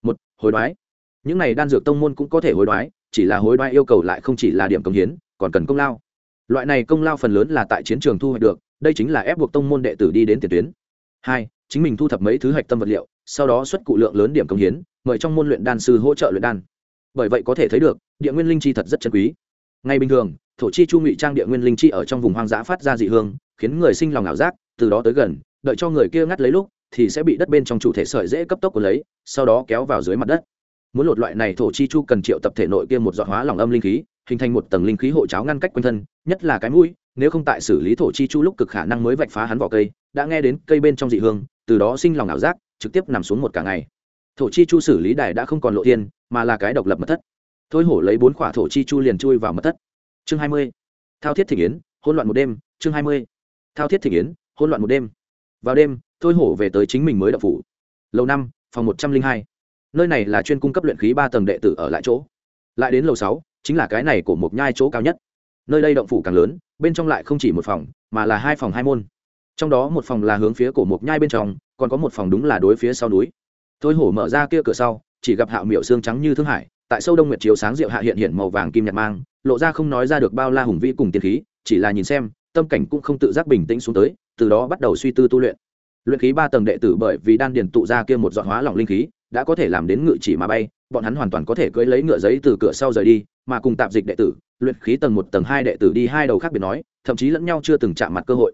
Một, hối đoái. Những này đan dược tông môn cũng có thể hối đoái, chỉ là hối đoái yêu cầu lại không chỉ là điểm công hiến, còn cần công lao. Loại này công lao phần lớn là tại chiến trường thu hoạch được, đây chính là ép buộc tông môn đệ tử đi đến tiền tuyến hai, chính mình thu thập mấy thứ hạch tâm vật liệu, sau đó xuất cụ lượng lớn điểm công hiến, mời trong môn luyện đan sư hỗ trợ luyện đan. Bởi vậy có thể thấy được, địa nguyên linh chi thật rất chân quý. Ngay bình thường, thổ chi chu ngụy trang địa nguyên linh chi ở trong vùng hoang dã phát ra dị hương, khiến người sinh lòng ảo giác, từ đó tới gần, đợi cho người kia ngắt lấy lúc, thì sẽ bị đất bên trong chủ thể sợi dễ cấp tốc của lấy, sau đó kéo vào dưới mặt đất. Muốn lột loại này thổ chi chu cần triệu tập thể nội kia một dọa hóa lòng âm linh khí, hình thành một tầng linh khí hộ cháo ngăn cách quanh thân, nhất là cái mũi nếu không tại xử lý thổ chi chu lúc cực khả năng mới vạch phá hắn vỏ cây, đã nghe đến cây bên trong dị hương, từ đó sinh lòng ảo giác, trực tiếp nằm xuống một cả ngày. Thổ chi chu xử lý đài đã không còn lộ thiên, mà là cái độc lập mật thất. Thôi hổ lấy bốn khỏa thổ chi chu liền chui vào mật thất. Chương hai mươi. Thao thiết thị yến hôn loạn một đêm, chương hai mươi. Thao thiết thị yến hôn loạn một đêm. Vào đêm, thôi hổ về tới chính mình mới đậu phủ. Lầu năm, phòng một trăm linh hai. Nơi này là chuyên cung cấp luyện khí ba tầng đệ tử ở lại chỗ. Lại đến lầu sáu, chính là cái này của một nhai chỗ cao nhất nơi đây động phủ càng lớn, bên trong lại không chỉ một phòng, mà là hai phòng hai môn. Trong đó một phòng là hướng phía cổ một nhai bên trong, còn có một phòng đúng là đối phía sau núi. Thôi hổ mở ra kia cửa sau, chỉ gặp hạo miệu xương trắng như thương hải, tại sâu đông nguyệt chiếu sáng rượu hạ hiện hiện màu vàng kim nhạt mang, lộ ra không nói ra được bao la hùng vĩ cùng tiên khí, chỉ là nhìn xem, tâm cảnh cũng không tự giác bình tĩnh xuống tới, từ đó bắt đầu suy tư tu luyện. Luyện khí ba tầng đệ tử bởi vì đan điền tụ ra kia một dọn hóa lỏng linh khí, đã có thể làm đến ngự chỉ mà bay, bọn hắn hoàn toàn có thể cưỡi lấy ngựa giấy từ cửa sau rời đi mà cùng tạp dịch đệ tử, luyện khí tầng một, tầng hai đệ tử đi hai đầu khác biệt nói, thậm chí lẫn nhau chưa từng chạm mặt cơ hội.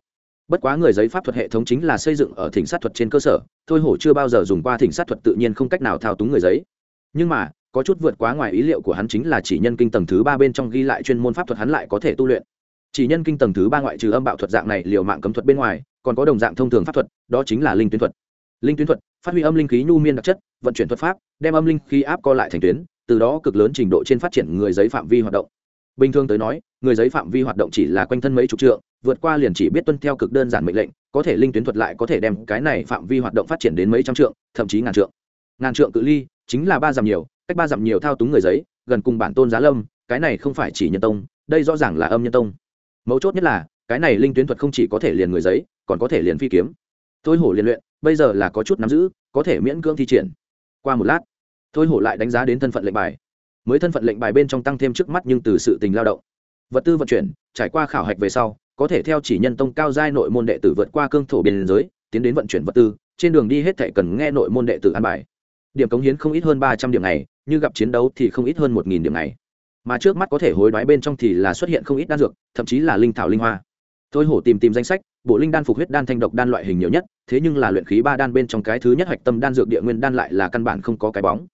Bất quá người giấy pháp thuật hệ thống chính là xây dựng ở thỉnh sát thuật trên cơ sở, thôi hổ chưa bao giờ dùng qua thỉnh sát thuật tự nhiên không cách nào thao túng người giấy. Nhưng mà, có chút vượt quá ngoài ý liệu của hắn chính là chỉ nhân kinh tầng thứ ba bên trong ghi lại chuyên môn pháp thuật hắn lại có thể tu luyện. Chỉ nhân kinh tầng thứ ba ngoại trừ âm bạo thuật dạng này liều mạng cấm thuật bên ngoài, còn có đồng dạng thông thường pháp thuật, đó chính là linh tuyến thuật. Linh tuyến thuật, phát huy âm linh khí nhu miên đặc chất, vận chuyển thuật pháp, đem âm linh khí áp co lại thành tuyến từ đó cực lớn trình độ trên phát triển người giấy phạm vi hoạt động. Bình thường tới nói, người giấy phạm vi hoạt động chỉ là quanh thân mấy chục trượng, vượt qua liền chỉ biết tuân theo cực đơn giản mệnh lệnh, có thể linh tuyến thuật lại có thể đem cái này phạm vi hoạt động phát triển đến mấy trăm trượng, thậm chí ngàn trượng. Ngàn trượng cự ly chính là ba dặm nhiều, cách ba dặm nhiều thao túng người giấy, gần cùng bản tôn giá lâm, cái này không phải chỉ nhân tông, đây rõ ràng là âm nhân tông. Mấu chốt nhất là, cái này linh tuyến thuật không chỉ có thể liền người giấy, còn có thể liền phi kiếm. Tôi hổ liền luyện, bây giờ là có chút nắm giữ, có thể miễn cưỡng thi triển. Qua một lát thôi hổ lại đánh giá đến thân phận lệnh bài. Mới thân phận lệnh bài bên trong tăng thêm trước mắt nhưng từ sự tình lao động. Vật tư vận chuyển, trải qua khảo hạch về sau, có thể theo chỉ nhân tông cao giai nội môn đệ tử vượt qua cương thổ biên giới, tiến đến vận chuyển vật tư, trên đường đi hết thể cần nghe nội môn đệ tử an bài. Điểm cống hiến không ít hơn ba trăm điểm này, như gặp chiến đấu thì không ít hơn một nghìn điểm này. Mà trước mắt có thể hối đoái bên trong thì là xuất hiện không ít đan dược, thậm chí là linh thảo linh hoa. Thôi hổ tìm tìm danh sách, bộ linh đan phục huyết đan thanh độc đan loại hình nhiều nhất, thế nhưng là luyện khí ba đan bên trong cái thứ nhất hạch tâm đan dược địa nguyên đan lại là căn bản không có cái bóng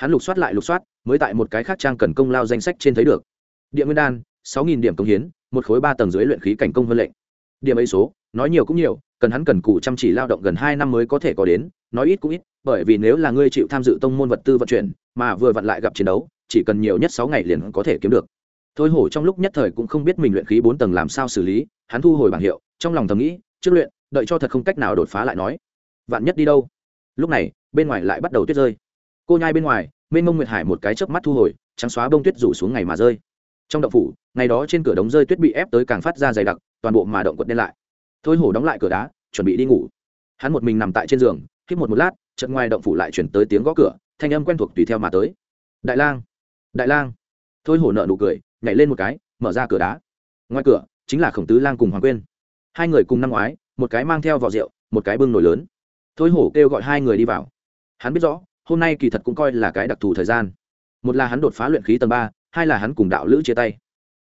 hắn lục soát lại lục soát, mới tại một cái khác trang cần công lao danh sách trên thấy được. Địa nguyên đan, sáu nghìn điểm công hiến, một khối ba tầng dưới luyện khí cảnh công hơn lệnh. Điểm ấy số, nói nhiều cũng nhiều, cần hắn cần cụ chăm chỉ lao động gần hai năm mới có thể có đến, nói ít cũng ít, bởi vì nếu là ngươi chịu tham dự tông môn vật tư vận chuyển, mà vừa vặn lại gặp chiến đấu, chỉ cần nhiều nhất sáu ngày liền có thể kiếm được. Thôi hổ trong lúc nhất thời cũng không biết mình luyện khí bốn tầng làm sao xử lý, hắn thu hồi bảng hiệu, trong lòng thầm nghĩ, trước luyện, đợi cho thật không cách nào đột phá lại nói, vạn nhất đi đâu? Lúc này, bên ngoài lại bắt đầu tuyết rơi cô nhai bên ngoài, mênh mông nguyệt hải một cái chớp mắt thu hồi, trắng xóa bông tuyết rủ xuống ngày mà rơi. Trong động phủ, ngày đó trên cửa đống rơi tuyết bị ép tới càng phát ra dày đặc, toàn bộ mà động quật đen lại. Thôi hổ đóng lại cửa đá, chuẩn bị đi ngủ. Hắn một mình nằm tại trên giường, hít một một lát trận ngoài động phủ lại chuyển tới tiếng gõ cửa, thanh âm quen thuộc tùy theo mà tới. Đại lang đại lang. Thôi hổ nợ nụ cười, nhảy lên một cái, mở ra cửa đá. Ngoài cửa, chính là khổng tứ lang cùng hoàng quên hai người cùng năm ngoái, một cái mang theo vỏ rượu, một cái bưng nồi lớn. Thôi hổ kêu gọi hai người đi vào. Hắn biết rõ hôm nay kỳ thật cũng coi là cái đặc thù thời gian. Một là hắn đột phá luyện khí tầng ba, hai là hắn cùng đạo lữ chia tay.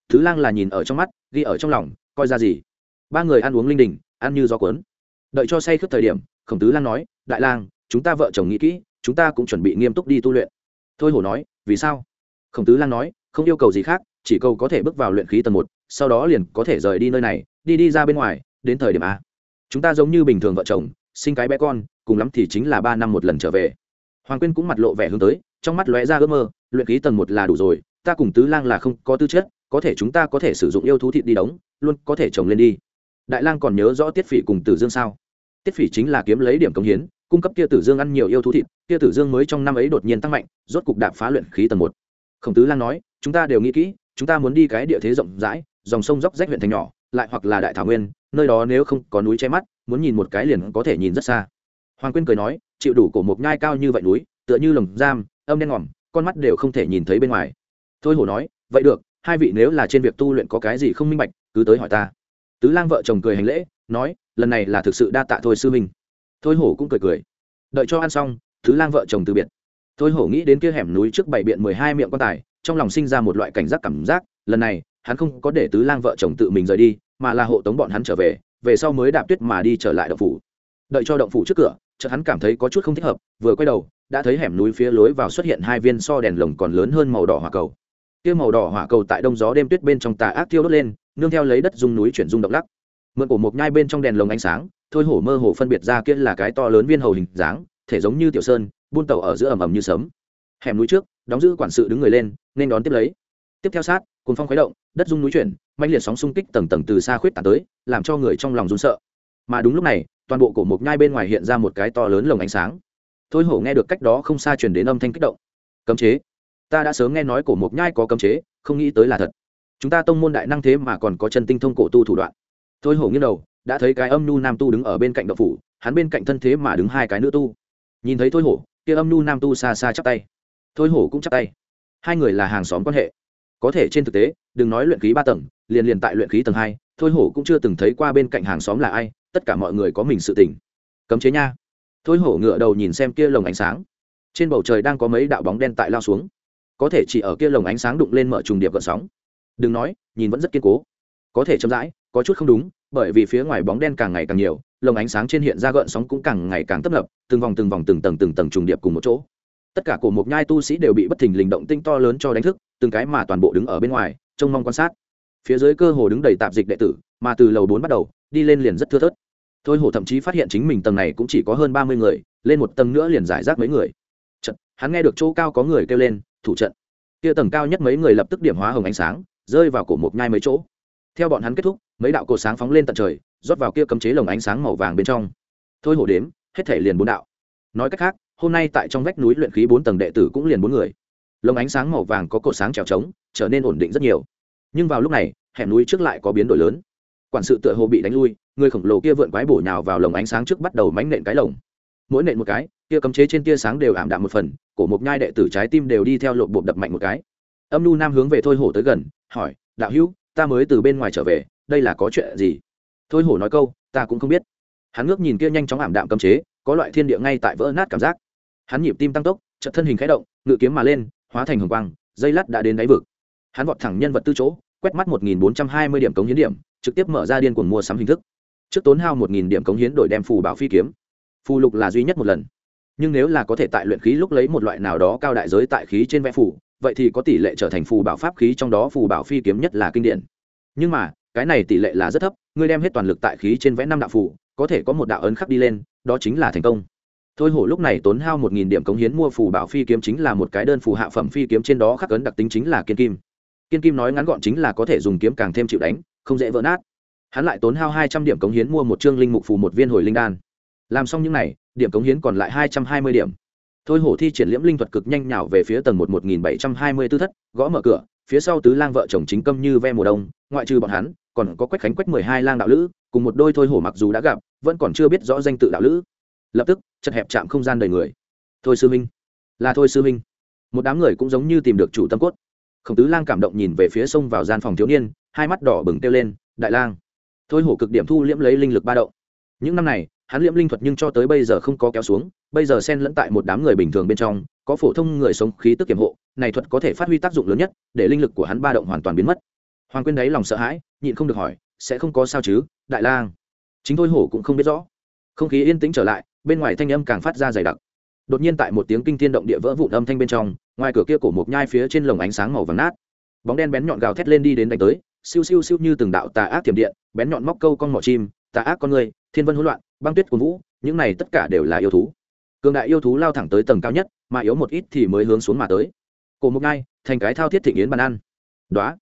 Thứ lang là nhìn ở trong mắt, ghi ở trong lòng, coi ra gì? Ba người ăn uống linh đình, ăn như gió cuốn. Đợi cho say khướt thời điểm, khổng tứ lang nói, đại lang, chúng ta vợ chồng nghĩ kỹ, chúng ta cũng chuẩn bị nghiêm túc đi tu luyện. Thôi hổ nói, vì sao? Khổng tứ lang nói, không yêu cầu gì khác, chỉ cầu có thể bước vào luyện khí tầng một, sau đó liền có thể rời đi nơi này, đi đi ra bên ngoài, đến thời điểm a. Chúng ta giống như bình thường vợ chồng, sinh cái bé con, cùng lắm thì chính là ba năm một lần trở về hoàng quyên cũng mặt lộ vẻ hướng tới, trong mắt lóe ra ước mơ, luyện khí tầng một là đủ rồi, ta cùng tứ lang là không có tư chất, có thể chúng ta có thể sử dụng yêu thú thịt đi đóng, luôn có thể trồng lên đi. Đại lang còn nhớ rõ tiết phỉ cùng tử dương sao? Tiết phỉ chính là kiếm lấy điểm công hiến, cung cấp kia tử dương ăn nhiều yêu thú thịt, kia tử dương mới trong năm ấy đột nhiên tăng mạnh, rốt cục đạp phá luyện khí tầng một. Khổng tứ lang nói, chúng ta đều nghĩ kỹ, chúng ta muốn đi cái địa thế rộng rãi, dòng sông dốc rách huyện thành nhỏ, lại hoặc là đại thảo nguyên, nơi đó nếu không có núi che mắt, muốn nhìn một cái liền có thể nhìn rất xa hoàng quyên cười nói, chịu đủ cổ một nhai cao như vậy núi, tựa như lồng giam, âm đen ngòm, con mắt đều không thể nhìn thấy bên ngoài. Thôi hổ nói, vậy được, hai vị nếu là trên việc tu luyện có cái gì không minh bạch, cứ tới hỏi ta. Tứ lang vợ chồng cười hành lễ, nói, lần này là thực sự đa tạ thôi sư minh thôi hổ cũng cười cười. Đợi cho ăn xong, tứ lang vợ chồng từ biệt. Thôi hổ nghĩ đến kia hẻm núi trước bảy biện mười hai miệng quan tài, trong lòng sinh ra một loại cảnh giác cảm giác, lần này, hắn không có để tứ lang vợ chồng tự mình rời đi, mà là hộ tống bọn hắn trở về về sau mới đạp tuyết mà đi trở lại động phủ đợi cho động phủ trước cửa, chợt hắn cảm thấy có chút không thích hợp, vừa quay đầu, đã thấy hẻm núi phía lối vào xuất hiện hai viên so đèn lồng còn lớn hơn màu đỏ hỏa cầu. Kia màu đỏ hỏa cầu tại đông gió đêm tuyết bên trong tà ác tiêu đốt lên, nương theo lấy đất dung núi chuyển dung động lắc. Mượn cổ một nhai bên trong đèn lồng ánh sáng, thôi hổ mơ hồ phân biệt ra kia là cái to lớn viên hầu hình dáng, thể giống như tiểu sơn, buôn tàu ở giữa ầm ầm như sấm. Hẻm núi trước, đóng giữ quản sự đứng người lên, nên đón tiếp lấy. Tiếp theo sát cồn phong khuấy động, đất dung núi chuyển mạnh liệt sóng xung kích tầng tầng từ xa khuyết tạt tới, làm cho người trong lòng run sợ. Mà đúng lúc này toàn bộ cổ mộc nhai bên ngoài hiện ra một cái to lớn lồng ánh sáng. Thôi hổ nghe được cách đó không xa chuyển đến âm thanh kích động. Cấm chế. Ta đã sớm nghe nói cổ mộc nhai có cấm chế, không nghĩ tới là thật. Chúng ta tông môn đại năng thế mà còn có chân tinh thông cổ tu thủ đoạn. Thôi hổ nghiêng đầu, đã thấy cái âm nhu nam tu đứng ở bên cạnh đậu phủ, hắn bên cạnh thân thế mà đứng hai cái nữ tu. Nhìn thấy thôi hổ, kia âm nhu nam tu xa xa chắp tay. Thôi hổ cũng chắp tay. Hai người là hàng xóm quan hệ. Có thể trên thực tế, đừng nói luyện khí ba tầng, liền liền tại luyện khí tầng hai, thôi hổ cũng chưa từng thấy qua bên cạnh hàng xóm là ai tất cả mọi người có mình sự tỉnh, cấm chế nha. Thôi hổ ngựa đầu nhìn xem kia lồng ánh sáng. Trên bầu trời đang có mấy đạo bóng đen tại lao xuống. Có thể chỉ ở kia lồng ánh sáng đụng lên mở trùng điệp gợn sóng. Đừng nói nhìn vẫn rất kiên cố. Có thể chậm rãi có chút không đúng bởi vì phía ngoài bóng đen càng ngày càng nhiều lồng ánh sáng trên hiện ra gợn sóng cũng càng ngày càng tấp nập từng vòng từng vòng từng tầng từng tầng trùng điệp cùng một chỗ. Tất cả cổ một nhai tu sĩ đều bị bất thình lình động tinh to lớn cho đánh thức từng cái mà toàn bộ đứng ở bên ngoài trông mong quan sát. Phía dưới cơ hồ đứng đầy tạp dịch đệ tử mà từ lầu bốn bắt đầu đi lên liền rất thưa thớt. Thôi hổ thậm chí phát hiện chính mình tầng này cũng chỉ có hơn ba mươi người, lên một tầng nữa liền giải rác mấy người. Trận hắn nghe được chỗ cao có người kêu lên, thủ trận. Kia tầng cao nhất mấy người lập tức điểm hóa hồng ánh sáng, rơi vào cổ một nhai mấy chỗ. Theo bọn hắn kết thúc, mấy đạo cổ sáng phóng lên tận trời, rót vào kia cấm chế lồng ánh sáng màu vàng bên trong. Thôi hổ đếm, hết thể liền bốn đạo. Nói cách khác, hôm nay tại trong vách núi luyện khí bốn tầng đệ tử cũng liền bốn người. Lồng ánh sáng màu vàng có cột sáng trèo trống, trở nên ổn định rất nhiều. Nhưng vào lúc này, hẻm núi trước lại có biến đổi lớn quản sự tựa hồ bị đánh lui, người khổng lồ kia vượn quái bổ nhào vào lồng ánh sáng trước bắt đầu mánh nện cái lồng. Mỗi nện một cái, kia cấm chế trên tia sáng đều ảm đạm một phần, cổ một nhai đệ tử trái tim đều đi theo lộp bộp đập mạnh một cái. Âm nu nam hướng về thôi hổ tới gần, hỏi, đạo hữu, ta mới từ bên ngoài trở về, đây là có chuyện gì? Thôi hổ nói câu, ta cũng không biết. Hắn ngước nhìn kia nhanh chóng ảm đạm cấm chế, có loại thiên địa ngay tại vỡ nát cảm giác. Hắn nhịp tim tăng tốc, chợt thân hình khẽ động, ngự kiếm mà lên, hóa thành hồng quang, dây lát đã đến đáy vực. Hắn vọt thẳng nhân vật tư chỗ quét mắt một nghìn bốn trăm hai mươi điểm cống hiến điểm, trực tiếp mở ra điên cuồng mua sắm hình thức. Trước tốn hao một nghìn điểm cống hiến đổi đem phù bảo phi kiếm. Phù lục là duy nhất một lần. Nhưng nếu là có thể tại luyện khí lúc lấy một loại nào đó cao đại giới tại khí trên vẽ phù, vậy thì có tỷ lệ trở thành phù bảo pháp khí trong đó phù bảo phi kiếm nhất là kinh điển. Nhưng mà, cái này tỷ lệ là rất thấp, ngươi đem hết toàn lực tại khí trên vẽ năm đạo phù, có thể có một đạo ấn khắc đi lên, đó chính là thành công. Thôi hổ lúc này tốn hao một nghìn điểm cống hiến mua phù bảo phi kiếm chính là một cái đơn phù hạ phẩm phi kiếm trên đó khắc ấn đặc tính chính là kiên kim kiên kim nói ngắn gọn chính là có thể dùng kiếm càng thêm chịu đánh, không dễ vỡ nát. Hắn lại tốn hao hai trăm điểm cống hiến mua một chương linh mục phù một viên hồi linh đan. Làm xong những n à y điểm cống hiến còn lại hai trăm hai mươi điểm. Thôi hổ thi triển liễm linh thuật cực nhanh nhào về phía tầng một một nghìn bảy trăm hai mươi tư thất, gõ mở cửa, phía sau tứ lang vợ chồng chính câm như ve mùa đông, ngoại trừ bọn hắn, còn có quách khánh quách mười hai lang đạo lữ, cùng một đôi thôi hổ mặc dù đã gặp, vẫn còn chưa biết rõ danh tự đạo lữ. Lập tức, chật hẹp chạm không gian đầy người. Thôi sư minh. Là thôi sư minh. Một đám người cũng giống như tìm được chủ tâm cốt khổng tứ lang cảm động nhìn về phía sông vào gian phòng thiếu niên, hai mắt đỏ bừng kêu lên, đại lang, thôi hổ cực điểm thu liễm lấy linh lực ba động. Những năm này, hắn liễm linh thuật nhưng cho tới bây giờ không có kéo xuống, bây giờ xen lẫn tại một đám người bình thường bên trong, có phổ thông người sống khí tức kiểm hộ, này thuật có thể phát huy tác dụng lớn nhất, để linh lực của hắn ba động hoàn toàn biến mất. Hoàng quyên đấy lòng sợ hãi, nhịn không được hỏi, sẽ không có sao chứ, đại lang? Chính thôi hổ cũng không biết rõ. Không khí yên tĩnh trở lại, bên ngoài thanh âm càng phát ra dày đặc. Đột nhiên tại một tiếng kinh thiên động địa vỡ vụn âm thanh bên trong ngoài cửa kia cổ một nhai phía trên lồng ánh sáng màu vàng nát. Bóng đen bén nhọn gào thét lên đi đến đánh tới, siêu siêu siêu như từng đạo tà ác tiềm điện, bén nhọn móc câu con mỏ chim, tà ác con người, thiên vân hỗn loạn, băng tuyết cuồng vũ, những này tất cả đều là yêu thú. Cường đại yêu thú lao thẳng tới tầng cao nhất, mà yếu một ít thì mới hướng xuống mà tới. Cổ một nhai, thành cái thao thiết thịnh yến bàn ăn. Đó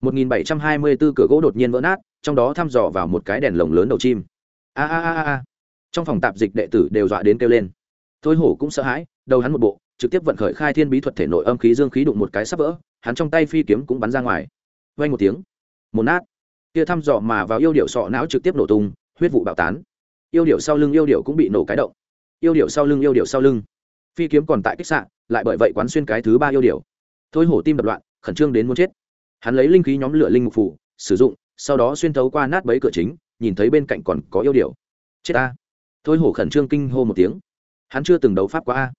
1724 cửa gỗ đột nhiên vỡ nát, trong đó thăm dò vào một cái đèn lồng lớn đầu chim. A a a a. Trong phòng tạp dịch đệ tử đều dọa đến kêu lên. Thôi hổ cũng sợ hãi, đầu hắn một bộ trực tiếp vận khởi khai thiên bí thuật thể nội âm khí dương khí đụng một cái sắp vỡ, hắn trong tay phi kiếm cũng bắn ra ngoài. Vay một tiếng, một nát. Kia thăm dò mà vào yêu điệu sọ não trực tiếp nổ tung, huyết vụ bạo tán. Yêu điệu sau lưng yêu điệu cũng bị nổ cái động. Yêu điệu sau lưng, yêu điệu sau lưng. Phi kiếm còn tại kích sạn lại bởi vậy quán xuyên cái thứ ba yêu điệu thôi hổ tim đập loạn, khẩn trương đến muốn chết. Hắn lấy linh khí nhóm lửa linh mục phủ, sử dụng, sau đó xuyên thấu qua nát bấy cửa chính, nhìn thấy bên cạnh còn có yêu điệu chết ta. Thôi hổ khẩn trương kinh hô một tiếng. Hắn chưa từng đấu pháp qua a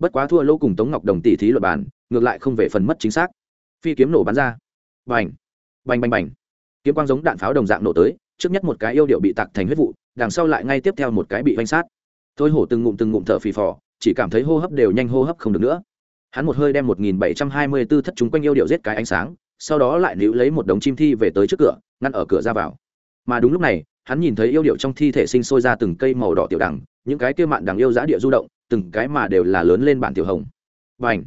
bất quá thua lâu cùng tống ngọc đồng tỷ thí luật bàn ngược lại không về phần mất chính xác. Phi kiếm nổ bắn ra. Bành! Bành bành bành! Kiếm quang giống đạn pháo đồng dạng nổ tới, trước nhất một cái yêu điệu bị tặc thành huyết vụ, đằng sau lại ngay tiếp theo một cái bị vanh sát. Thôi hổ từng ngụm từng ngụm thở phì phò, chỉ cảm thấy hô hấp đều nhanh hô hấp không được nữa. Hắn một hơi đem một nghìn bảy trăm hai mươi 1724 thất chúng quanh yêu điệu giết cái ánh sáng, sau đó lại níu lấy một đống chim thi về tới trước cửa, ngăn ở cửa ra vào. Mà đúng lúc này, hắn nhìn thấy yêu điệu trong thi thể sinh sôi ra từng cây màu đỏ tiểu đằng, những cái kia mạn đằng yêu giá địa du động từng cái mà đều là lớn lên bản tiểu hồng. Và ảnh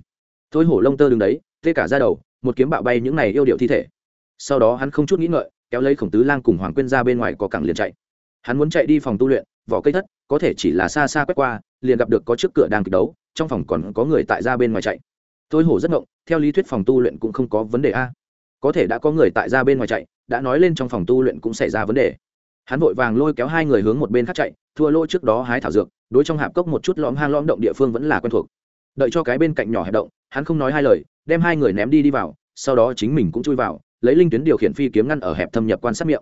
thôi hổ lông tơ đứng đấy, tê cả ra đầu, một kiếm bạo bay những này yêu điệu thi thể. Sau đó hắn không chút nghĩ ngợi, kéo lấy khổng tứ lang cùng hoàng quyên ra bên ngoài có cẳng liền chạy. Hắn muốn chạy đi phòng tu luyện, vỏ cây thất, có thể chỉ là xa xa quét qua, liền gặp được có trước cửa đang kịch đấu, trong phòng còn có người tại ra bên ngoài chạy. Thôi hổ rất ngộng, theo lý thuyết phòng tu luyện cũng không có vấn đề a. Có thể đã có người tại ra bên ngoài chạy, đã nói lên trong phòng tu luyện cũng xảy ra vấn đề hắn vội vàng lôi kéo hai người hướng một bên khác chạy, thua lỗ trước đó hái thảo dược, đối trong hạp cốc một chút lõm hang lõm động địa phương vẫn là quen thuộc. Đợi cho cái bên cạnh nhỏ hẹp động, hắn không nói hai lời, đem hai người ném đi đi vào, sau đó chính mình cũng chui vào, lấy linh tuyến điều khiển phi kiếm ngăn ở hẹp thâm nhập quan sát miệng.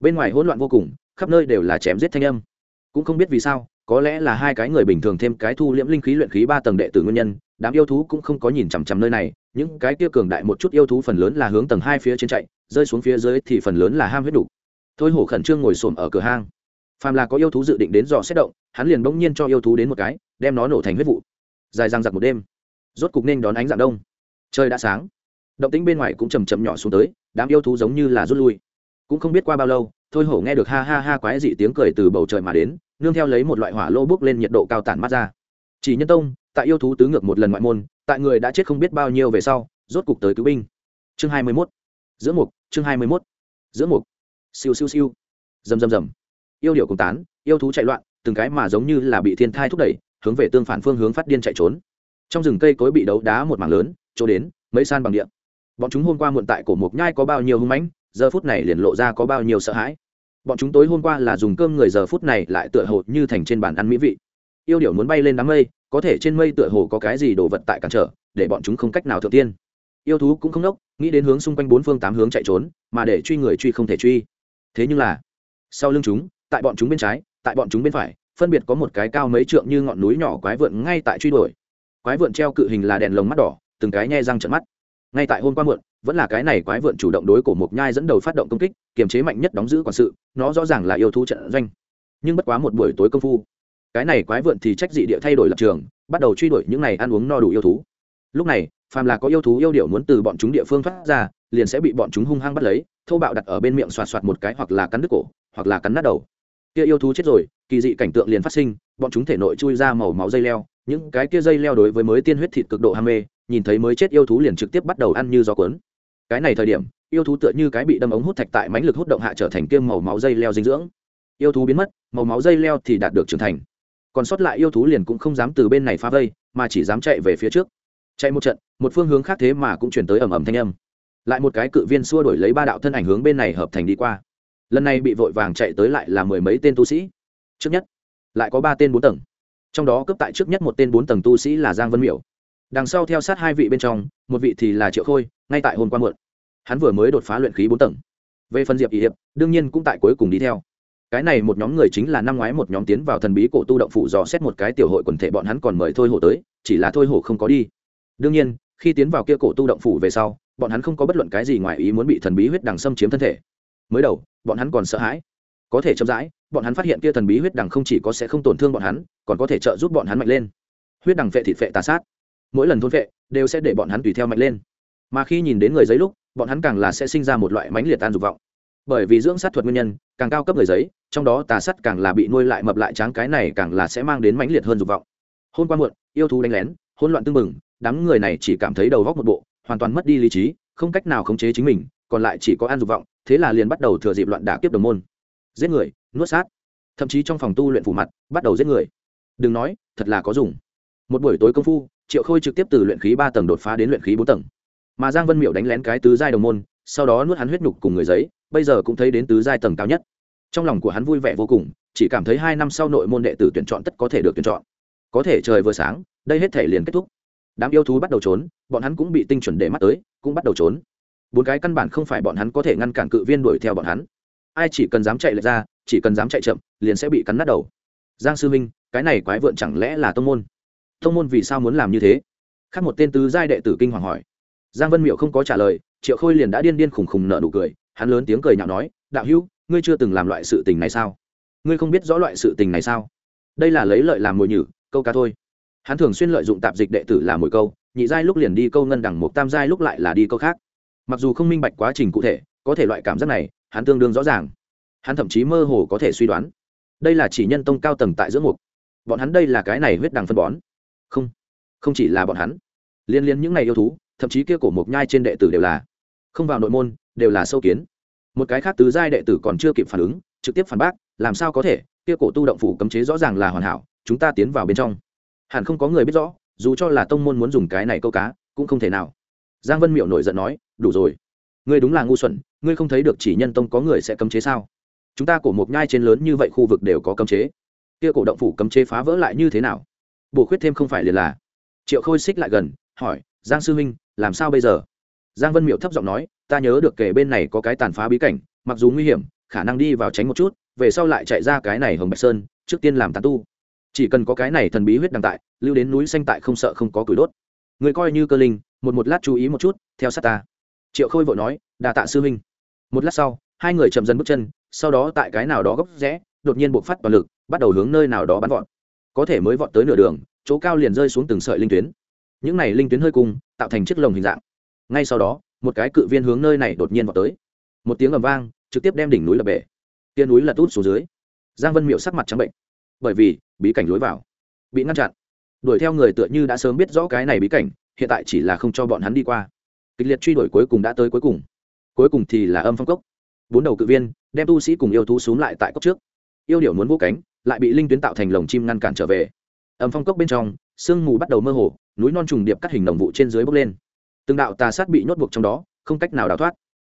Bên ngoài hỗn loạn vô cùng, khắp nơi đều là chém giết thanh âm. Cũng không biết vì sao, có lẽ là hai cái người bình thường thêm cái thu liễm linh khí luyện khí ba tầng đệ tử nguyên nhân, đám yêu thú cũng không có nhìn chằm chằm nơi này, những cái kia cường đại một chút yêu thú phần lớn là hướng tầng hai phía trên chạy, rơi xuống phía dưới thì phần lớn là ham huyết đủ thôi hổ khẩn trương ngồi xổm ở cửa hang. Phàm là có yêu thú dự định đến dò xét động, hắn liền bỗng nhiên cho yêu thú đến một cái, đem nó nổ thành huyết vụ. Dài răng giặc một đêm, rốt cục nên đón ánh dạng đông. Trời đã sáng. Động tĩnh bên ngoài cũng chầm chậm nhỏ xuống tới, đám yêu thú giống như là rút lui. Cũng không biết qua bao lâu, thôi hổ nghe được ha ha ha quái dị tiếng cười từ bầu trời mà đến, nương theo lấy một loại hỏa lô bước lên nhiệt độ cao tản mát ra. Chỉ nhân tông, tại yêu thú tứ ngược một lần ngoại môn, tại người đã chết không biết bao nhiêu về sau, rốt cục tới cứu binh. Chương hai mươi 21. giữa mục, chương hai mươi 21. giữa mục siêu siêu siêu. Rầm rầm rầm. Yêu điệu cùng tán, yêu thú chạy loạn, từng cái mà giống như là bị thiên thai thúc đẩy, hướng về tương phản phương hướng phát điên chạy trốn. Trong rừng cây cối bị đấu đá một mảng lớn, chỗ đến, mấy san bằng điện bọn chúng hôm qua muộn tại cổ mộc nhai có bao nhiêu hung mãnh, giờ phút này liền lộ ra có bao nhiêu sợ hãi. Bọn chúng tối hôm qua là dùng cơm người, giờ phút này lại tựa hồ như thành trên bàn ăn mỹ vị. Yêu điểu muốn bay lên đám mây, có thể trên mây tựa hồ có cái gì đồ vật tại cản trở, để bọn chúng không cách nào thượng tiên. Yêu thú cũng không đốc nghĩ đến hướng xung quanh bốn phương tám hướng chạy trốn, mà để truy người truy không thể truy thế nhưng là, sau lưng chúng, tại bọn chúng bên trái, tại bọn chúng bên phải, phân biệt có một cái cao mấy trượng như ngọn núi nhỏ quái vượn ngay tại truy đuổi. Quái vượn treo cự hình là đèn lồng mắt đỏ, từng cái nhe răng trận mắt. Ngay tại hôm qua muộn, vẫn là cái này quái vượn chủ động đối cổ mộc nhai dẫn đầu phát động công kích, kiềm chế mạnh nhất đóng giữ quản sự, nó rõ ràng là yêu thú trận doanh. Nhưng bất quá một buổi tối công phu, cái này quái vượn thì trách dị địa thay đổi lập trường, bắt đầu truy đuổi những này ăn uống no đủ yêu thú. Lúc này, phàm là có yêu thú yêu điệu muốn từ bọn chúng địa phương thoát ra liền sẽ bị bọn chúng hung hăng bắt lấy, thô bạo đặt ở bên miệng xoạt xoạt một cái hoặc là cắn đứt cổ, hoặc là cắn nát đầu. Kia yêu thú chết rồi, kỳ dị cảnh tượng liền phát sinh, bọn chúng thể nội chui ra màu máu dây leo, những cái kia dây leo đối với mới tiên huyết thịt cực độ ham mê, nhìn thấy mới chết yêu thú liền trực tiếp bắt đầu ăn như gió cuốn. Cái này thời điểm, yêu thú tựa như cái bị đâm ống hút thạch tại mãnh lực hút động hạ trở thành kiêm màu máu dây leo dinh dưỡng. Yêu thú biến mất, màu máu dây leo thì đạt được trưởng thành. Còn sót lại yêu thú liền cũng không dám từ bên này phá vây, mà chỉ dám chạy về phía trước. Chạy một trận, một phương hướng khác thế mà cũng chuyển tới ầm ầm thanh âm lại một cái cự viên xua đổi lấy ba đạo thân ảnh hướng bên này hợp thành đi qua. Lần này bị vội vàng chạy tới lại là mười mấy tên tu sĩ. Trước nhất, lại có ba tên bốn tầng. Trong đó cấp tại trước nhất một tên bốn tầng tu sĩ là giang vân miểu. Đằng sau theo sát hai vị bên trong, một vị thì là triệu khôi, ngay tại hôm qua muộn. Hắn vừa mới đột phá luyện khí bốn tầng. Về phần diệp ý hiệp, đương nhiên cũng tại cuối cùng đi theo. Cái này một nhóm người chính là năm ngoái một nhóm tiến vào thần bí cổ tu động phụ dò xét một cái tiểu hội quần thể bọn hắn còn mời thôi hổ tới, chỉ là thôi hổ không có đi. Đương nhiên, khi tiến vào kia cổ tu động phủ về sau bọn hắn không có bất luận cái gì ngoài ý muốn bị thần bí huyết đằng xâm chiếm thân thể. Mới đầu, bọn hắn còn sợ hãi. Có thể chậm rãi, bọn hắn phát hiện kia thần bí huyết đằng không chỉ có sẽ không tổn thương bọn hắn, còn có thể trợ giúp bọn hắn mạnh lên. Huyết đằng phệ thịt phệ tà sát. Mỗi lần thôn phệ, đều sẽ để bọn hắn tùy theo mạnh lên. Mà khi nhìn đến người giấy lúc, bọn hắn càng là sẽ sinh ra một loại mãnh liệt tan dục vọng. Bởi vì dưỡng sát thuật nguyên nhân, càng cao cấp người giấy, trong đó tà sắt càng là bị nuôi lại mập lại tráng cái này càng là sẽ mang đến mãnh liệt hơn dục vọng. Hôm qua muộn, yêu thú đánh lén, hỗn loạn tưng bừng, đám người này chỉ cảm thấy đầu góc một bộ hoàn toàn mất đi lý trí, không cách nào khống chế chính mình, còn lại chỉ có ăn dục vọng, thế là liền bắt đầu thừa dịp loạn đả kiếp đồng môn. Giết người, nuốt sát. Thậm chí trong phòng tu luyện phủ mặt, bắt đầu giết người. Đừng nói, thật là có dùng. Một buổi tối công phu, triệu khôi trực tiếp từ luyện khí ba tầng đột phá đến luyện khí bốn tầng. Mà giang vân miệu đánh lén cái tứ giai đồng môn, sau đó nuốt hắn huyết nhục cùng người giấy, bây giờ cũng thấy đến tứ giai tầng cao nhất. Trong lòng của hắn vui vẻ vô cùng, chỉ cảm thấy hai năm sau nội môn đệ tử tuyển chọn tất có thể được tuyển chọn. Có thể trời vừa sáng, đây hết thể liền kết thúc đám yêu thú bắt đầu trốn, bọn hắn cũng bị tinh chuẩn để mắt tới, cũng bắt đầu trốn. Bốn cái căn bản không phải bọn hắn có thể ngăn cản cự viên đuổi theo bọn hắn. Ai chỉ cần dám chạy lệch ra, chỉ cần dám chạy chậm, liền sẽ bị cắn nát đầu. Giang sư minh, cái này quái vượn chẳng lẽ là tông môn? Tông môn vì sao muốn làm như thế? Khác một tên tứ giai đệ tử kinh hoàng hỏi. Giang vân miệu không có trả lời, triệu khôi liền đã điên điên khùng khùng nợ nụ cười, hắn lớn tiếng cười nhạo nói, đạo hữu, ngươi chưa từng làm loại sự tình này sao? Ngươi không biết rõ loại sự tình này sao? Đây là lấy lợi làm mồi nhử, câu cá thôi hắn thường xuyên lợi dụng tạp dịch đệ tử làm mồi câu, nhị giai lúc liền đi câu ngân đẳng một, tam giai lúc lại là đi câu khác. Mặc dù không minh bạch quá trình cụ thể, có thể loại cảm giác này, hắn tương đương rõ ràng. Hắn thậm chí mơ hồ có thể suy đoán. Đây là chỉ nhân tông cao tầng tại giữa mục. Bọn hắn đây là cái này huyết đằng phân bón. Không không chỉ là bọn hắn. Liên liên những này yêu thú, thậm chí kia cổ mộc nhai trên đệ tử đều là. Không vào nội môn, đều là sâu kiến. Một cái khác tứ giai đệ tử còn chưa kịp phản ứng, trực tiếp phản bác, làm sao có thể, kia cổ tu động phủ cấm chế rõ ràng là hoàn hảo, chúng ta tiến vào bên trong hẳn không có người biết rõ, dù cho là tông môn muốn dùng cái này câu cá, cũng không thể nào. Giang vân miệu nổi giận nói, đủ rồi. Ngươi đúng là ngu xuẩn, ngươi không thấy được chỉ nhân tông có người sẽ cấm chế sao? Chúng ta cổ một nhai trên lớn như vậy khu vực đều có cấm chế. Kia cổ động phủ cấm chế phá vỡ lại như thế nào? Bổ khuyết thêm không phải liền là. Triệu khôi xích lại gần, hỏi, giang sư huynh, làm sao bây giờ? Giang vân miệu thấp giọng nói, ta nhớ được kể bên này có cái tàn phá bí cảnh, mặc dù nguy hiểm, khả năng đi vào tránh một chút, về sau lại chạy ra cái này hồng bạch sơn, trước tiên làm tàn tu chỉ cần có cái này thần bí huyết đăng tại, lưu đến núi xanh tại không sợ không có cửi đốt. Người coi như cơ linh, một một lát chú ý một chút, theo sát ta. Triệu khôi vội nói, đà tạ sư huynh. Một lát sau, hai người chậm dần bước chân, sau đó tại cái nào đó góc rẽ, đột nhiên buộc phát toàn lực, bắt đầu hướng nơi nào đó bắn vọt. Có thể mới vọt tới nửa đường, chỗ cao liền rơi xuống từng sợi linh tuyến. Những này linh tuyến hơi cung, tạo thành chiếc lồng hình dạng. Ngay sau đó, một cái cự viên hướng nơi này đột nhiên vọt tới. Một tiếng ầm vang, trực tiếp đem đỉnh núi lập bể. Tia núi lật út xuống dưới. Giang vân miệu sắc mặt trắng bệnh bởi vì bí cảnh lối vào bị ngăn chặn. Đuổi theo người tựa như đã sớm biết rõ cái này bí cảnh, hiện tại chỉ là không cho bọn hắn đi qua. Kịch liệt truy đuổi cuối cùng đã tới cuối cùng. Cuối cùng thì là âm phong cốc. Bốn đầu cự viên đem tu sĩ cùng yêu thú xuống lại tại cốc trước. Yêu điểu muốn vô cánh, lại bị linh tuyến tạo thành lồng chim ngăn cản trở về. Âm phong cốc bên trong, sương mù bắt đầu mơ hồ, núi non trùng điệp cắt hình đồng vụ trên dưới bốc lên. Từng đạo tà sát bị nhốt buộc trong đó, không cách nào đào thoát.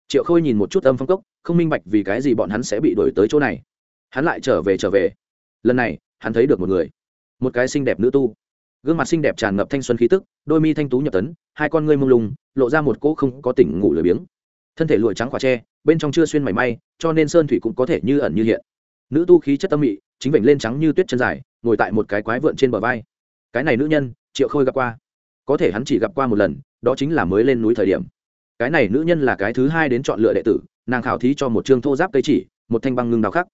Triệu khôi nhìn một chút âm phong cốc, không minh bạch vì cái gì bọn hắn sẽ bị đuổi tới chỗ này. Hắn lại trở về trở về lần này, hắn thấy được một người. Một cái xinh đẹp nữ tu. Gương mặt xinh đẹp tràn ngập thanh xuân khí tức, đôi mi thanh tú nhập tấn, hai con ngươi mông lung, lộ ra một cỗ không có tỉnh ngủ lười biếng. Thân thể lụi trắng khỏa tre, bên trong chưa xuyên mảy may, cho nên sơn thủy cũng có thể như ẩn như hiện. Nữ tu khí chất tâm mị, chính vểnh lên trắng như tuyết chân dài, ngồi tại một cái quái vượn trên bờ vai. Cái này nữ nhân, triệu khôi gặp qua. Có thể hắn chỉ gặp qua một lần, đó chính là mới lên núi thời điểm. Cái này nữ nhân là cái thứ hai đến chọn lựa đệ tử, nàng khảo thí cho một chương thô giáp cây chỉ, một thanh băng ngưng đào khắc.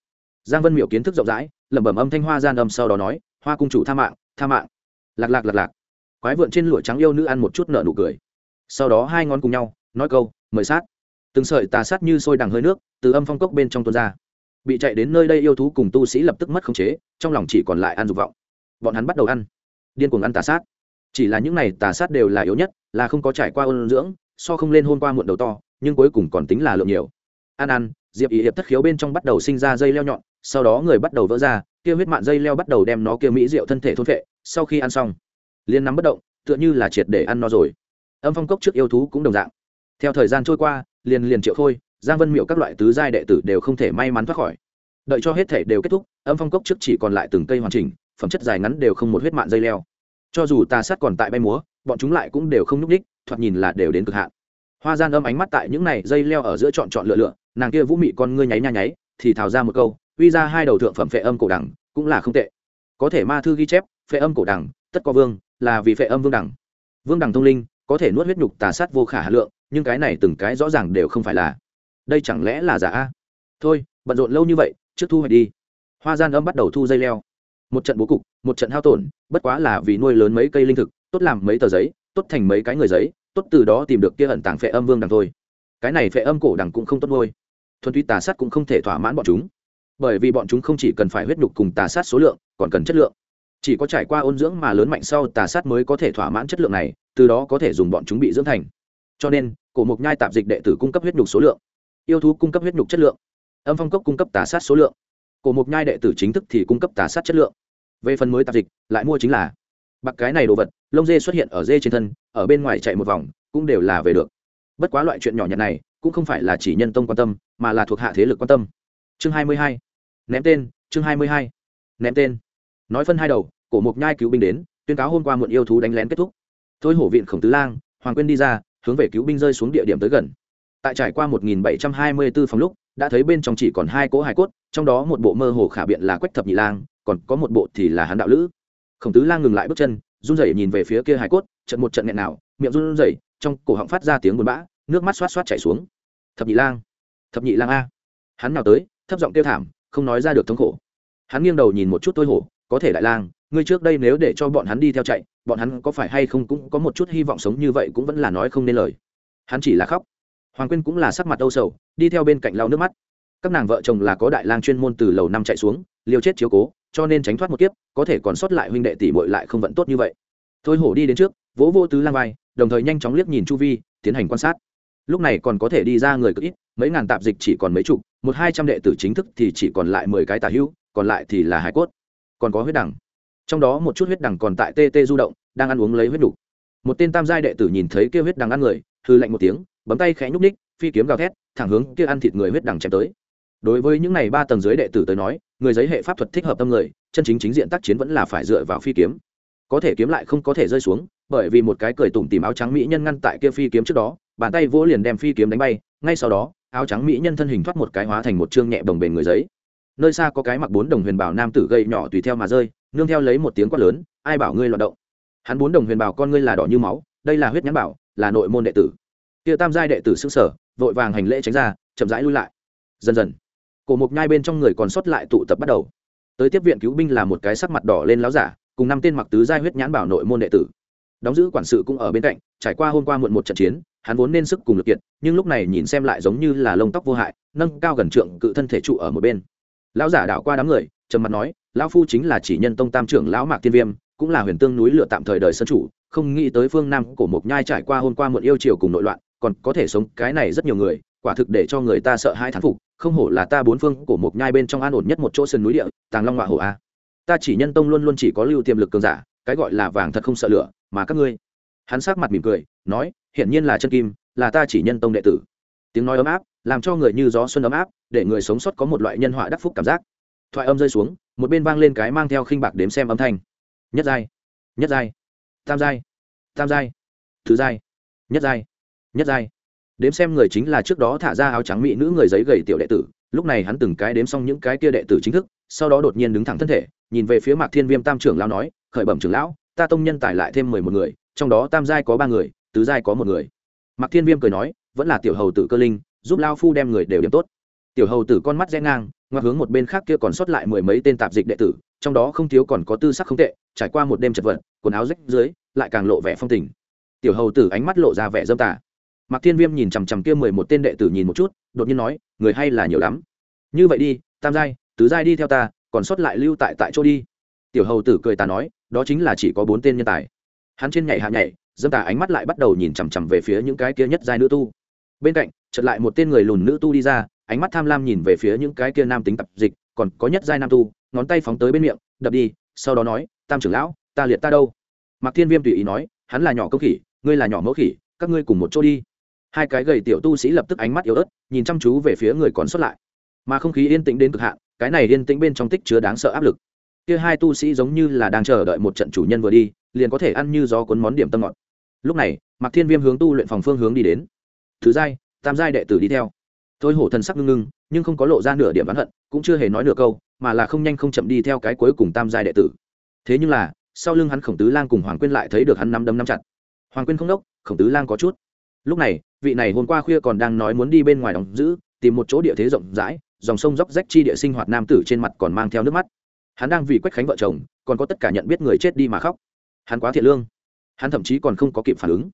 Giang vân miểu kiến thức rộng rãi lẩm bẩm âm thanh hoa gian âm sau đó nói, hoa cung chủ tha mạng tha mạng. Lạc lạc lạc lạc. Quái vượn trên lụa trắng yêu nữ ăn một chút nợ nụ cười. Sau đó hai ngón cùng nhau, nói câu, mời sát. Từng sợi tà sát như sôi đằng hơi nước, từ âm phong cốc bên trong tuôn ra. Bị chạy đến nơi đây yêu thú cùng tu sĩ lập tức mất khống chế, trong lòng chỉ còn lại ăn dục vọng. Bọn hắn bắt đầu ăn. Điên cuồng ăn tà sát. Chỉ là những này tà sát đều là yếu nhất, là không có trải qua ôn dưỡng, so không lên hôn qua muộn đầu to, nhưng cuối cùng còn tính là lượng nhiều. Ăn ăn diệp ý hiệp thất khiếu bên trong bắt đầu sinh ra dây leo nhọn sau đó người bắt đầu vỡ ra, kia huyết mạn dây leo bắt đầu đem nó kia mỹ rượu thân thể thôn phệ, sau khi ăn xong liên nắm bất động, tựa như là triệt để ăn no rồi. Âm phong cốc trước yêu thú cũng đồng dạng. Theo thời gian trôi qua, liền liền triệu khôi giang vân miệu các loại tứ giai đệ tử đều không thể may mắn thoát khỏi. Đợi cho hết thể đều kết thúc, âm phong cốc trước chỉ còn lại từng cây hoàn chỉnh, phẩm chất dài ngắn đều không một huyết mạn dây leo. Cho dù tà sát còn tại bay múa, bọn chúng lại cũng đều không nhúc ních thoạt nhìn là đều đến cực hạn. Hoa gian âm ánh mắt tại những này dây leo ở giữa chọn chọn lựa lựa, nàng kia vũ mị con ngươi nháy nha nháy, thì thào ra một câu uy ra hai đầu thượng phẩm phệ âm cổ đẳng, cũng là không tệ. Có thể ma thư ghi chép, phệ âm cổ đẳng, tất có vương, là vì phệ âm vương đẳng. Vương đẳng thông linh, có thể nuốt huyết nhục tà sát vô khả hà lượng, nhưng cái này từng cái rõ ràng đều không phải là. Đây chẳng lẽ là giả? A thôi, bận rộn lâu như vậy, trước thu hoạch đi. Hoa gian âm bắt đầu thu dây leo. Một trận bố cục, một trận hao tổn, bất quá là vì nuôi lớn mấy cây linh thực, tốt làm mấy tờ giấy, tốt thành mấy cái người giấy, tốt từ đó tìm được kia ẩn tàng phệ âm vương đằng thôi. Cái này phệ âm cổ đằng cũng không tốt nuôi. Thuần túy tà sát cũng không thể thỏa mãn bọn chúng bởi vì bọn chúng không chỉ cần phải huyết nhục cùng tà sát số lượng, còn cần chất lượng. Chỉ có trải qua ôn dưỡng mà lớn mạnh sau tà sát mới có thể thỏa mãn chất lượng này, từ đó có thể dùng bọn chúng bị dưỡng thành. Cho nên, cổ mục nhai tạp dịch đệ tử cung cấp huyết nhục số lượng. Yêu thú cung cấp huyết nhục chất lượng. Âm phong cốc cung cấp tà sát số lượng. Cổ mục nhai đệ tử chính thức thì cung cấp tà sát chất lượng. Về phần mới tạp dịch, lại mua chính là bạc cái này đồ vật, lông dê xuất hiện ở dê trên thân, ở bên ngoài chạy một vòng, cũng đều là về được. Bất quá loại chuyện nhỏ nhặt này, cũng không phải là chỉ nhân tông quan tâm, mà là thuộc hạ thế lực quan tâm. Chương hai mươi hai ném tên, chương hai mươi hai. Ném tên. Nói phân hai đầu, cổ mộc nhai cứu binh đến, tuyên cáo hôm qua muộn yêu thú đánh lén kết thúc. Thôi hổ viện khổng tứ lang, hoàng quyên đi ra, hướng về cứu binh rơi xuống địa điểm tới gần. Tại trải qua 1724 phòng lúc, đã thấy bên trong chỉ còn hai cỗ hải cốt, trong đó một bộ mơ hồ khả biện là quách thập nhị lang, còn có một bộ thì là hán đạo lữ. Khổng tứ lang ngừng lại bước chân, run rẩy nhìn về phía kia hải cốt trận một trận nghẹn nào, miệng run rẩy, trong cổ họng phát ra tiếng buồn bã, nước mắt xoát xoát chảy xuống. Thập nhị lang. Thập nhị lang a. Hắn nào tới, thấp giọng kêu thảm không nói ra được thống khổ. Hắn nghiêng đầu nhìn một chút tôi hổ, có thể đại lang, ngươi trước đây nếu để cho bọn hắn đi theo chạy, bọn hắn có phải hay không cũng có một chút hy vọng sống như vậy cũng vẫn là nói không nên lời. Hắn chỉ là khóc. Hoàng quyên cũng là sắc mặt âu sầu, đi theo bên cạnh lau nước mắt. Các nàng vợ chồng là có đại lang chuyên môn từ lầu năm chạy xuống, liều chết chiếu cố, cho nên tránh thoát một kiếp, có thể còn sót lại huynh đệ tỷ muội lại không vẫn tốt như vậy. Thôi hổ đi đến trước, vỗ vô tứ lang vai, đồng thời nhanh chóng liếc nhìn chu vi, tiến hành quan sát. Lúc này còn có thể đi ra người cực ít, mấy ngàn tạp dịch chỉ còn mấy chục một hai trăm đệ tử chính thức thì chỉ còn lại mười cái tà hữu, còn lại thì là hải cốt. Còn có huyết đẳng trong đó một chút huyết đẳng còn tại tê tê du động, đang ăn uống lấy huyết đủ. một tên tam giai đệ tử nhìn thấy kêu huyết đẳng ăn người hư lạnh một tiếng, bấm tay khẽ nhúc ních phi kiếm gào thét, thẳng hướng kia ăn thịt người huyết đằng chém tới. Đối với những này ba tầng dưới đệ tử tới nói, người giấy hệ pháp thuật thích hợp tâm người, chân chính chính diện tác chiến vẫn là phải dựa vào phi kiếm. Có thể kiếm lại không có thể rơi xuống, bởi vì một cái cười tủm tìm áo trắng mỹ nhân ngăn tại kia phi kiếm trước đó, bàn tay vỗ liền đem phi kiếm đánh bay, ngay sau đó áo trắng mỹ nhân thân hình thoát một cái hóa thành một chương nhẹ đồng bền người giấy. Nơi xa có cái mặc bốn đồng huyền bảo nam tử gây nhỏ tùy theo mà rơi, nương theo lấy một tiếng quát lớn, ai bảo ngươi loạt động? Hắn bốn đồng huyền bảo con ngươi là đỏ như máu, đây là huyết nhãn bảo, là nội môn đệ tử. Kia tam giai đệ tử xưng sở vội vàng hành lễ tránh ra, chậm rãi lui lại. Dần dần, cổ mục nhai bên trong người còn sót lại tụ tập bắt đầu. Tới tiếp viện cứu binh là một cái sắc mặt đỏ lên láo giả, cùng năm tên mặc tứ giai huyết nhãn bảo nội môn đệ tử. Đóng giữ quản sự cũng ở bên cạnh, trải qua hôm qua muộn một trận chiến hắn vốn nên sức cùng lực kiện nhưng lúc này nhìn xem lại giống như là lông tóc vô hại, nâng cao gần trượng cự thân thể trụ ở một bên. Lão giả đảo qua đám người, trầm mặt nói, lão phu chính là chỉ nhân tông tam trưởng lão mạc tiên viêm, cũng là huyền tương núi lửa tạm thời đời sân chủ, không nghĩ tới phương nam cổ mộc nhai trải qua hôm qua muộn yêu chiều cùng nội loạn, còn có thể sống cái này rất nhiều người, quả thực để cho người ta sợ hai thán phục, không hổ là ta bốn phương cổ mộc nhai bên trong an ổn nhất một chỗ sườn núi địa, tàng long họa hổ a. Ta chỉ nhân tông luôn luôn chỉ có lưu tiềm lực cường giả, cái gọi là vàng thật không sợ lửa, mà các ngươi. Hắn sắc mặt mỉm cười, nói hiển nhiên là chân kim, là ta chỉ nhân tông đệ tử. Tiếng nói ấm áp, làm cho người như gió xuân ấm áp, để người sống sót có một loại nhân họa đắc phúc cảm giác. Thoại âm rơi xuống, một bên vang lên cái mang theo khinh bạc đếm xem âm thanh. Nhất giai nhất giai, tam giai tam giai, thứ giai, nhất giai nhất giai. Đếm xem người chính là trước đó thả ra áo trắng mỹ nữ người giấy gầy tiểu đệ tử, lúc này hắn từng cái đếm xong những cái kia đệ tử chính thức, sau đó đột nhiên đứng thẳng thân thể, nhìn về phía mạc thiên viêm tam trưởng lão nói, khởi bẩm trưởng lão, ta tông nhân tài lại thêm mười một người, trong đó tam giai có ba người tứ giai có một người. Mạc thiên viêm cười nói, vẫn là tiểu hầu tử cơ linh, giúp lao phu đem người đều điểm tốt. Tiểu hầu tử con mắt rẽ ngang ngoặt hướng một bên khác kia còn sót lại mười mấy tên tạp dịch đệ tử, trong đó không thiếu còn có tư sắc không tệ, trải qua một đêm chật vật, quần áo rách dưới, lại càng lộ vẻ phong tình. Tiểu hầu tử ánh mắt lộ ra vẻ dâm tà. Mạc thiên viêm nhìn chằm chằm kia mười một tên đệ tử nhìn một chút, đột nhiên nói, người hay là nhiều lắm. Như vậy đi, tam giai, tứ giai đi theo ta, còn sót lại lưu tại tại chỗ đi. Tiểu hầu tử cười ta nói, đó chính là chỉ có bốn tên nhân tài. Hắn trên nhảy hạ nhảy dâm tà ánh mắt lại bắt đầu nhìn chằm chằm về phía những cái kia nhất giai nữ tu. Bên cạnh, chợt lại một tên người lùn nữ tu đi ra, ánh mắt tham lam nhìn về phía những cái kia nam tính tập dịch, còn có nhất giai nam tu, ngón tay phóng tới bên miệng, đập đi, sau đó nói, tam trưởng lão, ta liệt ta đâu? Mạc thiên viêm tùy ý nói, hắn là nhỏ công khỉ, ngươi là nhỏ mẫu khỉ, các ngươi cùng một chỗ đi. Hai cái gầy tiểu tu sĩ lập tức ánh mắt yếu ớt, nhìn chăm chú về phía người còn sót lại. Mà không khí yên tĩnh đến cực hạn, cái này yên tĩnh bên trong tích chứa đáng sợ áp lực. Kia hai tu sĩ giống như là đang chờ đợi một trận chủ nhân vừa đi, liền có thể ăn như gió cuốn món điểm tâm ngọt lúc này, mạc thiên viêm hướng tu luyện phòng phương hướng đi đến. Thứ giai, tam giai đệ tử đi theo. Thôi hổ thần sắc ngưng ngưng, nhưng không có lộ ra nửa điểm oán hận, cũng chưa hề nói nửa câu, mà là không nhanh không chậm đi theo cái cuối cùng tam giai đệ tử. Thế nhưng là, sau lưng hắn khổng tứ lang cùng hoàng quyên lại thấy được hắn năm đấm năm chặt. Hoàng quyên không đốc, khổng tứ lang có chút. Lúc này, vị này hôm qua khuya còn đang nói muốn đi bên ngoài đóng giữ, tìm một chỗ địa thế rộng rãi, dòng sông dốc rách chi địa sinh hoạt nam tử trên mặt còn mang theo nước mắt. Hắn đang vì quách khánh vợ chồng, còn có tất cả nhận biết người chết đi mà khóc. Hắn quá thiện lương hắn thậm chí còn không có kịp phản ứng.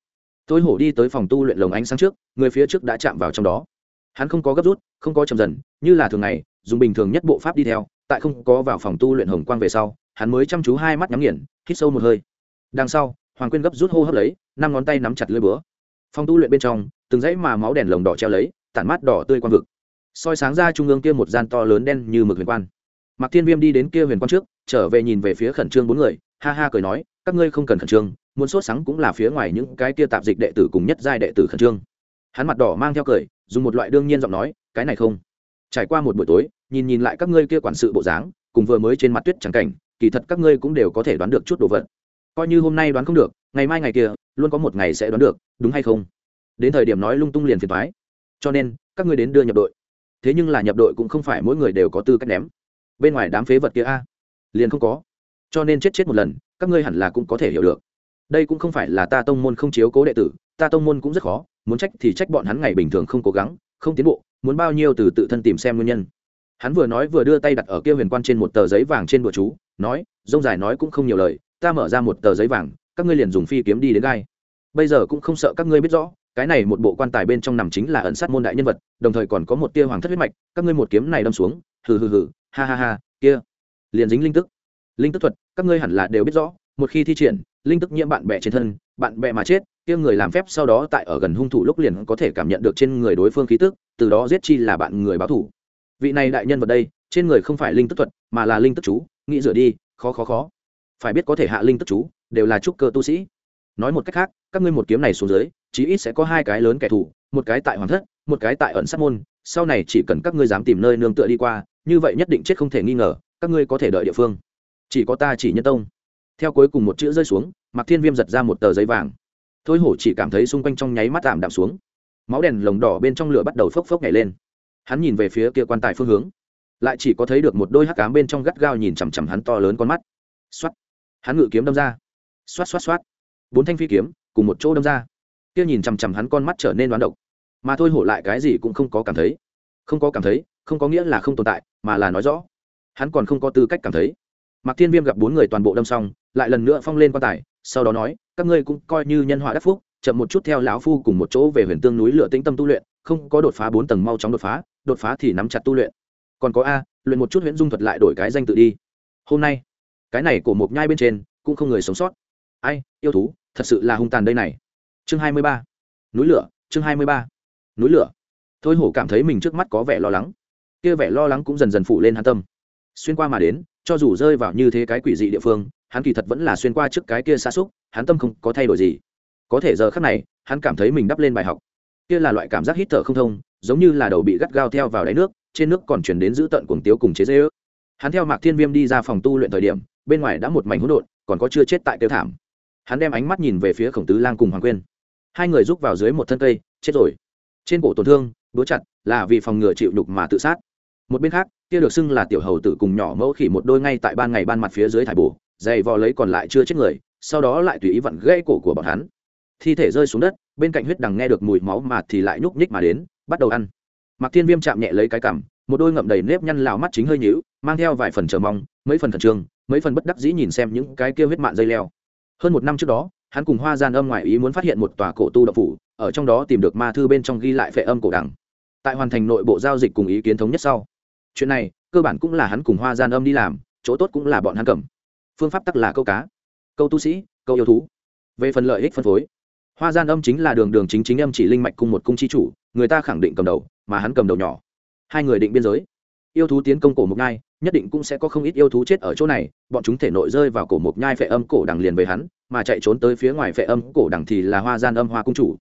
Tôi hổ đi tới phòng tu luyện lồng ánh sáng trước, người phía trước đã chạm vào trong đó. Hắn không có gấp rút, không có chậm dần, như là thường ngày, dùng bình thường nhất bộ pháp đi theo. Tại không có vào phòng tu luyện hồng quang về sau, hắn mới chăm chú hai mắt nhắm nghiền, hít sâu một hơi. Đằng sau, hoàng quyên gấp rút hô hấp lấy, năm ngón tay nắm chặt lưỡi búa. Phòng tu luyện bên trong, từng dãy mà máu đèn lồng đỏ treo lấy, tản mát đỏ tươi quang vực. Soi sáng ra trung ương kia một gian to lớn đen như mực huyền quan. Mạc thiên viêm đi đến kia huyền quan trước, trở về nhìn về phía khẩn trương bốn người, ha ha cười nói, các ngươi không cần khẩn trương muốn sốt sáng cũng là phía ngoài những cái kia tạp dịch đệ tử cùng nhất giai đệ tử khẩn trương. Hắn mặt đỏ mang theo cười, dùng một loại đương nhiên giọng nói, cái này không. Trải qua một buổi tối, nhìn nhìn lại các ngươi kia quản sự bộ dáng, cùng vừa mới trên mặt tuyết trắng cảnh, kỳ thật các ngươi cũng đều có thể đoán được chút đồ vật. Coi như hôm nay đoán không được, ngày mai ngày kia, luôn có một ngày sẽ đoán được, đúng hay không? Đến thời điểm nói lung tung liền phiền thoái cho nên, các ngươi đến đưa nhập đội. Thế nhưng là nhập đội cũng không phải mỗi người đều có tư cách ném. Bên ngoài đám phế vật kia a, liền không có. Cho nên chết chết một lần, các ngươi hẳn là cũng có thể hiểu được đây cũng không phải là ta tông môn không chiếu cố đệ tử, ta tông môn cũng rất khó, muốn trách thì trách bọn hắn ngày bình thường không cố gắng, không tiến bộ, muốn bao nhiêu từ tự thân tìm xem nguyên nhân. Hắn vừa nói vừa đưa tay đặt ở kia huyền quan trên một tờ giấy vàng trên bùa chú, nói dông dài nói cũng không nhiều lời, ta mở ra một tờ giấy vàng, các ngươi liền dùng phi kiếm đi đến gai. Bây giờ cũng không sợ các ngươi biết rõ, cái này một bộ quan tài bên trong nằm chính là ẩn sát môn đại nhân vật, đồng thời còn có một tia hoàng thất huyết mạch, các ngươi một kiếm này đâm xuống, hừ hừ hừ, ha ha ha, kia, liền dính linh tức. Linh tức thuật, các ngươi hẳn là đều biết rõ, một khi thi triển linh tức nhiễm bạn bè trên thân, bạn bè mà chết, kia người làm phép sau đó tại ở gần hung thủ lúc liền có thể cảm nhận được trên người đối phương khí tức, từ đó giết chi là bạn người báo thủ. Vị này đại nhân vật đây, trên người không phải linh tức thuật, mà là linh tức chú, nghĩ rửa đi, khó khó khó. Phải biết có thể hạ linh tức chú, đều là trúc cơ tu sĩ. Nói một cách khác, các ngươi một kiếm này xuống dưới, chí ít sẽ có hai cái lớn kẻ thù, một cái tại hoàng thất, một cái tại ẩn sát môn, sau này chỉ cần các ngươi dám tìm nơi nương tựa đi qua, như vậy nhất định chết không thể nghi ngờ, các ngươi có thể đợi địa phương. Chỉ có ta chỉ nhân tông theo cuối cùng một chữ rơi xuống, mạc thiên viêm giật ra một tờ giấy vàng. Thôi hổ chỉ cảm thấy xung quanh trong nháy mắt tạm đạm xuống. Máu đèn lồng đỏ bên trong lửa bắt đầu phốc phốc nhảy lên. Hắn nhìn về phía kia quan tài phương hướng. Lại chỉ có thấy được một đôi hắc cám bên trong gắt gao nhìn chằm chằm hắn to lớn con mắt. Xoắt hắn ngự kiếm đâm ra. Xoát xoát xoát. Bốn thanh phi kiếm, cùng một chỗ đâm ra. Kia nhìn chằm chằm hắn con mắt trở nên đoán độc. Mà thôi hổ lại cái gì cũng không có cảm thấy. Không có cảm thấy, không có nghĩa là không tồn tại, mà là nói rõ. Hắn còn không có tư cách cảm thấy mạc thiên viêm gặp bốn người toàn bộ đâm xong, lại lần nữa phong lên quan tài, sau đó nói, các ngươi cũng coi như nhân họa đắc phúc, chậm một chút theo lão phu cùng một chỗ về huyền tương núi lửa tĩnh tâm tu luyện, không có đột phá bốn tầng mau chóng đột phá đột phá thì nắm chặt tu luyện. Còn có a, luyện một chút huyễn dung thuật lại đổi cái danh tự đi. Hôm nay, cái này của một nhai bên trên, cũng không người sống sót. Ai, yêu thú, thật sự là hung tàn đây này. Chương hai mươi ba. Núi lửa, chương hai mươi ba. Núi lửa. Thôi hổ cảm thấy mình trước mắt có vẻ lo lắng. Kia vẻ lo lắng cũng dần dần phủ lên hắn tâm. Xuyên qua mà đến cho dù rơi vào như thế cái quỷ dị địa phương, hắn kỳ thật vẫn là xuyên qua trước cái kia xa xúc, hắn tâm không có thay đổi gì. Có thể giờ khắc này, hắn cảm thấy mình đắp lên bài học. Kia là loại cảm giác hít thở không thông, giống như là đầu bị gắt gao theo vào đáy nước, trên nước còn chuyển đến giữ tận cuồng tiếu cùng chế dễ ước hắn theo mạc thiên viêm đi ra phòng tu luyện thời điểm, bên ngoài đã một mảnh hỗn độn, còn có chưa chết tại tiêu thảm. Hắn đem ánh mắt nhìn về phía khổng tứ lang cùng hoàng quyên. Hai người rúc vào dưới một thân cây, chết rồi. Trên cổ tổn thương đúa chặt, là vì phòng ngừa chịu đục mà tự sát một bên khác, kia được xưng là tiểu hầu tử cùng nhỏ mẫu khỉ một đôi ngay tại ban ngày ban mặt phía dưới thải bổ dày vò lấy còn lại chưa chết người, sau đó lại tùy ý vặn gãy cổ của bọn hắn. Thi thể rơi xuống đất, bên cạnh huyết đằng nghe được mùi máu mà thì lại nhúc nhích mà đến, bắt đầu ăn. Mặc thiên viêm chạm nhẹ lấy cái cằm, một đôi ngậm đầy nếp nhăn lào mắt chính hơi nhíu, mang theo vài phần chờ mong, mấy phần khẩn trương, mấy phần bất đắc dĩ nhìn xem những cái kia huyết mạn dây leo. Hơn một năm trước đó, hắn cùng hoa gian âm ngoại ý muốn phát hiện một tòa cổ tu độc phủ, ở trong đó tìm được ma thư bên trong ghi lại phệ âm cổ đằng. Tại hoàn thành nội bộ giao dịch cùng ý kiến thống nhất sau chuyện này, cơ bản cũng là hắn cùng hoa gian âm đi làm, chỗ tốt cũng là bọn hắn cầm. Phương pháp tắc là câu cá, câu tu sĩ, câu yêu thú. Về phần lợi ích phân phối, hoa gian âm chính là đường đường chính chính âm chỉ linh mạch cung một cung chi chủ, người ta khẳng định cầm đầu, mà hắn cầm đầu nhỏ. Hai người định biên giới. Yêu thú tiến công cổ mục nhai, nhất định cũng sẽ có không ít yêu thú chết ở chỗ này, bọn chúng thể nội rơi vào cổ mục nhai phệ âm cổ đằng liền về hắn, mà chạy trốn tới phía ngoài phệ âm cổ đằng thì là hoa gian âm hoa cung chủ.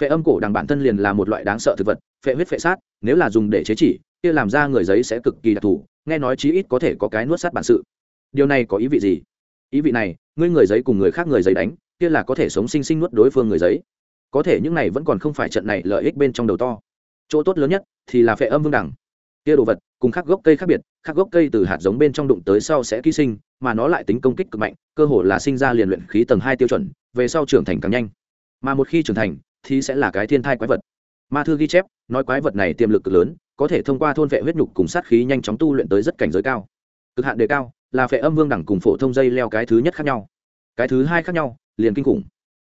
Phệ âm cổ đằng bản thân liền là một loại đáng sợ thực vật, phệ huyết phệ sát, nếu là dùng để chế chỉ kia làm ra người giấy sẽ cực kỳ đặc thù, nghe nói chí ít có thể có cái nuốt sát bản sự. Điều này có ý vị gì? Ý vị này, ngươi người giấy cùng người khác người giấy đánh, kia là có thể sống sinh sinh nuốt đối phương người giấy. Có thể những này vẫn còn không phải trận này lợi ích bên trong đầu to. Chỗ tốt lớn nhất thì là phệ âm vương đẳng. Kia đồ vật, cùng khác gốc cây khác biệt khác gốc cây từ hạt giống bên trong đụng tới sau sẽ ký sinh, mà nó lại tính công kích cực mạnh, cơ hồ là sinh ra liền luyện khí tầng hai tiêu chuẩn, về sau trưởng thành càng nhanh. Mà một khi trưởng thành, thì sẽ là cái thiên thai quái vật ma thư ghi chép, nói quái vật này tiềm lực cực lớn, có thể thông qua thôn vệ huyết nhục cùng sát khí nhanh chóng tu luyện tới rất cảnh giới cao. Cực hạn đề cao, là phệ âm vương đẳng cùng phổ thông dây leo cái thứ nhất khác nhau. Cái thứ hai khác nhau, liền kinh khủng.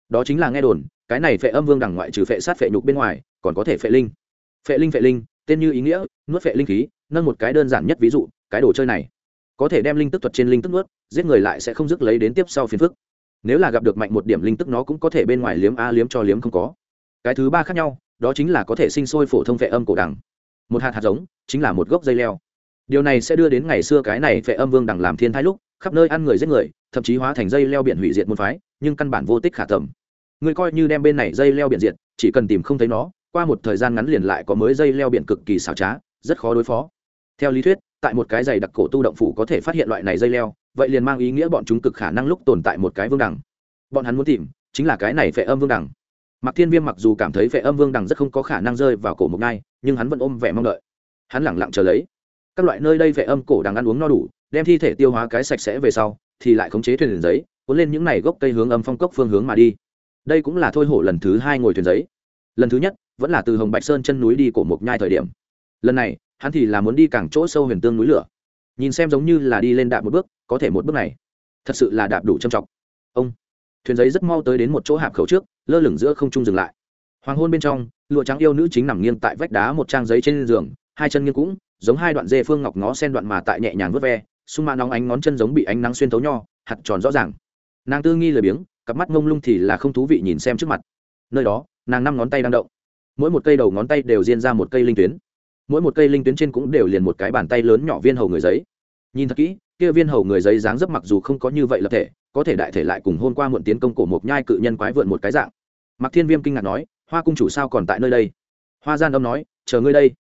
Đó chính là nghe đồn, cái này phệ âm vương đẳng ngoại trừ phệ sát phệ nhục bên ngoài, còn có thể phệ linh. Phệ linh phệ linh, tên như ý nghĩa, nuốt phệ linh khí, nâng một cái đơn giản nhất ví dụ, cái đồ chơi này. Có thể đem linh tức thuật trên linh tức nuốt, giết người lại sẽ không dứt lấy đến tiếp sau phiền phức. Nếu là gặp được mạnh một điểm linh tức nó cũng có thể bên ngoài liếm a liếm cho liếm không có. Cái thứ ba khác nhau đó chính là có thể sinh sôi phổ thông phệ âm cổ đằng một hạt hạt giống chính là một gốc dây leo. Điều này sẽ đưa đến ngày xưa cái này phệ âm vương đằng làm thiên thái lúc, khắp nơi ăn người giết người, thậm chí hóa thành dây leo biển hủy diệt môn phái, nhưng căn bản vô tích khả tầm. Người coi như đem bên này dây leo biển diệt, chỉ cần tìm không thấy nó, qua một thời gian ngắn liền lại có mới dây leo biển cực kỳ xảo trá, rất khó đối phó. Theo lý thuyết, tại một cái giày đặc cổ tu động phủ có thể phát hiện loại này dây leo, vậy liền mang ý nghĩa bọn chúng cực khả năng lúc tồn tại một cái vương đẳng. Bọn hắn muốn tìm chính là cái này phệ âm vương đẳng. Mạc Thiên Viêm mặc dù cảm thấy Phệ Âm Vương đằng rất không có khả năng rơi vào cổ một ngai, nhưng hắn vẫn ôm vẻ mong đợi. Hắn lẳng lặng chờ lấy. Các loại nơi đây Phệ Âm cổ đằng ăn uống no đủ, đem thi thể tiêu hóa cái sạch sẽ về sau, thì lại khống chế thuyền giấy, cuốn lên những này gốc cây hướng âm phong cốc phương hướng mà đi. Đây cũng là thôi hổ lần thứ hai ngồi thuyền giấy. Lần thứ nhất, vẫn là từ Hồng Bạch Sơn chân núi đi cổ một nhai thời điểm. Lần này, hắn thì là muốn đi càng chỗ sâu huyền tương núi lửa. Nhìn xem giống như là đi lên đạp một bước, có thể một bước này, thật sự là đạp đủ trầm trọng. Ông thuyền giấy rất mau tới đến một chỗ hạp khẩu trước, lơ lửng giữa không trung dừng lại. Hoàng hôn bên trong, lụa trắng yêu nữ chính nằm nghiêng tại vách đá một trang giấy trên giường, hai chân nghiêng cũng, giống hai đoạn dê phương ngọc ngó sen đoạn mà tại nhẹ nhàng vớt ve, sung mạ nóng ánh ngón chân giống bị ánh nắng xuyên thấu nho, hạt tròn rõ ràng. Nàng tư nghi lười biếng, cặp mắt ngông lung thì là không thú vị nhìn xem trước mặt. Nơi đó, nàng năm ngón tay đang động. Mỗi một cây đầu ngón tay đều diên ra một cây linh tuyến. Mỗi một cây linh tuyến trên cũng đều liền một cái bàn tay lớn nhỏ viên hầu người giấy. Nhìn thật kỹ, kia viên hầu người giấy dáng dấp mặc dù không có như vậy lập thể có thể đại thể lại cùng hôm qua muộn tiến công cổ một nhai cự nhân quái vượn một cái dạng. Mạc thiên viêm kinh ngạc nói, hoa cung chủ sao còn tại nơi đây? Hoa gian âm nói, chờ ngươi đây.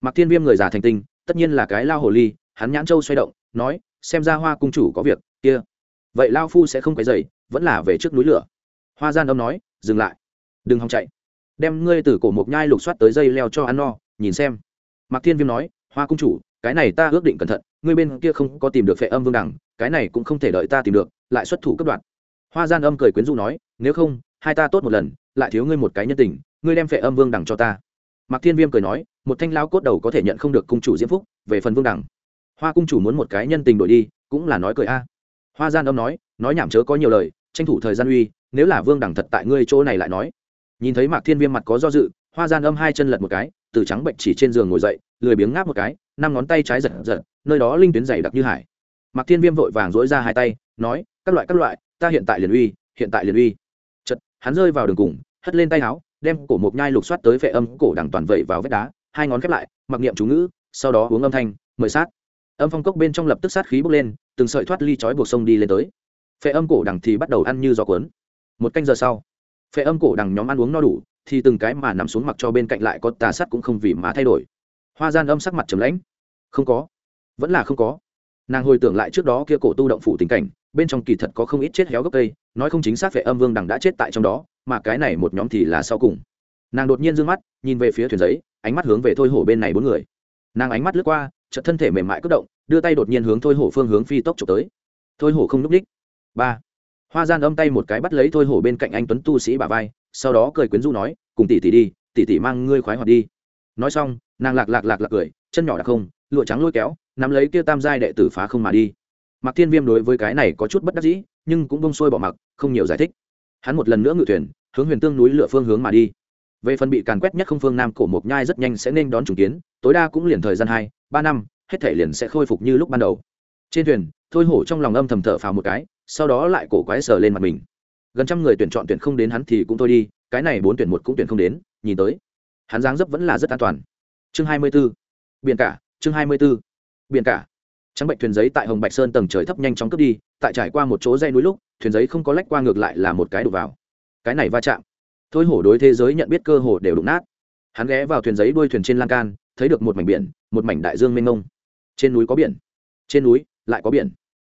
Mặc thiên viêm người già thành tinh, tất nhiên là cái lao hồ ly, hắn nhãn châu xoay động, nói, xem ra hoa cung chủ có việc, kia. Vậy lao phu sẽ không quấy dày vẫn là về trước núi lửa. Hoa gian âm nói, dừng lại, đừng hòng chạy. Đem ngươi từ cổ mộc nhai lục soát tới dây leo cho ăn no, nhìn xem. Mạc thiên viêm nói, hoa cung chủ, cái này ta ước định cẩn thận, ngươi bên kia không có tìm được phệ âm vương đẳng cái này cũng không thể đợi ta tìm được, lại xuất thủ cấp đoạn hoa gian âm cười quyến rũ nói, nếu không, hai ta tốt một lần, lại thiếu ngươi một cái nhân tình, ngươi đem phệ âm vương đẳng cho ta. Mạc thiên viêm cười nói, một thanh lao cốt đầu có thể nhận không được cung chủ diễm phúc, về phần vương đẳng hoa cung chủ muốn một cái nhân tình đổi đi, cũng là nói cười a. Hoa gian âm nói nói nhảm chớ có nhiều lời, tranh thủ thời gian uy, nếu là vương đẳng thật tại ngươi chỗ này lại nói. Nhìn thấy mạc thiên viêm mặt có do dự, hoa gian âm hai chân lật một cái, từ trắng bệnh chỉ trên giường ngồi dậy, lười biếng ngáp một cái, năm ngón tay trái giật giật, nơi đó linh tuyến dày đặc như hải mạc thiên viêm vội vàng dỗi ra hai tay, nói, các loại các loại, ta hiện tại liền uy, hiện tại liền uy. Chật hắn rơi vào đường cùng, hất lên tay áo, đem cổ mộc nhai lục soát tới vệ âm cổ đằng toàn vẩy vào vết đá, hai ngón khép lại, mặc niệm chú ngữ, sau đó uống âm thanh, mời sát. Âm phong cốc bên trong lập tức sát khí bốc lên, từng sợi thoát ly chói buộc sông đi lên tới. Phệ âm cổ đằng thì bắt đầu ăn như gió cuốn. Một canh giờ sau, phệ âm cổ đằng nhóm ăn uống no đủ, thì từng cái mà nằm xuống mặc cho bên cạnh lại có tà sắt cũng không vì mà thay đổi. Hoa gian âm sắc mặt trầm lãnh. Không có. Vẫn là không có nàng hồi tưởng lại trước đó kia cổ tu động phủ tình cảnh, bên trong kỳ thật có không ít chết héo gốc cây, nói không chính xác về âm vương đằng đã chết tại trong đó, mà cái này một nhóm thì là sau cùng. Nàng đột nhiên d ư ơ n g mắt, nhìn về phía thuyền giấy, ánh mắt hướng về thôi hổ bên này bốn người. Nàng ánh mắt lướt qua, chợt thân thể mềm mại cất động, đưa tay đột nhiên hướng thôi hổ phương hướng phi tốc trộm tới. Thôi hổ không n ú c ních ba. Hoa gian âm tay một cái bắt lấy thôi hổ bên cạnh anh tuấn tu sĩ bà vai, sau đó cười quyến du nói, cùng tỷ tỷ đi, tỷ tỷ mang ngươi khoái hoạt đi. Nói xong, nàng lạc lạc lạc lạc cười, chân nhỏ đặc không, lụa trắng lôi kéo nắm lấy kia tam giai đệ tử phá không mà đi. Mặc thiên viêm đối với cái này có chút bất đắc dĩ, nhưng cũng bông xuôi bỏ mặc, không nhiều giải thích. Hắn một lần nữa ngự thuyền, hướng huyền tương núi lửa phương hướng mà đi. Về phần bị càn quét nhất không phương nam cổ mộc nhai rất nhanh sẽ nên đón trùng kiến, tối đa cũng liền thời gian hai, ba năm, hết thể liền sẽ khôi phục như lúc ban đầu. Trên thuyền, thôi hổ trong lòng âm thầm thở phào một cái, sau đó lại cổ quái sờ lên mặt mình. Gần trăm người tuyển chọn tuyển không đến hắn thì cũng thôi đi, cái này bốn tuyển một cũng tuyển không đến, nhìn tới. Hắn dáng dấp vẫn là rất an toàn. Chương hai mươi b ố biển cả, chương hai mươi b ố biển cả. Trắng bệnh thuyền giấy tại hồng bạch sơn tầng trời thấp nhanh chóng cướp đi, tại trải qua một chỗ dây núi lúc, thuyền giấy không có lách qua ngược lại là một cái đục vào. Cái này va chạm. Thôi hổ đối thế giới nhận biết cơ hồ đều đụng nát. Hắn ghé vào thuyền giấy đuôi thuyền trên lan can, thấy được một mảnh biển, một mảnh đại dương mênh mông. Trên núi có biển. Trên núi lại có biển.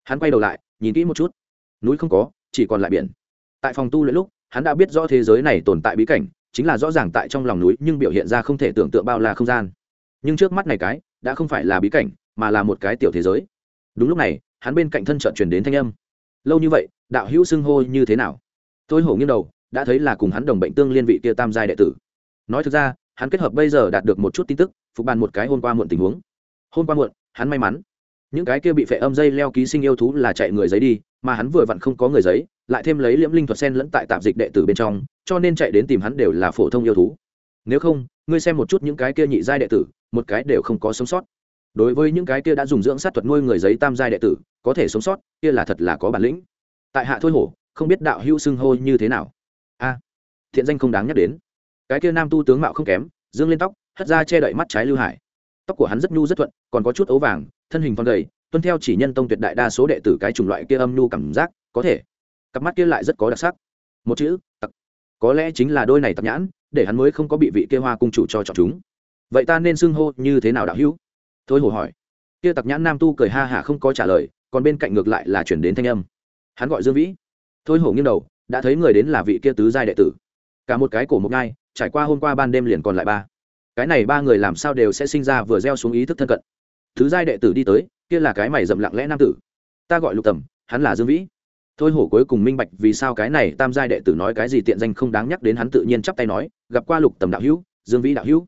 Hắn quay đầu lại, nhìn kỹ một chút. Núi không có, chỉ còn lại biển. Tại phòng tu luyện lúc, hắn đã biết rõ thế giới này tồn tại bí cảnh, chính là rõ ràng tại trong lòng núi nhưng biểu hiện ra không thể tưởng tượng bao là không gian. Nhưng trước mắt này cái, đã không phải là bí cảnh mà là một cái tiểu thế giới. Đúng lúc này, hắn bên cạnh thân trợn truyền đến thanh âm. Lâu như vậy, đạo hữu xưng hô như thế nào? Tôi hổ nghiêng đầu, đã thấy là cùng hắn đồng bệnh tương liên vị kia tam giai đệ tử. Nói thực ra, hắn kết hợp bây giờ đạt được một chút tin tức, phục bàn một cái hôm qua muộn tình huống. Hôm qua muộn, hắn may mắn. Những cái kia bị phệ âm dây leo ký sinh yêu thú là chạy người giấy đi, mà hắn vừa vặn không có người giấy, lại thêm lấy liễm linh thuật sen lẫn tại tạp dịch đệ tử bên trong, cho nên chạy đến tìm hắn đều là phổ thông yêu thú. Nếu không, ngươi xem một chút những cái kia nhị giai đệ tử, một cái đều không có sống sót đối với những cái kia đã dùng dưỡng sát thuật nuôi người giấy tam giai đệ tử, có thể sống sót, kia là thật là có bản lĩnh. Tại hạ thôi hổ, không biết đạo hữu xưng hô như thế nào. A, thiện danh không đáng nhắc đến. Cái kia nam tu tướng mạo không kém, dương lên tóc, hất ra che đậy mắt trái lưu hải. Tóc của hắn rất nhu rất thuận, còn có chút ấu vàng, thân hình phong gầy, tuân theo chỉ nhân tông tuyệt đại đa số đệ tử cái chủng loại kia âm nhu cảm giác, có thể. Cặp mắt kia lại rất có đặc sắc. Một chữ, tặc. Có lẽ chính là đôi này tặc nhãn, để hắn mới không có bị vị kia hoa cung chủ cho chọn chúng. Vậy ta nên xưng hô như thế nào đạo hữu? Thôi hổ hỏi. Kia tặc nhãn nam tu cười ha hả không có trả lời, còn bên cạnh ngược lại là chuyển đến thanh âm. Hắn gọi dương vĩ. Thôi hổ nghiêng đầu, đã thấy người đến là vị kia tứ giai đệ tử. Cả một cái cổ một ngai trải qua hôm qua ban đêm liền còn lại ba. Cái này ba người làm sao đều sẽ sinh ra vừa gieo xuống ý thức thân cận. Thứ giai đệ tử đi tới, kia là cái mày dậm lặng lẽ nam tử. Ta gọi lục tầm, hắn là dương vĩ. Thôi hổ cuối cùng minh bạch vì sao cái này tam giai đệ tử nói cái gì tiện danh không đáng nhắc đến hắn tự nhiên chắp tay nói, gặp qua lục tầm đạo hữu, dương vĩ đạo hữu.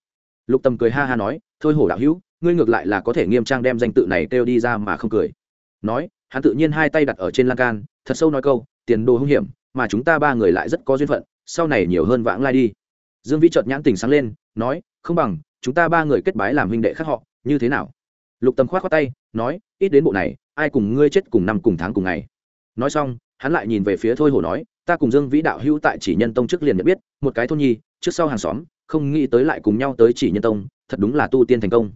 Lục tầm cười ha ha nói thôi hổ đạo hữu ngươi ngược lại là có thể nghiêm trang đem danh tự này kêu đi ra mà không cười. Nói, hắn tự nhiên hai tay đặt ở trên lan can, thật sâu nói câu, tiền đồ hung hiểm, mà chúng ta ba người lại rất có duyên phận, sau này nhiều hơn vãng lai đi. Dương vĩ chợt nhãn tình sáng lên, nói, không bằng, chúng ta ba người kết bái làm huynh đệ khác họ, như thế nào? Lục tầm khoát khoát tay, nói, ít đến bộ này, ai cùng ngươi chết cùng năm cùng tháng cùng ngày. Nói xong, hắn lại nhìn về phía thôi hổ nói, ta cùng dương vĩ đạo hữu tại chỉ nhân tông trước liền nhận biết, một cái thôn nhi, trước sau hàng xóm, không nghĩ tới lại cùng nhau tới chỉ nhân tông, thật đúng là tu tiên thành công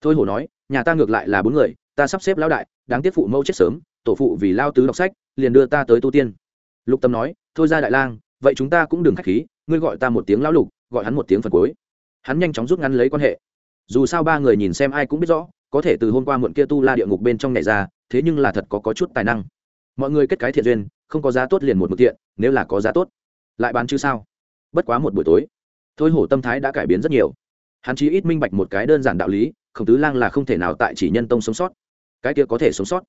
thôi hổ nói nhà ta ngược lại là bốn người ta sắp xếp lão đại đáng tiếc phụ mẫu chết sớm tổ phụ vì lao tứ đọc sách liền đưa ta tới tu tiên. Lục tâm nói thôi ra đại lang vậy chúng ta cũng đừng k h á c h khí ngươi gọi ta một tiếng lão lục gọi hắn một tiếng phần cuối. Hắn nhanh chóng rút ngắn lấy quan hệ. Dù sao ba người nhìn xem ai cũng biết rõ có thể từ hôm qua muộn kia tu la địa ngục bên trong này ra thế nhưng là thật có, có chút tài năng. Mọi người kết cái thiện duyên không có giá tốt liền một mực thiện nếu là có giá tốt lại bán chứ sao? Bất quá một buổi tối thôi hổ tâm thái đã cải biến rất nhiều. Hắn chỉ ít minh bạch một cái đơn giản đạo lý khổng tứ lang là không thể nào tại chỉ nhân tông sống sót. Cái kia có thể sống sót,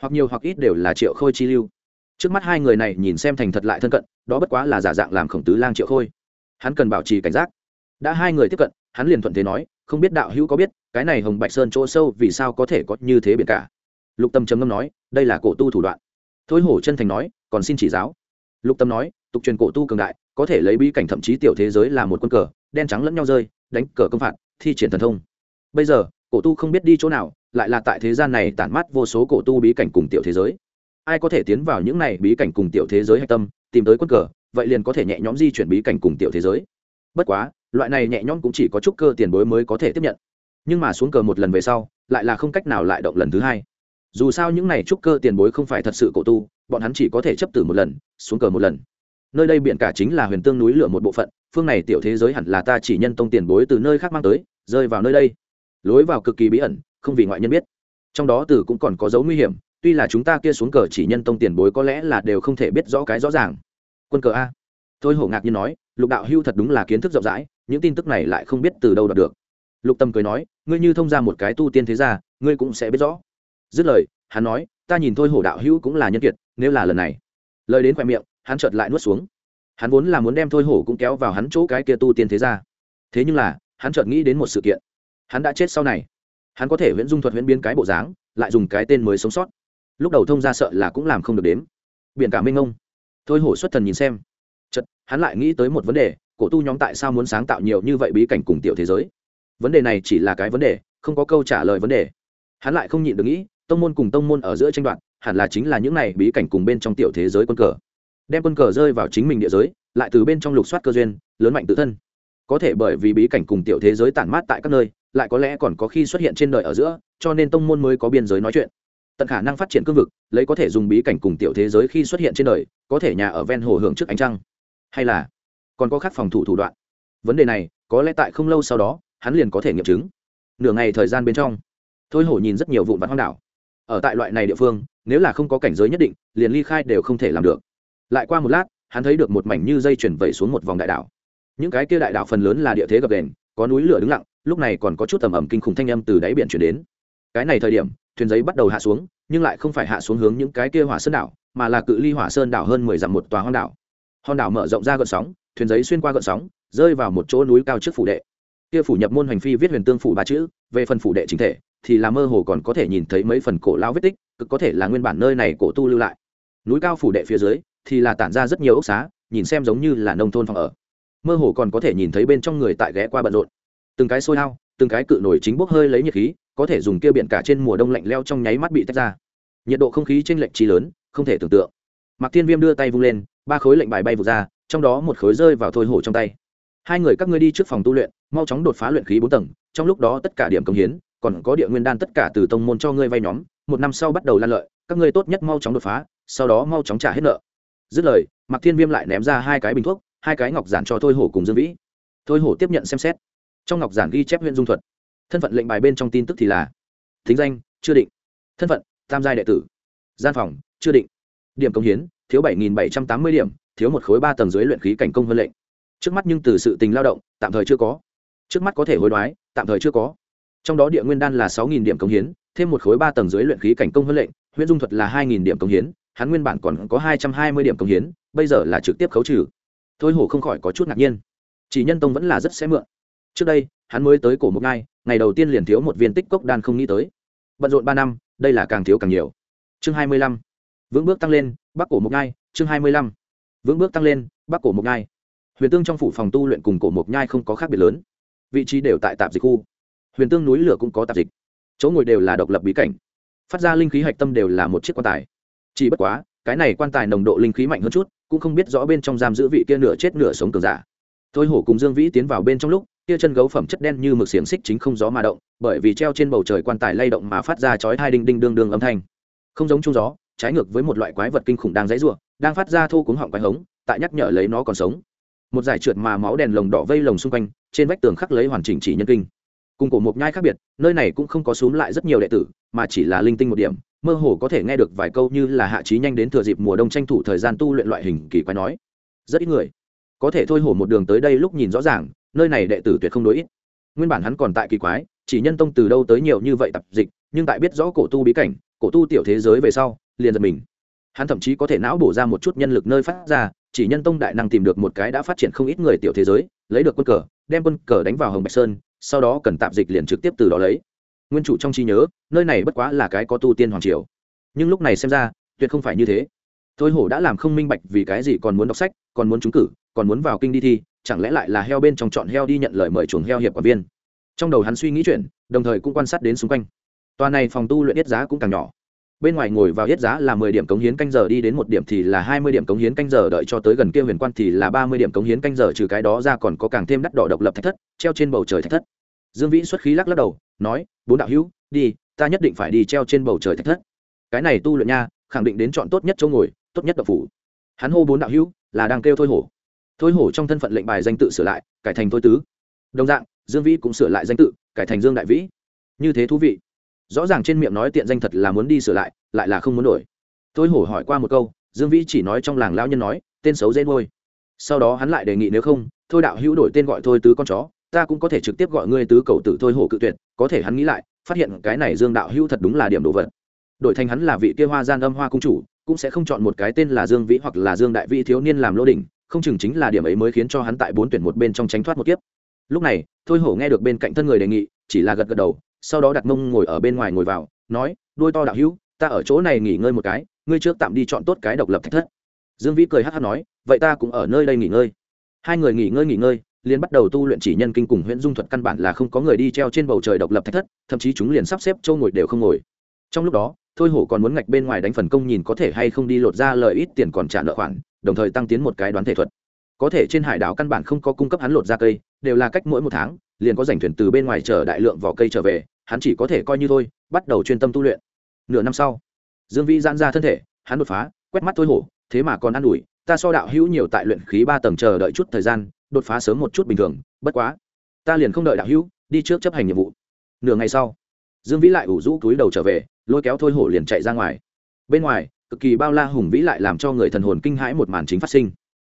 hoặc nhiều hoặc ít đều là triệu khôi chi lưu. Trước mắt hai người này nhìn xem thành thật lại thân cận, đó bất quá là giả dạng làm khổng tứ lang triệu khôi. Hắn cần bảo trì cảnh giác. Đã hai người tiếp cận, hắn liền thuận thế nói, không biết đạo hữu có biết, cái này hồng bạch sơn chỗ sâu vì sao có thể có như thế biển cả? Lục tâm trầm ngâm nói, đây là cổ tu thủ đoạn. Thôi hổ chân thành nói, còn xin chỉ giáo. Lục tâm nói, tục truyền cổ tu cường đại, có thể lấy bí cảnh thậm chí tiểu thế giới là một quân cờ, đen trắng lẫn nhau rơi, đánh cờ công phạt, thi triển thần thông bây giờ, cổ tu không biết đi chỗ nào, lại là tại thế gian này tản mát vô số cổ tu bí cảnh cùng tiểu thế giới. Ai có thể tiến vào những này bí cảnh cùng tiểu thế giới hạch tâm, tìm tới quân cờ, vậy liền có thể nhẹ nhõm di chuyển bí cảnh cùng tiểu thế giới. Bất quá, loại này nhẹ nhõm cũng chỉ có chút cơ tiền bối mới có thể tiếp nhận. Nhưng mà xuống cờ một lần về sau, lại là không cách nào lại động lần thứ hai. Dù sao những này trúc cơ tiền bối không phải thật sự cổ tu, bọn hắn chỉ có thể chấp tử một lần, xuống cờ một lần. Nơi đây biển cả chính là huyền tương núi lửa một bộ phận, phương này tiểu thế giới hẳn là ta chỉ nhân tông tiền bối từ nơi khác mang tới, rơi vào nơi đây lối vào cực kỳ bí ẩn, không vì ngoại nhân biết. Trong đó từ cũng còn có dấu nguy hiểm, tuy là chúng ta kia xuống cờ chỉ nhân tông tiền bối có lẽ là đều không thể biết rõ cái rõ ràng. Quân cờ a. Thôi hổ ngạc nhiên nói, lục đạo hưu thật đúng là kiến thức rộng rãi, những tin tức này lại không biết từ đâu đọc được. Lục tâm cười nói, ngươi như thông ra một cái tu tiên thế gia, ngươi cũng sẽ biết rõ. Dứt lời, hắn nói, ta nhìn thôi hổ đạo hữu cũng là nhân kiệt, nếu là lần này. Lời đến khoe miệng, hắn chợt lại nuốt xuống. Hắn vốn là muốn đem thôi hổ cũng kéo vào hắn chỗ cái kia tu tiên thế gia. Thế nhưng là, hắn chợt nghĩ đến một sự kiện hắn đã chết sau này. Hắn có thể huyễn dung thuật huyễn biến cái bộ dáng, lại dùng cái tên mới sống sót. Lúc đầu thông ra sợ là cũng làm không được đến biển cả minh ông thôi hổ xuất thần nhìn xem. Chật hắn lại nghĩ tới một vấn đề, cổ tu nhóm tại sao muốn sáng tạo nhiều như vậy bí cảnh cùng tiểu thế giới? Vấn đề này chỉ là cái vấn đề, không có câu trả lời vấn đề. Hắn lại không nhịn được nghĩ, tông môn cùng tông môn ở giữa tranh đoạt, hẳn là chính là những này bí cảnh cùng bên trong tiểu thế giới quân cờ. Đem quân cờ rơi vào chính mình địa giới, lại từ bên trong lục soát cơ duyên, lớn mạnh tự thân. Có thể bởi vì bí cảnh cùng tiểu thế giới tản mát tại các nơi lại có lẽ còn có khi xuất hiện trên đời ở giữa, cho nên tông môn mới có biên giới nói chuyện. Tận khả năng phát triển cương vực, lấy có thể dùng bí cảnh cùng tiểu thế giới khi xuất hiện trên đời, có thể nhà ở ven hồ hưởng trước ánh trăng. Hay là, còn có khác phòng thủ thủ đoạn. Vấn đề này, có lẽ tại không lâu sau đó, hắn liền có thể nghiệm chứng. Nửa ngày thời gian bên trong, thôi hổ nhìn rất nhiều vụn vặt hoang đảo. Ở tại loại này địa phương, nếu là không có cảnh giới nhất định, liền ly khai đều không thể làm được. Lại qua một lát, hắn thấy được một mảnh như dây chuyển vẩy xuống một vòng đại đảo. Những cái kia đại đảo phần lớn là địa thế gập đền có núi lửa đứng lặng lúc này còn có chút tầm ẩm kinh khủng thanh âm từ đáy biển chuyển đến. Cái này thời điểm, thuyền giấy bắt đầu hạ xuống, nhưng lại không phải hạ xuống hướng những cái kia hỏa sơn đảo, mà là cự ly hỏa sơn đảo hơn mười dặm một tòa hòn đảo. Hòn đảo mở rộng ra gợn sóng, thuyền giấy xuyên qua gợn sóng, rơi vào một chỗ núi cao trước phủ đệ. Kia phủ nhập môn hành phi viết huyền tương phủ ba chữ, về phần phủ đệ chính thể, thì là mơ hồ còn có thể nhìn thấy mấy phần cổ lao vết tích, cực có thể là nguyên bản nơi này cổ tu lưu lại. Núi cao phủ đệ phía dưới, thì là tản ra rất nhiều ốc xá, nhìn xem giống như là nông thôn phòng ở. Mơ hồ còn có thể nhìn thấy bên trong người tại ghé qua bận rộn từng cái sôi hao từng cái cự nổi chính bốc hơi lấy nhiệt khí, có thể dùng kia biển cả trên mùa đông lạnh leo trong nháy mắt bị tách ra. Nhiệt độ không khí trên lệnh trí lớn, không thể tưởng tượng. Mạc thiên viêm đưa tay vung lên, ba khối lệnh bài bay vụt ra, trong đó một khối rơi vào thôi hổ trong tay. Hai người các ngươi đi trước phòng tu luyện, mau chóng đột phá luyện khí bốn tầng, trong lúc đó tất cả điểm công hiến, còn có địa nguyên đan tất cả từ tông môn cho ngươi vay nhóm, một năm sau bắt đầu lan lợi, các ngươi tốt nhất mau chóng đột phá, sau đó mau chóng trả hết nợ. Dứt lời, mạc thiên viêm lại ném ra hai cái bình thuốc, hai cái ngọc giản cho thôi hổ cùng dương vĩ. Thôi hổ tiếp nhận xem xét trong ngọc giản ghi chép huyện dung thuật. Thân phận lệnh bài bên trong tin tức thì là, thính danh, chưa định. Thân phận, tam giai đệ tử. Gian phòng, chưa định. Điểm công hiến, thiếu bảy nghìn bảy trăm tám mươi điểm, thiếu một khối ba tầng dưới luyện khí cảnh công hơn lệnh. Trước mắt nhưng từ sự tình lao động, tạm thời chưa có. Trước mắt có thể hối đoái, tạm thời chưa có. Trong đó địa nguyên đan là sáu nghìn điểm công hiến, thêm một khối ba tầng dưới luyện khí cảnh công hơn lệnh, huyện dung thuật là hai nghìn điểm công hiến, hắn nguyên bản còn có hai trăm hai mươi điểm công hiến, bây giờ là trực tiếp khấu trừ. Thôi hổ không khỏi có chút ngạc nhiên. Chỉ nhân tông vẫn là rất sẽ mượn trước đây, hắn mới tới cổ mục ngai ngày đầu tiên liền thiếu một viên tích cốc đan không nghĩ tới. Bận rộn ba năm, đây là càng thiếu càng nhiều. Chương hai mươi lăm. Vững bước tăng lên, bắc cổ mục ngai chương hai mươi lăm. Vững bước tăng lên, bắc cổ mục ngai huyền tương trong phủ phòng tu luyện cùng cổ mục nhai không có khác biệt lớn. Vị trí đều tại tạp dịch khu. Huyền tương núi lửa cũng có tạp dịch. Chỗ ngồi đều là độc lập bí cảnh. Phát ra linh khí hạch tâm đều là một chiếc quan tài. Chỉ bất quá, cái này quan tài nồng độ linh khí mạnh hơn chút, cũng không biết rõ bên trong giam giữ vị kia nửa chết nửa sống cường giả. Thôi hổ cùng dương vĩ tiến vào bên trong lúc kia chân gấu phẩm chất đen như mực xiềng xích chính không gió mà động, bởi vì treo trên bầu trời quan tài lay động mà phát ra chói hai đinh đinh đương đương âm thanh. Không giống chung gió, trái ngược với một loại quái vật kinh khủng đang dãy rủa, đang phát ra thu cuống họng quái hống, tại nhắc nhở lấy nó còn sống. Một giải trượt mà máu đèn lồng đỏ vây lồng xung quanh, trên vách tường khắc lấy hoàn chỉnh chỉ nhân kinh. Cùng cổ mộc nhai khác biệt, nơi này cũng không có xúm lại rất nhiều đệ tử, mà chỉ là linh tinh một điểm, mơ hồ có thể nghe được vài câu như là hạ trí nhanh đến thừa dịp mùa đông tranh thủ thời gian tu luyện loại hình kỳ quái nói. Rất ít người có thể thôi hổ một đường tới đây lúc nhìn rõ ràng nơi này đệ tử tuyệt không đối ít. Nguyên bản hắn còn tại kỳ quái, chỉ nhân tông từ đâu tới nhiều như vậy tập dịch, nhưng tại biết rõ cổ tu bí cảnh, cổ tu tiểu thế giới về sau, liền giật mình. Hắn thậm chí có thể não bổ ra một chút nhân lực nơi phát ra, chỉ nhân tông đại năng tìm được một cái đã phát triển không ít người tiểu thế giới, lấy được quân cờ, đem quân cờ đánh vào hồng bạch sơn, sau đó cần tạp dịch liền trực tiếp từ đó lấy. Nguyên chủ trong trí nhớ, nơi này bất quá là cái có tu tiên hoàng triều. Nhưng lúc này xem ra, tuyệt không phải như thế. Thôi hổ đã làm không minh bạch vì cái gì còn muốn đọc sách, còn muốn trúng cử, còn muốn vào kinh đi thi chẳng lẽ lại là heo bên trong chọn heo đi nhận lời mời chuồng heo hiệp quản viên? Trong đầu hắn suy nghĩ chuyện, đồng thời cũng quan sát đến xung quanh. Tòa này phòng tu luyện yết giá cũng càng nhỏ. Bên ngoài ngồi vào yết giá là mười điểm cống hiến canh giờ, đi đến một điểm thì là hai mươi điểm cống hiến canh giờ, đợi cho tới gần kia huyền quan thì là ba mươi điểm cống hiến canh giờ, trừ cái đó ra còn có càng thêm đắt đỏ độc lập thạch thất, treo trên bầu trời thạch thất. Dương vĩ xuất khí lắc lắc đầu, nói, bốn đạo hữu, đi, ta nhất định phải đi treo trên bầu trời thạch thất. Cái này tu luyện nha, khẳng định đến chọn tốt nhất chỗ ngồi, tốt nhất độc phủ. Hắn hô bốn đạo hữu, là đang kêu thôi hổ thôi hổ trong thân phận lệnh bài danh tự sửa lại, cải thành thôi tứ. Đồng dạng, dương vĩ cũng sửa lại danh tự, cải thành dương đại vĩ. Như thế thú vị. Rõ ràng trên miệng nói tiện danh thật là muốn đi sửa lại lại là không muốn đổi. Thôi hổ hỏi qua một câu, dương vĩ chỉ nói trong làng lão nhân nói, tên xấu dễ nuôi. Sau đó hắn lại đề nghị nếu không, thôi đạo hữu đổi tên gọi thôi tứ con chó, ta cũng có thể trực tiếp gọi ngươi tứ cầu tử thôi hổ cự tuyệt, có thể hắn nghĩ lại, phát hiện cái này dương đạo hữu thật đúng là điểm đồ vật. Đổi thành hắn là vị kia hoa gian âm hoa cung chủ, cũng sẽ không chọn một cái tên là dương vĩ hoặc là dương đại vĩ thiếu niên làm lô đỉnh không chừng chính là điểm ấy mới khiến cho hắn tại bốn tuyển một bên trong tránh thoát một kiếp. Lúc này, thôi hổ nghe được bên cạnh thân người đề nghị, chỉ là gật gật đầu, sau đó đặt mông ngồi ở bên ngoài ngồi vào, nói đôi to đạo hữu, ta ở chỗ này nghỉ ngơi một cái, ngươi trước tạm đi chọn tốt cái độc lập thách thất. Dương vĩ cười hát hát nói, vậy ta cũng ở nơi đây nghỉ ngơi. Hai người nghỉ ngơi nghỉ ngơi, liền bắt đầu tu luyện chỉ nhân kinh cùng huyện dung thuật căn bản là không có người đi treo trên bầu trời độc lập thách thất, thậm chí chúng liền sắp xếp châu ngồi đều không ngồi. Trong lúc đó, thôi hổ còn muốn ngạch bên ngoài đánh phần công nhìn có thể hay không đi lột ra lợi ít tiền còn trả nợ khoản đồng thời tăng tiến một cái đoán thể thuật. Có thể trên hải đảo căn bản không có cung cấp hắn lột ra cây, đều là cách mỗi một tháng, liền có dành thuyền từ bên ngoài chờ đại lượng vỏ cây trở về, hắn chỉ có thể coi như thôi, bắt đầu chuyên tâm tu luyện. Nửa năm sau, dương vĩ giãn ra thân thể, hắn đột phá, quét mắt thôi hổ, thế mà còn ăn ủi, ta so đạo hữu nhiều tại luyện khí ba tầng chờ đợi chút thời gian, đột phá sớm một chút bình thường, bất quá, ta liền không đợi đạo hữu, đi trước chấp hành nhiệm vụ. Nửa ngày sau, dương vĩ lại ủ rũ túi đầu trở về, lôi kéo thôi hổ liền chạy ra ngoài. Bên ngoài cực kỳ bao la hùng vĩ lại làm cho người thần hồn kinh hãi một màn chính phát sinh.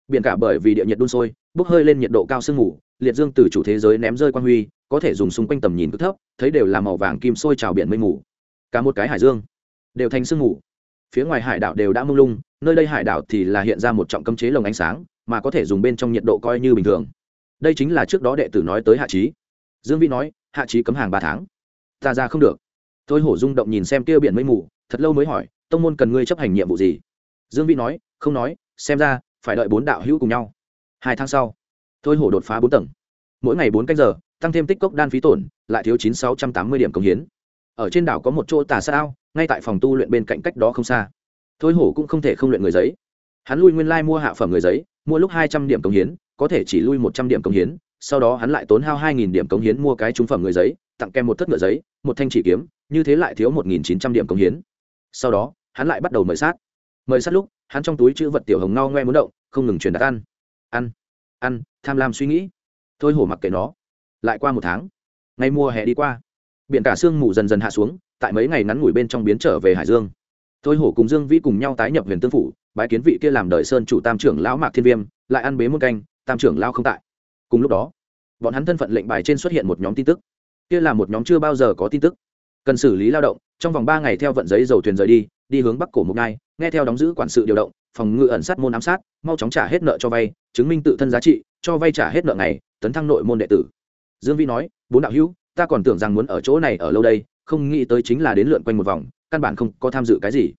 Biển cả bởi vì địa nhiệt đun sôi, bốc hơi lên nhiệt độ cao sương mù, liệt dương từ chủ thế giới ném rơi quan huy, có thể dùng xung quanh tầm nhìn cực thấp, thấy đều là màu vàng kim sôi trào biển mây mù. Cả một cái hải dương đều thành sương mù. Phía ngoài hải đảo đều đã mông lung, nơi đây hải đảo thì là hiện ra một trọng cấm chế lồng ánh sáng, mà có thể dùng bên trong nhiệt độ coi như bình thường. Đây chính là trước đó đệ tử nói tới hạ trí dương vĩ nói, hạ trí cấm hàng ba tháng, ta ra không được. Thôi hổ rung động nhìn xem kia biển mây mù, thật lâu mới hỏi tông môn cần ngươi chấp hành nhiệm vụ gì? Dương vĩ nói, không nói, xem ra, phải đợi bốn đạo hữu cùng nhau. Hai tháng sau, thôi hổ đột phá bốn tầng. Mỗi ngày bốn canh giờ, tăng thêm tích cốc đan phí tổn, lại thiếu chín sáu trăm tám mươi điểm công hiến. Ở trên đảo có một chỗ tà sao, ngay tại phòng tu luyện bên cạnh cách đó không xa. Thôi hổ cũng không thể không luyện người giấy. Hắn lui nguyên lai mua hạ phẩm người giấy, mua lúc hai trăm điểm công hiến, có thể chỉ lui một trăm điểm công hiến, sau đó hắn lại tốn hao hai nghìn điểm công hiến mua cái trung phẩm người giấy, tặng kèm một thất ngựa giấy, một thanh chỉ kiếm, như thế lại thiếu một nghìn chín trăm điểm công hiến sau đó, hắn lại bắt đầu mời sát. Mời sát lúc, hắn trong túi chữ vật tiểu hồng ngao ngoe muốn động, không ngừng truyền đặt ăn. Ăn ăn, tham lam suy nghĩ. Thôi hổ mặc kệ nó. Lại qua một tháng, ngày mùa hè đi qua. Biển cả sương mù dần dần hạ xuống, tại mấy ngày ngắn ngủi bên trong biến trở về hải dương. Thôi hổ cùng dương vĩ cùng nhau tái nhập huyền tương phủ, bái kiến vị kia làm đời sơn chủ tam trưởng lão mạc thiên viêm, lại ăn bế muôn canh, tam trưởng lao không tại. Cùng lúc đó, bọn hắn thân phận lệnh bài trên xuất hiện một nhóm tin tức. Kia là một nhóm chưa bao giờ có tin tức. Cần xử lý lao động trong vòng ba ngày theo vận giấy dầu thuyền rời đi đi hướng bắc cổ mục ngai nghe theo đóng giữ quản sự điều động, phòng ngự ẩn sát môn ám sát, mau chóng trả hết nợ cho vay, chứng minh tự thân giá trị, cho vay trả hết nợ này tấn thăng nội môn đệ tử. Dương vi nói, bốn đạo hữu, ta còn tưởng rằng muốn ở chỗ này ở lâu đây, không nghĩ tới chính là đến lượn quanh một vòng, căn bản không có tham dự cái gì.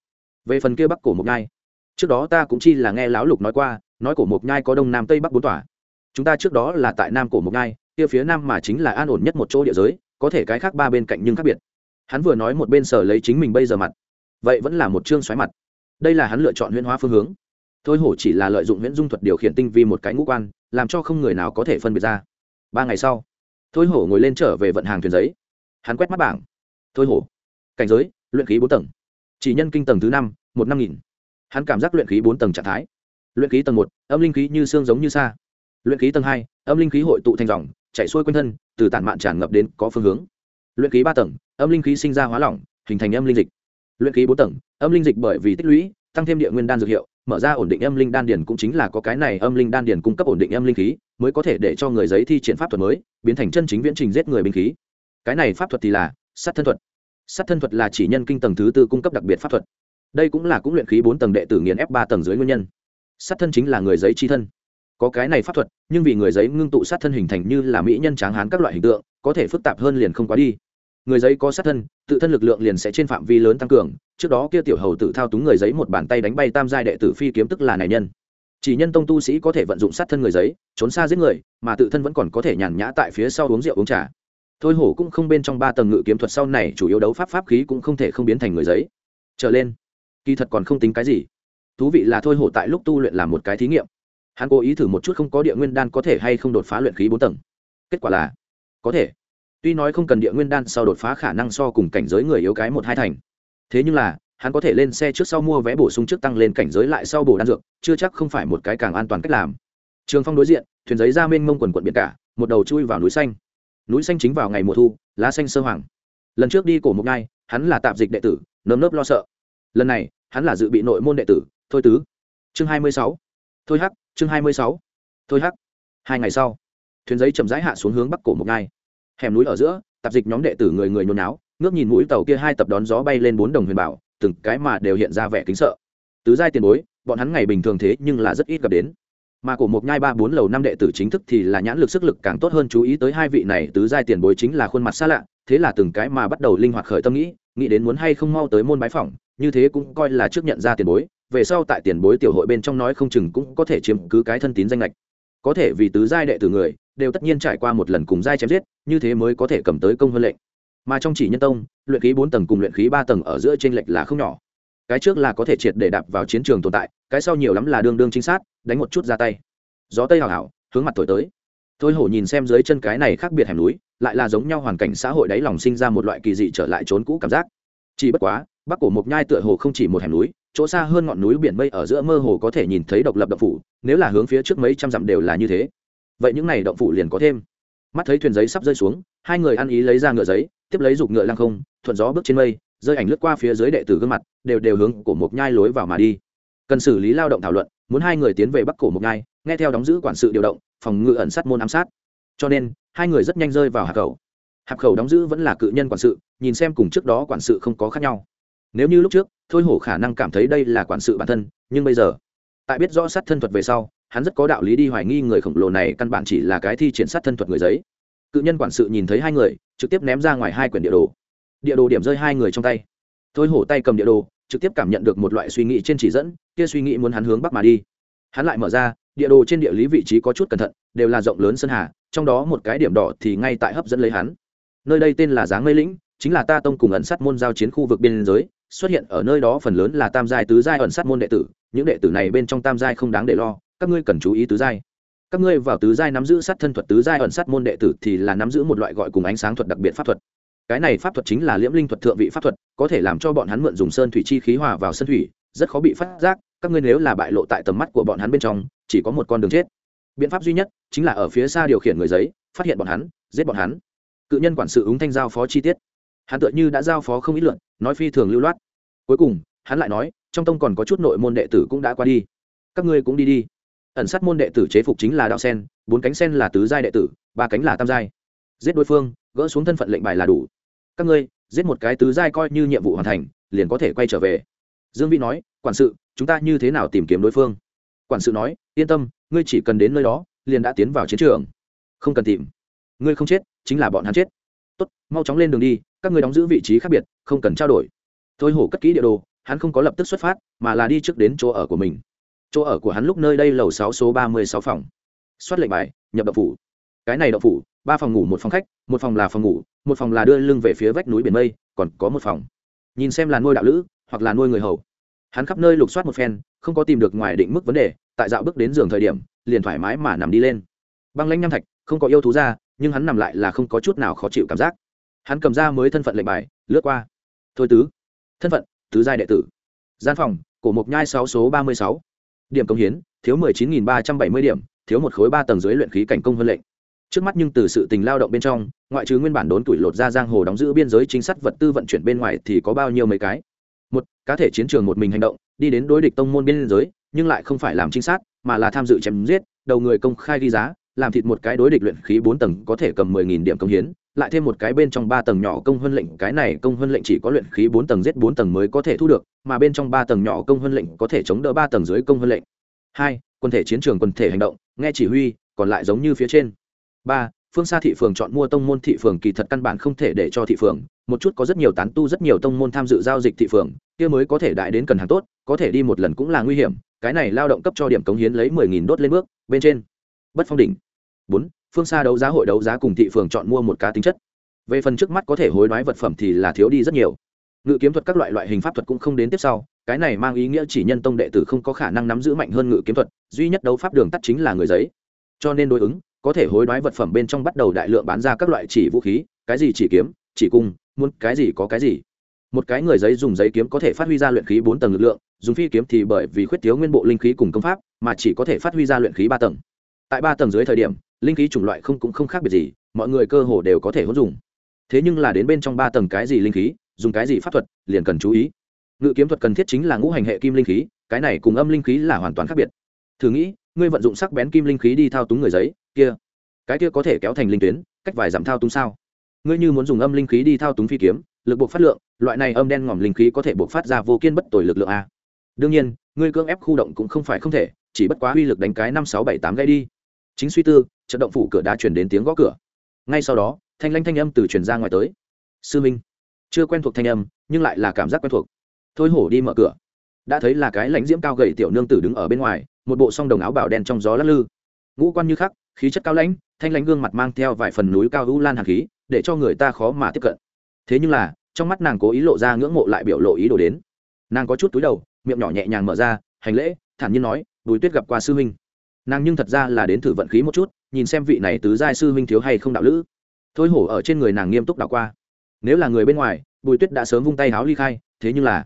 Về phần kia bắc cổ mục nhai trước đó ta cũng chi là nghe lão lục nói qua, nói cổ mục nhai có đông nam tây bắc bốn tòa. Chúng ta trước đó là tại nam cổ mục nhai kia phía nam mà chính là an ổn nhất một chỗ địa giới, có thể cái khác ba bên cạnh nhưng khác biệt hắn vừa nói một bên sở lấy chính mình bây giờ mặt. Vậy vẫn là một chương xoáy mặt. Đây là hắn lựa chọn huyễn hóa phương hướng. Thôi hổ chỉ là lợi dụng huyễn dung thuật điều khiển tinh vi một cái ngũ quan, làm cho không người nào có thể phân biệt ra. Ba ngày sau, thôi hổ ngồi lên trở về vận hàng thuyền giấy. Hắn quét mắt bảng. Thôi hổ, cảnh giới, luyện khí bốn tầng. Chỉ nhân kinh tầng thứ năm, một năm nghìn. Hắn cảm giác luyện khí bốn tầng trạng thái. Luyện khí tầng một, âm linh khí như xương giống như xa luyện khí tầng hai, âm linh khí hội tụ thành dòng, chạy xuôi quanh thân, từ tản mạn tràn ngập đến có phương hướng. Luyện khí ba tầng âm linh khí sinh ra hóa lỏng, hình thành âm linh dịch. Luyện khí bốn tầng, âm linh dịch bởi vì tích lũy, tăng thêm địa nguyên đan dược hiệu, mở ra ổn định âm linh đan điển cũng chính là có cái này âm linh đan điển cung cấp ổn định âm linh khí, mới có thể để cho người giấy thi triển pháp thuật mới, biến thành chân chính viễn trình giết người binh khí. Cái này pháp thuật thì là sát thân thuật. Sát thân thuật là chỉ nhân kinh tầng thứ tư cung cấp đặc biệt pháp thuật. Đây cũng là cũng luyện khí bốn tầng đệ tử nghiền ép ba tầng dưới nguyên nhân. Sát thân chính là người giấy chi thân. Có cái này pháp thuật, nhưng vì người giấy ngưng tụ sát thân hình thành như là mỹ nhân tráng hán các loại hình tượng, có thể phức tạp hơn liền không quá đi người giấy có sát thân, tự thân lực lượng liền sẽ trên phạm vi lớn tăng cường. Trước đó kia tiểu hầu tự thao túng người giấy một bàn tay đánh bay tam giai đệ tử phi kiếm tức là này nhân. Chỉ nhân tông tu sĩ có thể vận dụng sát thân người giấy, trốn xa giết người, mà tự thân vẫn còn có thể nhàn nhã tại phía sau uống rượu uống trà. Thôi hổ cũng không bên trong ba tầng ngự kiếm thuật sau này chủ yếu đấu pháp pháp khí cũng không thể không biến thành người giấy. Trở lên, kỳ thật còn không tính cái gì. Thú vị là thôi hổ tại lúc tu luyện làm một cái thí nghiệm. Hắn cố ý thử một chút không có địa nguyên đan có thể hay không đột phá luyện khí bốn tầng. Kết quả là, có thể tuy nói không cần địa nguyên đan sau đột phá khả năng so cùng cảnh giới người yếu cái một hai thành. Thế nhưng là, hắn có thể lên xe trước sau mua vé bổ sung trước tăng lên cảnh giới lại sau bổ đan dược, chưa chắc không phải một cái càng an toàn cách làm. Trường phong đối diện, thuyền giấy ra mênh mông quần quận biển cả, một đầu chui vào núi xanh. Núi xanh chính vào ngày mùa thu, lá xanh sơ hoàng. Lần trước đi cổ mục ngai, hắn là tạp dịch đệ tử, nơm nớp lo sợ. Lần này, hắn là dự bị nội môn đệ tử, thôi tứ. Chương hai mươi sáu. Thôi hắc, chương hai mươi sáu. Thôi hắc. Hai ngày sau, thuyền giấy chậm rãi hạ xuống hướng bắc cổ mục ngai hẻm núi ở giữa, tạp dịch nhóm đệ tử người người nôn náo ngước nhìn mũi tàu kia hai tập đón gió bay lên bốn đồng huyền bảo, từng cái mà đều hiện ra vẻ kính sợ. Tứ giai tiền bối, bọn hắn ngày bình thường thế nhưng là rất ít gặp đến. Mà của một nhai ba bốn lầu năm đệ tử chính thức thì là nhãn lực sức lực càng tốt hơn chú ý tới hai vị này, tứ giai tiền bối chính là khuôn mặt xa lạ, thế là từng cái mà bắt đầu linh hoạt khởi tâm nghĩ nghĩ đến muốn hay không mau tới môn bái phỏng, như thế cũng coi là trước nhận ra tiền bối, về sau tại tiền bối tiểu hội bên trong nói không chừng cũng có thể chiếm cứ cái thân tín danh lệch có thể vì tứ giai đệ tử người, đều tất nhiên trải qua một lần cùng giai chém giết, như thế mới có thể cầm tới công hơn lệnh. Mà trong chỉ nhân tông, luyện khí bốn tầng cùng luyện khí ba tầng ở giữa t r ê n lệch là không nhỏ. Cái trước là có thể triệt để đạp vào chiến trường tồn tại, cái sau nhiều lắm là đương đương chính xác đánh một chút ra tay. Gió tây hào hào, hướng mặt thổi tới. Thôi hổ nhìn xem dưới chân cái này khác biệt hẻm núi, lại là giống nhau hoàn cảnh xã hội đáy lòng sinh ra một loại kỳ dị trở lại trốn cũ cảm giác. Chỉ bất quá, bắc cổ mộc nhai tựa hồ không chỉ một hẻm núi chỗ xa hơn ngọn núi biển mây ở giữa mơ hồ có thể nhìn thấy độc lập động phủ, nếu là hướng phía trước mấy trăm dặm đều là như thế. Vậy những này động phủ liền có thêm. Mắt thấy thuyền giấy sắp rơi xuống, hai người ăn ý lấy ra ngựa giấy, tiếp lấy giục ngựa lăng không, thuận gió bước trên mây, rơi ảnh lướt qua phía dưới đệ tử gương mặt, đều đều hướng cổ mộc nhai lối vào mà đi. Cần xử lý lao động thảo luận, muốn hai người tiến về bắc cổ mộc nhai, nghe theo đóng giữ quản sự điều động, phòng ngự ẩn sát môn ám sát. Cho nên, hai người rất nhanh rơi vào hạp khẩu. Hạp khẩu đóng giữ vẫn là cự nhân quản sự, nhìn xem cùng trước đó quản sự không có khác nhau. Nếu như lúc trước thôi hổ khả năng cảm thấy đây là quản sự bản thân, nhưng bây giờ, tại biết rõ sát thân thuật về sau, hắn rất có đạo lý đi hoài nghi người khổng lồ này căn bản chỉ là cái thi triển sát thân thuật người giấy. Cự nhân quản sự nhìn thấy hai người, trực tiếp ném ra ngoài hai quyển địa đồ. Địa đồ điểm rơi hai người trong tay. Thôi hổ tay cầm địa đồ, trực tiếp cảm nhận được một loại suy nghĩ trên chỉ dẫn, kia suy nghĩ muốn hắn hướng bắc mà đi. Hắn lại mở ra, địa đồ trên địa lý vị trí có chút cẩn thận, đều là rộng lớn sơn hà, trong đó một cái điểm đỏ thì ngay tại hấp dẫn lấy hắn. Nơi đây tên là giáng mây lĩnh, chính là ta tông cùng ẩn sát môn giao chiến khu vực biên giới xuất hiện ở nơi đó phần lớn là tam giai tứ giai ẩn sát môn đệ tử, những đệ tử này bên trong tam giai không đáng để lo, các ngươi cần chú ý tứ giai. Các ngươi vào tứ giai nắm giữ sát thân thuật, tứ giai ẩn sát môn đệ tử thì là nắm giữ một loại gọi cùng ánh sáng thuật đặc biệt pháp thuật. Cái này pháp thuật chính là liễm linh thuật thượng vị pháp thuật, có thể làm cho bọn hắn mượn dùng sơn thủy chi khí hòa vào sơn thủy, rất khó bị phát giác, các ngươi nếu là bại lộ tại tầm mắt của bọn hắn bên trong, chỉ có một con đường chết. Biện pháp duy nhất chính là ở phía xa điều khiển người giấy, phát hiện bọn hắn, giết bọn hắn. Cự nhân quản sự ứng thanh giao phó chi tiết. Hắn tựa như đã giao phó không ít lượn nói phi thường lưu loát. Cuối cùng, hắn lại nói, trong tông còn có chút nội môn đệ tử cũng đã qua đi. Các ngươi cũng đi đi. Ẩn sát môn đệ tử chế phục chính là đạo sen, bốn cánh sen là tứ giai đệ tử, ba cánh là tam giai. Giết đối phương, gỡ xuống thân phận lệnh bài là đủ. Các ngươi, giết một cái tứ giai coi như nhiệm vụ hoàn thành, liền có thể quay trở về. Dương vĩ nói, quản sự, chúng ta như thế nào tìm kiếm đối phương? Quản sự nói, yên tâm, ngươi chỉ cần đến nơi đó, liền đã tiến vào chiến trường. Không cần tìm. Ngươi không chết, chính là bọn hắn chết. Tốt, mau chóng lên đường đi các ngươi đóng giữ vị trí khác biệt, không cần trao đổi. Thôi hổ cất kỹ địa đồ, hắn không có lập tức xuất phát, mà là đi trước đến chỗ ở của mình. Chỗ ở của hắn lúc nơi đây lầu sáu số ba mươi sáu phòng. Soát lệnh bài, nhập đậu phủ. Cái này đậu phủ, ba phòng ngủ một phòng khách, một phòng là phòng ngủ, một phòng là đưa lưng về phía vách núi biển mây, còn có một phòng. Nhìn xem là nuôi đạo lữ, hoặc là nuôi người hầu. Hắn khắp nơi lục soát một phen, không có tìm được ngoài định mức vấn đề, tại dạo bước đến giường thời điểm, liền thoải mái mà nằm đi lên. Băng lãnh nham thạch, không có yêu thú ra, nhưng hắn nằm lại là không có chút nào khó chịu cảm giác hắn cầm ra mới thân phận lệnh bài, lướt qua. Thôi tứ, thân phận, tứ giai đệ tử. Gian phòng, cổ mộc nhai sáu số ba mươi sáu. Điểm công hiến, thiếu mười chín nghìn ba trăm bảy mươi điểm, thiếu một khối ba tầng dưới luyện khí cảnh công hơn lệnh. Trước mắt nhưng từ sự tình lao động bên trong, ngoại trừ nguyên bản đốn tuổi lột ra giang hồ đóng giữ biên giới chính sách vật tư vận chuyển bên ngoài thì có bao nhiêu mấy cái? Một, cá thể chiến trường một mình hành động, đi đến đối địch tông môn biên giới, nhưng lại không phải làm trinh sát, mà là tham dự chém giết, đầu người công khai ghi giá làm thịt một cái đối địch luyện khí bốn tầng có thể cầm mười nghìn điểm công hiến, lại thêm một cái bên trong ba tầng nhỏ công huân lệnh, cái này công huân lệnh chỉ có luyện khí bốn tầng giết bốn tầng mới có thể thu được, mà bên trong ba tầng nhỏ công huân lệnh có thể chống đỡ ba tầng dưới công huân lệnh. Hai, quân thể chiến trường, quân thể hành động, nghe chỉ huy, còn lại giống như phía trên. Ba, phương xa thị phường chọn mua tông môn thị phường kỳ thật căn bản không thể để cho thị phường, một chút có rất nhiều tán tu, rất nhiều tông môn tham dự giao dịch thị phường, kia mới có thể đại đến cần hàng tốt, có thể đi một lần cũng là nguy hiểm, cái này lao động cấp cho điểm cống hiến lấy mười nghìn đốt lên bước, bên trên. Bất phong đỉnh bốn, phương xa đấu giá hội đấu giá cùng thị phường chọn mua một cá tính chất. Về phần trước mắt có thể hối đoái vật phẩm thì là thiếu đi rất nhiều. Ngự kiếm thuật các loại loại hình pháp thuật cũng không đến tiếp sau, cái này mang ý nghĩa chỉ nhân tông đệ tử không có khả năng nắm giữ mạnh hơn ngự kiếm thuật, duy nhất đấu pháp đường tắt chính là người giấy. Cho nên đối ứng, có thể hối đoái vật phẩm bên trong bắt đầu đại lượng bán ra các loại chỉ vũ khí, cái gì chỉ kiếm, chỉ cung, muốn cái gì có cái gì. Một cái người giấy dùng giấy kiếm có thể phát huy ra luyện khí bốn tầng lực lượng, dùng phi kiếm thì bởi vì khuyết thiếu nguyên bộ linh khí cùng công pháp, mà chỉ có thể phát huy ra luyện khí ba tầng. Tại ba tầng dưới thời điểm linh khí chủng loại không cũng không khác biệt gì, mọi người cơ hồ đều có thể hỗn dùng. Thế nhưng là đến bên trong ba tầng cái gì linh khí, dùng cái gì pháp thuật, liền cần chú ý. Ngự kiếm thuật cần thiết chính là ngũ hành hệ kim linh khí, cái này cùng âm linh khí là hoàn toàn khác biệt. Thử nghĩ, ngươi vận dụng sắc bén kim linh khí đi thao túng người giấy, kia, cái kia có thể kéo thành linh tuyến, cách vài dặm thao túng sao? Ngươi như muốn dùng âm linh khí đi thao túng phi kiếm, lực buộc phát lượng, loại này âm đen ngòm linh khí có thể buộc phát ra vô kiên bất tồi lực lượng a. Đương nhiên, ngươi cưỡng ép khu động cũng không phải không thể, chỉ bất quá uy lực đánh cái năm, sáu, bảy, tám gây đi chính suy tư trận động phủ cửa đã chuyển đến tiếng gõ cửa. Ngay sau đó, thanh lanh thanh âm từ truyền ra ngoài tới. Sư minh. Chưa quen thuộc thanh âm, nhưng lại là cảm giác quen thuộc. Thôi hổ đi mở cửa. Đã thấy là cái lãnh diễm cao gầy tiểu nương tử đứng ở bên ngoài, một bộ song đồng áo bảo đen trong gió lắc lư. Ngũ quan như khắc, khí chất cao lãnh, thanh lãnh gương mặt mang theo vài phần núi cao u lan hàn khí, để cho người ta khó mà tiếp cận. Thế nhưng là, trong mắt nàng cố ý lộ ra ngưỡng mộ lại biểu lộ ý đồ đến. Nàng có chút túi đầu, miệng nhỏ nhẹ nhàng mở ra, hành lễ, thản nhiên nói, bùi tuyết gặp qua sư huynh nàng nhưng thật ra là đến thử vận khí một chút, nhìn xem vị này tứ giai sư huynh thiếu hay không đạo lữ. Thôi hổ ở trên người nàng nghiêm túc đảo qua. Nếu là người bên ngoài, bùi tuyết đã sớm vung tay háo ly khai, thế nhưng là,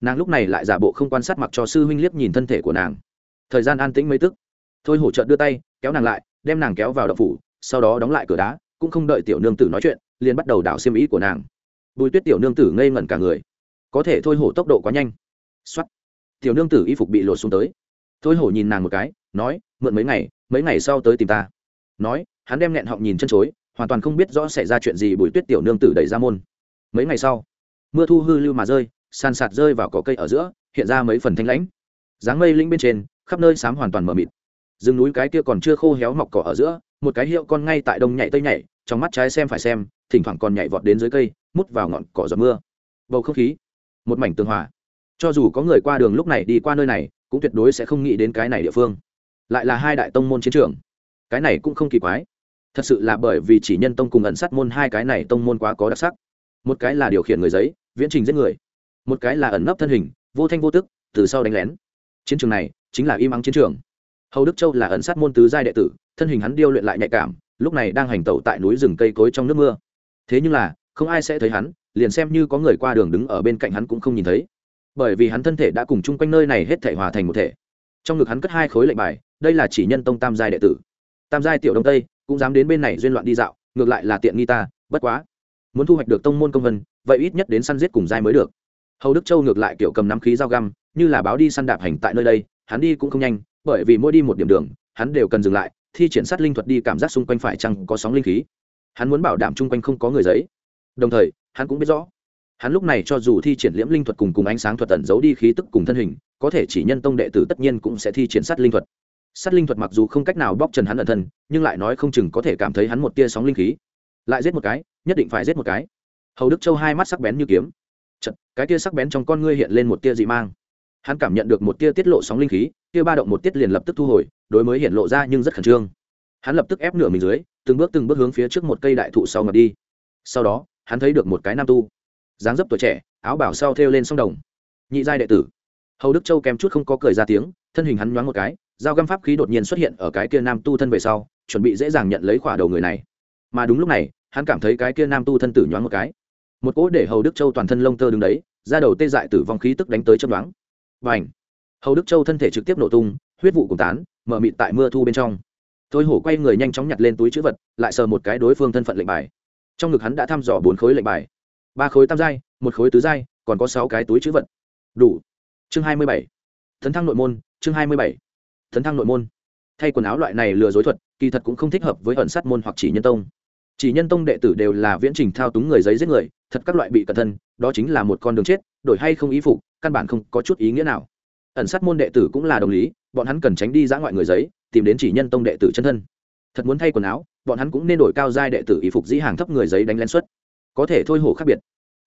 nàng lúc này lại giả bộ không quan sát mặc cho sư huynh liếc nhìn thân thể của nàng. Thời gian an tĩnh mấy tức. Thôi hổ trợn đưa tay, kéo nàng lại, đem nàng kéo vào đập phủ, sau đó đóng lại cửa đá, cũng không đợi tiểu nương tử nói chuyện, liền bắt đầu đảo xiêm ý của nàng. Bùi tuyết tiểu nương tử ngây ngẩn cả người. Có thể thôi hổ tốc độ quá nhanh. X tiểu nương tử y phục bị lột xuống tới. Thôi hổ nhìn nàng một cái, nói mượn mấy ngày mấy ngày sau tới tìm ta. Nói, hắn đem nghẹn họng nhìn chân chối, hoàn toàn không biết rõ xảy ra chuyện gì bùi tuyết tiểu nương tử đẩy ra môn. Mấy ngày sau, mưa thu hư lưu mà rơi sàn sạt rơi vào cỏ cây ở giữa, hiện ra mấy phần thanh lãnh. Dáng mây lĩnh bên trên, khắp nơi sám hoàn toàn mờ mịt. Rừng núi cái kia còn chưa khô héo mọc cỏ ở giữa, một cái hiệu con ngay tại đông nhảy tây nhảy, trong mắt trái xem phải xem, thỉnh thoảng còn nhảy vọt đến dưới cây, mút vào ngọn cỏ giọt mưa. Bầu không khí, một mảnh tường hòa. Cho dù có người qua đường lúc này đi qua nơi này, cũng tuyệt đối sẽ không nghĩ đến cái này địa phương lại là hai đại tông môn chiến trường. Cái này cũng không kỳ quái. Thật sự là bởi vì chỉ nhân tông cùng ẩn sát môn hai cái này tông môn quá có đặc sắc. Một cái là điều khiển người giấy, viễn trình giết người. Một cái là ẩn nấp thân hình, vô thanh vô tức, từ sau đánh lén. Chiến trường này chính là im ắng chiến trường. Hầu đức châu là ẩn sát môn tứ giai đệ tử, thân hình hắn điêu luyện lại nhạy cảm, lúc này đang hành tẩu tại núi rừng cây cối trong nước mưa. Thế nhưng là, không ai sẽ thấy hắn, liền xem như có người qua đường đứng ở bên cạnh hắn cũng không nhìn thấy. Bởi vì hắn thân thể đã cùng chung quanh nơi này hết thể hòa thành một thể. Trong ngực hắn cất hai khối lệnh bài đây là chỉ nhân tông tam giai đệ tử. Tam giai tiểu đông tây, cũng dám đến bên này duyên loạn đi dạo, ngược lại là tiện nghi ta, bất quá. Muốn thu hoạch được tông môn công vân, vậy ít nhất đến săn giết cùng giai mới được. Hầu đức châu ngược lại kiểu cầm nắm khí dao găm, như là báo đi săn đạp hành tại nơi đây, hắn đi cũng không nhanh, bởi vì mỗi đi một điểm đường, hắn đều cần dừng lại, thi triển sát linh thuật đi cảm giác xung quanh phải chăng có sóng linh khí. Hắn muốn bảo đảm chung quanh không có người giấy. Đồng thời, hắn cũng biết rõ, hắn lúc này cho dù thi triển liễm linh thuật cùng cùng ánh sáng thuật tẩn giấu đi khí tức cùng thân hình, có thể chỉ nhân tông đệ tử tất nhiên cũng sẽ thi triển sát linh thuật sát linh thuật mặc dù không cách nào bóc trần hắn ẩn thân nhưng lại nói không chừng có thể cảm thấy hắn một tia sóng linh khí. Lại giết một cái nhất định phải giết một cái. Hầu đức châu hai mắt sắc bén như kiếm. Chật, cái tia sắc bén trong con ngươi hiện lên một tia dị mang. Hắn cảm nhận được một tia tiết lộ sóng linh khí tia ba động một tiết liền lập tức thu hồi đối mới hiện lộ ra nhưng rất khẩn trương. Hắn lập tức ép nửa mình dưới từng bước từng bước hướng phía trước một cây đại thụ sau ngập đi. Sau đó hắn thấy được một cái nam tu. Dáng dấp tuổi trẻ áo bảo sau thêu lên sông đồng. Nhị giai đệ tử. Hầu đức châu kèm chút không có cười ra tiếng thân hình hắn nhoáng một cái dao găm pháp khí đột nhiên xuất hiện ở cái kia nam tu thân về sau, chuẩn bị dễ dàng nhận lấy khỏa đầu người này. Mà đúng lúc này, hắn cảm thấy cái kia nam tu thân tử nhoáng một cái. Một cỗ để hầu đức châu toàn thân lông tơ đứng đấy ra đầu tê dại tử vong khí tức đánh tới chấp đoán và ảnh hầu đức châu thân thể trực tiếp nổ tung, huyết vụ cùng tán, mở mịt tại mưa thu bên trong. Thôi hổ quay người nhanh chóng nhặt lên túi chữ vật, lại sờ một cái đối phương thân phận lệnh bài. Trong ngực hắn đã thăm dò bốn khối lệnh bài. Ba khối tam giai, một khối tứ giai, còn có sáu cái túi chữ vật. Đủ. Chương hai mươi bảy. Thấn thăng nội môn, chương hai mươi bảy thấn thăng nội môn. Thay quần áo loại này lừa dối thuật, kỳ thật cũng không thích hợp với ẩn sát môn hoặc chỉ nhân tông. Chỉ nhân tông đệ tử đều là viễn trình thao túng người giấy giết người, thật các loại bị cẩn thân, đó chính là một con đường chết, đổi hay không ý phục, căn bản không có chút ý nghĩa nào. Ẩn sát môn đệ tử cũng là đồng lý, bọn hắn cần tránh đi giã ngoại người giấy, tìm đến chỉ nhân tông đệ tử chân thân. Thật muốn thay quần áo, bọn hắn cũng nên đổi cao giai đệ tử y phục dĩ hàng thấp người giấy đánh lén xuất có thể thôi hổ khác biệt.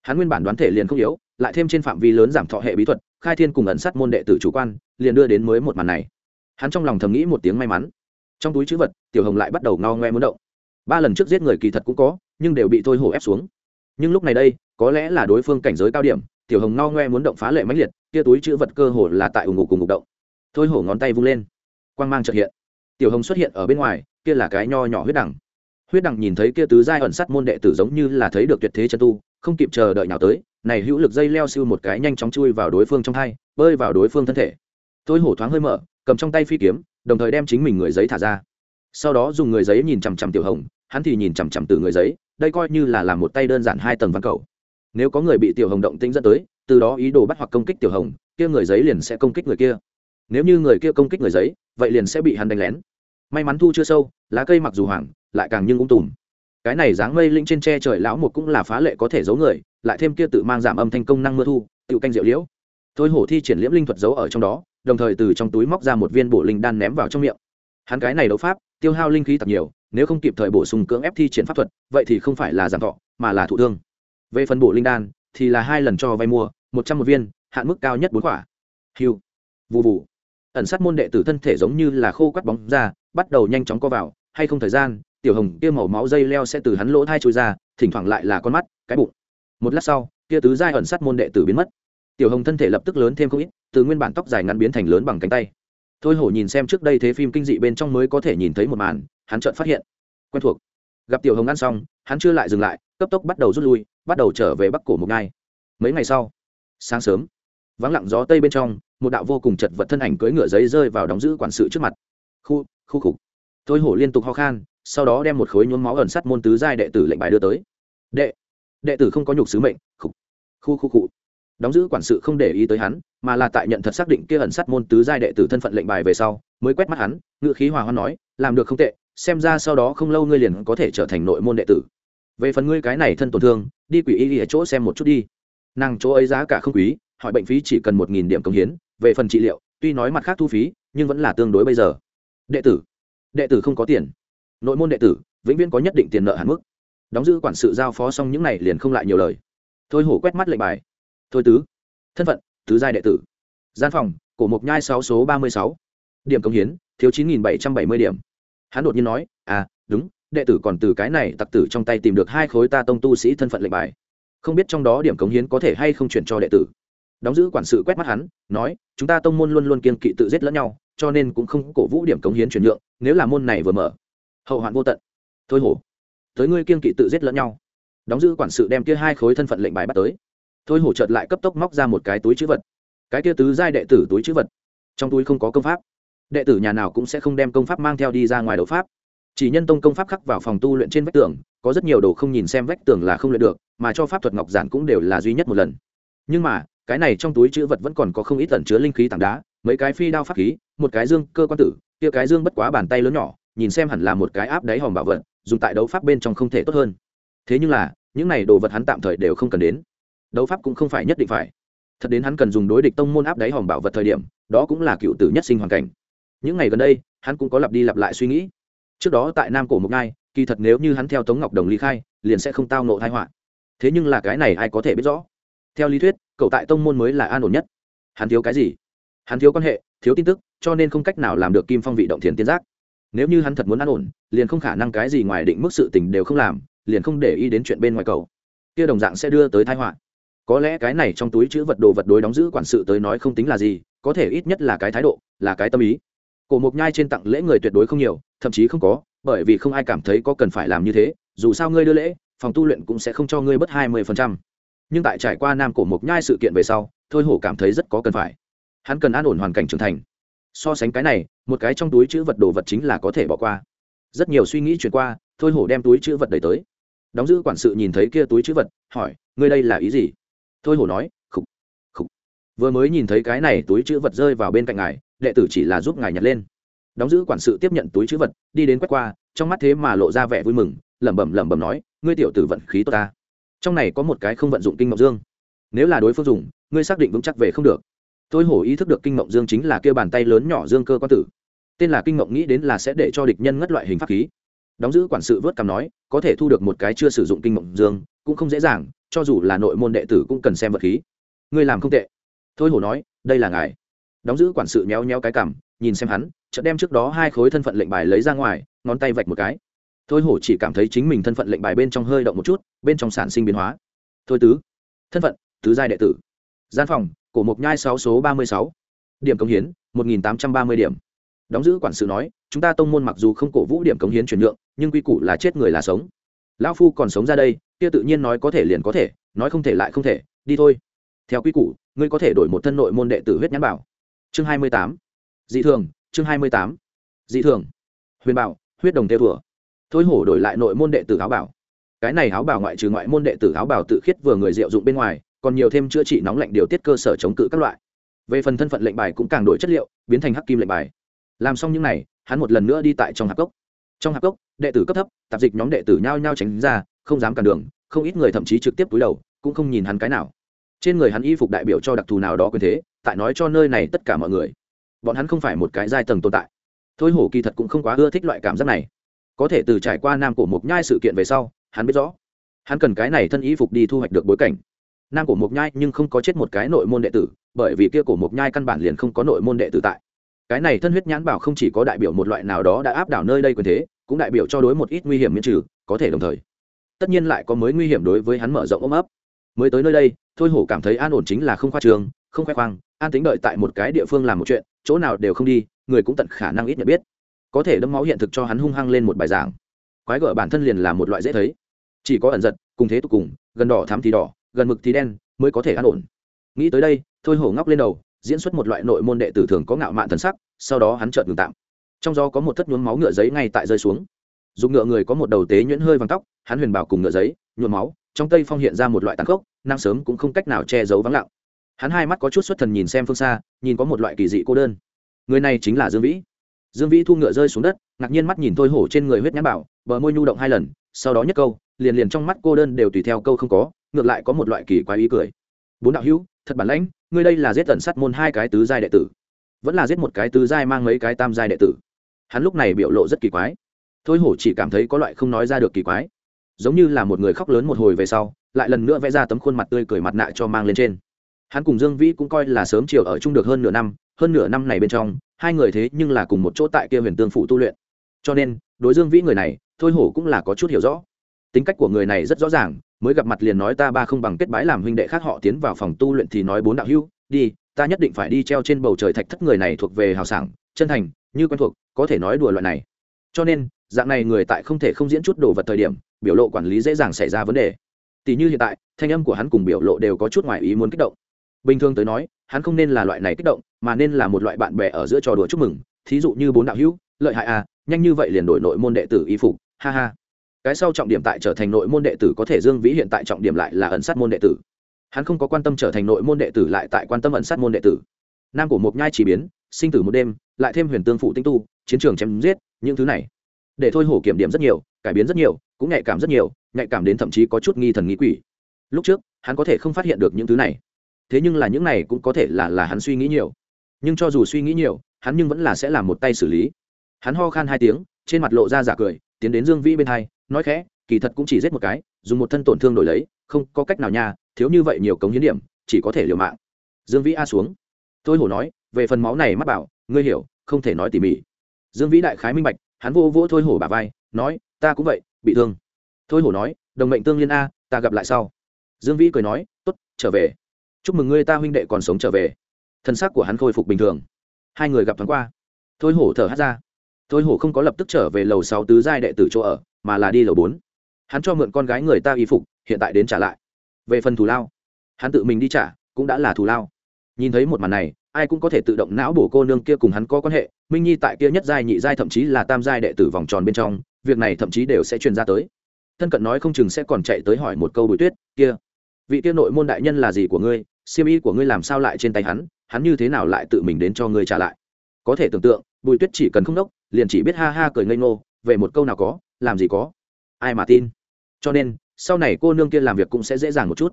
Hắn nguyên bản đoán thể liền không yếu, lại thêm trên phạm vi lớn giảm thọ hệ bí thuật, khai thiên cùng ẩn sát môn đệ tử chủ quan, liền đưa đến mới một màn này hắn trong lòng thầm nghĩ một tiếng may mắn. Trong túi chữ vật, tiểu hồng lại bắt đầu ngao ngoe muốn động. Ba lần trước giết người kỳ thật cũng có, nhưng đều bị thôi hổ ép xuống. Nhưng lúc này đây, có lẽ là đối phương cảnh giới cao điểm, tiểu hồng ngao ngoe muốn động phá lệ mãnh liệt, kia túi chữ vật cơ hồ là tại ủng ngục cùng ngục động. Thôi hổ ngón tay vung lên. Quang mang trợ hiện. Tiểu hồng xuất hiện ở bên ngoài, kia là cái nho nhỏ huyết đẳng huyết đẳng nhìn thấy kia tứ giai ẩn sắt môn đệ tử giống như là thấy được tuyệt thế chân tu, không kịp chờ đợi nào tới, này hữu lực dây leo siêu một cái nhanh chóng chui vào đối phương trong hai, bơi vào đối phương thân thể thôi hổ thoáng hơi mở, cầm trong tay phi kiếm, đồng thời đem chính mình người giấy thả ra. Sau đó dùng người giấy nhìn chằm chằm tiểu hồng, hắn thì nhìn chằm chằm từ người giấy, đây coi như là làm một tay đơn giản hai tầng văn cầu. Nếu có người bị tiểu hồng động tĩnh dẫn tới, từ đó ý đồ bắt hoặc công kích tiểu hồng, kia người giấy liền sẽ công kích người kia. Nếu như người kia công kích người giấy, vậy liền sẽ bị hắn đánh lén. May mắn thu chưa sâu, lá cây mặc dù hoảng, lại càng nhưng ung tùm. Cái này dáng mây linh trên tre trời lão một cũng là phá lệ có thể giấu người, lại thêm kia tự mang giảm âm thanh công năng mưa thu tự canh rượu liễu. Thôi hổ thi triển liễm linh thuật giấu ở trong đó đồng thời từ trong túi móc ra một viên bổ linh đan ném vào trong miệng. Hắn cái này đấu pháp, tiêu hao linh khí thật nhiều, nếu không kịp thời bổ sung cưỡng ép thi triển pháp thuật, vậy thì không phải là giảm thọ, mà là thụ thương. Về phần bổ linh đan, thì là hai lần cho vay mua, một trăm một viên, hạn mức cao nhất bốn quả. Hiu. Vụ vụ ẩn sát môn đệ tử thân thể giống như là khô quắt bóng ra, bắt đầu nhanh chóng co vào, hay không thời gian, tiểu hồng kia màu máu dây leo sẽ từ hắn lỗ thai trôi ra, thỉnh thoảng lại là con mắt, cái bụng. Một lát sau, kia tứ giai ẩn sát môn đệ tử biến mất tiểu hồng thân thể lập tức lớn thêm không ít, từ nguyên bản tóc dài ngắn biến thành lớn bằng cánh tay. Thôi hổ nhìn xem trước đây thế phim kinh dị bên trong mới có thể nhìn thấy một màn, hắn chợt phát hiện. Quen thuộc. Gặp tiểu hồng ăn xong, hắn chưa lại dừng lại, cấp tốc bắt đầu rút lui, bắt đầu trở về bắc cổ một ngày. mấy ngày sau, sáng sớm, vắng lặng gió tây bên trong, một đạo vô cùng chật vật thân ảnh cưỡi ngựa giấy rơi vào đóng giữ quản sự trước mặt. Khu khu khục. Thôi hổ liên tục ho khan, sau đó đem một khối nhuốm máu ẩn sắt môn tứ giai đệ tử lệnh bài đưa tới. Đệ đệ tử không có nhục sứ mệnh, khục. Khu khu khụ đóng giữ quản sự không để ý tới hắn, mà là tại nhận thật xác định kia ẩn sát môn tứ giai đệ tử thân phận lệnh bài về sau, mới quét mắt hắn ngự khí hòa hoan nói, làm được không tệ, xem ra sau đó không lâu ngươi liền có thể trở thành nội môn đệ tử. Về phần ngươi cái này thân tổn thương, đi quỷ y ở chỗ xem một chút đi. Nàng chỗ ấy giá cả không quý, hỏi bệnh phí chỉ cần một nghìn điểm công hiến, về phần trị liệu, tuy nói mặt khác thu phí, nhưng vẫn là tương đối bây giờ. Đệ tử đệ tử không có tiền. Nội môn đệ tử, vĩnh viễn có nhất định tiền nợ hạn mức. Đóng giữ quản sự giao phó xong những này liền không lại nhiều lời. Thôi hổ quét mắt lệnh bài thôi tứ. Thân phận, tứ giai đệ tử. Gian phòng, cổ mộc nhai sáu số ba mươi sáu. Điểm công hiến, thiếu chín nghìn bảy trăm bảy mươi điểm. Hắn đột nhiên nói à đúng, đệ tử còn từ cái này tặc tử trong tay tìm được hai khối ta tông tu sĩ thân phận lệnh bài. Không biết trong đó điểm cống hiến có thể hay không chuyển cho đệ tử. Đóng giữ quản sự quét mắt hắn, nói, chúng ta tông môn luôn luôn kiên kỵ tự giết lẫn nhau, cho nên cũng không cổ vũ điểm cống hiến chuyển nhượng, nếu là môn này vừa mở, hậu hoạn vô tận. Thôi hổ, tới ngươi kiên kỵ tự giết lẫn nhau. Đóng giữ quản sự đem kia hai khối thân phận lệnh bài bắt tới thôi hổ chợt lại cấp tốc móc ra một cái túi chữ vật. Cái kia tứ giai đệ tử túi chữ vật. Trong túi không có công pháp. Đệ tử nhà nào cũng sẽ không đem công pháp mang theo đi ra ngoài đấu pháp. Chỉ nhân tông công pháp khắc vào phòng tu luyện trên vách tường, có rất nhiều đồ không nhìn xem vách tường là không luyện được, mà cho pháp thuật ngọc giản cũng đều là duy nhất một lần. Nhưng mà, cái này trong túi chữ vật vẫn còn có không ít tẩn chứa linh khí tảng đá, mấy cái phi đao pháp khí, một cái dương cơ quan tử, kia cái dương bất quá bàn tay lớn nhỏ, nhìn xem hẳn là một cái áp đáy hòm bảo vật, dùng tại đấu pháp bên trong không thể tốt hơn. Thế nhưng là, những này đồ vật hắn tạm thời đều không cần đến đấu pháp cũng không phải nhất định phải. Thật đến hắn cần dùng đối địch tông môn áp đáy hòm bảo vật thời điểm, đó cũng là cựu tử nhất sinh hoàn cảnh. Những ngày gần đây, hắn cũng có lặp đi lặp lại suy nghĩ. Trước đó tại nam cổ mộc ngai, kỳ thật nếu như hắn theo tống ngọc đồng ly khai, liền sẽ không tao nộ thai họa. Thế nhưng là cái này ai có thể biết rõ? Theo lý thuyết, cậu tại tông môn mới là an ổn nhất. Hắn thiếu cái gì? Hắn thiếu quan hệ, thiếu tin tức, cho nên không cách nào làm được kim phong vị động thiền tiên giác. Nếu như hắn thật muốn an ổn, liền không khả năng cái gì ngoài định mức sự tình đều không làm, liền không để ý đến chuyện bên ngoài cầu kia đồng dạng sẽ đưa tới thai họa có lẽ cái này trong túi chữ vật đồ vật đối đóng giữ quản sự tới nói không tính là gì, có thể ít nhất là cái thái độ, là cái tâm ý. Cổ mộc nhai trên tặng lễ người tuyệt đối không nhiều, thậm chí không có, bởi vì không ai cảm thấy có cần phải làm như thế, dù sao ngươi đưa lễ, phòng tu luyện cũng sẽ không cho ngươi bất hai mươi phần trăm. Nhưng tại trải qua nam cổ mộc nhai sự kiện về sau, thôi hổ cảm thấy rất có cần phải. Hắn cần an ổn hoàn cảnh trưởng thành. So sánh cái này, một cái trong túi chữ vật đồ vật chính là có thể bỏ qua. Rất nhiều suy nghĩ chuyển qua, thôi hổ đem túi chữ vật đẩy tới. Đóng giữ quản sự nhìn thấy kia túi chữ vật, hỏi, ngươi đây là ý gì? Thôi hổ nói, khục khục. Vừa mới nhìn thấy cái này túi chữ vật rơi vào bên cạnh ngài, đệ tử chỉ là giúp ngài nhặt lên. Đóng giữ quản sự tiếp nhận túi chữ vật, đi đến quét qua, trong mắt thế mà lộ ra vẻ vui mừng, lẩm bẩm lẩm bẩm nói, ngươi tiểu tử vận khí tốt ta. Trong này có một cái không vận dụng kinh mộng dương. Nếu là đối phương dùng, ngươi xác định vững chắc về không được. Tôi hổ ý thức được kinh mộng dương chính là kêu bàn tay lớn nhỏ dương cơ quan tử. Tên là kinh mộng nghĩ đến là sẽ để cho địch nhân ngất loại hình pháp khí. Đóng giữ quản sự vớt cằm nói, có thể thu được một cái chưa sử dụng kinh mộng dương, cũng không dễ dàng cho dù là nội môn đệ tử cũng cần xem vật khí. Ngươi làm không tệ. Thôi hổ nói, đây là ngài. Đóng giữ quản sự méo méo cái cằm, nhìn xem hắn, chợt đem trước đó hai khối thân phận lệnh bài lấy ra ngoài, ngón tay vạch một cái. Thôi hổ chỉ cảm thấy chính mình thân phận lệnh bài bên trong hơi động một chút, bên trong sản sinh biến hóa. Thôi tứ. Thân phận, tứ giai đệ tử. Gian phòng, cổ mộc nhai sáu số ba mươi sáu. Điểm cống hiến, một nghìn tám trăm ba mươi điểm. Đóng giữ quản sự nói, chúng ta tông môn mặc dù không cổ vũ điểm cống hiến chuyển nhượng, nhưng quy củ là chết người là sống. Lão phu còn sống ra đây kia tự nhiên nói có thể liền có thể, nói không thể lại không thể, đi thôi. Theo quy củ, ngươi có thể đổi một thân nội môn đệ tử huyết nhãn bảo. Chương hai mươi tám. Dị thường, chương hai mươi tám. Dị thường. Huyền bảo, huyết đồng tiêu thừa thôi hổ đổi lại nội môn đệ tử áo bảo. Cái này áo bảo ngoại trừ ngoại môn đệ tử áo bảo tự khiết vừa người diệu dụng bên ngoài, còn nhiều thêm chữa trị nóng lạnh điều tiết cơ sở chống cự các loại. Về phần thân phận lệnh bài cũng càng đổi chất liệu, biến thành hắc kim lệnh bài. Làm xong những n à y hắn một lần nữa đi tại trong hạp cốc. Trong hạp cốc, đệ tử cấp thấp, tạp dịch nhóm đệ tử nhao nhao tránh ra không dám cản đường, không ít người thậm chí trực tiếp túi đầu, cũng không nhìn hắn cái nào. Trên người hắn y phục đại biểu cho đặc thù nào đó quyền thế, tại nói cho nơi này tất cả mọi người. Bọn hắn không phải một cái giai tầng tồn tại. Thôi hổ kỳ thật cũng không quá ưa thích loại cảm giác này. Có thể từ trải qua nam cổ mộc nhai sự kiện về sau, hắn biết rõ, hắn cần cái này thân y phục đi thu hoạch được bối cảnh. Nam cổ mộc nhai nhưng không có chết một cái nội môn đệ tử, bởi vì kia cổ mộc nhai căn bản liền không có nội môn đệ tử tại. Cái này thân huyết nhãn bảo không chỉ có đại biểu một loại nào đó đã áp đảo nơi đây quyền thế, cũng đại biểu cho đối một ít nguy hiểm miễn trừ, có thể đồng thời tất nhiên lại có mới nguy hiểm đối với hắn mở rộng ôm ấp. Mới tới nơi đây, thôi hổ cảm thấy an ổn chính là không khoa trường, không khoe khoang, an tính đợi tại một cái địa phương làm một chuyện, chỗ nào đều không đi, người cũng tận khả năng ít nhận biết. Có thể đâm máu hiện thực cho hắn hung hăng lên một bài giảng. Quái gở bản thân liền là một loại dễ thấy. Chỉ có ẩn giật, cùng thế tục cùng, gần đỏ thám thì đỏ, gần mực thì đen, mới có thể an ổn. Nghĩ tới đây, thôi hổ ngóc lên đầu, diễn xuất một loại nội môn đệ tử thường có ngạo mạn thần sắc, sau đó hắn chợt ngừng tạm. Trong gió có một thất nhuốm máu ngựa giấy ngay tại rơi xuống dùng ngựa người có một đầu tế nhuyễn hơi vàng tóc, hắn huyền bảo cùng ngựa giấy, nhuộm máu, trong tây phong hiện ra một loại tàn khốc, năng sớm cũng không cách nào che giấu vắng lặng. Hắn hai mắt có chút xuất thần nhìn xem phương xa, nhìn có một loại kỳ dị cô đơn. Người này chính là dương vĩ. Dương vĩ thu ngựa rơi xuống đất, ngạc nhiên mắt nhìn thôi hổ trên người huyết nhãn bảo, bờ môi nhu động hai lần, sau đó nhất câu, liền liền trong mắt cô đơn đều tùy theo câu không có, ngược lại có một loại kỳ quái ý cười. Bốn đạo hữu, thật bản lãnh, ngươi đây là giết tần sắt môn hai cái tứ giai đệ tử. Vẫn là giết một cái tứ giai mang mấy cái tam giai đệ tử. Hắn lúc này biểu lộ rất kỳ quái thôi hổ chỉ cảm thấy có loại không nói ra được kỳ quái. Giống như là một người khóc lớn một hồi về sau, lại lần nữa vẽ ra tấm khuôn mặt tươi cười mặt nạ cho mang lên trên. Hắn cùng dương vĩ cũng coi là sớm chiều ở chung được hơn nửa năm, hơn nửa năm này bên trong, hai người thế nhưng là cùng một chỗ tại kia huyền tương phụ tu luyện. Cho nên, đối dương vĩ người này, thôi hổ cũng là có chút hiểu rõ. Tính cách của người này rất rõ ràng, mới gặp mặt liền nói ta ba không bằng kết bái làm huynh đệ khác họ tiến vào phòng tu luyện thì nói bốn đạo hưu đi, ta nhất định phải đi treo trên bầu trời thạch thất người này thuộc về hào sảng, chân thành, như quen thuộc, có thể nói đùa loại này. Cho nên dạng này người tại không thể không diễn chút đồ vật thời điểm, biểu lộ quản lý dễ dàng xảy ra vấn đề. Tỷ như hiện tại, thanh âm của hắn cùng biểu lộ đều có chút ngoài ý muốn kích động. Bình thường tới nói, hắn không nên là loại này kích động, mà nên là một loại bạn bè ở giữa trò đùa chúc mừng. Thí dụ như bốn đạo hữu, lợi hại à nhanh như vậy liền đổi nội môn đệ tử y phục, ha ha. Cái sau trọng điểm tại trở thành nội môn đệ tử có thể dương vĩ hiện tại trọng điểm lại là ẩn sát môn đệ tử. Hắn không có quan tâm trở thành nội môn đệ tử lại tại quan tâm ẩn sát môn đệ tử. Nam của một nhai chỉ biến, sinh tử một đêm, lại thêm huyền tương phụ tinh tu, chiến trường chém giết, những thứ này để thôi hổ kiểm điểm rất nhiều, cải biến rất nhiều, cũng nhạy cảm rất nhiều, nhạy cảm đến thậm chí có chút nghi thần nghĩ quỷ. Lúc trước, hắn có thể không phát hiện được những thứ này. Thế nhưng là những này cũng có thể là là hắn suy nghĩ nhiều. Nhưng cho dù suy nghĩ nhiều, hắn nhưng vẫn là sẽ làm một tay xử lý. Hắn ho khan hai tiếng, trên mặt lộ ra giả cười, tiến đến dương vĩ bên hai, nói khẽ, kỳ thật cũng chỉ giết một cái, dùng một thân tổn thương đổi lấy, không có cách nào nha, thiếu như vậy nhiều cống hiến điểm, chỉ có thể liều mạng. Dương vĩ a xuống. Tôi hổ nói, về phần máu này mắt bảo, ngươi hiểu, không thể nói tỉ mỉ. Dương vĩ đại khái minh bạch hắn vô vỗ thôi hổ bà vai, nói, ta cũng vậy, bị thương. Thôi hổ nói, đồng mệnh tương liên a, ta gặp lại sau. Dương vĩ cười nói t ố t trở về. Chúc mừng ngươi ta huynh đệ còn sống trở về. Thân xác của hắn khôi phục bình thường. Hai người gặp thoáng qua. Thôi hổ thở hát ra. Thôi hổ không có lập tức trở về lầu sáu tứ giai đệ tử chỗ ở, mà là đi lầu bốn. Hắn cho mượn con gái người ta y phục, hiện tại đến trả lại. Về phần thù lao, hắn tự mình đi trả, cũng đã là thù lao. Nhìn thấy một màn này ai cũng có thể tự động não bổ cô nương kia cùng hắn có quan hệ, minh nhi tại kia nhất giai, nhị giai, thậm chí là tam giai đệ tử vòng tròn bên trong, việc này thậm chí đều sẽ truyền ra tới. Thân cận nói không chừng sẽ còn chạy tới hỏi một câu bùi tuyết, kia, vị kia nội môn đại nhân là gì của ngươi? Siêm y của ngươi làm sao lại trên tay hắn? Hắn như thế nào lại tự mình đến cho ngươi trả lại? Có thể tưởng tượng, bùi tuyết chỉ cần không đốc, liền chỉ biết ha ha cười ngây ngô, về một câu nào có, làm gì có? Ai mà tin? Cho nên, sau này cô nương kia làm việc cũng sẽ dễ dàng một chút.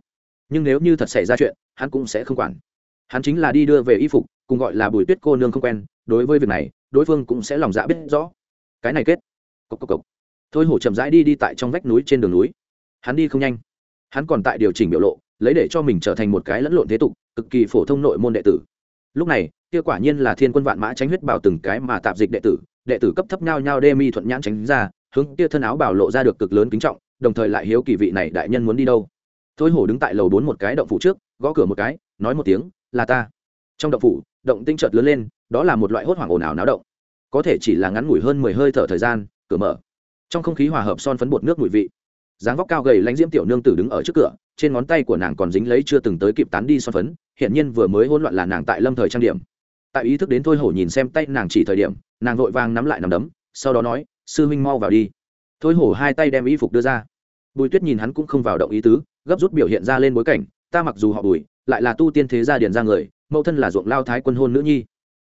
Nhưng nếu như thật xảy ra chuyện, hắn cũng sẽ không quản hắn chính là đi đưa về y phục, cùng gọi là bùi tuyết cô nương không quen, đối với việc này, đối phương cũng sẽ lòng dạ biết rõ. Cái này kết. Cộc cộc cộc. Thôi hổ chậm rãi đi đi tại trong vách núi trên đường núi. Hắn đi không nhanh. Hắn còn tại điều chỉnh biểu lộ, lấy để cho mình trở thành một cái lẫn lộn thế tục, cực kỳ phổ thông nội môn đệ tử. Lúc này, kia quả nhiên là thiên quân vạn mã tránh huyết bảo từng cái mà tạp dịch đệ tử đệ tử cấp thấp nhau nhau đê mi thuận nhãn tránh ra, hướng kia thân áo bảo lộ ra được cực lớn kính trọng, đồng thời lại hiếu kỳ vị này đại nhân muốn đi đâu. Thôi hổ đứng tại lầu bốn một cái động phủ trước, gõ cửa một cái, nói một tiếng là ta. Trong động phủ, động tinh chợt lớn lên, đó là một loại hốt hoảng ồn ào náo động. Có thể chỉ là ngắn ngủi hơn mười hơi thở thời gian, cửa mở. Trong không khí hòa hợp son phấn bột nước mùi vị. Dáng vóc cao gầy lãnh diễm tiểu nương tử đứng ở trước cửa, trên ngón tay của nàng còn dính lấy chưa từng tới kịp tán đi son phấn hiện nhiên vừa mới hỗn loạn là nàng tại lâm thời trang điểm. Tại ý thức đến thôi hổ nhìn xem tay nàng chỉ thời điểm, nàng vội vàng nắm lại nằm đấm, sau đó nói, sư huynh mau vào đi. Thôi hổ hai tay đem y phục đưa ra. Bùi tuyết nhìn hắn cũng không vào động ý tứ, gấp rút biểu hiện ra lên bối cảnh ta mặc dù họ bùi, lại là tu tiên thế gia điền ra người, mẫu thân là ruộng lao thái quân hôn nữ nhi.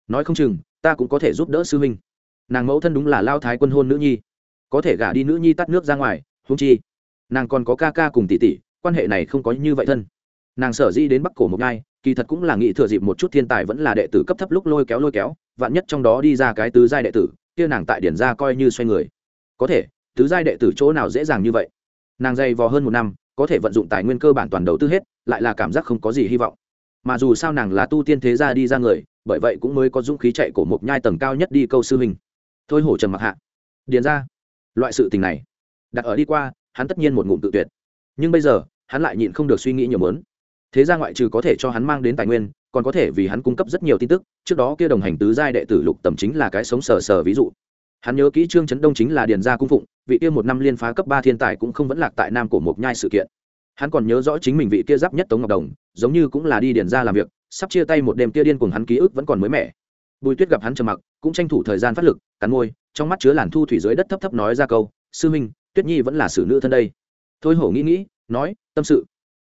Nói không chừng, ta cũng có thể giúp đỡ sư huynh. Nàng mẫu thân đúng là lao thái quân hôn nữ nhi. Có thể gả đi nữ nhi tắt nước ra ngoài húng chi, nàng còn có ca ca cùng tỷ tỷ, quan hệ này không có như vậy thân. Nàng sở di đến bắc cổ một ngai kỳ thật cũng là nghĩ thừa dịp một chút thiên tài vẫn là đệ tử cấp thấp lúc lôi kéo lôi kéo, vạn nhất trong đó đi ra cái tứ giai đệ tử, kia nàng tại điển ra coi như xoay người. Có thể, tứ giai đệ tử chỗ nào dễ dàng như vậy? Nàng dày vò hơn một năm có thể vận dụng tài nguyên cơ bản toàn đầu tư hết, lại là cảm giác không có gì hy vọng. Mà dù sao nàng là tu tiên thế gia đi ra người, bởi vậy cũng mới có dũng khí chạy cổ một nhai tầng cao nhất đi câu sư hình thôi hổ trầm mặc hạ. Điền ra. Loại sự tình này, đặt ở đi qua, hắn tất nhiên một ngụm tự tuyệt. Nhưng bây giờ, hắn lại nhịn không được suy nghĩ nhiều mớn thế ra ngoại trừ có thể cho hắn mang đến tài nguyên, còn có thể vì hắn cung cấp rất nhiều tin tức, trước đó kia đồng hành tứ giai đệ tử lục tầm chính là cái sống sờ sờ ví dụ. Hắn nhớ kỹ trương trấn đông chính là điền gia cung phụng vị kia một năm liên phá cấp ba thiên tài cũng không vẫn lạc tại nam cổ mộc nhai sự kiện. Hắn còn nhớ rõ chính mình vị kia giáp nhất tống ngọc đồng, giống như cũng là đi điền gia làm việc, sắp chia tay một đêm kia điên cùng hắn ký ức vẫn còn mới mẻ. Bùi tuyết gặp hắn trầm mặc, cũng tranh thủ thời gian phát lực, cắn môi, trong mắt chứa làn thu thủy dưới đất thấp thấp nói ra câu, sư minh, tuyết nhi vẫn là xử nữ thân đây. Thôi hổ nghĩ nghĩ, nói, tâm sự.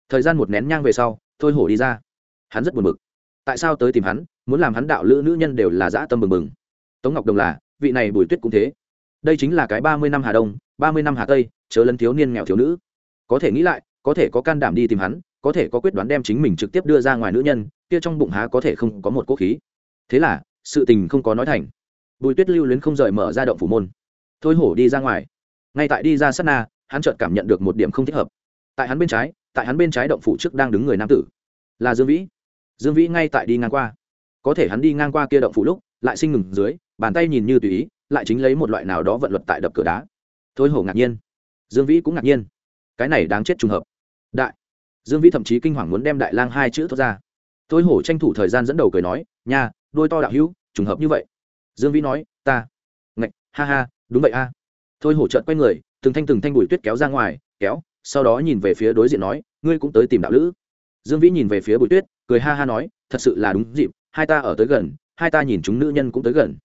Thời gian một nén nhang về sau, thôi hổ đi ra. Hắn rất buồn bực. Tại sao tới tìm hắn, muốn làm hắn đạo lữ nữ nhân đều là dã tâm bừng bừng. Tống ngọc đồng là, vị này bùi tuyết cũng thế đây chính là cái ba mươi năm hà đông, ba mươi năm hà tây, chớ lấn thiếu niên nghèo thiếu nữ. Có thể nghĩ lại, có thể có can đảm đi tìm hắn, có thể có quyết đoán đem chính mình trực tiếp đưa ra ngoài nữ nhân, kia trong bụng há có thể không có một quốc khí. Thế là, sự tình không có nói thành. Bùi tuyết lưu luyến không rời mở ra động phủ môn. Thôi hổ đi ra ngoài. Ngay tại đi ra sát na, hắn chợt cảm nhận được một điểm không thích hợp. Tại hắn bên trái, tại hắn bên trái động phủ trước đang đứng người nam tử. Là dương vĩ. Dương vĩ ngay tại đi ngang qua. Có thể hắn đi ngang qua kia động phủ lúc, lại sinh ngừng dưới, bàn tay nhìn như tùy ý lại chính lấy một loại nào đó vận luật tại đập cửa đá. Thôi hổ ngạc nhiên. Dương vĩ cũng ngạc nhiên. Cái này đáng chết trùng hợp. Đại. Dương vĩ thậm chí kinh hoàng muốn đem đại lang hai chữ thốt ra. Thôi hổ tranh thủ thời gian dẫn đầu cười nói, nha, đôi to đạo hữu, trùng hợp như vậy. Dương vĩ nói, ta. Ngạch, ha ha, đúng vậy a. Thôi hổ trợn quay người, từng thanh từng thanh bùi tuyết kéo ra ngoài, kéo, sau đó nhìn về phía đối diện nói, ngươi cũng tới tìm đạo lữ. Dương vĩ nhìn về phía bùi tuyết, cười ha ha nói, thật sự là đúng dịp, hai ta ở tới gần, hai ta nhìn chúng nữ nhân cũng tới gần.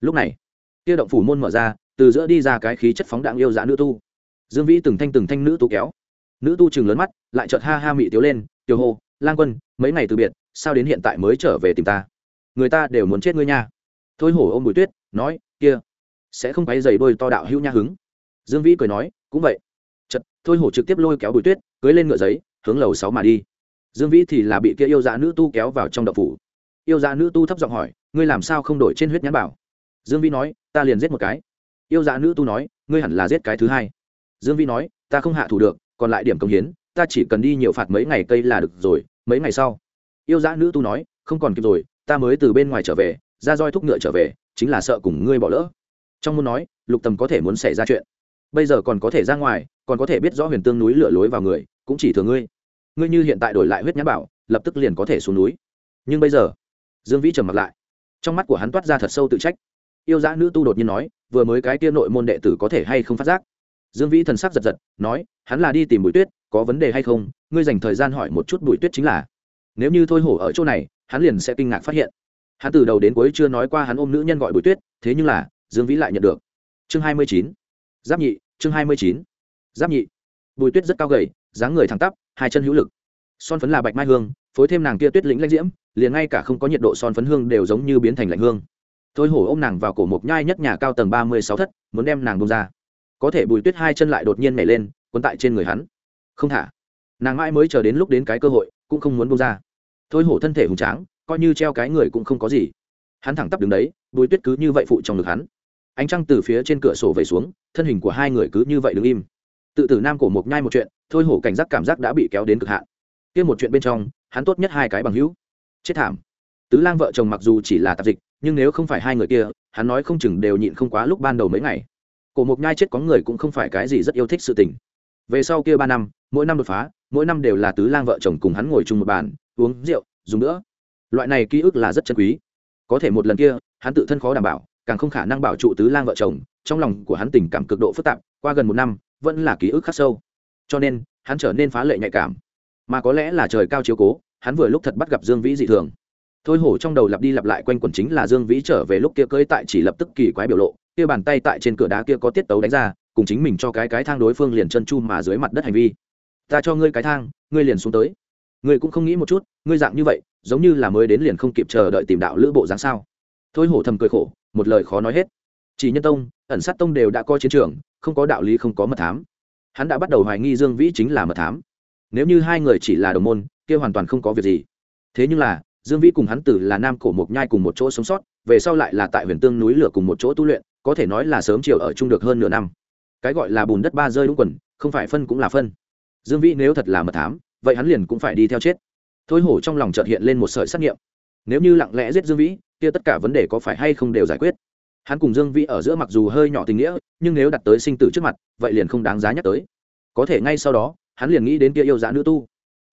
Lúc này tiêu động phủ môn mở ra, từ giữa đi ra cái khí chất phóng đạn yêu dã nữ tu. Dương vĩ từng thanh từng thanh nữ tu kéo. Nữ tu chừng lớn mắt, lại chợt ha ha mị tiếu lên tiêu hô lang quân, mấy ngày từ biệt, sao đến hiện tại mới trở về tìm ta? Người ta đều muốn chết ngươi nha. Thôi hổ ôm bùi tuyết, nói, kia, sẽ không phải dày đôi to đạo hữu nha hứng. Dương vĩ cười nói, cũng vậy. Chật thôi hổ trực tiếp lôi kéo bùi tuyết, cưới lên ngựa giấy, hướng lầu sáu mà đi. Dương vĩ thì là bị kia yêu dạ nữ tu kéo vào trong đậu phủ. Yêu dạ nữ tu thấp giọng hỏi, ngươi làm sao không đổi trên huyết nhãn bảo? Dương vĩ nói ta liền giết một cái. Yêu dạ nữ tu nói, ngươi hẳn là giết cái thứ hai. Dương vi nói, ta không hạ thủ được, còn lại điểm công hiến, ta chỉ cần đi nhiều phạt mấy ngày cây là được rồi, mấy ngày sau. Yêu dạ nữ tu nói, không còn kịp rồi, ta mới từ bên ngoài trở về, ra roi thúc ngựa trở về, chính là sợ cùng ngươi bỏ lỡ. Trong muốn nói, lục tầm có thể muốn xảy ra chuyện. Bây giờ còn có thể ra ngoài, còn có thể biết rõ huyền tương núi lửa lối vào người, cũng chỉ thừa ngươi. Ngươi như hiện tại đổi lại huyết nhãn bảo, lập tức liền có thể xuống núi. Nhưng bây giờ, dương vĩ trầm mặt lại. Trong mắt của hắn toát ra thật sâu tự trách yêu dã nữ tu đột nhiên nói, vừa mới cái tia nội môn đệ tử có thể hay không phát giác? Dương vĩ thần sắc giật giật, nói, hắn là đi tìm bụi tuyết, có vấn đề hay không? Ngươi dành thời gian hỏi một chút bụi tuyết chính là. Nếu như thôi hổ ở chỗ này, hắn liền sẽ kinh ngạc phát hiện. Hắn từ đầu đến cuối chưa nói qua hắn ôm nữ nhân gọi bùi tuyết, thế nhưng là, dương vĩ lại nhận được. Chương hai mươi chín. Giáp nhị, chương hai mươi chín. Giáp nhị. Bùi tuyết rất cao gầy, dáng người thẳng tắp, hai chân hữu lực. Son phấn là bạch mai hương, phối thêm nàng kia tuyết lĩnh lãnh diễm, liền ngay cả không có nhiệt độ son phấn hương đều giống như biến thành lạnh hương thôi hổ ôm nàng vào cổ mộc nhai nhất nhà cao tầng ba mươi sáu thất, muốn đem nàng bông ra. Có thể bùi tuyết hai chân lại đột nhiên nhảy lên, quấn tại trên người hắn. Không thả. Nàng mãi mới chờ đến lúc đến cái cơ hội, cũng không muốn bông ra. Thôi hổ thân thể hùng tráng, coi như treo cái người cũng không có gì. Hắn thẳng tắp đứng đấy, bùi tuyết cứ như vậy phụ trong ngực hắn. Ánh trăng từ phía trên cửa sổ về xuống, thân hình của hai người cứ như vậy đứng im. Tự tử nam cổ mộc nhai một chuyện, thôi hổ cảnh giác cảm giác đã bị kéo đến cực hạn. Kia một chuyện bên trong, hắn tốt nhất hai cái bằng hữu. Chết thảm. Tứ lang vợ chồng mặc dù chỉ là tạp dịch nhưng nếu không phải hai người kia, hắn nói không chừng đều nhịn không quá lúc ban đầu mấy ngày. Cổ mộc nhai chết có người cũng không phải cái gì rất yêu thích sự tình. Về sau kia ba năm, mỗi năm đột phá, mỗi năm đều là tứ lang vợ chồng cùng hắn ngồi chung một bàn, uống rượu, dùng nữa loại này ký ức là rất chân quý. Có thể một lần kia, hắn tự thân khó đảm bảo, càng không khả năng bảo trụ tứ lang vợ chồng, trong lòng của hắn tình cảm cực độ phức tạp, qua gần một năm, vẫn là ký ức khắc sâu. Cho nên, hắn trở nên phá lệ nhạy cảm. Mà có lẽ là trời cao chiếu cố, hắn vừa lúc thật bắt gặp dương vĩ dị thường thôi hổ trong đầu lặp đi lặp lại quanh quẩn chính là dương vĩ trở về lúc kia cưỡi tại chỉ lập tức kỳ quái biểu lộ, kia bàn tay tại trên cửa đá kia có tiết tấu đánh ra, cùng chính mình cho cái cái thang đối phương liền chân chu mà dưới mặt đất hành vi. Ta cho ngươi cái thang, ngươi liền xuống tới. Ngươi cũng không nghĩ một chút, ngươi dạng như vậy, giống như là mới đến liền không kịp chờ đợi tìm đạo lữ bộ dáng sao? Thôi hổ thầm cười khổ, một lời khó nói hết. Chỉ nhân tông, ẩn sát tông đều đã có chiến trường, không có đạo lý, không có mật thám. Hắn đã bắt đầu hoài nghi dương vĩ chính là mật thám. Nếu như hai người chỉ là đồng môn, kia hoàn toàn không có việc gì. Thế nhưng là dương vĩ cùng hắn tử là nam cổ mộc nhai cùng một chỗ sống sót, về sau lại là tại huyền tương núi lửa cùng một chỗ tu luyện, có thể nói là sớm chiều ở chung được hơn nửa năm. Cái gọi là bùn đất ba rơi đúng quần, không phải phân cũng là phân. Dương vĩ nếu thật là mật thám, vậy hắn liền cũng phải đi theo chết. Thôi hổ trong lòng chợt hiện lên một sợi xác nghiệm. Nếu như lặng lẽ giết dương vĩ, kia tất cả vấn đề có phải hay không đều giải quyết? Hắn cùng dương vĩ ở giữa mặc dù hơi nhỏ tình nghĩa, nhưng nếu đặt tới sinh tử trước mặt, vậy liền không đáng giá nhắc tới. Có thể ngay sau đó, hắn liền nghĩ đến kia yêu dã nữ tu.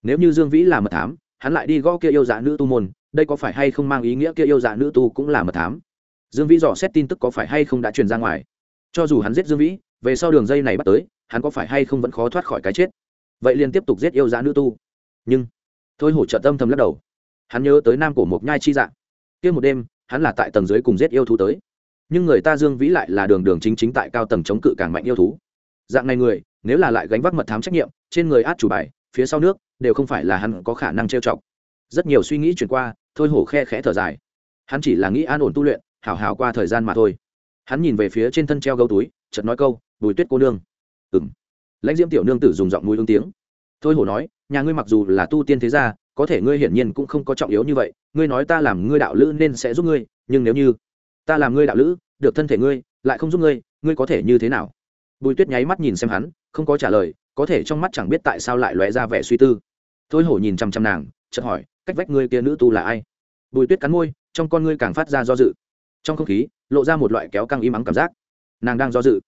Nếu như dương vĩ là mật thám hắn lại đi gõ kia yêu dạ nữ tu môn, đây có phải hay không mang ý nghĩa kia yêu dạ nữ tu cũng là mật thám? Dương vĩ dò xét tin tức có phải hay không đã truyền ra ngoài. Cho dù hắn giết dương vĩ, về sau đường dây này bắt tới, hắn có phải hay không vẫn khó thoát khỏi cái chết? Vậy liền tiếp tục giết yêu dạ nữ tu. Nhưng, thôi hổ trợ tâm thầm lắc đầu. Hắn nhớ tới nam cổ mộc nhai chi dạng kia một đêm, hắn là tại tầng dưới cùng giết yêu thú tới. Nhưng người ta dương vĩ lại là đường đường chính chính tại cao tầng chống cự càng mạnh yêu thú. Dạng này người, nếu là lại gánh vác mật thám trách nhiệm, trên người át chủ bài, phía sau nước đều không phải là hắn có khả năng trêu chọc. Rất nhiều suy nghĩ chuyển qua, thôi hổ khe khẽ thở dài. Hắn chỉ là nghĩ an ổn tu luyện, hảo hảo qua thời gian mà thôi. Hắn nhìn về phía trên thân treo gấu túi, chợt nói câu, bùi tuyết cô nương. Ừng lãnh diễm tiểu nương tử dùng giọng mũi ứng tiếng. Thôi hổ nói, nhà ngươi mặc dù là tu tiên thế gia, có thể ngươi hiển nhiên cũng không có trọng yếu như vậy. Ngươi nói ta làm ngươi đạo lữ nên sẽ giúp ngươi, nhưng nếu như ta làm ngươi đạo lữ, được thân thể ngươi, lại không giúp ngươi ngươi có thể như thế nào? Bùi tuyết nháy mắt nhìn xem hắn, không có trả lời, có thể trong mắt chẳng biết tại sao lại lóe ra vẻ suy tư thôi hổ nhìn chăm chăm nàng, chợt hỏi, cách vách ngươi kia nữ tu là ai? Bùi tuyết cắn môi, trong con ngươi càng phát ra do dự. Trong không khí, lộ ra một loại kéo căng im ắng cảm giác. Nàng đang do dự.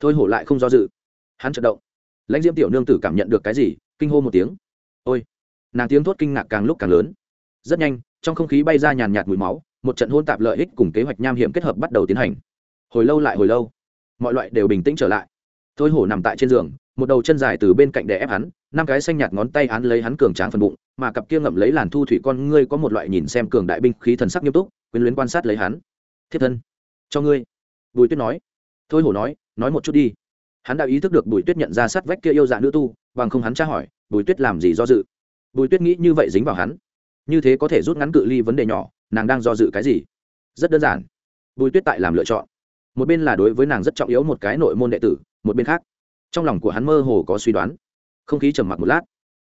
Thôi hổ lại không do dự. Hắn chợt động. Lãnh diễm tiểu nương tử cảm nhận được cái gì, kinh hô một tiếng. Ôi! Nàng tiếng thốt kinh ngạc càng lúc càng lớn. Rất nhanh, trong không khí bay ra nhàn nhạt mùi máu, một trận hôn tạp lợi ích cùng kế hoạch nham hiểm kết hợp bắt đầu tiến hành. Hồi lâu lại hồi lâu. Mọi loại đều bình tĩnh trở lại thôi hổ nằm tại trên giường, một đầu chân dài từ bên cạnh đè ép hắn, năm cái xanh nhạt ngón tay hắn lấy hắn cường tráng phần bụng, mà cặp kia ngậm lấy làn thu thủy con ngươi có một loại nhìn xem cường đại binh khí thần sắc nghiêm túc, quyến luyến quan sát lấy hắn. Thiết thân, cho ngươi. Bùi tuyết nói. Thôi hổ nói nói một chút đi. Hắn đã ý thức được bùi tuyết nhận ra sát vách kia yêu dạ nữ tu, bằng không hắn tra hỏi, bùi tuyết làm gì do dự. Bùi tuyết nghĩ như vậy dính vào hắn. Như thế có thể rút ngắn cự ly vấn đề nhỏ, nàng đang do dự cái gì? Rất đơn giản. Bùi tuyết tại làm lựa chọn. Một bên là đối với nàng rất trọng yếu một cái nội môn đệ tử một bên khác. Trong lòng của hắn mơ hồ có suy đoán. Không khí trầm mặc một lát.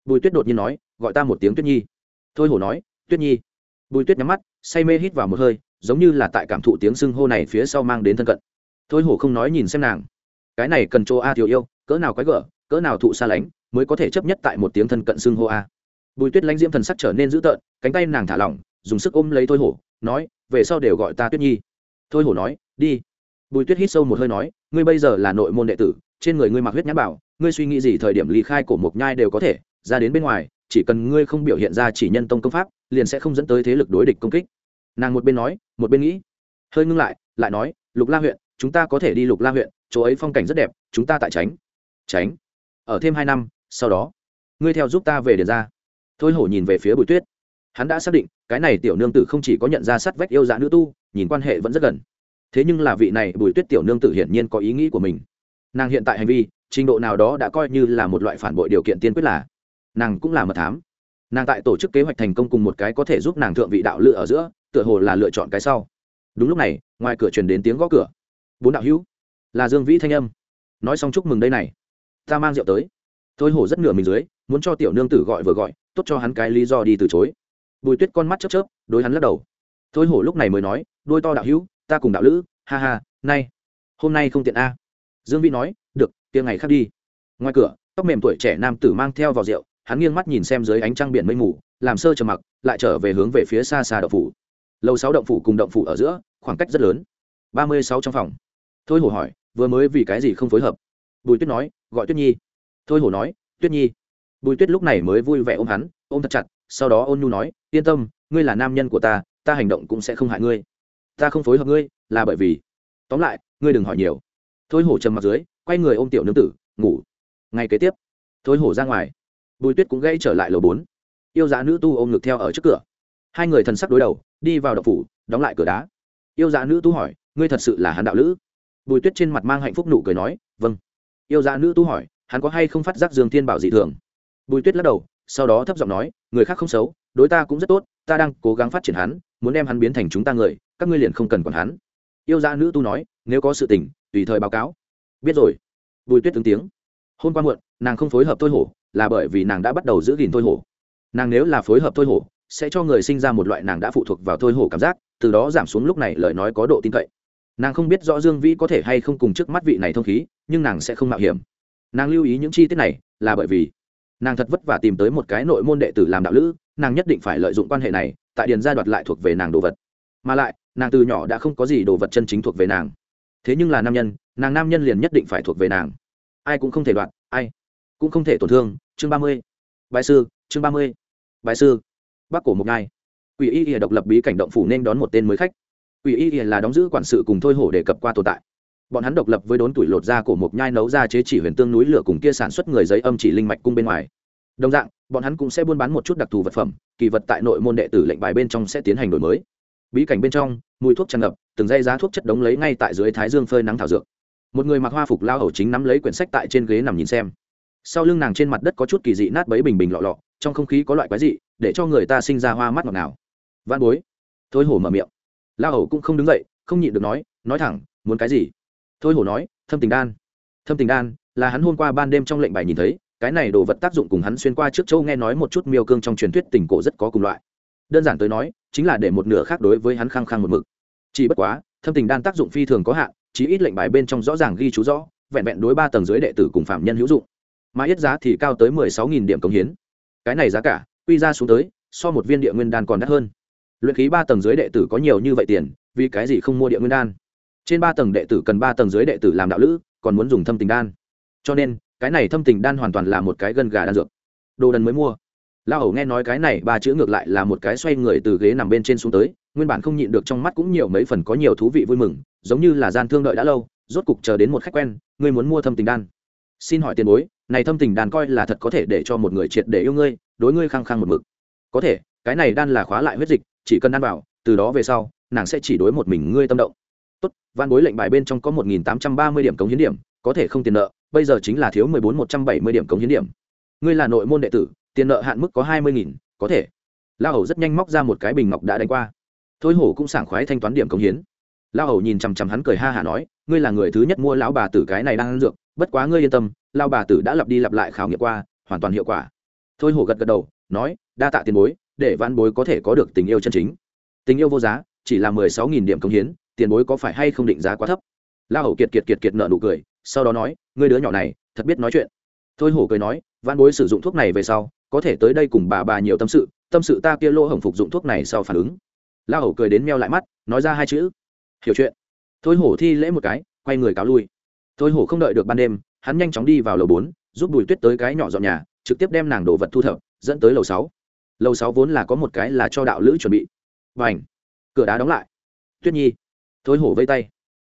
Bùi tuyết đột nhiên nói, gọi ta một tiếng tuyết nhi. Thôi hổ nói, tuyết nhi. Bùi tuyết nhắm mắt, say mê hít vào một hơi, giống như là tại cảm thụ tiếng sưng hô này phía sau mang đến thân cận. Thôi hổ không nói nhìn xem nàng. Cái này cần chỗ a thiếu yêu, cỡ nào quái gở, cỡ nào thụ xa lánh, mới có thể chấp nhất tại một tiếng thân cận xưng hô a. Bùi tuyết lãnh diễm thần sắc trở nên dữ tợn, cánh tay nàng thả lỏng, dùng sức ôm lấy thôi hổ, nói, về sau đều gọi ta tuyết nhi. Thôi hổ nói, đi. Bùi tuyết hít sâu một hơi nói ngươi bây giờ là nội môn đệ tử, trên người ngươi mặc huyết nhãn bảo, ngươi suy nghĩ gì thời điểm ly khai cổ mộc nhai đều có thể, ra đến bên ngoài, chỉ cần ngươi không biểu hiện ra chỉ nhân tông công pháp, liền sẽ không dẫn tới thế lực đối địch công kích. Nàng một bên nói, một bên nghĩ. Hơi ngưng lại lại nói, lục la huyện, chúng ta có thể đi lục la huyện, chỗ ấy phong cảnh rất đẹp, chúng ta tại tránh. Tránh? Ở thêm hai năm, sau đó, ngươi theo giúp ta về điền ra. Thôi hổ nhìn về phía bùi tuyết. Hắn đã xác định, cái này tiểu nương tử không chỉ có nhận ra sắt vách yêu dạ nữ tu, nhìn quan hệ vẫn rất gần thế nhưng là vị này bùi tuyết tiểu nương tử hiển nhiên có ý nghĩ của mình. Nàng hiện tại hành vi, trình độ nào đó đã coi như là một loại phản bội điều kiện tiên quyết là nàng cũng là mật thám. Nàng tại tổ chức kế hoạch thành công cùng một cái có thể giúp nàng thượng vị đạo lựa ở giữa, tựa hồ là lựa chọn cái sau. Đúng lúc này, ngoài cửa truyền đến tiếng gõ cửa. Bốn đạo hữu, là dương vĩ thanh âm. Nói xong chúc mừng đây này. Ta mang rượu tới. Thôi hổ rất nửa mình dưới, muốn cho tiểu nương tử gọi vừa gọi, tốt cho hắn cái lý do đi từ chối. Bùi tuyết con mắt chớp chớp, đối hắn lắc đầu. Thôi hổ lúc này mới nói, đôi to đạo hữu ta cùng đạo lữ, ha ha, nay, hôm nay không tiện a. Dương vĩ nói, được tiếng ngày khác đi. Ngoài cửa, tóc mềm tuổi trẻ nam tử mang theo vào rượu, hắn nghiêng mắt nhìn xem dưới ánh trăng biển mây mù, làm sơ trầm mặc, lại trở về hướng về phía xa xa động phủ. Lầu sáu động phủ cùng động phủ ở giữa, khoảng cách rất lớn. Ba mươi sáu trong phòng. Thôi hổ hỏi, vừa mới vì cái gì không phối hợp? Bùi tuyết nói, gọi tuyết nhi. Thôi hổ nói, tuyết nhi. Bùi tuyết lúc này mới vui vẻ ôm hắn, ôm thật chặt, sau đó ôn nhu nói, yên tâm, ngươi là nam nhân của ta ta hành động cũng sẽ không hại ngươi ta không phối hợp ngươi, là bởi vì, tóm lại, ngươi đừng hỏi nhiều. Thôi hổ trầm mặt dưới, quay người ôm tiểu nương tử, ngủ. Ngay kế tiếp, thôi hổ ra ngoài. Bùi tuyết cũng gây trở lại lầu bốn. Yêu giá nữ tu ôm ngực theo ở trước cửa. Hai người thần sắc đối đầu, đi vào đậu phủ, đóng lại cửa đá. Yêu giá nữ tu hỏi, ngươi thật sự là hắn đạo lữ? Bùi tuyết trên mặt mang hạnh phúc nụ cười nói vâng. Yêu giá nữ tu hỏi, hắn có hay không phát giác dương thiên bảo dị thường? Bùi tuyết lắc đầu, sau đó thấp giọng nói, người khác không xấu, đối ta cũng rất tốt, ta đang cố gắng phát triển hắn, muốn đem hắn biến thành chúng ta người các ngươi liền không cần còn hắn. Yêu gia nữ tu nói, nếu có sự tình, tùy thời báo cáo. Biết rồi. Bùi tuyết ứng tiếng. Hôm qua muộn, nàng không phối hợp thôi hổ, là bởi vì nàng đã bắt đầu giữ gìn thôi hổ. Nàng nếu là phối hợp thôi hổ, sẽ cho người sinh ra một loại nàng đã phụ thuộc vào thôi hổ cảm giác, từ đó giảm xuống lúc này lời nói có độ tin cậy. Nàng không biết rõ dương vĩ có thể hay không cùng trước mắt vị này thông khí, nhưng nàng sẽ không mạo hiểm. Nàng lưu ý những chi tiết này, là bởi vì nàng thật vất vả tìm tới một cái nội môn đệ tử làm đạo lữ, nàng nhất định phải lợi dụng quan hệ này, tại điền gia đoạt lại thuộc về nàng đồ vật mà lại, nàng từ nhỏ đã không có gì đồ vật chân chính thuộc về nàng. Thế nhưng là nam nhân, nàng nam nhân liền nhất định phải thuộc về nàng. Ai cũng không thể đoạt, ai cũng không thể tổn thương. Chương ba mươi. Bài sư, chương ba mươi. Bài sư. Bắc cổ một ngai. Ủy y ỉa độc lập bí cảnh động phủ nên đón một tên mới khách. Ủy y ỉa là đóng giữ quản sự cùng thôi hổ đề cập qua tồn tại. Bọn hắn độc lập với đốn tuổi lột da cổ một nhai nấu ra chế chỉ huyền tương núi lửa cùng kia sản xuất người giấy âm chỉ linh mạch cung bên ngoài. Đồng dạng, bọn hắn cũng sẽ buôn bán một chút đặc thù vật phẩm, kỳ vật tại nội môn đệ tử lệnh bài bên trong sẽ tiến hành đổi mới bí cảnh bên trong, mùi thuốc tràn ngập, từng dây giá thuốc chất đống lấy ngay tại dưới thái dương phơi nắng thảo dược. Một người mặc hoa phục lao hầu chính nắm lấy quyển sách tại trên ghế nằm nhìn xem. Sau lưng nàng trên mặt đất có chút kỳ dị nát bấy bình bình lọ lọ, trong không khí có loại quái dị, để cho người ta sinh ra hoa mắt ngọt nào văn bối. Thôi hổ mở miệng. Lao hầu cũng không đứng dậy, không nhịn được nói nói thẳng, muốn cái gì? Thôi hổ nói, thâm tình đan. Thâm tình đan, là hắn hôm qua ban đêm trong lệnh bài nhìn thấy, cái này đồ vật tác dụng cùng hắn xuyên qua trước châu nghe nói một chút miêu cương trong truyền thuyết tình cổ rất có cùng loại đơn giản tới nói, chính là để một nửa khác đối với hắn khăng khăng một mực. Chỉ bất quá, thâm tình đan tác dụng phi thường có hạn, chí ít lệnh bài bên trong rõ ràng ghi chú rõ, vẹn vẹn đối ba tầng dưới đệ tử cùng phạm nhân hữu dụng. Mà ít giá thì cao tới mười sáu nghìn điểm công hiến. Cái này giá cả, quy ra xuống tới, so một viên địa nguyên đan còn đắt hơn. Luyện khí ba tầng dưới đệ tử có nhiều như vậy tiền, vì cái gì không mua địa nguyên đan? Trên ba tầng đệ tử cần ba tầng dưới đệ tử làm đạo lữ, còn muốn dùng thâm tình đan. Cho nên, cái này thâm tình đan hoàn toàn là một cái gân gà đan dược. Đồ đần mới mua la hầu nghe nói cái này, ba chữ ngược lại là một cái xoay người từ ghế nằm bên trên xuống tới, nguyên bản không nhịn được trong mắt cũng nhiều mấy phần có nhiều thú vị vui mừng, giống như là gian thương đợi đã lâu, rốt cục chờ đến một khách quen, ngươi muốn mua thâm tình đan? Xin hỏi tiền bối, này thâm tình đan coi là thật có thể để cho một người triệt để yêu ngươi, đối ngươi khăng khăng một mực. Có thể, cái này đan là khóa lại huyết dịch, chỉ cần ăn vào, từ đó về sau, nàng sẽ chỉ đối một mình ngươi tâm động. Tốt, văn bối lệnh bài bên trong có một nghìn tám trăm ba mươi điểm cống hiến điểm, có thể không tiền nợ, bây giờ chính là thiếu mười bốn một trăm bảy mươi điểm cống hiến điểm. Ngươi là nội môn đệ tử tiền nợ hạn mức có hai mươi nghìn, có thể. Lao hầu rất nhanh móc ra một cái bình ngọc đã đánh qua. Thôi hổ cũng sảng khoái thanh toán điểm cống hiến. Lao hầu nhìn chằm chằm hắn cười ha hả nói, ngươi là người thứ nhất mua lão bà tử cái này đang ăn dược, bất quá ngươi yên tâm lao bà tử đã lặp đi lặp lại khảo nghiệm qua, hoàn toàn hiệu quả. Thôi hổ gật gật đầu, nói, đa tạ tiền bối, để văn bối có thể có được tình yêu chân chính. Tình yêu vô giá, chỉ là mười sáu nghìn điểm công hiến, tiền bối có phải hay không định giá quá thấp? La hầu kiệt kiệt kiệt kiệt nợ nụ cười, sau đó nói, ngươi đứa nhỏ này, thật biết nói chuyện. Thôi hổ cười nói văn bối sử dụng thuốc này về sau có thể tới đây cùng bà bà nhiều tâm sự tâm sự ta kia lô hồng phục dụng thuốc này sau phản ứng. La hầu cười đến meo lại mắt, nói ra hai chữ. Hiểu chuyện. Thôi hổ thi lễ một cái, quay người cáo lui. Thôi hổ không đợi được ban đêm, hắn nhanh chóng đi vào lầu bốn, giúp bùi tuyết tới cái nhỏ dọn nhà, trực tiếp đem nàng đồ vật thu thập, dẫn tới lầu sáu. Lầu sáu vốn là có một cái là cho đạo lữ chuẩn bị. Và ảnh cửa đá đóng lại. Tuyết nhi. Thôi hổ vây tay.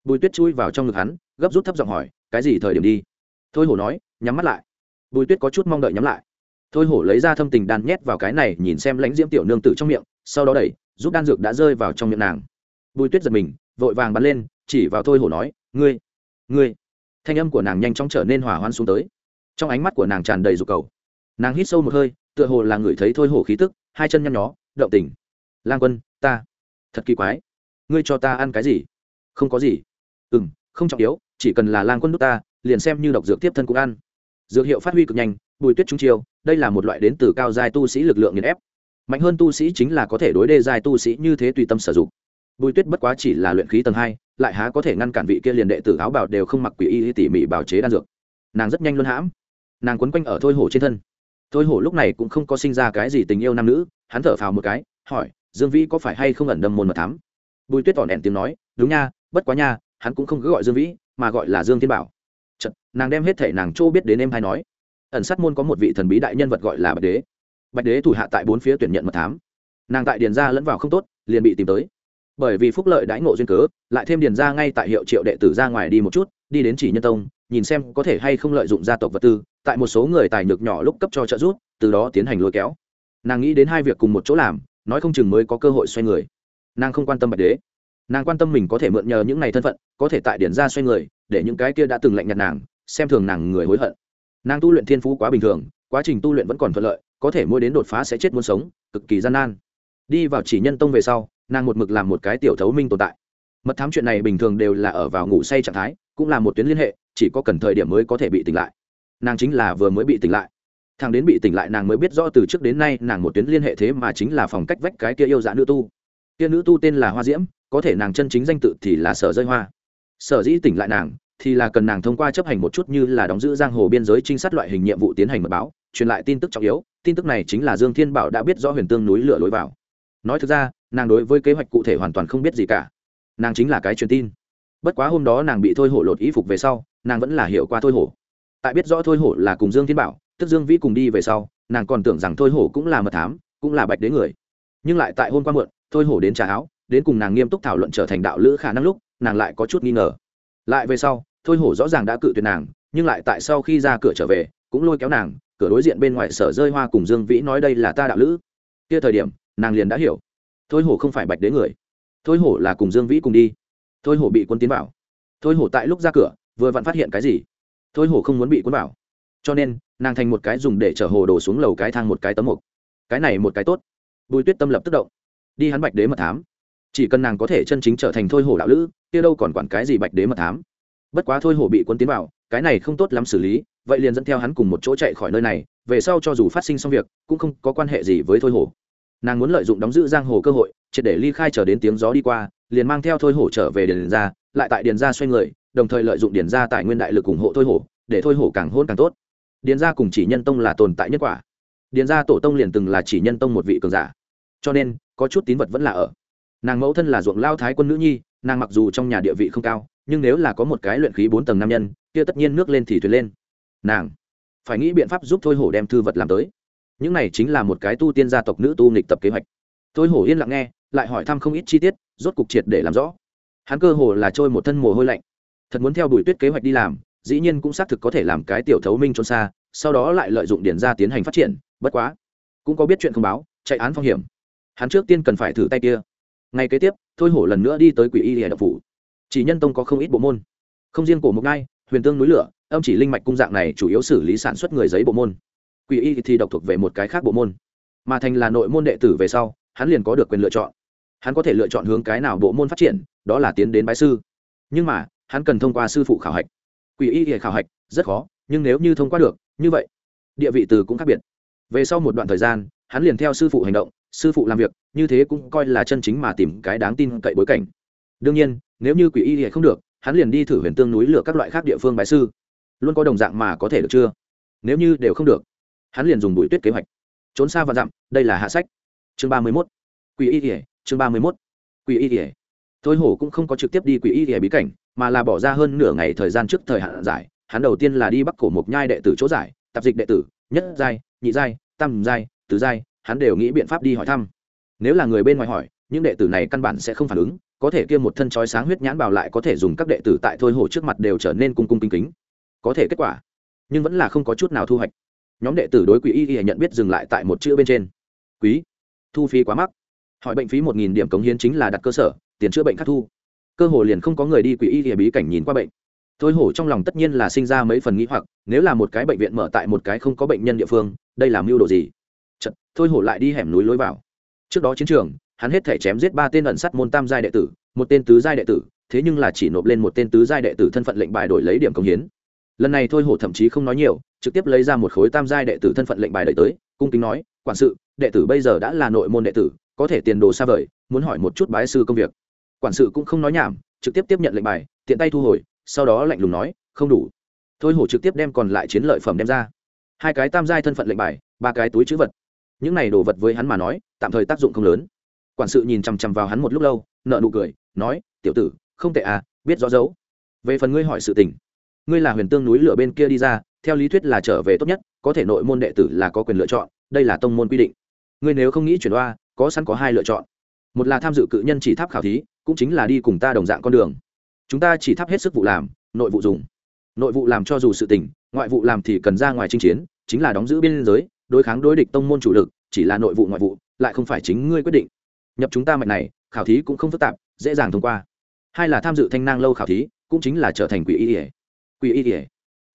Bùi tuyết chui vào trong ngực hắn, gấp rút thấp giọng hỏi, cái gì thời điểm đi? Thôi hổ nói, nhắm mắt lại. Bùi tuyết có chút mong đợi nhắm lại thôi hổ lấy ra thâm tình đan nhét vào cái này, nhìn xem lãnh diễm tiểu nương tử trong miệng, sau đó đẩy, giúp đan dược đã rơi vào trong miệng nàng. Bùi tuyết giật mình, vội vàng bắn lên, chỉ vào thôi hổ nói, ngươi ngươi. Thanh âm của nàng nhanh chóng trở nên hỏa hoan xuống tới. Trong ánh mắt của nàng tràn đầy dục cầu. Nàng hít sâu một hơi, tựa hồ là người thấy thôi hổ khí tức, hai chân nhăn nhó, động tình. Lang quân, ta, thật kỳ quái. Ngươi cho ta ăn cái gì? Không có gì. Ừ m không trọng yếu, chỉ cần là lang quân đúc ta, liền xem như độc dược tiếp thân cũng ăn dược hiệu phát huy cực nhanh, bùi tuyết trung chiêu, đây là một loại đến từ cao giai tu sĩ lực lượng nghiền ép. Mạnh hơn tu sĩ chính là có thể đối đê giai tu sĩ như thế tùy tâm sử dụng. Bùi tuyết bất quá chỉ là luyện khí tầng hai, lại há có thể ngăn cản vị kia liền đệ tử áo bào đều không mặc quỷ y tỉ mỉ bào chế đan dược. Nàng rất nhanh luôn hãm. Nàng quấn quanh ở thôi hổ trên thân. Thôi hổ lúc này cũng không có sinh ra cái gì tình yêu nam nữ, hắn thở phào một cái, hỏi, dương vĩ có phải hay không ẩn đâm môn mật thám? Bùi tuyết tỏn đèn tiếng nói, đúng nha, bất quá nha, hắn cũng không cứ gọi dương vĩ, mà gọi là dương thiên bảo nàng đem hết thể nàng chỗ biết đến em hay nói. Ẩn sát môn có một vị thần bí đại nhân vật gọi là bạch đế. Bạch đế thủ hạ tại bốn phía tuyển nhận mật thám. Nàng tại điền ra lẫn vào không tốt, liền bị tìm tới. Bởi vì phúc lợi đãi ngộ duyên cớ, lại thêm điền ra ngay tại hiệu triệu đệ tử ra ngoài đi một chút, đi đến chỉ nhân tông, nhìn xem có thể hay không lợi dụng gia tộc vật tư, tại một số người tài nhược nhỏ lúc cấp cho trợ giúp, từ đó tiến hành lôi kéo. Nàng nghĩ đến hai việc cùng một chỗ làm, nói không chừng mới có cơ hội xoay người. Nàng không quan tâm bạch đế. Nàng quan tâm mình có thể mượn nhờ những ngày thân phận, có thể tại điển ra xoay người, để những cái kia đã từng lạnh nhạt nàng xem thường nàng người hối hận. Nàng tu luyện thiên phú quá bình thường, quá trình tu luyện vẫn còn thuận lợi, có thể mỗi đến đột phá sẽ chết muốn sống, cực kỳ gian nan. Đi vào chỉ nhân tông về sau, nàng một mực làm một cái tiểu thấu minh tồn tại. Mật thám chuyện này bình thường đều là ở vào ngủ say trạng thái, cũng là một tuyến liên hệ, chỉ có cần thời điểm mới có thể bị tỉnh lại. Nàng chính là vừa mới bị tỉnh lại. Thằng đến bị tỉnh lại nàng mới biết rõ từ trước đến nay nàng một tuyến liên hệ thế mà chính là phòng cách vách cái kia yêu dạ nữ tu. Kia nữ tu tên là hoa diễm, có thể nàng chân chính danh tự thì là sở rơi hoa. Sở dĩ tỉnh lại nàng thì là cần nàng thông qua chấp hành một chút như là đóng giữ giang hồ biên giới trinh sát loại hình nhiệm vụ tiến hành mật báo, truyền lại tin tức trọng yếu, tin tức này chính là dương thiên bảo đã biết rõ huyền tương núi lửa lối vào. Nói thực ra, nàng đối với kế hoạch cụ thể hoàn toàn không biết gì cả. Nàng chính là cái truyền tin. Bất quá hôm đó nàng bị thôi hổ lột y phục về sau, nàng vẫn là hiểu qua thôi hổ. Tại biết rõ thôi hổ là cùng dương thiên bảo, tức dương vĩ cùng đi về sau, nàng còn tưởng rằng thôi hổ cũng là mật thám, cũng là bạch đế người. Nhưng lại tại hôm qua muộn, thôi hổ đến trà áo, đến cùng nàng nghiêm túc thảo luận trở thành đạo lữ khả năng lúc, nàng lại có chút nghi ngờ lại về sau, thôi hổ rõ ràng đã cự tuyệt nàng, nhưng lại tại sau khi ra cửa trở về, cũng lôi kéo nàng, cửa đối diện bên ngoài sở rơi hoa cùng dương vĩ nói đây là ta đạo lữ. Kia thời điểm, nàng liền đã hiểu. Thôi hổ không phải bạch đế người. Thôi hổ là cùng dương vĩ cùng đi. Thôi hổ bị quân tiến vào. Thôi hổ tại lúc ra cửa, vừa vặn phát hiện cái gì? Thôi hổ không muốn bị quân vào. Cho nên, nàng thành một cái dùng để chở hồ đổ xuống lầu cái thang một cái tấm mục. Cái này một cái tốt. Bùi tuyết tâm lập tức động. Đi hắn bạch đế mật thám chỉ cần nàng có thể chân chính trở thành thôi hổ đạo lữ, kia đâu còn quản cái gì bạch đế mật thám. Bất quá thôi hổ bị quân tiến vào, cái này không tốt lắm xử lý, vậy liền dẫn theo hắn cùng một chỗ chạy khỏi nơi này, về sau cho dù phát sinh xong việc, cũng không có quan hệ gì với thôi hổ. Nàng muốn lợi dụng đóng giữ giang hồ cơ hội, triệt để ly khai chờ đến tiếng gió đi qua, liền mang theo thôi hổ trở về điền ra lại tại điền ra xoay người, đồng thời lợi dụng điền ra tài nguyên đại lực ủng hộ thôi hổ, để thôi hổ càng hôn càng tốt. Điền ra cùng chỉ nhân tông là tồn tại nhất quả. Điền ra tổ tông liền từng là chỉ nhân tông một vị cường giả. Cho nên, có chút tín vật vẫn là ở nàng mẫu thân là ruộng lao thái quân nữ nhi, nàng mặc dù trong nhà địa vị không cao, nhưng nếu là có một cái luyện khí bốn tầng nam nhân, kia tất nhiên nước lên thì thuyền lên. Nàng phải nghĩ biện pháp giúp thôi hổ đem thư vật làm tới. Những này chính là một cái tu tiên gia tộc nữ tu nghịch tập kế hoạch. Thôi hổ yên lặng nghe, lại hỏi thăm không ít chi tiết, rốt cục triệt để làm rõ. Hắn cơ hồ là trôi một thân mồ hôi lạnh. Thật muốn theo đuổi tuyết kế hoạch đi làm, dĩ nhiên cũng xác thực có thể làm cái tiểu thấu minh trốn xa, sau đó lại lợi dụng điển ra tiến hành phát triển, bất quá cũng có biết chuyện không báo, chạy án phong hiểm. Hắn trước tiên cần phải thử tay kia ngay kế tiếp, thôi hổ lần nữa đi tới quỷ y lìa độc phủ. Chỉ nhân tông có không ít bộ môn. Không riêng cổ mục ngai, huyền tương núi lửa, âm chỉ linh mạch cung dạng này chủ yếu xử lý sản xuất người giấy bộ môn. Quỷ y thì độc thuộc về một cái khác bộ môn. Mà thành là nội môn đệ tử về sau, hắn liền có được quyền lựa chọn. Hắn có thể lựa chọn hướng cái nào bộ môn phát triển, đó là tiến đến bái sư. Nhưng mà, hắn cần thông qua sư phụ khảo hạch. Quỷ y thì khảo hạch, rất khó, nhưng nếu như thông qua được, như vậy, địa vị từ cũng khác biệt. Về sau một đoạn thời gian, hắn liền theo sư phụ hành động sư phụ làm việc, như thế cũng coi là chân chính mà tìm cái đáng tin cậy bối cảnh. Đương nhiên, nếu như quỷ y thì không được, hắn liền đi thử huyền tương núi lửa các loại khác địa phương bái sư. Luôn có đồng dạng mà có thể được chưa? Nếu như đều không được, hắn liền dùng bụi tuyết kế hoạch. Trốn xa và dặm, đây là hạ sách. Chương ba mươi mốt. Quỷ y ỉa chương ba mươi mốt. Quỷ y ỉa thôi hổ cũng không có trực tiếp đi quỷ y ỉa bí cảnh, mà là bỏ ra hơn nửa ngày thời gian trước thời hạn giải. Hắn đầu tiên là đi bắc cổ mộc nhai đệ tử chỗ giải, tạp dịch đệ tử, nhất giai, nhị giai, tam giai, tứ giai hắn đều nghĩ biện pháp đi hỏi thăm. Nếu là người bên ngoài hỏi, những đệ tử này căn bản sẽ không phản ứng, có thể kia một thân chói sáng huyết nhãn bảo lại có thể dùng các đệ tử tại thôi hổ trước mặt đều trở nên cung cung kính kính. Có thể kết quả, nhưng vẫn là không có chút nào thu hoạch. Nhóm đệ tử đối quỷ y y nhận biết dừng lại tại một chữ bên trên. Quý, thu phí quá mắc. Hỏi bệnh phí một nghìn điểm cống hiến chính là đặt cơ sở, tiền chữa bệnh khắc thu. Cơ hồ liền không có người đi quỷ y y bí cảnh nhìn qua bệnh. Thôi hổ trong lòng tất nhiên là sinh ra mấy phần nghĩ hoặc, nếu là một cái bệnh viện mở tại một cái không có bệnh nhân địa phương, đây là mưu đồ gì? Thôi hổ lại đi hẻm núi lối vào. Trước đó chiến trường, hắn hết thể chém giết ba tên ẩn sắt môn tam giai đệ tử, một tên tứ giai đệ tử, thế nhưng là chỉ nộp lên một tên tứ giai đệ tử thân phận lệnh bài đổi lấy điểm công hiến. Lần này thôi hổ thậm chí không nói nhiều, trực tiếp lấy ra một khối tam giai đệ tử thân phận lệnh bài đợi tới, cung kính nói, quản sự, đệ tử bây giờ đã là nội môn đệ tử, có thể tiền đồ xa vời, muốn hỏi một chút bái sư công việc. Quản sự cũng không nói nhảm, trực tiếp tiếp nhận lệnh bài, tiện tay thu hồi, sau đó lạnh lùng nói, không đủ. Thôi hổ trực tiếp đem còn lại chiến lợi phẩm đem ra. Hai cái tam giai thân phận lệnh bài, ba cái túi chữ vật những này đồ vật với hắn mà nói, tạm thời tác dụng không lớn. Quản sự nhìn chằm chằm vào hắn một lúc lâu nợ nụ cười, nói, tiểu tử, không tệ à biết rõ dấu. Về phần ngươi hỏi sự tình. Ngươi là huyền tương núi lửa bên kia đi ra, theo lý thuyết là trở về tốt nhất, có thể nội môn đệ tử là có quyền lựa chọn, đây là tông môn quy định. Ngươi nếu không nghĩ chuyển đoa có sẵn có hai lựa chọn. Một là tham dự cự nhân chỉ tháp khảo thí, cũng chính là đi cùng ta đồng dạng con đường. Chúng ta chỉ tháp hết sức vụ làm, nội vụ dùng. Nội vụ làm cho dù sự tình, ngoại vụ làm thì cần ra ngoài chinh chiến, chính là đóng giữ biên giới đối kháng đối địch tông môn chủ lực, chỉ là nội vụ ngoại vụ, lại không phải chính ngươi quyết định. Nhập chúng ta mạch này, khảo thí cũng không phức tạp, dễ dàng thông qua. Hai là tham dự thanh nang lâu khảo thí, cũng chính là trở thành quỷ y ỉa quỷ y ỉa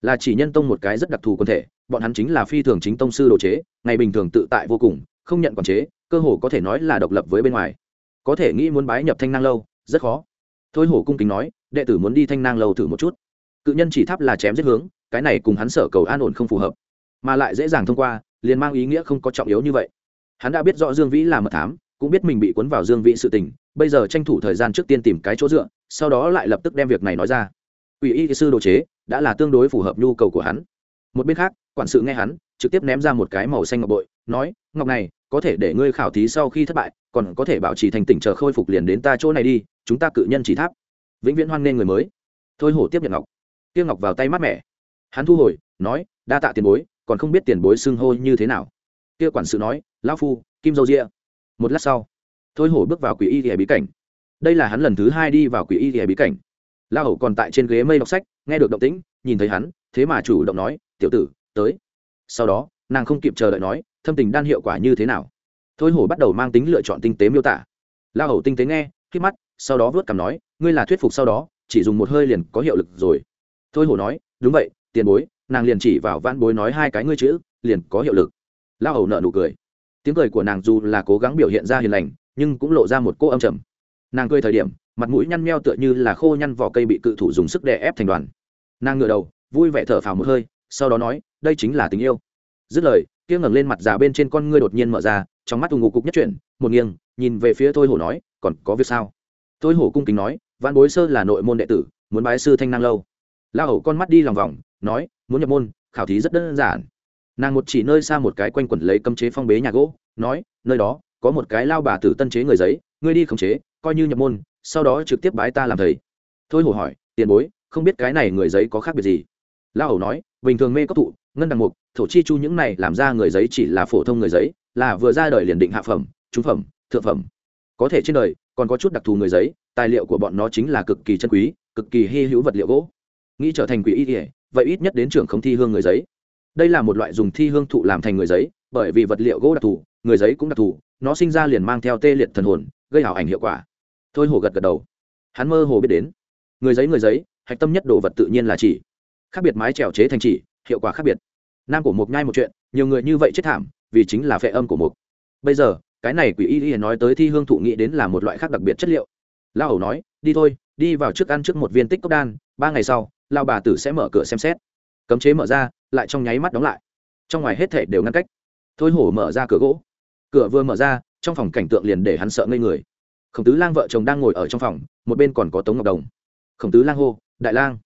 là chỉ nhân tông một cái rất đặc thù quân thể, bọn hắn chính là phi thường chính tông sư đồ chế, ngày bình thường tự tại vô cùng, không nhận quản chế, cơ hồ có thể nói là độc lập với bên ngoài. Có thể nghĩ muốn bái nhập thanh nang lâu, rất khó. Thôi hổ cung kính nói, đệ tử muốn đi thanh nang lâu thử một chút. Cự nhân chỉ tháp là chém giết hướng, cái này cùng hắn sở cầu an ổn không phù hợp, mà lại dễ dàng thông qua liền mang ý nghĩa không có trọng yếu như vậy. Hắn đã biết rõ dương vĩ là mật thám, cũng biết mình bị cuốn vào dương vĩ sự tình, bây giờ tranh thủ thời gian trước tiên tìm cái chỗ dựa, sau đó lại lập tức đem việc này nói ra. Ủy y sư đồ chế đã là tương đối phù hợp nhu cầu của hắn. Một bên khác, quản sự nghe hắn, trực tiếp ném ra một cái màu xanh ngọc bội, nói, ngọc này, có thể để ngươi khảo thí sau khi thất bại, còn có thể bảo trì thành tỉnh chờ khôi phục liền đến ta chỗ này đi, chúng ta cự nhân chỉ tháp. Vĩnh viễn hoan nghênh người mới. Thôi hổ tiếp nhận ngọc. Tiêu ngọc vào tay mát mẻ. Hắn thu hồi, nói, đa tạ tiền bối còn không biết tiền bối xưng hô như thế nào. Kia quản sự nói, lão phu, kim dâu ria một lát sau, thôi hổ bước vào quỷ y ghẻ bí cảnh. Đây là hắn lần thứ hai đi vào quỷ y ghẻ bí cảnh. La hổ còn tại trên ghế mây đọc sách, nghe được động tĩnh, nhìn thấy hắn, thế mà chủ động nói, tiểu tử, tới. Sau đó, nàng không kịp chờ đợi nói, thâm tình đan hiệu quả như thế nào? Thôi hổ bắt đầu mang tính lựa chọn tinh tế miêu tả. La hổ tinh tế nghe khi mắt, sau đó vớt cằm nói, ngươi là thuyết phục sau đó, chỉ dùng một hơi liền có hiệu lực rồi. Thôi hổ nói, đúng vậy, tiền bối nàng liền chỉ vào vãn bối nói hai cái ngươi chữ, liền có hiệu lực. La hầu nợ nụ cười. Tiếng cười của nàng dù là cố gắng biểu hiện ra hiền lành, nhưng cũng lộ ra một cô âm trầm. Nàng cười thời điểm, mặt mũi nhăn meo tựa như là khô nhăn vỏ cây bị cự thủ dùng sức đè ép thành đoàn. Nàng ngựa đầu, vui vẻ thở phào một hơi, sau đó nói, đây chính là tình yêu. Dứt lời, kia ngẩng lên mặt già bên trên con ngươi đột nhiên mở ra, trong mắt ù ngụ cục nhất chuyển, một nghiêng, nhìn về phía thôi hổ nói, còn có việc sao? Thôi hổ cung kính nói văn bối sơ là nội môn đệ tử, muốn bái sư thanh năng lâu. La hầu con mắt đi lòng vòng nói, muốn nhập môn, khảo thí rất đơn giản. Nàng một chỉ nơi xa một cái quanh quẩn lấy cấm chế phong bế nhà gỗ, nói, nơi đó, có một cái lao bà tử tân chế người giấy, ngươi đi khống chế, coi như nhập môn, sau đó trực tiếp bái ta làm thầy. Thôi hổ hỏi, tiền bối, không biết cái này người giấy có khác biệt gì? Lao hầu nói, bình thường mê cấp thụ, ngân đằng mục, thổ chi chu những này làm ra người giấy chỉ là phổ thông người giấy, là vừa ra đời liền định hạ phẩm, trung phẩm, thượng phẩm. Có thể trên đời, còn có chút đặc thù người giấy, tài liệu của bọn nó chính là cực kỳ chân quý, cực kỳ hy hữu vật liệu gỗ. Nghĩ trở thành quỷ y thể vậy ít nhất đến trưởng không thi hương người giấy. Đây là một loại dùng thi hương thụ làm thành người giấy, bởi vì vật liệu gỗ đặc thù, người giấy cũng đặc thù, nó sinh ra liền mang theo tê liệt thần hồn, gây hảo ảnh hiệu quả. Thôi hồ gật gật đầu. Hắn mơ hồ biết đến. Người giấy người giấy, hạch tâm nhất đồ vật tự nhiên là chỉ. Khác biệt mái trèo chế thành chỉ, hiệu quả khác biệt. Nam của mục nhai một chuyện, nhiều người như vậy chết thảm, vì chính là phệ âm của mục bây giờ, cái này quỷ y y nói tới thi hương thụ nghĩ đến là một loại khác đặc biệt chất liệu. Lão hầu nói, đi thôi, đi vào trước ăn trước một viên tích cốc đan, ba ngày sau lao bà tử sẽ mở cửa xem xét. Cấm chế mở ra, lại trong nháy mắt đóng lại. Trong ngoài hết thể đều ngăn cách. Thôi hổ mở ra cửa gỗ. Cửa vừa mở ra, trong phòng cảnh tượng liền để hắn sợ ngây người. Khổng tứ lang vợ chồng đang ngồi ở trong phòng, một bên còn có tống ngọc đồng. Khổng tứ lang hô, đại lang,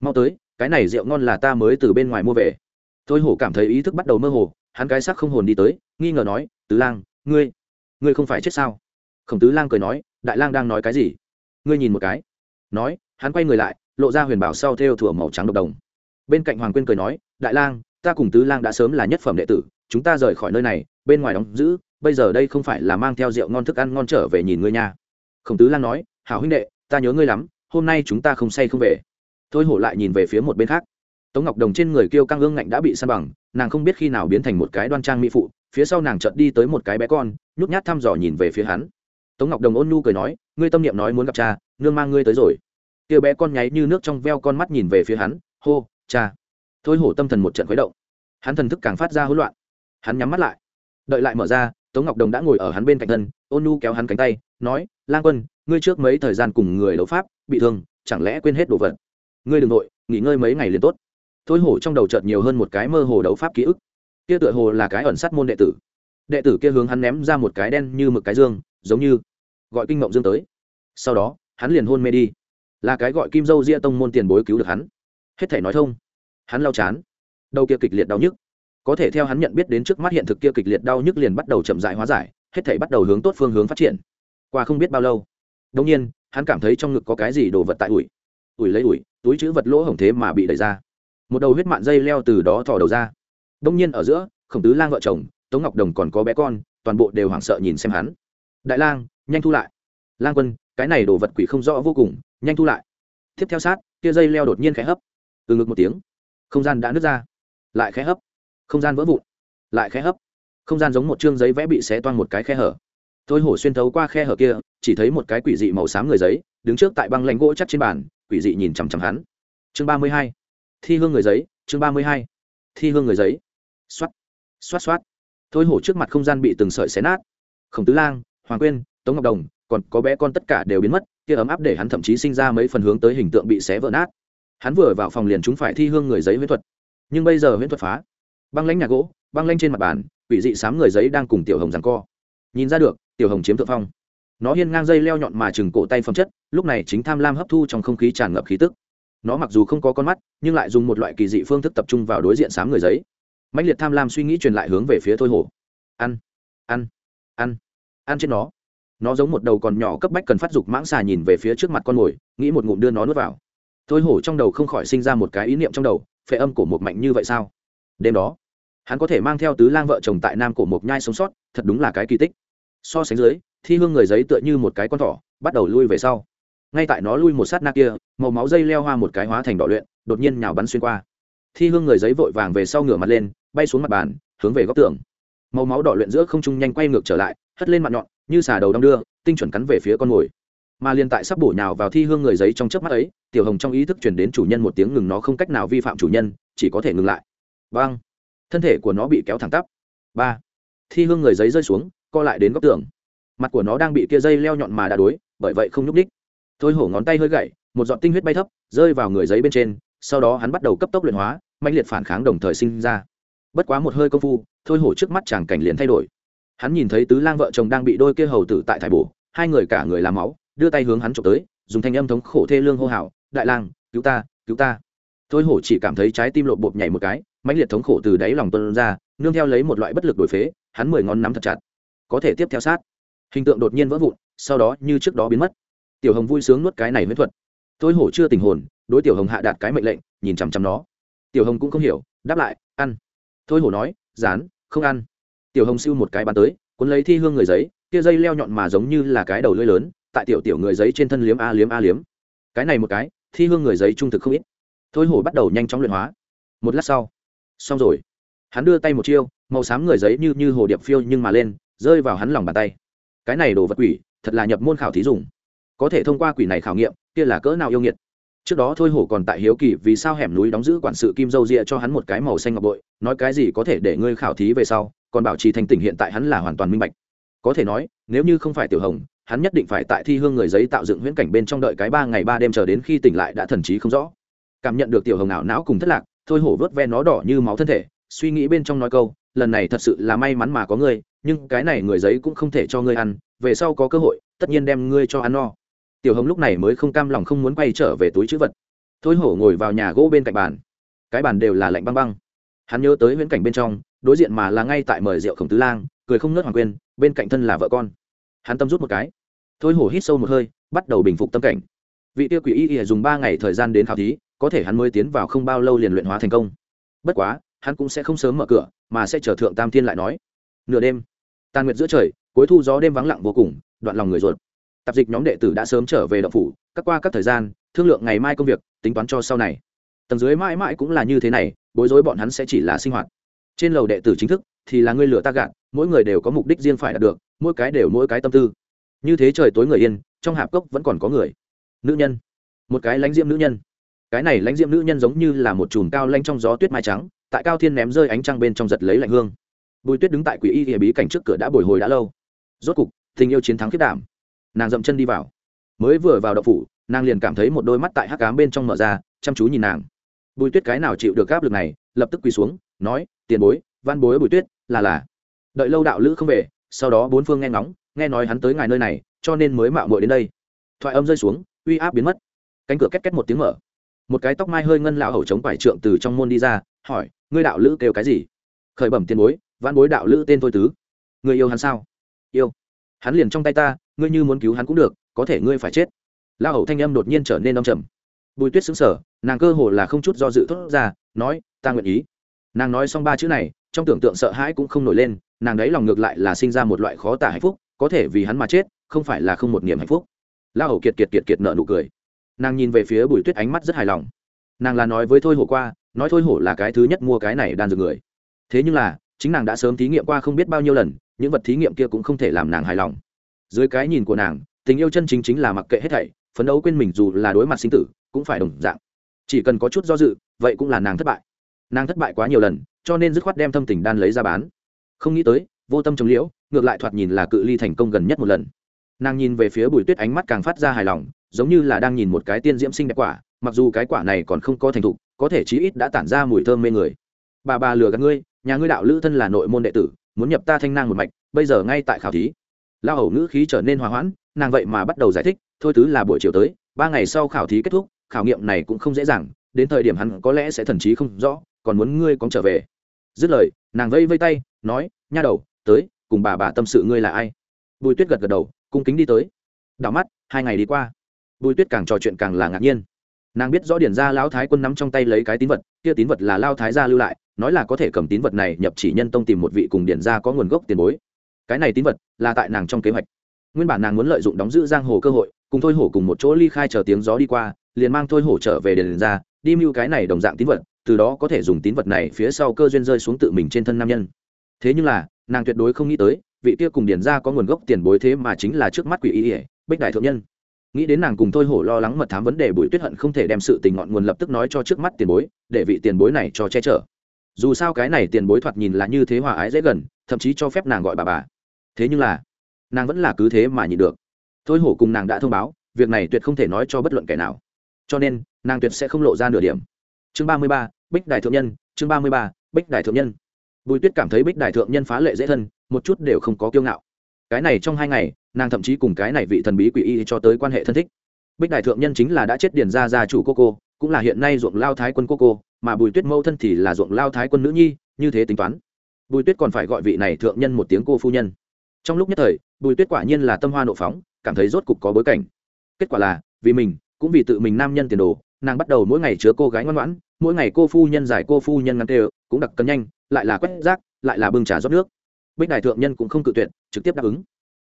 mau tới, cái này rượu ngon là ta mới từ bên ngoài mua về. Thôi hổ cảm thấy ý thức bắt đầu mơ hồ, hắn cái sắc không hồn đi tới, nghi ngờ nói, tứ lang, ngươi ngươi không phải chết sao? Khổng tứ lang cười nói, đại lang đang nói cái gì? Ngươi nhìn một cái. Nói, hắn quay người lại lộ ra huyền bảo sau theo thủa màu trắng độc đồng. Bên cạnh hoàng quyên cười nói, đại lang, ta cùng tứ lang đã sớm là nhất phẩm đệ tử, chúng ta rời khỏi nơi này, bên ngoài đóng giữ, bây giờ đây không phải là mang theo rượu ngon thức ăn ngon trở về nhìn ngươi nha. Khổng tứ lang nói, hảo huynh đệ, ta nhớ ngươi lắm, hôm nay chúng ta không say không về. Thôi hổ lại nhìn về phía một bên khác. Tống ngọc đồng trên người kêu căng ương ngạnh đã bị săn bằng, nàng không biết khi nào biến thành một cái đoan trang mỹ phụ, phía sau nàng chợt đi tới một cái bé con, nhút nhát thăm dò nhìn về phía hắn. Tống ngọc đồng ôn nhu cười nói, ngươi tâm niệm nói muốn gặp cha, nương mang ngươi tới rồi kia bé con nháy như nước trong veo con mắt nhìn về phía hắn, hô, cha. Thôi hổ tâm thần một trận khuấy động. Hắn thần thức càng phát ra hỗn loạn. Hắn nhắm mắt lại. Đợi lại mở ra, tống ngọc đồng đã ngồi ở hắn bên cạnh thân, ôn nu kéo hắn cánh tay, nói, lang quân, ngươi trước mấy thời gian cùng người đấu pháp, bị thương, chẳng lẽ quên hết đồ vật? Ngươi đ ừ n g nội nghỉ ngơi mấy ngày liền tốt. Thôi hổ trong đầu chợt nhiều hơn một cái mơ hồ đấu pháp ký ức. Kia tựa hồ là cái ẩn sát môn đệ tử. Đệ tử kia hướng hắn ném ra một cái đen như mực cái dương, giống như gọi kinh mộng dương tới. Sau đó, hắn liền hôn mê đi là cái gọi kim dâu ria tông môn tiền bối cứu được hắn. Hết thể nói thông. Hắn lau chán. Đầu kia kịch liệt đau nhức. Có thể theo hắn nhận biết đến trước mắt hiện thực kia kịch liệt đau nhức liền bắt đầu chậm dại hóa giải, hết thể bắt đầu hướng tốt phương hướng phát triển. Qua không biết bao lâu đông nhiên, hắn cảm thấy trong ngực có cái gì đồ vật tại ủi. Ủi lấy ủi, túi chữ vật lỗ hổng thế mà bị đẩy ra. Một đầu huyết mạn dây leo từ đó thò đầu ra. Đông nhiên ở giữa, khổng tứ lang vợ chồng, tống ngọc đồng còn có bé con, toàn bộ đều hoảng sợ nhìn xem hắn. Đại lang, nhanh thu lại. Lang quân, cái này đồ vật quỷ không rõ vô cùng nhanh thu lại. Tiếp theo sát, kia dây leo đột nhiên khẽ hấp. Từ ngực một tiếng. Không gian đã nứt ra. Lại khẽ hấp. Không gian vỡ vụn. Lại khẽ hấp. Không gian giống một chương giấy vẽ bị xé toan một cái khe hở. Thôi hổ xuyên thấu qua khe hở kia, chỉ thấy một cái quỷ dị màu xám người giấy, đứng trước tại băng lãnh gỗ chắc trên bàn, quỷ dị nhìn chằm chằm hắn. Chương ba mươi hai. Thi hương người giấy, chương ba mươi hai. Thi hương người giấy. Xoát xoát xoát. Thôi hổ trước mặt không gian bị từng sợi xé nát. Khổng tứ lang, hoàng quyên, tống ngọc đồng còn có bé con tất cả đều biến mất, kia ấm áp để hắn thậm chí sinh ra mấy phần hướng tới hình tượng bị xé vỡ nát. Hắn vừa vào phòng liền chúng phải thi hương người giấy huyễn thuật. Nhưng bây giờ huyễn thuật phá. Băng lanh nhà gỗ, băng lanh trên mặt bàn, quỷ dị sám người giấy đang cùng tiểu hồng rằng co. Nhìn ra được, tiểu hồng chiếm thượng phong. Nó hiên ngang dây leo nhọn mà chừng cổ tay phẩm chất, lúc này chính tham lam hấp thu trong không khí tràn ngập khí tức. Nó mặc dù không có con mắt, nhưng lại dùng một loại kỳ dị phương thức tập trung vào đối diện sám người giấy. Mạnh liệt tham lam suy nghĩ truyền lại hướng về phía thôi hổ. Ăn ăn ăn ăn trên nó nó giống một đầu còn nhỏ cấp bách cần phát dục mãng xà nhìn về phía trước mặt con mồi, nghĩ một ngụm đưa nó nuốt vào. Thôi hổ trong đầu không khỏi sinh ra một cái ý niệm trong đầu, phệ âm cổ một mạnh như vậy sao? Đêm đó, hắn có thể mang theo tứ lang vợ chồng tại nam cổ một nhai sống sót, thật đúng là cái kỳ tích. So sánh dưới, thi hương người giấy tựa như một cái con thỏ, bắt đầu lui về sau. Ngay tại nó lui một sát na kia, màu máu dây leo hoa một cái hóa thành đỏ luyện, đột nhiên nhào bắn xuyên qua. Thi hương người giấy vội vàng về sau ngửa mặt lên, bay xuống mặt bàn, hướng về góc tường. Màu máu đỏ luyện giữa không trung nhanh quay ngược trở lại, hất lên mặt nhọn như xà đầu đong đưa, tinh chuẩn cắn về phía con mồi. Mà liên tại sắp bổ nhào vào thi hương người giấy trong chớp mắt ấy, tiểu hồng trong ý thức chuyển đến chủ nhân một tiếng ngừng nó không cách nào vi phạm chủ nhân, chỉ có thể ngừng lại. Vâng thân thể của nó bị kéo thẳng tắp. Ba! Thi hương người giấy rơi xuống, co lại đến góc tường. Mặt của nó đang bị kia dây leo nhọn mà đã đối, bởi vậy không nhúc ních thôi hổ ngón tay hơi gậy, một giọt tinh huyết bay thấp, rơi vào người giấy bên trên, sau đó hắn bắt đầu cấp tốc luyện hóa mạnh liệt phản kháng đồng thời sinh ra. Bất quá một hơi công phu, thôi hổ trước mắt chàng cảnh liền thay đổi hắn nhìn thấy tứ lang vợ chồng đang bị đôi kia hầu tử tại thải bổ, hai người cả người làm máu, đưa tay hướng hắn trộm tới, dùng thanh âm thống khổ thê lương hô hào, đại lang, cứu ta cứu ta. Thôi hổ chỉ cảm thấy trái tim lộp bộp nhảy một cái, mãnh liệt thống khổ từ đáy lòng tuân ra, nương theo lấy một loại bất lực đổi phế, hắn mười ngón nắm thật chặt. Có thể tiếp theo sát. Hình tượng đột nhiên vỡ vụn, sau đó như trước đó biến mất. Tiểu hồng vui sướng nuốt cái này mới thuật. Thôi hổ chưa tình hồn, đối tiểu hồng hạ đạt cái mệnh lệnh, nhìn chằm chằm nó. Tiểu hồng cũng không hiểu, đáp lại, ăn. Thôi hổ nói dán không ăn tiểu hồng siêu một cái bắn tới, cuốn lấy thi hương người giấy, kia dây leo nhọn mà giống như là cái đầu lưỡi lớn, tại tiểu tiểu người giấy trên thân liếm a liếm a liếm. Cái này một cái, thi hương người giấy trung thực không ít. Thôi hổ bắt đầu nhanh chóng luyện hóa. Một lát sau, xong rồi. Hắn đưa tay một chiêu, màu xám người giấy như như hồ điệp phiêu nhưng mà lên, rơi vào hắn lòng bàn tay. Cái này đồ vật quỷ, thật là nhập môn khảo thí dùng. Có thể thông qua quỷ này khảo nghiệm, kia là cỡ nào yêu nghiệt trước đó thôi hổ còn tại hiếu kỳ vì sao hẻm núi đóng giữ quản sự kim dâu rịa cho hắn một cái màu xanh ngọc bội, nói cái gì có thể để ngươi khảo thí về sau, còn bảo trì thành tỉnh hiện tại hắn là hoàn toàn minh bạch. Có thể nói, nếu như không phải tiểu hồng, hắn nhất định phải tại thi hương người giấy tạo dựng huyễn cảnh bên trong đợi cái ba ngày ba đêm chờ đến khi tỉnh lại đã thần trí không rõ. Cảm nhận được tiểu hồng ảo não cùng thất lạc, thôi hổ vớt ve nó đỏ như máu thân thể, suy nghĩ bên trong nói câu, lần này thật sự là may mắn mà có ngươi, nhưng cái này người giấy cũng không thể cho ngươi ăn, về sau có cơ hội, tất nhiên đem ngươi cho ăn no tiểu hồng lúc này mới không cam lòng không muốn quay trở về túi chữ vật. Thôi hổ ngồi vào nhà gỗ bên cạnh bàn. Cái bàn đều là lạnh băng băng. Hắn nhớ tới viễn cảnh bên trong, đối diện mà là ngay tại mời rượu khổng tứ lang, cười không nớt hoàng quên, bên cạnh thân là vợ con. Hắn tâm rút một cái. Thôi hổ hít sâu một hơi, bắt đầu bình phục tâm cảnh. Vị tiêu quỷ y ỉa dùng ba ngày thời gian đến khảo thí, có thể hắn mới tiến vào không bao lâu liền luyện hóa thành công. Bất quá, hắn cũng sẽ không sớm mở cửa, mà sẽ chờ thượng tam thiên lại nói. Nửa đêm tàn nguyệt giữa trời, cuối thu gió đêm vắng lặng vô cùng, đoạn lòng người ruột tạp dịch nhóm đệ tử đã sớm trở về động phủ cắt qua các thời gian, thương lượng ngày mai công việc, tính toán cho sau này. Tầng dưới mãi mãi cũng là như thế này, bối rối bọn hắn sẽ chỉ là sinh hoạt. Trên lầu đệ tử chính thức, thì là ngươi lửa ta gạt, mỗi người đều có mục đích riêng phải đạt được, mỗi cái đều mỗi cái tâm tư. Như thế trời tối người yên, trong hạp cốc vẫn còn có người. Nữ nhân. Một cái lãnh diễm nữ nhân. Cái này lãnh diễm nữ nhân giống như là một chùm cao lanh trong gió tuyết mai trắng, tại cao thiên ném rơi ánh trăng bên trong giật lấy lạnh hương. Bùi tuyết đứng tại quỷ y địa bí cảnh trước cửa đã bồi hồi đã lâu. Rốt cục, tình yêu chiến thắng khiết đảm nàng dậm chân đi vào. Mới vừa vào đậu phủ, nàng liền cảm thấy một đôi mắt tại hắc cám bên trong mở ra, chăm chú nhìn nàng. Bùi tuyết cái nào chịu được áp lực này, lập tức quỳ xuống, nói, tiền bối, văn bối bùi tuyết, là là. Đợi lâu đạo lữ không về, sau đó bốn phương nghe ngóng, nghe nói hắn tới ngài nơi này, cho nên mới mạo muội đến đây. Thoại âm rơi xuống, uy áp biến mất. Cánh cửa két két một tiếng mở. Một cái tóc mai hơi ngân lão hầu chống quải trượng từ trong môn đi ra, hỏi, ngươi đạo lữ kêu cái gì? Khởi bẩm tiền bối, văn bối đạo lữ tên thôi tứ. Người yêu hắn sao? Yêu. Hắn liền trong tay ta ngươi như muốn cứu hắn cũng được, có thể ngươi phải chết. La hầu thanh âm đột nhiên trở nên đông trầm. Bùi tuyết xứng sở nàng cơ hồ là không chút do dự thốt ra, nói, ta nguyện ý. Nàng nói xong ba chữ này, trong tưởng tượng sợ hãi cũng không nổi lên, nàng đấy lòng ngược lại là sinh ra một loại khó tả hạnh phúc, có thể vì hắn mà chết, không phải là không một niềm hạnh phúc. La hầu kiệt kiệt kiệt kiệt nợ nụ cười. Nàng nhìn về phía bùi tuyết ánh mắt rất hài lòng. Nàng là nói với thôi hổ qua, nói thôi hổ là cái thứ nhất mua cái này đan dược người. Thế nhưng là, chính nàng đã sớm thí nghiệm qua không biết bao nhiêu lần, những vật thí nghiệm kia cũng không thể làm nàng hài lòng dưới cái nhìn của nàng, tình yêu chân chính chính là mặc kệ hết thảy, phấn đấu quên mình dù là đối mặt sinh tử, cũng phải đồng dạng. Chỉ cần có chút do dự, vậy cũng là nàng thất bại. Nàng thất bại quá nhiều lần, cho nên dứt khoát đem thâm tình đan lấy ra bán. Không nghĩ tới, vô tâm trồng liễu, ngược lại thoạt nhìn là cự ly thành công gần nhất một lần. Nàng nhìn về phía bùi tuyết ánh mắt càng phát ra hài lòng, giống như là đang nhìn một cái tiên diễm sinh đẹp quả, mặc dù cái quả này còn không có thành thục, có thể chí ít đã tản ra mùi thơm mê người. Bà bà lừa gạt ngươi, nhà ngươi đạo lữ thân là nội môn đệ tử, muốn nhập ta thanh nang một mạch, bây giờ ngay tại khảo thí lao hầu ngữ khí trở nên hòa hoãn, nàng vậy mà bắt đầu giải thích, thôi tứ là buổi chiều tới, ba ngày sau khảo thí kết thúc, khảo nghiệm này cũng không dễ dàng, đến thời điểm hắn có lẽ sẽ thần trí không rõ, còn muốn ngươi có trở về. Dứt lời, nàng vây vây tay, nói, nha đầu, tới, cùng bà bà tâm sự ngươi là ai? Bùi tuyết gật gật đầu, cung kính đi tới. Đảo mắt, hai ngày đi qua. Bùi tuyết càng trò chuyện càng là ngạc nhiên. Nàng biết rõ điển ra lao thái quân nắm trong tay lấy cái tín vật, kia tín vật là lao thái gia lưu lại, nói là có thể cầm tín vật này nhập chỉ nhân tông tìm một vị cùng điển ra có nguồn gốc tiền bối cái này tín vật là tại nàng trong kế hoạch. Nguyên bản nàng muốn lợi dụng đóng giữ giang hồ cơ hội, cùng thôi hổ cùng một chỗ ly khai chờ tiếng gió đi qua, liền mang thôi hổ trở về điển ra, đi mưu cái này đồng dạng tín vật, từ đó có thể dùng tín vật này phía sau cơ duyên rơi xuống tự mình trên thân nam nhân. Thế nhưng là, nàng tuyệt đối không nghĩ tới, vị kia cùng điền ra có nguồn gốc tiền bối thế mà chính là trước mắt quỷ y ỉa bích đại thượng nhân. Nghĩ đến nàng cùng thôi hổ lo lắng mật thám vấn đề bùi tuyết hận không thể đem sự tình ngọn nguồn lập tức nói cho trước mắt tiền bối, để vị tiền bối này cho che chở. Dù sao cái này tiền bối thoạt nhìn là như thế hòa ái dễ gần, thậm chí cho phép nàng gọi bà bà thế nhưng là, nàng vẫn là cứ thế mà nhịn được. Thôi hổ cùng nàng đã thông báo, việc này tuyệt không thể nói cho bất luận kẻ nào. Cho nên, nàng tuyệt sẽ không lộ ra nửa điểm. Chương ba mươi ba, bích đại thượng nhân, chương ba mươi ba, bích đại thượng nhân. Bùi tuyết cảm thấy bích đại thượng nhân phá lệ dễ thân, một chút đều không có kiêu ngạo. Cái này trong hai ngày, nàng thậm chí cùng cái này vị thần bí quỷ y cho tới quan hệ thân thích. Bích đại thượng nhân chính là đã chết điền ra gia chủ cô cô cũng là hiện nay ruộng lao thái quân cô cô mà bùi tuyết mâu thân thì là ruộng lao thái quân nữ nhi, như thế tính toán. Bùi tuyết còn phải gọi vị này thượng nhân một tiếng cô phu nhân trong lúc nhất thời, bùi tuyết quả nhiên là tâm hoa nộ phóng, cảm thấy rốt cục có bối cảnh. Kết quả là, vì mình, cũng vì tự mình nam nhân tiền đồ, nàng bắt đầu mỗi ngày chứa cô gái ngoan ngoãn, mỗi ngày cô phu nhân giải cô phu nhân ngăn tê cũng đặc cân nhanh, lại là quét rác, lại là bưng trà rót nước. Bích đại thượng nhân cũng không cự tuyệt, trực tiếp đáp ứng.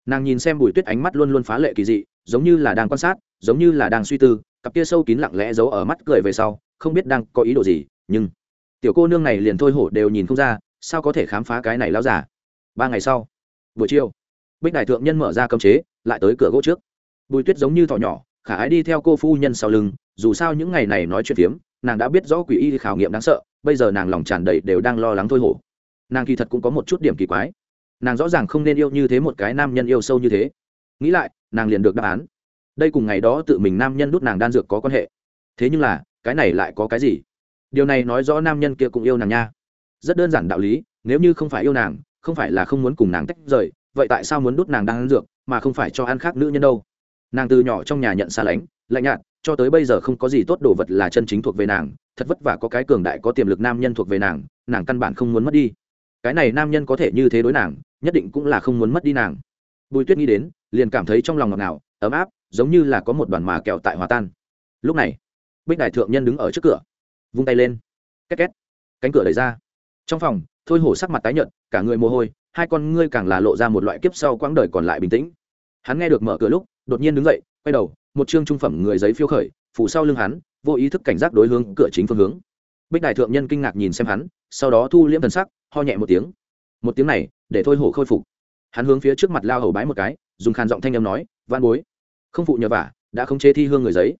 Nàng nhìn xem bùi tuyết ánh mắt luôn luôn phá lệ kỳ dị, giống như là đang quan sát, giống như là đang suy tư, cặp kia sâu kín lặng lẽ giấu ở mắt cười về sau, không biết đang có ý đồ gì, nhưng tiểu cô nương này liền thôi hổ đều nhìn không ra, sao có thể khám phá cái này lao giả ba ngày sau buổi chiều, bích đại thượng nhân mở ra cấm chế, lại tới cửa gỗ trước. Bùi tuyết giống như thỏ nhỏ, khả ái đi theo cô phu nhân sau lưng. Dù sao những ngày này nói chuyện phiếm, nàng đã biết rõ quỷ y khảo nghiệm đáng sợ, bây giờ nàng lòng tràn đầy đều đang lo lắng thôi hổ. Nàng kỳ thật cũng có một chút điểm kỳ quái. Nàng rõ ràng không nên yêu như thế một cái nam nhân yêu sâu như thế. Nghĩ lại, nàng liền được đáp án. Đây cùng ngày đó tự mình nam nhân đút nàng đan dược có quan hệ. Thế nhưng là, cái này lại có cái gì? Điều này nói rõ nam nhân kia cũng yêu nàng nha. Rất đơn giản đạo lý, nếu như không phải yêu nàng không phải là không muốn cùng nàng tách rời, vậy tại sao muốn đút nàng đang ăn dược, mà không phải cho ăn khác nữ nhân đâu? Nàng từ nhỏ trong nhà nhận xa lánh, lạnh nhạt, cho tới bây giờ không có gì tốt đồ vật là chân chính thuộc về nàng, thật vất vả có cái cường đại có tiềm lực nam nhân thuộc về nàng nàng căn bản không muốn mất đi. Cái này nam nhân có thể như thế đối nàng, nhất định cũng là không muốn mất đi nàng. Bùi tuyết nghĩ đến, liền cảm thấy trong lòng ngọt ngào, ấm áp, giống như là có một đoàn mà kẹo tại hòa tan. Lúc này, bích đại thượng nhân đứng ở trước cửa, vung tay lên, két két, cánh cửa đẩy ra. Trong phòng thôi hổ sắc mặt tái nhợt, cả người mồ hôi, hai con ngươi càng là lộ ra một loại kiếp sau quãng đời còn lại bình tĩnh. Hắn nghe được mở cửa lúc, đột nhiên đứng dậy, quay đầu, một chương trung phẩm người giấy phiêu khởi, phủ sau lưng hắn, vô ý thức cảnh giác đối hướng cửa chính phương hướng. Bích đại thượng nhân kinh ngạc nhìn xem hắn, sau đó thu liễm thần sắc, ho nhẹ một tiếng. Một tiếng này, để thôi hổ khôi phục. Hắn hướng phía trước mặt lao hầu bái một cái, dùng khàn giọng thanh âm nói vạn bối, không phụ nhờ vả, đã không chế thi hương người giấy.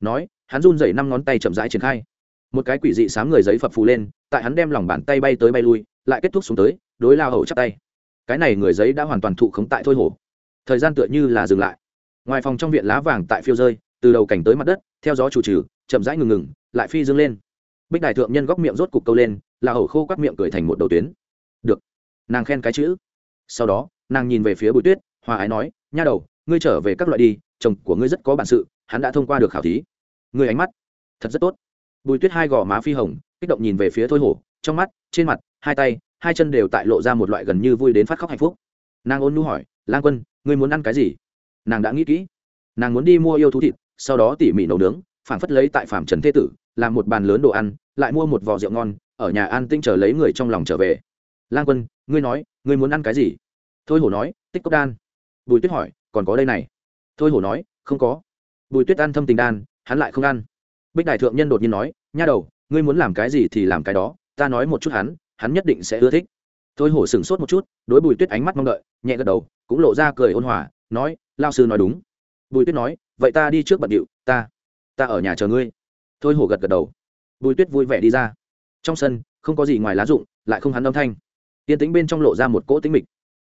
Nói, hắn run rẩy năm ngón tay chậm rãi triển khai một cái quỷ dị sám người giấy phập phù lên, tại hắn đem lòng bàn tay bay tới bay lui, lại kết thúc xuống tới, đối lao hầu chắp tay. Cái này người giấy đã hoàn toàn thụ khống tại thôi hổ. Thời gian tựa như là dừng lại. Ngoài phòng trong viện lá vàng tại phiêu rơi, từ đầu cảnh tới mặt đất, theo gió chủ trừ, chậm rãi ngừng ngừng, lại phi dương lên. Bích đại thượng nhân góc miệng rốt cục câu lên là hầu khô quắc miệng cười thành một đầu tuyến. Được. Nàng khen cái chữ. Sau đó, nàng nhìn về phía bùi tuyết, hòa ái nói, nha đầu, ngươi trở về các loại đi, chồng của ngươi rất có bản sự, hắn đã thông qua được khảo thí. Ngươi ánh mắt thật rất tốt bùi tuyết hai gò má phi hồng, kích động nhìn về phía thôi hổ, trong mắt, trên mặt, hai tay, hai chân đều tại lộ ra một loại gần như vui đến phát khóc hạnh phúc. Nàng ôn nu hỏi lan quân, ngươi muốn ăn cái gì? Nàng đã nghĩ kỹ. Nàng muốn đi mua yêu thú thịt, sau đó tỉ mỉ nấu nướng phản phất lấy tại phạm trần thế tử, làm một bàn lớn đồ ăn, lại mua một vò rượu ngon, ở nhà an tinh chờ lấy người trong lòng trở về. Lan quân, ngươi nói, ngươi muốn ăn cái gì? Thôi hổ nói, tích cốc đan. Bùi tuyết hỏi, còn có đây này? Thôi hổ nói, không có. Bùi tuyết ăn thâm tình đan, hắn lại không ăn bích đại thượng nhân đột nhiên nói, nha đầu, ngươi muốn làm cái gì thì làm cái đó, ta nói một chút hắn hắn nhất định sẽ ưa thích. Thôi hổ sửng sốt một chút, đối bùi tuyết ánh mắt mong đợi, nhẹ gật đầu, cũng lộ ra cười ôn hòa, nói, lao sư nói đúng. Bùi tuyết nói, vậy ta đi trước bận điệu, ta ta ở nhà chờ ngươi. Thôi hổ gật gật đầu. Bùi tuyết vui vẻ đi ra. Trong sân, không có gì ngoài lá rụng, lại không hắn âm thanh. Tiên tính bên trong lộ ra một cỗ tính mịch.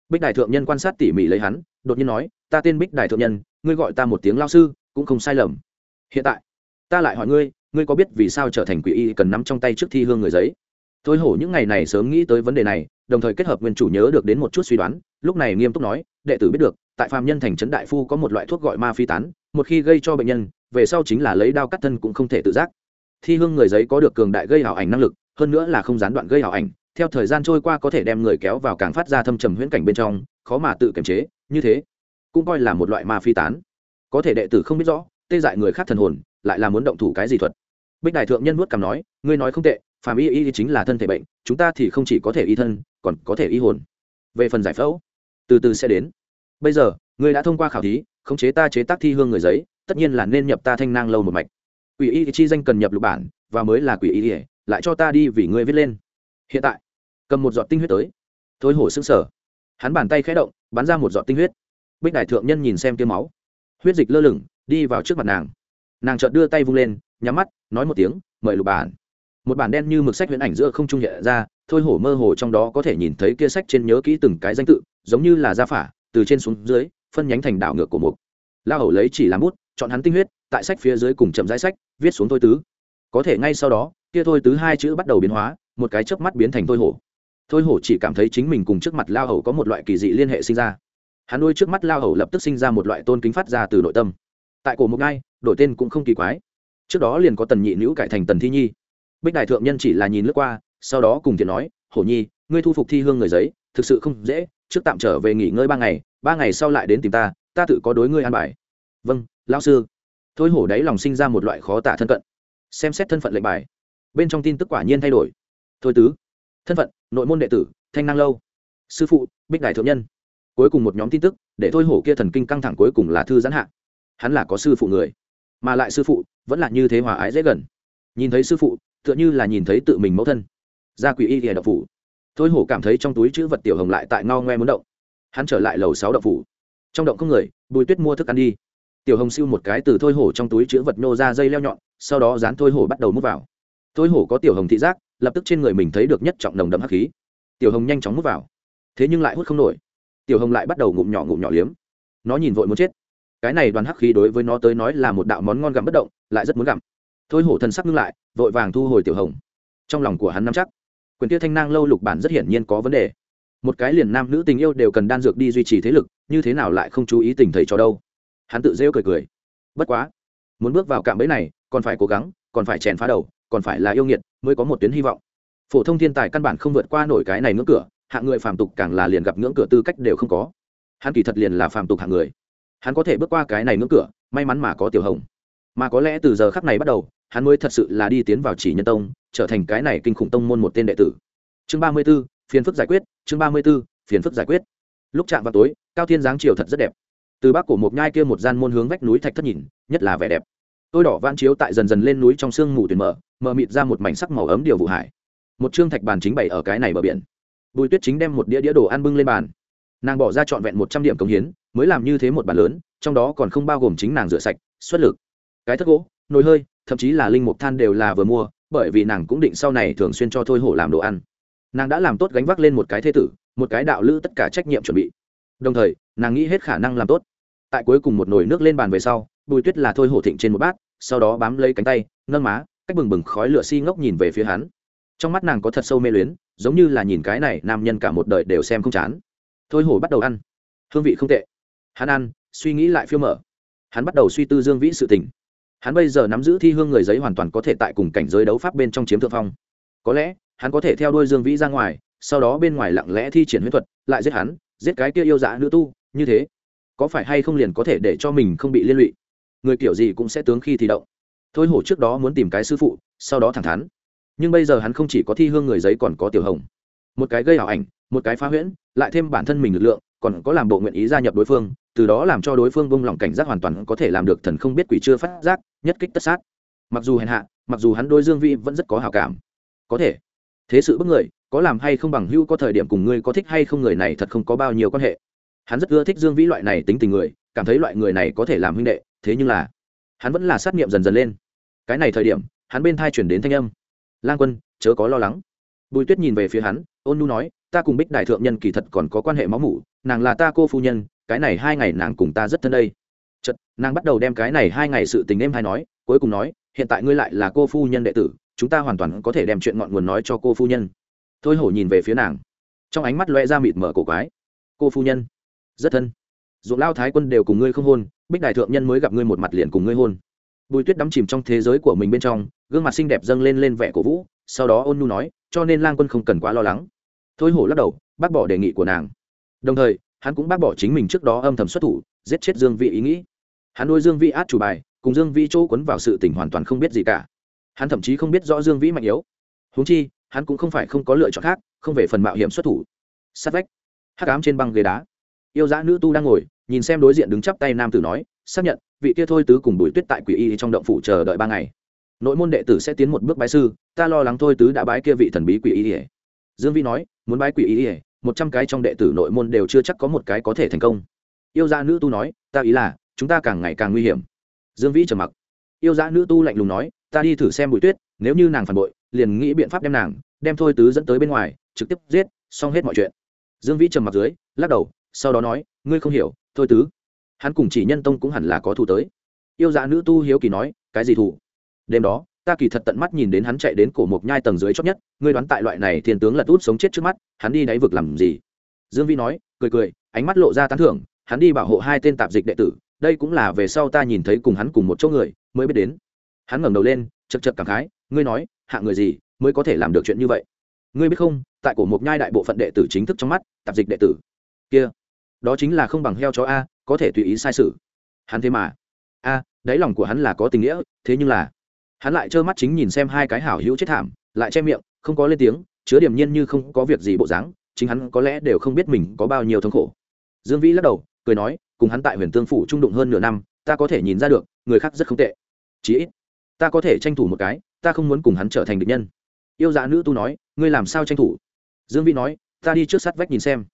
Bích đại thượng nhân quan sát tỉ mỉ lấy hắn, đột nhiên nói, ta tên bích đại thượng nhân, ngươi gọi ta một tiếng lao sư, cũng không sai lầm. Hiện tại ta lại hỏi ngươi ngươi có biết vì sao trở thành quỷ y cần nắm trong tay trước thi hương người giấy? Thôi hổ những ngày này sớm nghĩ tới vấn đề này, đồng thời kết hợp nguyên chủ nhớ được đến một chút suy đoán, lúc này nghiêm túc nói, đệ tử biết được, tại phạm nhân thành trấn đại phu có một loại thuốc gọi ma phi tán, một khi gây cho bệnh nhân, về sau chính là lấy đao cắt thân cũng không thể tự giác. Thi hương người giấy có được cường đại gây hảo ảnh năng lực, hơn nữa là không gián đoạn gây hảo ảnh, theo thời gian trôi qua có thể đem người kéo vào càng phát ra thâm trầm huyễn cảnh bên trong, khó mà tự kiềm chế, như thế cũng coi là một loại ma phi tán. Có thể đệ tử không biết rõ, tê dại người khác thần hồn lại là muốn động thủ cái gì thuật? Bích đại thượng nhân vuốt cằm nói, ngươi nói không tệ, phàm y y chính là thân thể bệnh, chúng ta thì không chỉ có thể y thân, còn có thể y hồn. Về phần giải phẫu, từ từ sẽ đến. Bây giờ, ngươi đã thông qua khảo thí, khống chế ta chế tác thi hương người giấy, tất nhiên là nên nhập ta thanh nang lâu một mạch. Quỷ y chi danh cần nhập lục bản, và mới là quỷ y lại cho ta đi vì ngươi viết lên. Hiện tại, cầm một giọt tinh huyết tới. Thôi hổ xứng sở hắn bàn tay khẽ động, bắn ra một giọt tinh huyết. Bích đại thượng nhân nhìn xem tiêu máu. Huyết dịch lơ lửng, đi vào trước mặt nàng nàng chợt đưa tay vung lên, nhắm mắt, nói một tiếng, mời lục bản. Một bản đen như mực sách huyễn ảnh giữa không trung hiện ra, thôi hổ mơ hồ trong đó có thể nhìn thấy kia sách trên nhớ kỹ từng cái danh tự, giống như là gia phả, từ trên xuống dưới, phân nhánh thành đảo ngược của mục. La hầu lấy chỉ làm bút, chọn hắn tinh huyết, tại sách phía dưới cùng chậm rãi sách, viết xuống thôi tứ. Có thể ngay sau đó, kia thôi tứ hai chữ bắt đầu biến hóa, một cái chớp mắt biến thành thôi hổ. Thôi hổ chỉ cảm thấy chính mình cùng trước mặt lao hầu có một loại kỳ dị liên hệ sinh ra. Hắn nuôi trước mắt lao hầu lập tức sinh ra một loại tôn kính phát ra từ nội tâm tại cổ một ngai, đổi tên cũng không kỳ quái. Trước đó liền có tần nhị nữ cải thành tần thi nhi. Bích đại thượng nhân chỉ là nhìn lướt qua, sau đó cùng thiện nói, hổ nhi, ngươi thu phục thi hương người giấy, thực sự không dễ, trước tạm trở về nghỉ ngơi ba ngày ba ngày sau lại đến tìm ta ta tự có đối ngươi an bài. Vâng lão sư. Thôi hổ đáy lòng sinh ra một loại khó tả thân cận xem xét thân phận lệnh bài, bên trong tin tức quả nhiên thay đổi. Thôi tứ, thân phận, nội môn đệ tử, thanh năng lâu, sư phụ, bích đại thượng nhân. Cuối cùng một nhóm tin tức, để thôi hổ kia thần kinh căng thẳng cuối cùng là thư giãn hạ hắn là có sư phụ người, mà lại sư phụ vẫn là như thế hòa ái dễ gần. Nhìn thấy sư phụ, tựa như là nhìn thấy tự mình mẫu thân. Gia quỷ y thì đậu phủ. Thôi hổ cảm thấy trong túi chữ vật tiểu hồng lại tại ngao ngoe muốn động. Hắn trở lại lầu sáu đậu phủ. Trong động không người, bùi tuyết mua thức ăn đi. Tiểu hồng siêu một cái từ thôi hổ trong túi chữ vật nhô ra dây leo nhọn, sau đó dán thôi hổ bắt đầu mút vào. Thôi hổ có tiểu hồng thị giác, lập tức trên người mình thấy được nhất trọng nồng đậm hắc khí. Tiểu hồng nhanh chóng mút vào. Thế nhưng lại hút không nổi. Tiểu hồng lại bắt đầu ngụm nhỏ ngụm nhỏ liếm. Nó nhìn vội muốn chết cái này đoàn hắc khí đối với nó tới nói là một đạo món ngon gặm bất động, lại rất muốn gặm. Thôi hổ thần sắc ngưng lại, vội vàng thu hồi tiểu hồng. Trong lòng của hắn nắm chắc, quyền tiêu thanh nang lâu lục bản rất hiển nhiên có vấn đề. Một cái liền nam nữ tình yêu đều cần đan dược đi duy trì thế lực, như thế nào lại không chú ý tình thầy cho đâu? Hắn tự rêu cười cười. Bất quá, muốn bước vào cạm bẫy này, còn phải cố gắng, còn phải chèn phá đầu, còn phải là yêu nghiệt, mới có một tuyến hy vọng. Phổ thông thiên tài căn bản không vượt qua nổi cái này ngưỡng cửa, hạng người phàm tục càng là liền gặp ngưỡng cửa tư cách đều không có. Hắn kỳ thật liền là phàm tục hạng người hắn có thể bước qua cái này ngưỡng cửa, may mắn mà có tiểu hồng. Mà có lẽ từ giờ khắc này bắt đầu, hắn mới thật sự là đi tiến vào chỉ nhân tông, trở thành cái này kinh khủng tông môn một tên đệ tử. Chương ba mươi b ố phiền phức giải quyết, chương ba mươi b ố phiền phức giải quyết. Lúc chạm vào tối, cao thiên giáng chiều thật rất đẹp. Từ bắc cổ một nhai kia một gian môn hướng vách núi thạch thất nhìn, nhất là vẻ đẹp. Tôi đỏ van chiếu tại dần dần lên núi trong sương mù tuyển mở mở mịt ra một mảnh sắc màu ấm điều vụ hải. Một chương thạch bàn chính bày ở cái này bờ biển. Bùi tuyết chính đem một đĩa đĩa đồ ăn bưng lên bàn nàng bỏ ra trọn vẹn một trăm điểm công hiến, mới làm như thế một bản lớn, trong đó còn không bao gồm chính nàng rửa sạch, xuất lực. Cái thất gỗ, nồi hơi, thậm chí là linh mục than đều là vừa mua, bởi vì nàng cũng định sau này thường xuyên cho thôi hổ làm đồ ăn. Nàng đã làm tốt gánh vác lên một cái thế tử, một cái đạo lữ tất cả trách nhiệm chuẩn bị. Đồng thời, nàng nghĩ hết khả năng làm tốt. Tại cuối cùng một nồi nước lên bàn về sau, bùi tuyết là thôi hổ thịnh trên một bát, sau đó bám lấy cánh tay, nâng má, cách bừng bừng khói lửa si ngốc nhìn về phía hắn. Trong mắt nàng có thật sâu mê luyến, giống như là nhìn cái này nam nhân cả một đời đều xem không chán thôi hổ bắt đầu ăn. Hương vị không tệ. Hắn ăn, suy nghĩ lại phiêu mở. Hắn bắt đầu suy tư dương vĩ sự tình. Hắn bây giờ nắm giữ thi hương người giấy hoàn toàn có thể tại cùng cảnh giới đấu pháp bên trong chiếm thượng phong. Có lẽ, hắn có thể theo đuôi dương vĩ ra ngoài, sau đó bên ngoài lặng lẽ thi triển huyết thuật, lại giết hắn, giết cái kia yêu dã nữ tu, như thế. Có phải hay không liền có thể để cho mình không bị liên lụy? Người kiểu gì cũng sẽ tướng khi thi động. Thôi hổ trước đó muốn tìm cái sư phụ, sau đó thẳng thắn. Nhưng bây giờ hắn không chỉ có thi hương người giấy còn có tiểu hồng. Một cái gây ảo ảnh một cái phá huyễn, lại thêm bản thân mình lực lượng, còn có làm bộ nguyện ý gia nhập đối phương, từ đó làm cho đối phương bông lỏng cảnh giác hoàn toàn có thể làm được thần không biết quỷ chưa phát giác, nhất kích tất sát. Mặc dù hèn hạ, mặc dù hắn đôi dương vi vẫn rất có hào cảm. Có thể. Thế sự bất người, có làm hay không bằng hưu có thời điểm cùng ngươi có thích hay không người này thật không có bao nhiêu quan hệ. Hắn rất ưa thích dương vĩ loại này tính tình người, cảm thấy loại người này có thể làm huynh đệ, thế nhưng là, hắn vẫn là sát nghiệm dần dần lên. Cái này thời điểm, hắn bên thai chuyển đến thanh âm. Lang quân, chớ có lo lắng. Bùi tuyết nhìn về phía hắn, ôn nu nói ta cùng bích đại thượng nhân kỳ thật còn có quan hệ máu mủ, nàng là ta cô phu nhân, cái này hai ngày nàng cùng ta rất thân đây. Chật nàng bắt đầu đem cái này hai ngày sự tình em hay nói, cuối cùng nói, hiện tại ngươi lại là cô phu nhân đệ tử, chúng ta hoàn toàn có thể đem chuyện ngọn nguồn nói cho cô phu nhân. Thôi hổ nhìn về phía nàng. Trong ánh mắt loe ra mịt mở cổ quái. Cô phu nhân, rất thân. Dụng lao thái quân đều cùng ngươi không hôn, bích đại thượng nhân mới gặp ngươi một mặt liền cùng ngươi hôn. Bùi tuyết đắm chìm trong thế giới của mình bên trong, gương mặt xinh đẹp dâng lên lên vẻ cổ vũ, sau đó ôn nhu nói, cho nên lang quân không cần quá lo lắng thôi hổ lắc đầu, bác bỏ đề nghị của nàng. Đồng thời, hắn cũng bác bỏ chính mình trước đó âm thầm xuất thủ, giết chết dương vị ý nghĩ. Hắn nuôi dương vị át chủ bài, cùng dương vĩ chỗ quấn vào sự tình hoàn toàn không biết gì cả. Hắn thậm chí không biết rõ dương vĩ mạnh yếu. Húng chi, hắn cũng không phải không có lựa chọn khác, không về phần mạo hiểm xuất thủ. Sát vách. Hắc ám trên băng ghế đá. Yêu dã nữ tu đang ngồi, nhìn xem đối diện đứng chắp tay nam tử nói, xác nhận, vị kia thôi tứ cùng bùi tuyết tại quỷ y trong động phủ chờ đợi ba ngày. Nội môn đệ tử sẽ tiến một bước bái sư, ta lo lắng thôi tứ đã bái kia vị thần bí quỷ y. ỉa dương vĩ nói, muốn bái quỷ ý ỉa một trăm cái trong đệ tử nội môn đều chưa chắc có một cái có thể thành công. Yêu gia nữ tu nói, ta ý là, chúng ta càng ngày càng nguy hiểm. Dương vĩ trầm mặc. Yêu gia nữ tu lạnh lùng nói, ta đi thử xem bùi tuyết, nếu như nàng phản bội, liền nghĩ biện pháp đem nàng, đem thôi tứ dẫn tới bên ngoài, trực tiếp giết, xong hết mọi chuyện. Dương vĩ trầm mặc dưới, lắc đầu, sau đó nói, ngươi không hiểu, thôi tứ, hắn cùng chỉ nhân tông cũng hẳn là có thủ tới. Yêu dạ nữ tu hiếu kỳ nói, cái gì thủ đêm đó ta kỳ thật tận mắt nhìn đến hắn chạy đến cổ mộc nhai tầng dưới chót nhất, ngươi đoán tại loại này thiên tướng lật út sống chết trước mắt, hắn đi đáy vực làm gì? Dương vi nói, cười cười, ánh mắt lộ ra tán thưởng, hắn đi bảo hộ hai tên tạp dịch đệ tử, đây cũng là về sau ta nhìn thấy cùng hắn cùng một chỗ người, mới biết đến. Hắn ngẩng đầu lên chật chật cảm khái, ngươi nói hạng người gì mới có thể làm được chuyện như vậy? Ngươi biết không, tại cổ mộc nhai đại bộ phận đệ tử chính thức trong mắt, tạp dịch đệ tử, kia, đó chính là không bằng heo chó a, có thể tùy ý sai sự. Hắn thế mà, a, đáy lòng của hắn là có tình nghĩa, thế nhưng là hắn lại trơ mắt chính nhìn xem hai cái hảo hữu chết thảm, lại che miệng, không có lên tiếng, chứa điểm nhiên như không có việc gì bộ dáng, chính hắn có lẽ đều không biết mình có bao nhiêu thống khổ. Dương vĩ lắc đầu, cười nói, cùng hắn tại huyền tương phủ trung đụng hơn nửa năm, ta có thể nhìn ra được, người khác rất không tệ. Chí ít, ta có thể tranh thủ một cái, ta không muốn cùng hắn trở thành địch nhân. Yêu dạ nữ tu nói, ngươi làm sao tranh thủ? Dương vĩ nói, ta đi trước sát vách nhìn xem.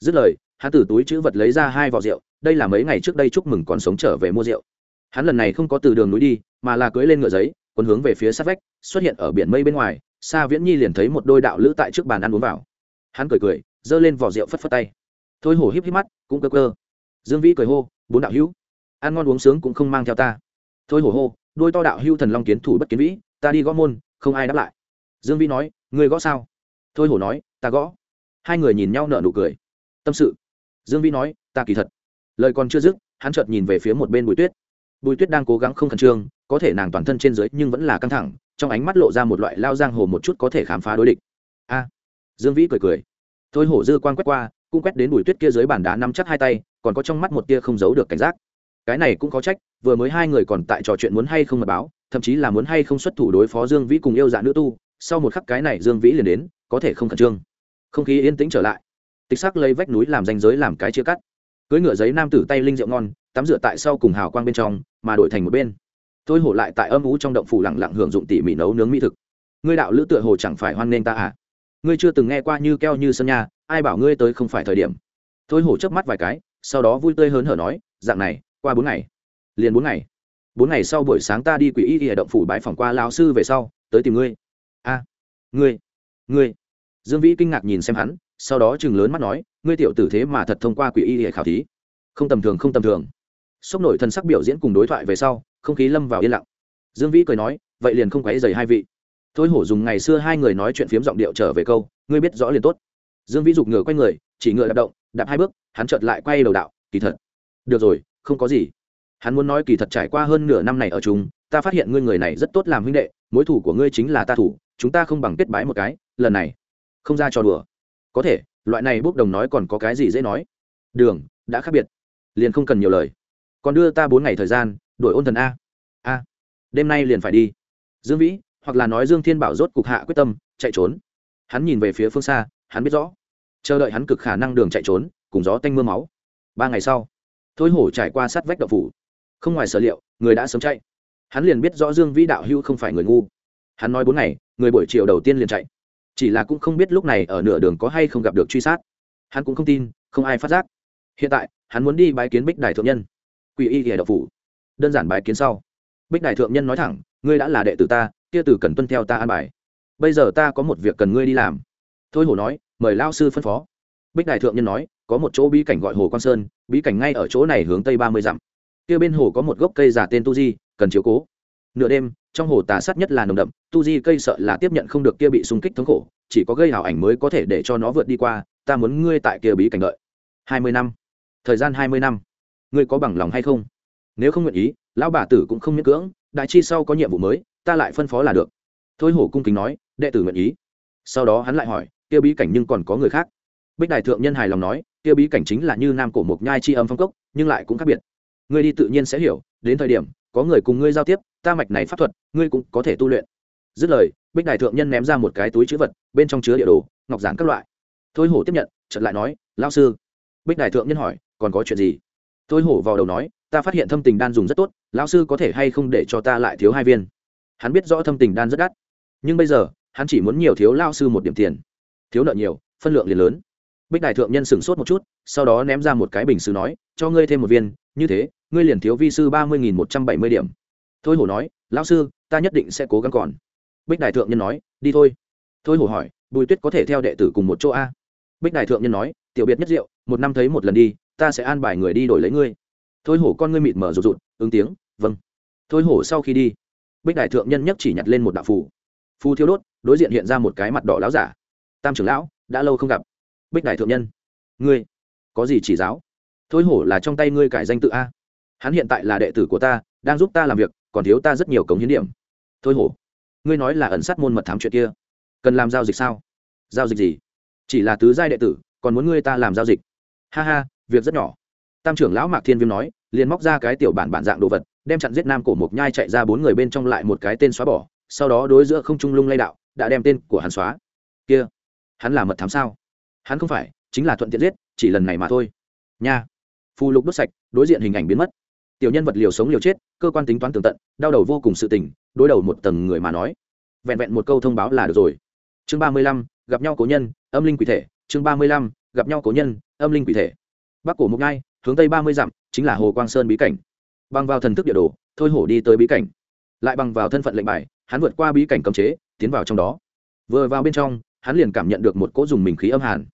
Dứt lời, hắn từ túi chữ vật lấy ra hai vỏ rượu, đây là mấy ngày trước đây chúc mừng còn sống trở về mua rượu. Hắn lần này không có từ đường núi đi, mà là cưới lên ngựa giấy quân hướng về phía sát vách, xuất hiện ở biển mây bên ngoài xa viễn nhi liền thấy một đôi đạo lữ tại trước bàn ăn uống vào. Hắn cười cười, giơ lên vỏ rượu phất phất tay. Thôi hổ híp híp mắt, cũng cơ cơ. Dương vĩ cười hô, bốn đạo hữu, ăn ngon uống sướng cũng không mang theo ta. Thôi hổ hô, đôi to đạo hữu thần long kiến thủ bất kiến vĩ, ta đi gõ môn, không ai đáp lại. Dương vĩ nói người gõ sao? Thôi hổ nói, ta gõ. Hai người nhìn nhau nở nụ cười. Tâm sự. Dương vĩ nói, ta kỳ thật. Lời còn chưa dứt, hắn chợt nhìn về phía một bên bùi tuyết bùi tuyết đang cố gắng không khẩn trương, có thể nàng toàn thân trên dưới nhưng vẫn là căng thẳng, trong ánh mắt lộ ra một loại lao giang hồ một chút có thể khám phá đối địch. A! Dương vĩ cười cười. Thôi hổ dư quan quét qua, cũng quét đến bùi tuyết kia dưới bàn đá nắm chắc hai tay, còn có trong mắt một tia không giấu được cảnh giác. Cái này cũng có trách, vừa mới hai người còn tại trò chuyện muốn hay không mật báo, thậm chí là muốn hay không xuất thủ đối phó dương vĩ cùng yêu dạ nữ tu, sau một khắc cái này dương vĩ liền đến, có thể không khẩn trương. Không khí yên tĩnh trở lại. Tịch sắc lấy vách núi làm danh giới làm cái chia cắt. Cưới ngựa giấy nam tử tay linh rượu ngon tắm rửa tại sau cùng hào quang bên trong, mà đổi thành một bên. Tôi hổ lại tại âm ú trong động phủ lặng lặng hưởng dụng tỉ mỉ nấu nướng mỹ thực. Ngươi đạo lữ tựa hồ chẳng phải hoan nghênh ta à? Ngươi chưa từng nghe qua như keo như sân nhà ai bảo ngươi tới không phải thời điểm. Tôi hổ chớp mắt vài cái, sau đó vui tươi hớn hở nói, dạng này, qua bốn ngày. Liền bốn ngày. Bốn ngày sau buổi sáng ta đi quỷ y y động phủ bãi phòng qua lao sư về sau, tới tìm ngươi. A, ngươi ngươi. Dương vĩ kinh ngạc nhìn xem hắn, sau đó chừng lớn mắt nói, ngươi tiểu tử thế mà thật thông qua quỷ y y khảo thí. Không tầm thường, không tầm thường sốc nổi thần sắc biểu diễn cùng đối thoại về sau, không khí lâm vào yên lặng. Dương vĩ cười nói, vậy liền không quấy dày hai vị. Thôi hổ dùng ngày xưa hai người nói chuyện phiếm giọng điệu trở về câu, ngươi biết rõ liền tốt. Dương vĩ giục ngựa quay người, chỉ ngựa đạp động, đạp hai bước, hắn chợt lại quay đầu đạo, kỳ thật. Được rồi, không có gì. Hắn muốn nói kỳ thật trải qua hơn nửa năm này ở chúng ta phát hiện ngươi người này rất tốt làm huynh đệ, mối thủ của ngươi chính là ta thủ, chúng ta không bằng kết bái một cái, lần này, không ra trò đùa. Có thể, loại này bốc đồng nói còn có cái gì dễ nói. Đường, đã khác biệt. Liền không cần nhiều lời còn đưa ta bốn ngày thời gian, đổi ôn thần a. A, đêm nay liền phải đi. Dương vĩ, hoặc là nói dương thiên bảo rốt cục hạ quyết tâm, chạy trốn. Hắn nhìn về phía phương xa, hắn biết rõ. Chờ đợi hắn cực khả năng đường chạy trốn, cùng gió tanh m ư a máu. Ba ngày sau, thôi hổ trải qua sát vách đậu phủ. Không ngoài sở liệu, người đã sớm chạy. Hắn liền biết rõ dương vĩ đạo hưu không phải người ngu. Hắn nói bốn ngày, người buổi chiều đầu tiên liền chạy. Chỉ là cũng không biết lúc này ở nửa đường có hay không gặp được truy sát. Hắn cũng không tin, không ai phát giác. Hiện tại, hắn muốn đi bái kiến bích đài thượng nhân quỷ y hề độc phủ. Đơn giản bài kiến sau. Bích đại thượng nhân nói thẳng, ngươi đã là đệ tử ta, kia tử cần tuân theo ta an bài. Bây giờ ta có một việc cần ngươi đi làm. Thôi hổ nói, mời lao sư phân phó. Bích đại thượng nhân nói, có một chỗ bí cảnh gọi hồ quang sơn, bí cảnh ngay ở chỗ này hướng tây ba mươi dặm. Kia bên hồ có một gốc cây giả tên tu di, cần chiếu cố. Nửa đêm, trong hồ tà sát nhất là nồng đậm, tu di cây sợ là tiếp nhận không được kia bị xung kích thống khổ, chỉ có gây hảo ảnh mới có thể để cho nó vượt đi qua, ta muốn ngươi tại kia bí cảnh đợi. Hai mươi năm. Thời gian hai mươi năm ngươi có bằng lòng hay không? Nếu không nguyện ý, lão bà tử cũng không miễn cưỡng, đại chi sau có nhiệm vụ mới, ta lại phân phó là được. Thôi hổ cung kính nói, đệ tử nguyện ý. Sau đó hắn lại hỏi, kia bí cảnh nhưng còn có người khác? Bích đại thượng nhân hài lòng nói, kia bí cảnh chính là như nam cổ mộc nhai chi âm phong cốc, nhưng lại cũng khác biệt. Ngươi đi tự nhiên sẽ hiểu, đến thời điểm, có người cùng ngươi giao tiếp, ta mạch này pháp thuật, ngươi cũng có thể tu luyện. Dứt lời, bích đại thượng nhân ném ra một cái túi chữ vật, bên trong chứa địa đồ, ngọc giản các loại. Thôi hổ tiếp nhận, chợt lại nói lao sư. Bích đại thượng nhân hỏi, còn có chuyện gì? Thôi hổ vào đầu nói, ta phát hiện thâm tình đan dùng rất tốt, lão sư có thể hay không để cho ta lại thiếu hai viên? Hắn biết rõ thâm tình đan rất đắt. Nhưng bây giờ, hắn chỉ muốn nhiều thiếu lao sư một điểm tiền. Thiếu nợ nhiều, phân lượng liền lớn. Bích đại thượng nhân sửng sốt một chút, sau đó ném ra một cái bình xứ nói, cho ngươi thêm một viên, như thế, ngươi liền thiếu vi sư ba mươi nghìn một trăm bảy mươi điểm. Thôi hổ nói, lão sư, ta nhất định sẽ cố gắng còn. Bích đại thượng nhân nói, đi thôi. Thôi hổ hỏi, bùi tuyết có thể theo đệ tử cùng một chỗ a? Bích đại thượng nhân nói, tiểu biệt nhất diệu một năm thấy một lần đi ta sẽ an bài người đi đổi lấy ngươi. Thôi hổ con ngươi mịt mở rụt rụt, ứng tiếng vâng. Thôi hổ sau khi đi, bích đại thượng nhân nhất chỉ nhặt lên một đạo phù. Phù thiêu đốt, đối diện hiện ra một cái mặt đỏ láo giả. Tam trưởng lão, đã lâu không gặp. Bích đại thượng nhân, ngươi, có gì chỉ giáo? Thôi hổ là trong tay ngươi cải danh tự a. Hắn hiện tại là đệ tử của ta, đang giúp ta làm việc, còn thiếu ta rất nhiều cống hiến điểm. Thôi hổ, ngươi nói là ẩn sát môn mật thám chuyện kia. Cần làm giao dịch sao? Giao dịch gì? Chỉ là tứ giai đệ tử, còn muốn ngươi ta làm giao dịch. Ha ha việc rất nhỏ. Tam trưởng lão mạc thiên viêm nói, liền móc ra cái tiểu bản bản dạng đồ vật, đem chặn giết nam cổ mộc nhai chạy ra bốn người bên trong lại một cái tên xóa bỏ, sau đó đối giữa không trung lung lay đạo, đã đem tên của hắn xóa. Kia, hắn là mật thám sao? Hắn không phải, chính là thuận tiện giết, chỉ lần này mà thôi. Nha. Phù lục đốt sạch, đối diện hình ảnh biến mất. Tiểu nhân vật liều sống liều chết, cơ quan tính toán tường tận, đau đầu vô cùng sự tình, đối đầu một tầng người mà nói. Vẹn vẹn một câu thông báo là được rồi. Chương ba mươi lăm, gặp nhau cố nhân, âm linh quỷ thể. Chương ba mươi lăm, gặp nhau cố nhân, âm linh quỷ thể bắc cổ mục ngai hướng tây ba mươi dặm, chính là hồ quang sơn bí cảnh. Bằng vào thần thức địa đồ, thôi hổ đi tới bí cảnh. Lại bằng vào thân phận lệnh bài, hắn vượt qua bí cảnh cấm chế, tiến vào trong đó. Vừa vào bên trong, hắn liền cảm nhận được một cỗ dùng mình khí âm hàn.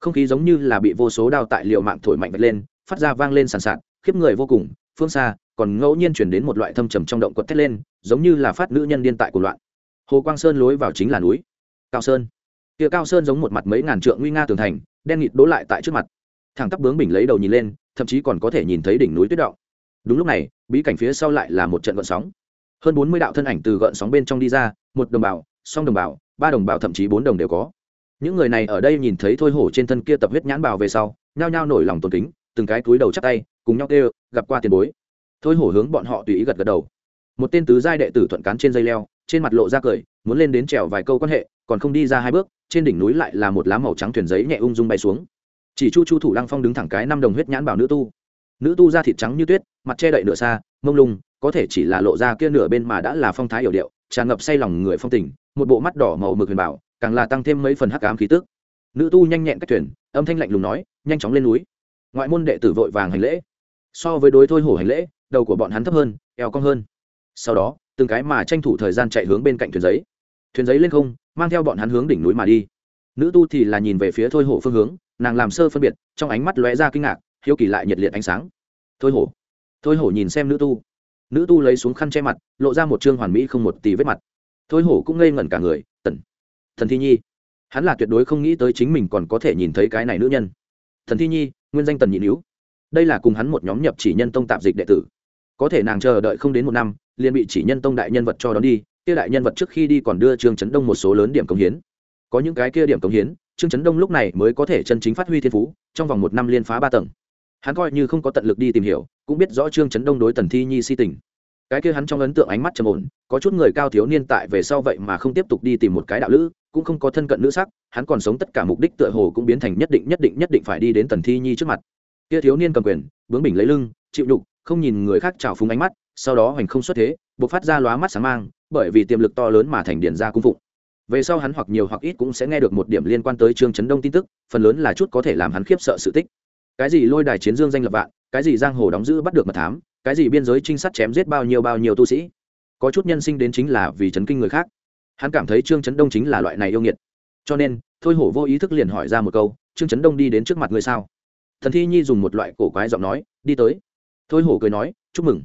Không khí giống như là bị vô số đao tại liệu mạng thổi mạnh vạch lên, phát ra vang lên sàn sạt, khiếp người vô cùng, phương xa, còn ngẫu nhiên chuyển đến một loại thâm trầm trong động quật thét lên, giống như là phát nữ nhân điên tại của loạn. Hồ quang sơn lối vào chính là núi. Cao sơn. Kia cao sơn giống một mặt mấy ngàn trượng nguy nga tường thành, đen nghịt đố lại tại trước mặt thẳng tắp bướng bình lấy đầu nhìn lên, thậm chí còn có thể nhìn thấy đỉnh núi tuyết động. Đúng lúc này, bí cảnh phía sau lại là một trận gợn sóng. Hơn bốn mươi đạo thân ảnh từ gợn sóng bên trong đi ra, một đồng bào, song đồng bào, ba đồng bào thậm chí bốn đồng đều có. Những người này ở đây nhìn thấy thôi hổ trên thân kia tập huyết nhãn bào về sau, nhao nhao nổi lòng tôn kính, từng cái túi đầu chắp tay, cùng nhau kêu, gặp qua tiền bối. Thôi hổ hướng bọn họ tùy ý gật gật đầu. Một tên tứ giai đệ tử thuận cán trên dây leo, trên mặt lộ ra cười, muốn lên đến trèo vài câu quan hệ, còn không đi ra hai bước, trên đỉnh núi lại là một lá màu trắng thuyền giấy nhẹ ung dung bay xuống chỉ chu chu thủ lăng phong đứng thẳng cái năm đồng huyết nhãn bảo nữ tu. Nữ tu da thịt trắng như tuyết, mặt che đậy nửa xa, mông lung, có thể chỉ là lộ ra kia nửa bên mà đã là phong thái hiểu điệu, tràn ngập say lòng người phong tình, một bộ mắt đỏ màu mực huyền bảo, càng là tăng thêm mấy phần hắc ám khí tức. Nữ tu nhanh nhẹn cách thuyền, âm thanh lạnh lùng nói, nhanh chóng lên núi. Ngoại môn đệ tử vội vàng hành lễ. So với đối thôi hổ hành lễ, đầu của bọn hắn thấp hơn, eo cong hơn. Sau đó, từng cái mà tranh thủ thời gian chạy hướng bên cạnh thuyền giấy. Thuyền giấy lên không, mang theo bọn hắn hướng đỉnh núi mà đi. Nữ tu thì là nhìn về phía thôi hổ phương hướng nàng làm sơ phân biệt, trong ánh mắt lóe ra kinh ngạc, hiếu kỳ lại nhiệt liệt ánh sáng. Thôi hổ thôi hổ nhìn xem nữ tu. Nữ tu lấy xuống khăn che mặt, lộ ra một trương hoàn mỹ không một tì vết mặt. Thôi hổ cũng ngây ngẩn cả người, tần thần thi nhi. Hắn là tuyệt đối không nghĩ tới chính mình còn có thể nhìn thấy cái này nữ nhân. Thần thi nhi, nguyên danh tần nhị níu đây là cùng hắn một nhóm nhập chỉ nhân tông tạp dịch đệ tử. Có thể nàng chờ đợi không đến một năm, liền bị chỉ nhân tông đại nhân vật cho đón đi, kia đại nhân vật trước khi đi còn đưa trương trấn đông một số lớn điểm công hiến. Có những cái kia điểm công hiến trương trấn đông lúc này mới có thể chân chính phát huy thiên phú, trong vòng một năm liên phá ba tầng. Hắn coi như không có tận lực đi tìm hiểu, cũng biết rõ trương trấn đông đối tần thi nhi si tình. Cái kia hắn trong ấn tượng ánh mắt trầm ổn, có chút người cao thiếu niên tại về sau vậy mà không tiếp tục đi tìm một cái đạo lữ, cũng không có thân cận nữ sắc, hắn còn sống tất cả mục đích tựa hồ cũng biến thành nhất định nhất định nhất định phải đi đến tần thi nhi trước mặt. Kia thiếu niên cầm quyền, bướng bình lấy lưng, chịu đục không nhìn người khác trào phúng ánh mắt, sau đó hoành không xuất thế buộc phát ra lóa mắt sáng mang, bởi vì tiềm lực to lớn mà thành điển ra cung phụng về sau hắn hoặc nhiều hoặc ít cũng sẽ nghe được một điểm liên quan tới trương trấn đông tin tức, phần lớn là chút có thể làm hắn khiếp sợ sự tích. Cái gì lôi đài chiến dương danh lập vạn, cái gì giang hồ đóng giữ bắt được mật thám, cái gì biên giới trinh sát chém giết bao nhiêu bao nhiêu tu sĩ. Có chút nhân sinh đến chính là vì chấn kinh người khác. Hắn cảm thấy trương trấn đông chính là loại này yêu nghiệt. Cho nên, thôi hổ vô ý thức liền hỏi ra một câu, trương trấn đông đi đến trước mặt người sao? Thần thi nhi dùng một loại cổ quái giọng nói, đi tới. Thôi hổ cười nói, chúc mừng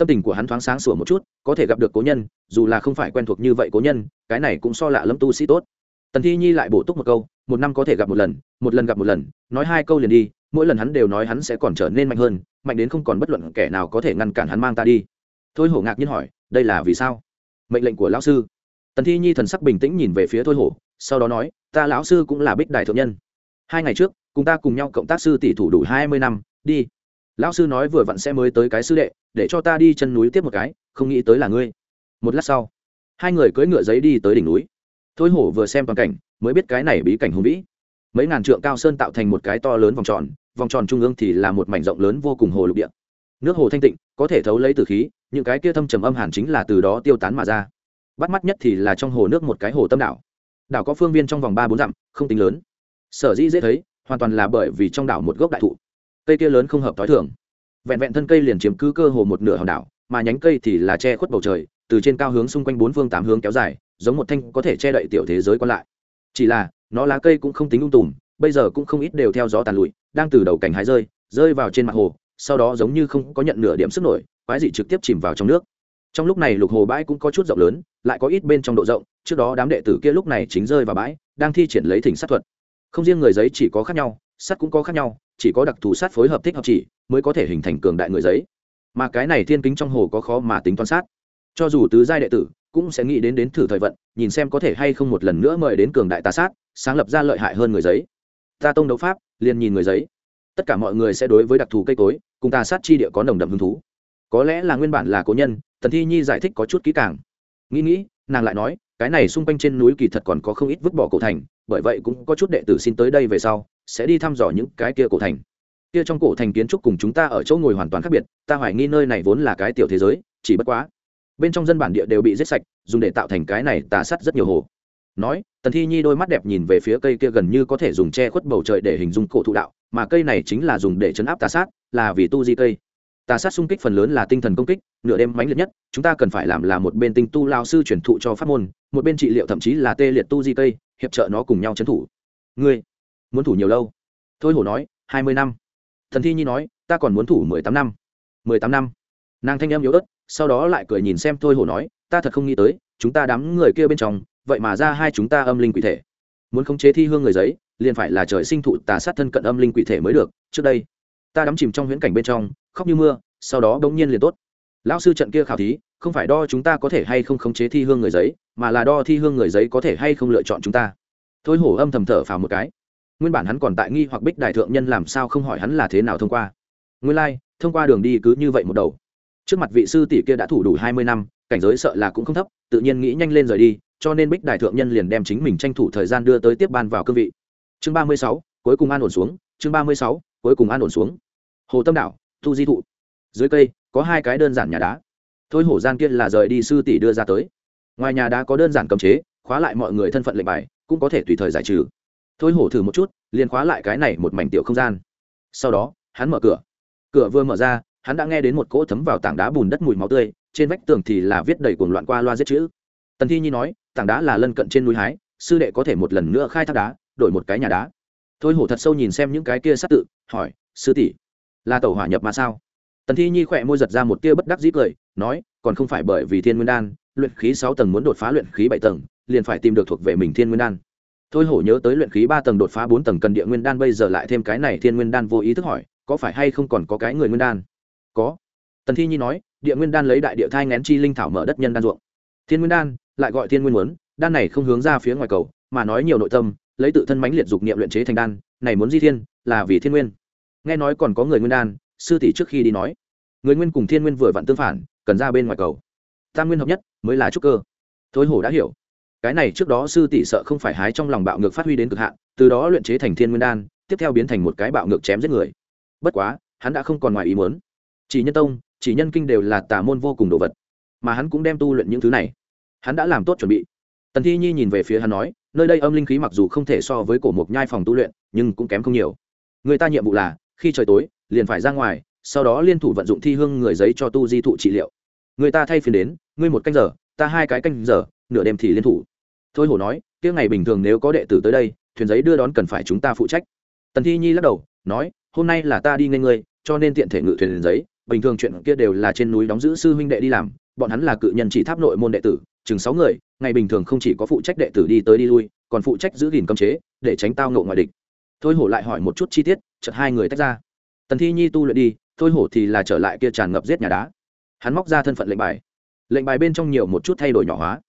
tâm tình của hắn thoáng sáng sủa một chút, có thể gặp được cố nhân, dù là không phải quen thuộc như vậy cố nhân, cái này cũng so lạ lẫm tu sĩ tốt. Tần thi nhi lại bổ túc một câu, một năm có thể gặp một lần một lần gặp một lần, nói hai câu liền đi, mỗi lần hắn đều nói hắn sẽ còn trở nên mạnh hơn, mạnh đến không còn bất luận kẻ nào có thể ngăn cản hắn mang ta đi. Thôi hổ ngạc nhiên hỏi, đây là vì sao? Mệnh lệnh của lão sư. Tần thi nhi thần sắc bình tĩnh nhìn về phía thôi hổ, sau đó nói, ta lão sư cũng là bích đại thượng nhân. Hai ngày trước, cùng ta cùng nhau cộng tác sư tỷ thủ đủ hai mươi năm, đi lão sư nói vừa vặn sẽ mới tới cái sư đệ, để cho ta đi chân núi tiếp một cái, không nghĩ tới là ngươi. Một lát sau, hai người cưỡi ngựa giấy đi tới đỉnh núi. Thôi hổ vừa xem toàn cảnh, mới biết cái này bí cảnh hùng vĩ. Mấy ngàn trượng cao sơn tạo thành một cái to lớn vòng tròn vòng tròn trung ương thì là một mảnh rộng lớn vô cùng hồ lục địa. Nước hồ thanh tịnh, có thể thấu lấy từ khí, những cái kia thâm trầm âm hàn chính là từ đó tiêu tán mà ra. Bắt mắt nhất thì là trong hồ nước một cái hồ tâm đảo. Đảo có phương viên trong vòng ba bốn dặm, không tính lớn. Sở dĩ dễ thấy, hoàn toàn là bởi vì trong đảo một gốc đại thụ cây kia lớn không hợp t h ó i thường. Vẹn vẹn thân cây liền chiếm cứ cơ hồ một nửa hòn đảo, mà nhánh cây thì là che khuất bầu trời, từ trên cao hướng xung quanh bốn phương tám hướng kéo dài, giống một thanh có thể che đậy tiểu thế giới còn lại. Chỉ là, nó lá cây cũng không tính ung tùm, bây giờ cũng không ít đều theo gió tàn lụi, đang từ đầu cảnh hái rơi rơi vào trên mặt hồ, sau đó giống như không có nhận nửa điểm sức nổi, quái dị trực tiếp chìm vào trong nước. Trong lúc này lục hồ bãi cũng có chút rộng lớn, lại có ít bên trong độ rộng, trước đó đám đệ tử kia lúc này chính rơi vào bãi, đang thi triển lấy thỉnh sát thuật. Không riêng người giấy chỉ có khác nhau sắt cũng có khác nhau, chỉ có đặc thù sát phối hợp thích hợp chỉ mới có thể hình thành cường đại người giấy. Mà cái này thiên kính trong hồ có khó mà tính toán sát cho dù tứ giai đệ tử cũng sẽ nghĩ đến đến thử thời vận, nhìn xem có thể hay không một lần nữa mời đến cường đại tà sát, sáng lập ra lợi hại hơn người giấy. Ta tông đấu pháp, liền nhìn người giấy. Tất cả mọi người sẽ đối với đặc thù cây cối, cùng tà sát chi địa có nồng đậm hứng thú. Có lẽ là nguyên bản là cố nhân, tần thi nhi giải thích có chút kỹ càng. Nghĩ nghĩ, nàng lại nói, cái này xung quanh trên núi kỳ thật còn có không ít vứt bỏ cổ thành, bởi vậy cũng có chút đệ tử xin tới đây về sau sẽ đi thăm dò những cái kia cổ thành. Kia trong cổ thành kiến trúc cùng chúng ta ở chỗ ngồi hoàn toàn khác biệt, ta hoài nghi nơi này vốn là cái tiểu thế giới, chỉ bất quá bên trong dân bản địa đều bị giết sạch, dùng để tạo thành cái này tà sắt rất nhiều hồ. Nói, tần thi nhi đôi mắt đẹp nhìn về phía cây kia gần như có thể dùng che khuất bầu trời để hình dung cổ thụ đạo, mà cây này chính là dùng để chấn áp tà sát, là vì tu di cây. Tà sát xung kích phần lớn là tinh thần công kích, nửa đêm mãnh liệt nhất, chúng ta cần phải làm là một bên tinh tu lao sư truyền thụ cho pháp môn, một bên trị liệu thậm chí là tê liệt tu di cây, hiệp trợ nó cùng nhau trấn thủ. Ngươi muốn thủ nhiều lâu? Thôi hổ nói, hai mươi năm. Thần thi nhi nói, ta còn muốn thủ mười tám năm. mười tám năm. Nàng thanh em yếu ớt, sau đó lại cười nhìn xem thôi hổ nói, ta thật không nghĩ tới, chúng ta đám người kia bên trong, vậy mà ra hai chúng ta âm linh quỷ thể. Muốn khống chế thi hương người giấy, liền phải là trời sinh thụ tà sát thân cận âm linh quỷ thể mới được. Trước đây, ta đắm chìm trong huyễn cảnh bên trong, khóc như mưa, sau đó bỗng nhiên liền tốt. Lão sư trận kia khảo thí, không phải đo chúng ta có thể hay không khống chế thi hương người giấy, mà là đo thi hương người giấy có thể hay không lựa chọn chúng ta. Thôi hổ âm thầm thở phào một cái nguyên bản hắn còn tại nghi hoặc bích đại thượng nhân làm sao không hỏi hắn là thế nào thông qua. Nguyên lai、like, thông qua đường đi cứ như vậy một đầu. Trước mặt vị sư tỷ kia đã thủ đủ hai mươi năm cảnh giới sợ là cũng không thấp tự nhiên nghĩ nhanh lên rời đi cho nên bích đại thượng nhân liền đem chính mình tranh thủ thời gian đưa tới tiếp ban vào cương vị. Chương ba mươi sáu cuối cùng an ổn xuống chương ba mươi sáu cuối cùng an ổn xuống. Hồ tâm đảo thu di thụ. Dưới cây có hai cái đơn giản nhà đá. Thôi hổ gian kia là rời đi sư tỷ đưa ra tới. Ngoài nhà đá có đơn giản cấm chế khóa lại mọi người thân phận lệnh bài cũng có thể tùy thời giải trừ thôi hổ thử một chút, liền khóa lại cái này một mảnh tiểu không gian. Sau đó, hắn mở cửa. Cửa vừa mở ra, hắn đã nghe đến một cỗ thấm vào tảng đá bùn đất mùi máu tươi, trên vách tường thì là viết đầy cuồng loạn qua loa giết chữ. Tần thi nhi nói, tảng đá là lân cận trên núi hái, sư đệ có thể một lần nữa khai thác đá, đổi một cái nhà đá. Thôi hổ thật sâu nhìn xem những cái kia sát tự, hỏi, sư tỷ, là tàu hỏa nhập mà sao? Tần thi nhi khỏe môi giật ra một tia bất đắc dĩ cười, nói, còn không phải bởi vì thiên nguyên đan, luyện khí sáu tầng muốn đột phá luyện khí bảy tầng, liền phải tìm được thuộc về mình thiên nguyên đan thôi hổ nhớ tới luyện khí ba tầng đột phá bốn tầng cần địa nguyên đan, bây giờ lại thêm cái này thiên nguyên đan vô ý thức hỏi, có phải hay không còn có cái người nguyên đan? Có. Tần thi nhi nói, địa nguyên đan lấy đại địa thai ngén chi linh thảo mở đất nhân đan ruộng. Thiên nguyên đan, lại gọi thiên nguyên muốn, đan này không hướng ra phía ngoài cầu, mà nói nhiều nội tâm, lấy tự thân mãnh liệt dục niệm luyện chế thành đan, này muốn di thiên, là vì thiên nguyên. Nghe nói còn có người nguyên đan, sư tỷ trước khi đi nói. Người nguyên cùng thiên nguyên vừa vặn tương phản, cần ra bên ngoài cầu. Tam nguyên hợp nhất, mới là trúc cơ. Thôi hổ đã hiểu cái này trước đó sư tỷ sợ không phải hái trong lòng bạo ngược phát huy đến cực hạn, từ đó luyện chế thành thiên nguyên đan, tiếp theo biến thành một cái bạo ngược chém giết người. Bất quá, hắn đã không còn ngoài ý muốn. Chỉ nhân tông, chỉ nhân kinh đều là tà môn vô cùng đồ vật. Mà hắn cũng đem tu luyện những thứ này. Hắn đã làm tốt chuẩn bị. Tần thi nhi nhìn về phía hắn nói, nơi đây âm linh khí mặc dù không thể so với cổ mộc nhai phòng tu luyện, nhưng cũng kém không nhiều. Người ta nhiệm vụ là, khi trời tối, liền phải ra ngoài, sau đó liên thủ vận dụng thi hương người giấy cho tu di thụ trị liệu. Người ta thay phiên đến, ngươi một canh giờ, ta hai cái canh giờ nửa đêm thì liên thủ. Thôi hổ nói, kia ngày bình thường nếu có đệ tử tới đây, thuyền giấy đưa đón cần phải chúng ta phụ trách. Tần thi nhi lắc đầu, nói, hôm nay là ta đi ngay ngươi, cho nên tiện thể ngự thuyền giấy. Bình thường chuyện kia đều là trên núi đóng giữ sư huynh đệ đi làm, bọn hắn là cự nhân chỉ tháp nội môn đệ tử, chừng sáu người, ngày bình thường không chỉ có phụ trách đệ tử đi tới đi lui, còn phụ trách giữ gìn cấm chế, để tránh tao ngộ ngoại địch. Thôi hổ lại hỏi một chút chi tiết, chợt hai người tách ra. Tần thi nhi tu luyện đi, thôi hổ thì là trở lại kia tràn ngập giết nhà đá. Hắn móc ra thân phận lệnh bài. Lệnh bài bên trong nhiều một chút thay đổi nhỏ hóa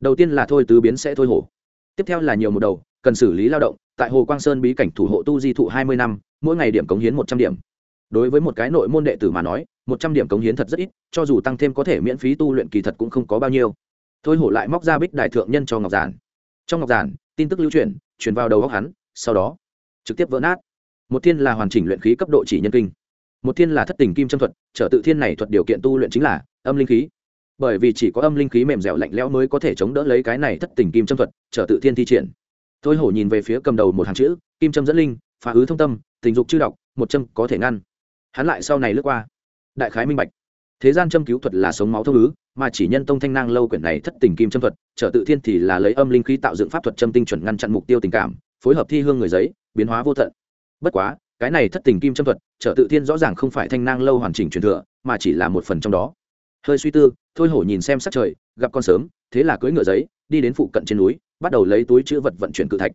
đầu tiên là thôi tứ biến sẽ thôi hổ. Tiếp theo là nhiều một đầu, cần xử lý lao động, tại hồ quang sơn bí cảnh thủ hộ tu di thụ hai mươi năm, mỗi ngày điểm cống hiến một trăm điểm. Đối với một cái nội môn đệ tử mà nói, một trăm điểm cống hiến thật rất ít, cho dù tăng thêm có thể miễn phí tu luyện kỳ thật cũng không có bao nhiêu. Thôi hổ lại móc ra bích đại thượng nhân cho ngọc giản. Trong ngọc giản, tin tức lưu truyền truyền vào đầu góc hắn, sau đó, trực tiếp vỡ nát. Một thiên là hoàn chỉnh luyện khí cấp độ chỉ nhân kinh. Một thiên là thất tình kim châm thuật, trở tự thiên này thuật điều kiện tu luyện chính là âm linh khí bởi vì chỉ có âm linh khí mềm dẻo lạnh lẽo mới có thể chống đỡ lấy cái này thất tình kim châm thuật, trở tự thiên thi triển. Thôi hổ nhìn về phía cầm đầu một hàng chữ, kim châm dẫn linh, phá ứ thông tâm, tình dục chư đọc, một châm có thể ngăn. Hắn lại sau này lướt qua. Đại khái minh bạch. Thế gian châm cứu thuật là sống máu thông ứ, mà chỉ nhân tông thanh năng lâu quyển này thất tình kim châm thuật, trở tự thiên thì là lấy âm linh khí tạo dựng pháp thuật châm tinh chuẩn ngăn chặn mục tiêu tình cảm, phối hợp thi hương người giấy, biến hóa vô tận. Bất quá, cái này thất tình kim châm thuật, trở tự thiên rõ ràng không phải thanh năng lâu hoàn chỉnh truyền thừa, mà chỉ là một phần trong đó hơi suy tư, thôi hổ nhìn xem sắc trời, gặp con sớm, thế là cưỡi ngựa giấy, đi đến phụ cận trên núi, bắt đầu lấy túi chữ vật vận chuyển cự thạch.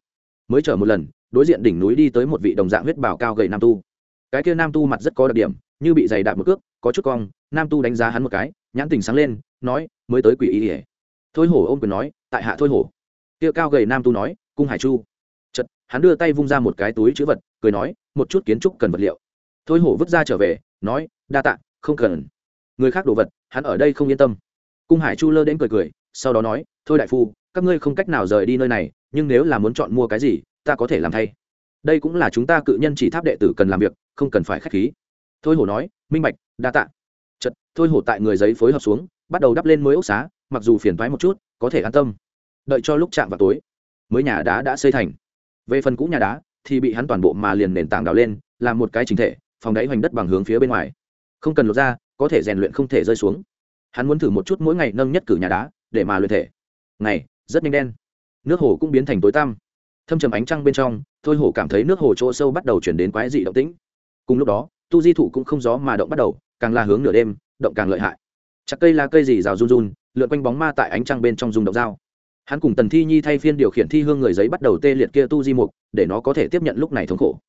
Mới chở một lần, đối diện đỉnh núi đi tới một vị đồng dạng huyết bảo cao gầy nam tu. Cái kia nam tu mặt rất có đặc điểm, như bị dày đạp một cước, có chút cong, nam tu đánh giá hắn một cái, nhãn tình sáng lên, nói, mới tới quỷ ý ỉa thôi hổ ôm quyền nói, tại hạ thôi hổ. Kia cao gầy nam tu nói, cung hải chu. Chật hắn đưa tay vung ra một cái túi chữ vật, cười nói, một chút kiến trúc cần vật liệu. Thôi hổ vứt ra trở về, nói, đa tạ, không cần người khác đồ vật, hắn ở đây không yên tâm. Cung hải chu lơ đến cười cười, sau đó nói, thôi đại phu, các ngươi không cách nào rời đi nơi này, nhưng nếu là muốn chọn mua cái gì, ta có thể làm thay. Đây cũng là chúng ta cự nhân chỉ tháp đệ tử cần làm việc, không cần phải k h á c h khí. Thôi hổ nói, minh bạch, đa tạ. Chật thôi hổ tại người giấy phối hợp xuống, bắt đầu đắp lên mới ốc xá, mặc dù phiền thoái một chút, có thể an tâm. Đợi cho lúc chạm vào tối, mới nhà đá đã xây thành. Về phần cũ nhà đá, thì bị hắn toàn bộ mà liền nền tảng đào lên, làm một cái chính thể, phòng đáy hoành đất bằng hướng phía bên ngoài. Không cần lột ra có thể rèn luyện không thể rơi xuống. Hắn muốn thử một chút mỗi ngày nâng nhất cử nhà đá, để mà luyện thể. Ngày, rất nhanh đen. Nước hồ cũng biến thành tối tăm. Thâm trầm ánh trăng bên trong, thôi hổ cảm thấy nước hồ chỗ sâu bắt đầu chuyển đến quái dị động tĩnh. Cùng lúc đó, tu di thụ cũng không gió mà động bắt đầu, càng là hướng nửa đêm, động càng lợi hại. Chặt cây là cây gì rào run run, lượn quanh bóng ma tại ánh trăng bên trong dùng động dao. Hắn cùng tần thi nhi thay phiên điều khiển thi hương người giấy bắt đầu tê liệt kia tu di mục, để nó có thể tiếp nhận lúc này thống khổ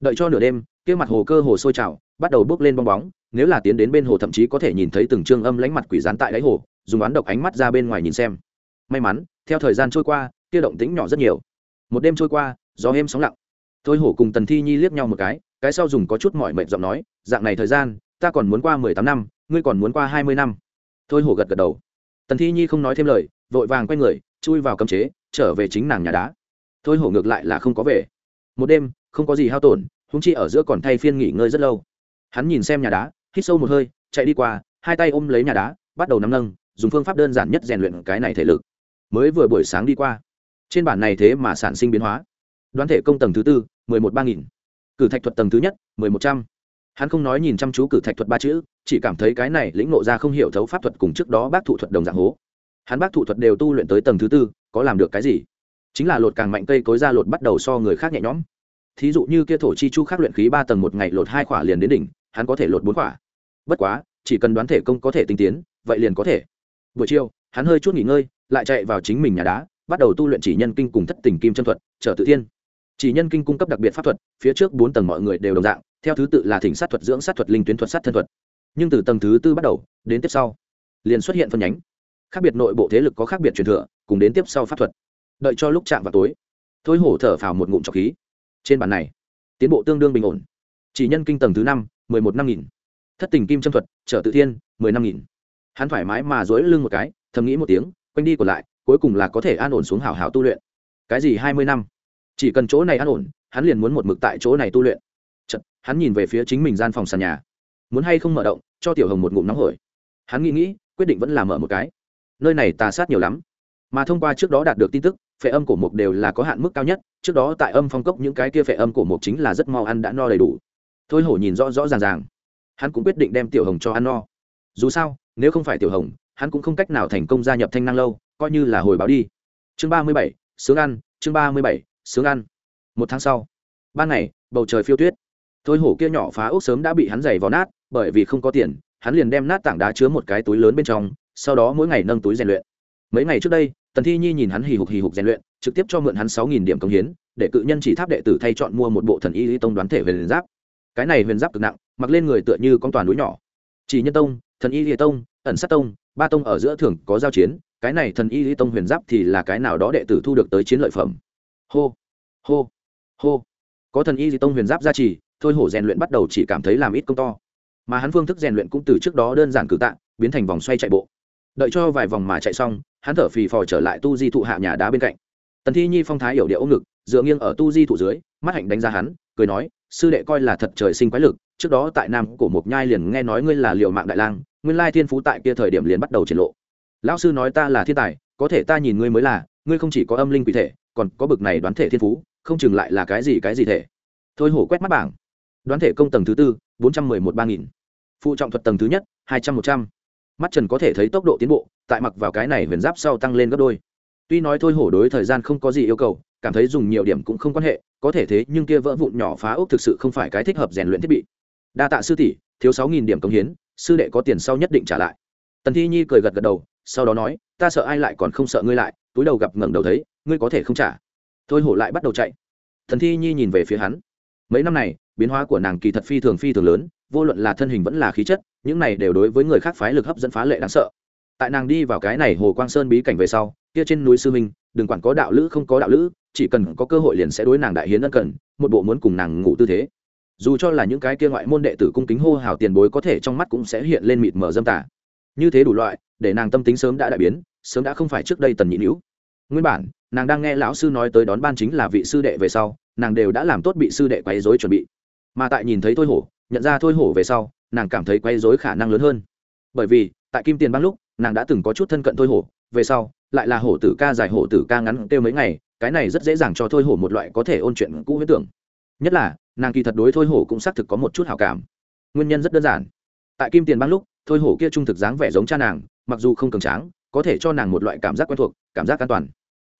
đợi cho nửa đêm, kia mặt hồ cơ hồ sôi trào, bắt đầu bước lên bong bóng, nếu là tiến đến bên hồ thậm chí có thể nhìn thấy từng trương âm lánh mặt quỷ rán tại đáy hồ, dùng oán độc ánh mắt ra bên ngoài nhìn xem. May mắn, theo thời gian trôi qua, kia động tĩnh nhỏ rất nhiều. Một đêm trôi qua, gió êm sóng lặng. Thôi hổ cùng tần thi nhi liếc nhau một cái cái sau dùng có chút mỏi mệt giọng nói, dạng này thời gian, ta còn muốn qua mười tám năm, ngươi còn muốn qua hai mươi năm. Thôi hổ gật gật đầu. Tần thi nhi không nói thêm lời, vội vàng quay người, chui vào cấm chế, trở về chính nàng nhà đá. Thôi hổ ngược lại là không có về. Một đêm không có gì hao tổn húng chi ở giữa còn thay phiên nghỉ ngơi rất lâu. Hắn nhìn xem nhà đá, hít sâu một hơi, chạy đi qua, hai tay ôm lấy nhà đá, bắt đầu nắm nâng, dùng phương pháp đơn giản nhất rèn luyện cái này thể lực. Mới vừa buổi sáng đi qua, trên bản này thế mà sản sinh biến hóa. Đoán thể công tầng thứ tư, mười một ba nghìn. Cử thạch thuật tầng thứ nhất, mười một trăm. Hắn không nói nhìn chăm chú cử thạch thuật ba chữ, chỉ cảm thấy cái này lĩnh nộ ra không hiểu thấu pháp thuật cùng trước đó bác thụ thuật đồng dạng hố. Hắn bác thụ thuật đều tu luyện tới tầng thứ tư, có làm được cái gì? Chính là lột càng mạnh cây cối ra lột bắt đầu so người khác nhẹ nhõm thí dụ như kia thổ chi chu khác luyện khí ba tầng một ngày lột hai khỏa liền đến đỉnh, hắn có thể lột bốn khỏa. Bất quá, chỉ cần đoán thể công có thể tinh tiến, vậy liền có thể. Buổi chiều, hắn hơi chút nghỉ ngơi, lại chạy vào chính mình nhà đá, bắt đầu tu luyện chỉ nhân kinh cùng thất tình kim chân thuật, trở tự thiên. Chỉ nhân kinh cung cấp đặc biệt pháp thuật, phía trước bốn tầng mọi người đều đồng dạng, theo thứ tự là thỉnh sát thuật, dưỡng sát thuật, linh tuyến thuật, sát thân thuật. Nhưng từ tầng thứ tư bắt đầu, đến tiếp sau, liền xuất hiện phân nhánh. Khác biệt nội bộ thế lực có khác biệt truyền thừa, cùng đến tiếp sau pháp thuật. Đợi cho lúc chạm vào tối, thôi hổ thở phào một ngụm trọc khí trên bản này. Tiến bộ tương đương bình ổn. Chỉ nhân kinh tầng thứ năm mười một năm nghìn. Thất tình kim châm thuật trở tự thiên mười năm nghìn. Hắn thoải mái mà dối lưng một cái thầm nghĩ một tiếng quanh đi còn lại cuối cùng là có thể an ổn xuống hào hào tu luyện. Cái gì hai mươi năm? Chỉ cần chỗ này an ổn hắn liền muốn một mực tại chỗ này tu luyện. Chật, hắn nhìn về phía chính mình gian phòng sàn nhà. Muốn hay không mở động cho tiểu hồng một ngụm nóng hổi. Hắn nghĩ nghĩ quyết định vẫn là mở một cái. Nơi này tà sát nhiều lắm mà thông qua trước đó đạt được tin tức, phệ âm cổ mục đều là có hạn mức cao nhất, trước đó tại âm phong cốc những cái kia phệ âm cổ mục chính là rất mau ăn đã no đầy đủ. Thôi hổ nhìn rõ rõ ràng ràng. Hắn cũng quyết định đem tiểu hồng cho ăn no. Dù sao, nếu không phải tiểu hồng, hắn cũng không cách nào thành công gia nhập thanh năng lâu, coi như là hồi báo đi. Chương ba mươi bảy, sướng ăn, chương ba mươi bảy, sướng ăn. Một tháng sau, ban ngày, bầu trời phiêu tuyết. Thôi hổ kia nhỏ phá ốc sớm đã bị hắn giày vào nát, bởi vì không có tiền, hắn liền đem nát tảng đá chứa một cái túi lớn bên trong, sau đó mỗi ngày nâng túi rèn luyện mấy ngày trước đây, tần thi nhi nhìn hắn hì hục hì hục rèn luyện, trực tiếp cho mượn hắn sáu nghìn điểm công hiến, để cự nhân chỉ tháp đệ tử thay chọn mua một bộ thần y lý tông đoán thể huyền giáp. Cái này huyền giáp cực nặng, mặc lên người tựa như con toàn núi nhỏ. Chỉ nhân tông, thần y lý tông, ẩn sát tông, ba tông ở giữa thường có giao chiến, cái này thần y lý tông huyền giáp thì là cái nào đó đệ tử thu được tới chiến lợi phẩm. Hô hô hô. Có thần y lý tông huyền giáp gia trì, thôi hổ rèn luyện bắt đầu chỉ cảm thấy làm ít công to. Mà hắn phương thức rèn luyện cũng từ trước đó đơn giản cử tạ, biến thành vòng xoay chạy bộ. Đợi cho vài vòng mà chạy xong hắn thở phì phò trở lại tu di thụ hạ nhà đá bên cạnh. Tần thi nhi phong thái hiểu điệu ôm ngực, dựa nghiêng ở tu di thụ dưới, mắt hạnh đánh giá hắn, cười nói, sư đệ coi là thật trời sinh quái lực, trước đó tại nam cổ mộc nhai liền nghe nói ngươi là liệu mạng đại lang, nguyên lai thiên phú tại kia thời điểm liền bắt đầu triển lộ. Lão sư nói ta là thiên tài, có thể ta nhìn ngươi mới là, ngươi không chỉ có âm linh quỷ thể, còn có bực này đoán thể thiên phú, không chừng lại là cái gì cái gì thể. Thôi hổ quét mắt bảng. Đoán thể công tầng thứ tư, bốn trăm mười một ba nghìn. Phụ trọng thuật tầng thứ nhất, hai trăm một trăm mắt trần có thể thấy tốc độ tiến bộ, tại mặc vào cái này huyền giáp sau tăng lên gấp đôi. Tuy nói thôi hổ đối thời gian không có gì yêu cầu, cảm thấy dùng nhiều điểm cũng không quan hệ, có thể thế nhưng kia vỡ vụn nhỏ phá ốc thực sự không phải cái thích hợp rèn luyện thiết bị. Đa tạ sư tỷ, thiếu sáu nghìn điểm công hiến, sư đệ có tiền sau nhất định trả lại. Tần thi nhi cười gật gật đầu, sau đó nói, ta sợ ai lại còn không sợ ngươi lại, túi đầu gặp ngẩng đầu thấy, ngươi có thể không trả. Thôi hổ lại bắt đầu chạy. Thần thi nhi nhìn về phía hắn. Mấy năm này biến hóa của nàng kỳ thật phi thường phi thường lớn, vô luận là thân hình vẫn là khí chất, những này đều đối với người khác phái lực hấp dẫn phá lệ đáng sợ. Tại nàng đi vào cái này hồ quang sơn bí cảnh về sau, kia trên núi sư minh đừng quản có đạo lữ không có đạo lữ, chỉ cần có cơ hội liền sẽ đối nàng đại hiến ân cần, một bộ muốn cùng nàng ngủ tư thế. Dù cho là những cái kia ngoại môn đệ tử cung kính hô hào tiền bối có thể trong mắt cũng sẽ hiện lên mịt mờ dâm tả như thế đủ loại, để nàng tâm tính sớm đã đại biến, sớm đã không phải trước đây tần nhị nữ. Nguyên bản, nàng đang nghe lão sư nói tới đón ban chính là vị sư đệ về sau, nàng đều đã làm tốt bị sư đệ quấy dối chuẩn bị mà tại nhìn thấy thôi hổ, nhận ra thôi hổ về sau, nàng cảm thấy quấy dối khả năng lớn hơn. Bởi vì, tại kim tiền ban lúc, nàng đã từng có chút thân cận thôi hổ, về sau, lại là hổ tử ca dài hổ tử ca ngắn kêu mấy ngày, cái này rất dễ dàng cho thôi hổ một loại có thể ôn chuyện cũ huyết tưởng. Nhất là, nàng kỳ thật đối thôi hổ cũng xác thực có một chút hảo cảm. Nguyên nhân rất đơn giản. Tại kim tiền ban lúc, thôi hổ kia trung thực dáng vẻ giống cha nàng, mặc dù không cường tráng, có thể cho nàng một loại cảm giác quen thuộc, cảm giác an toàn.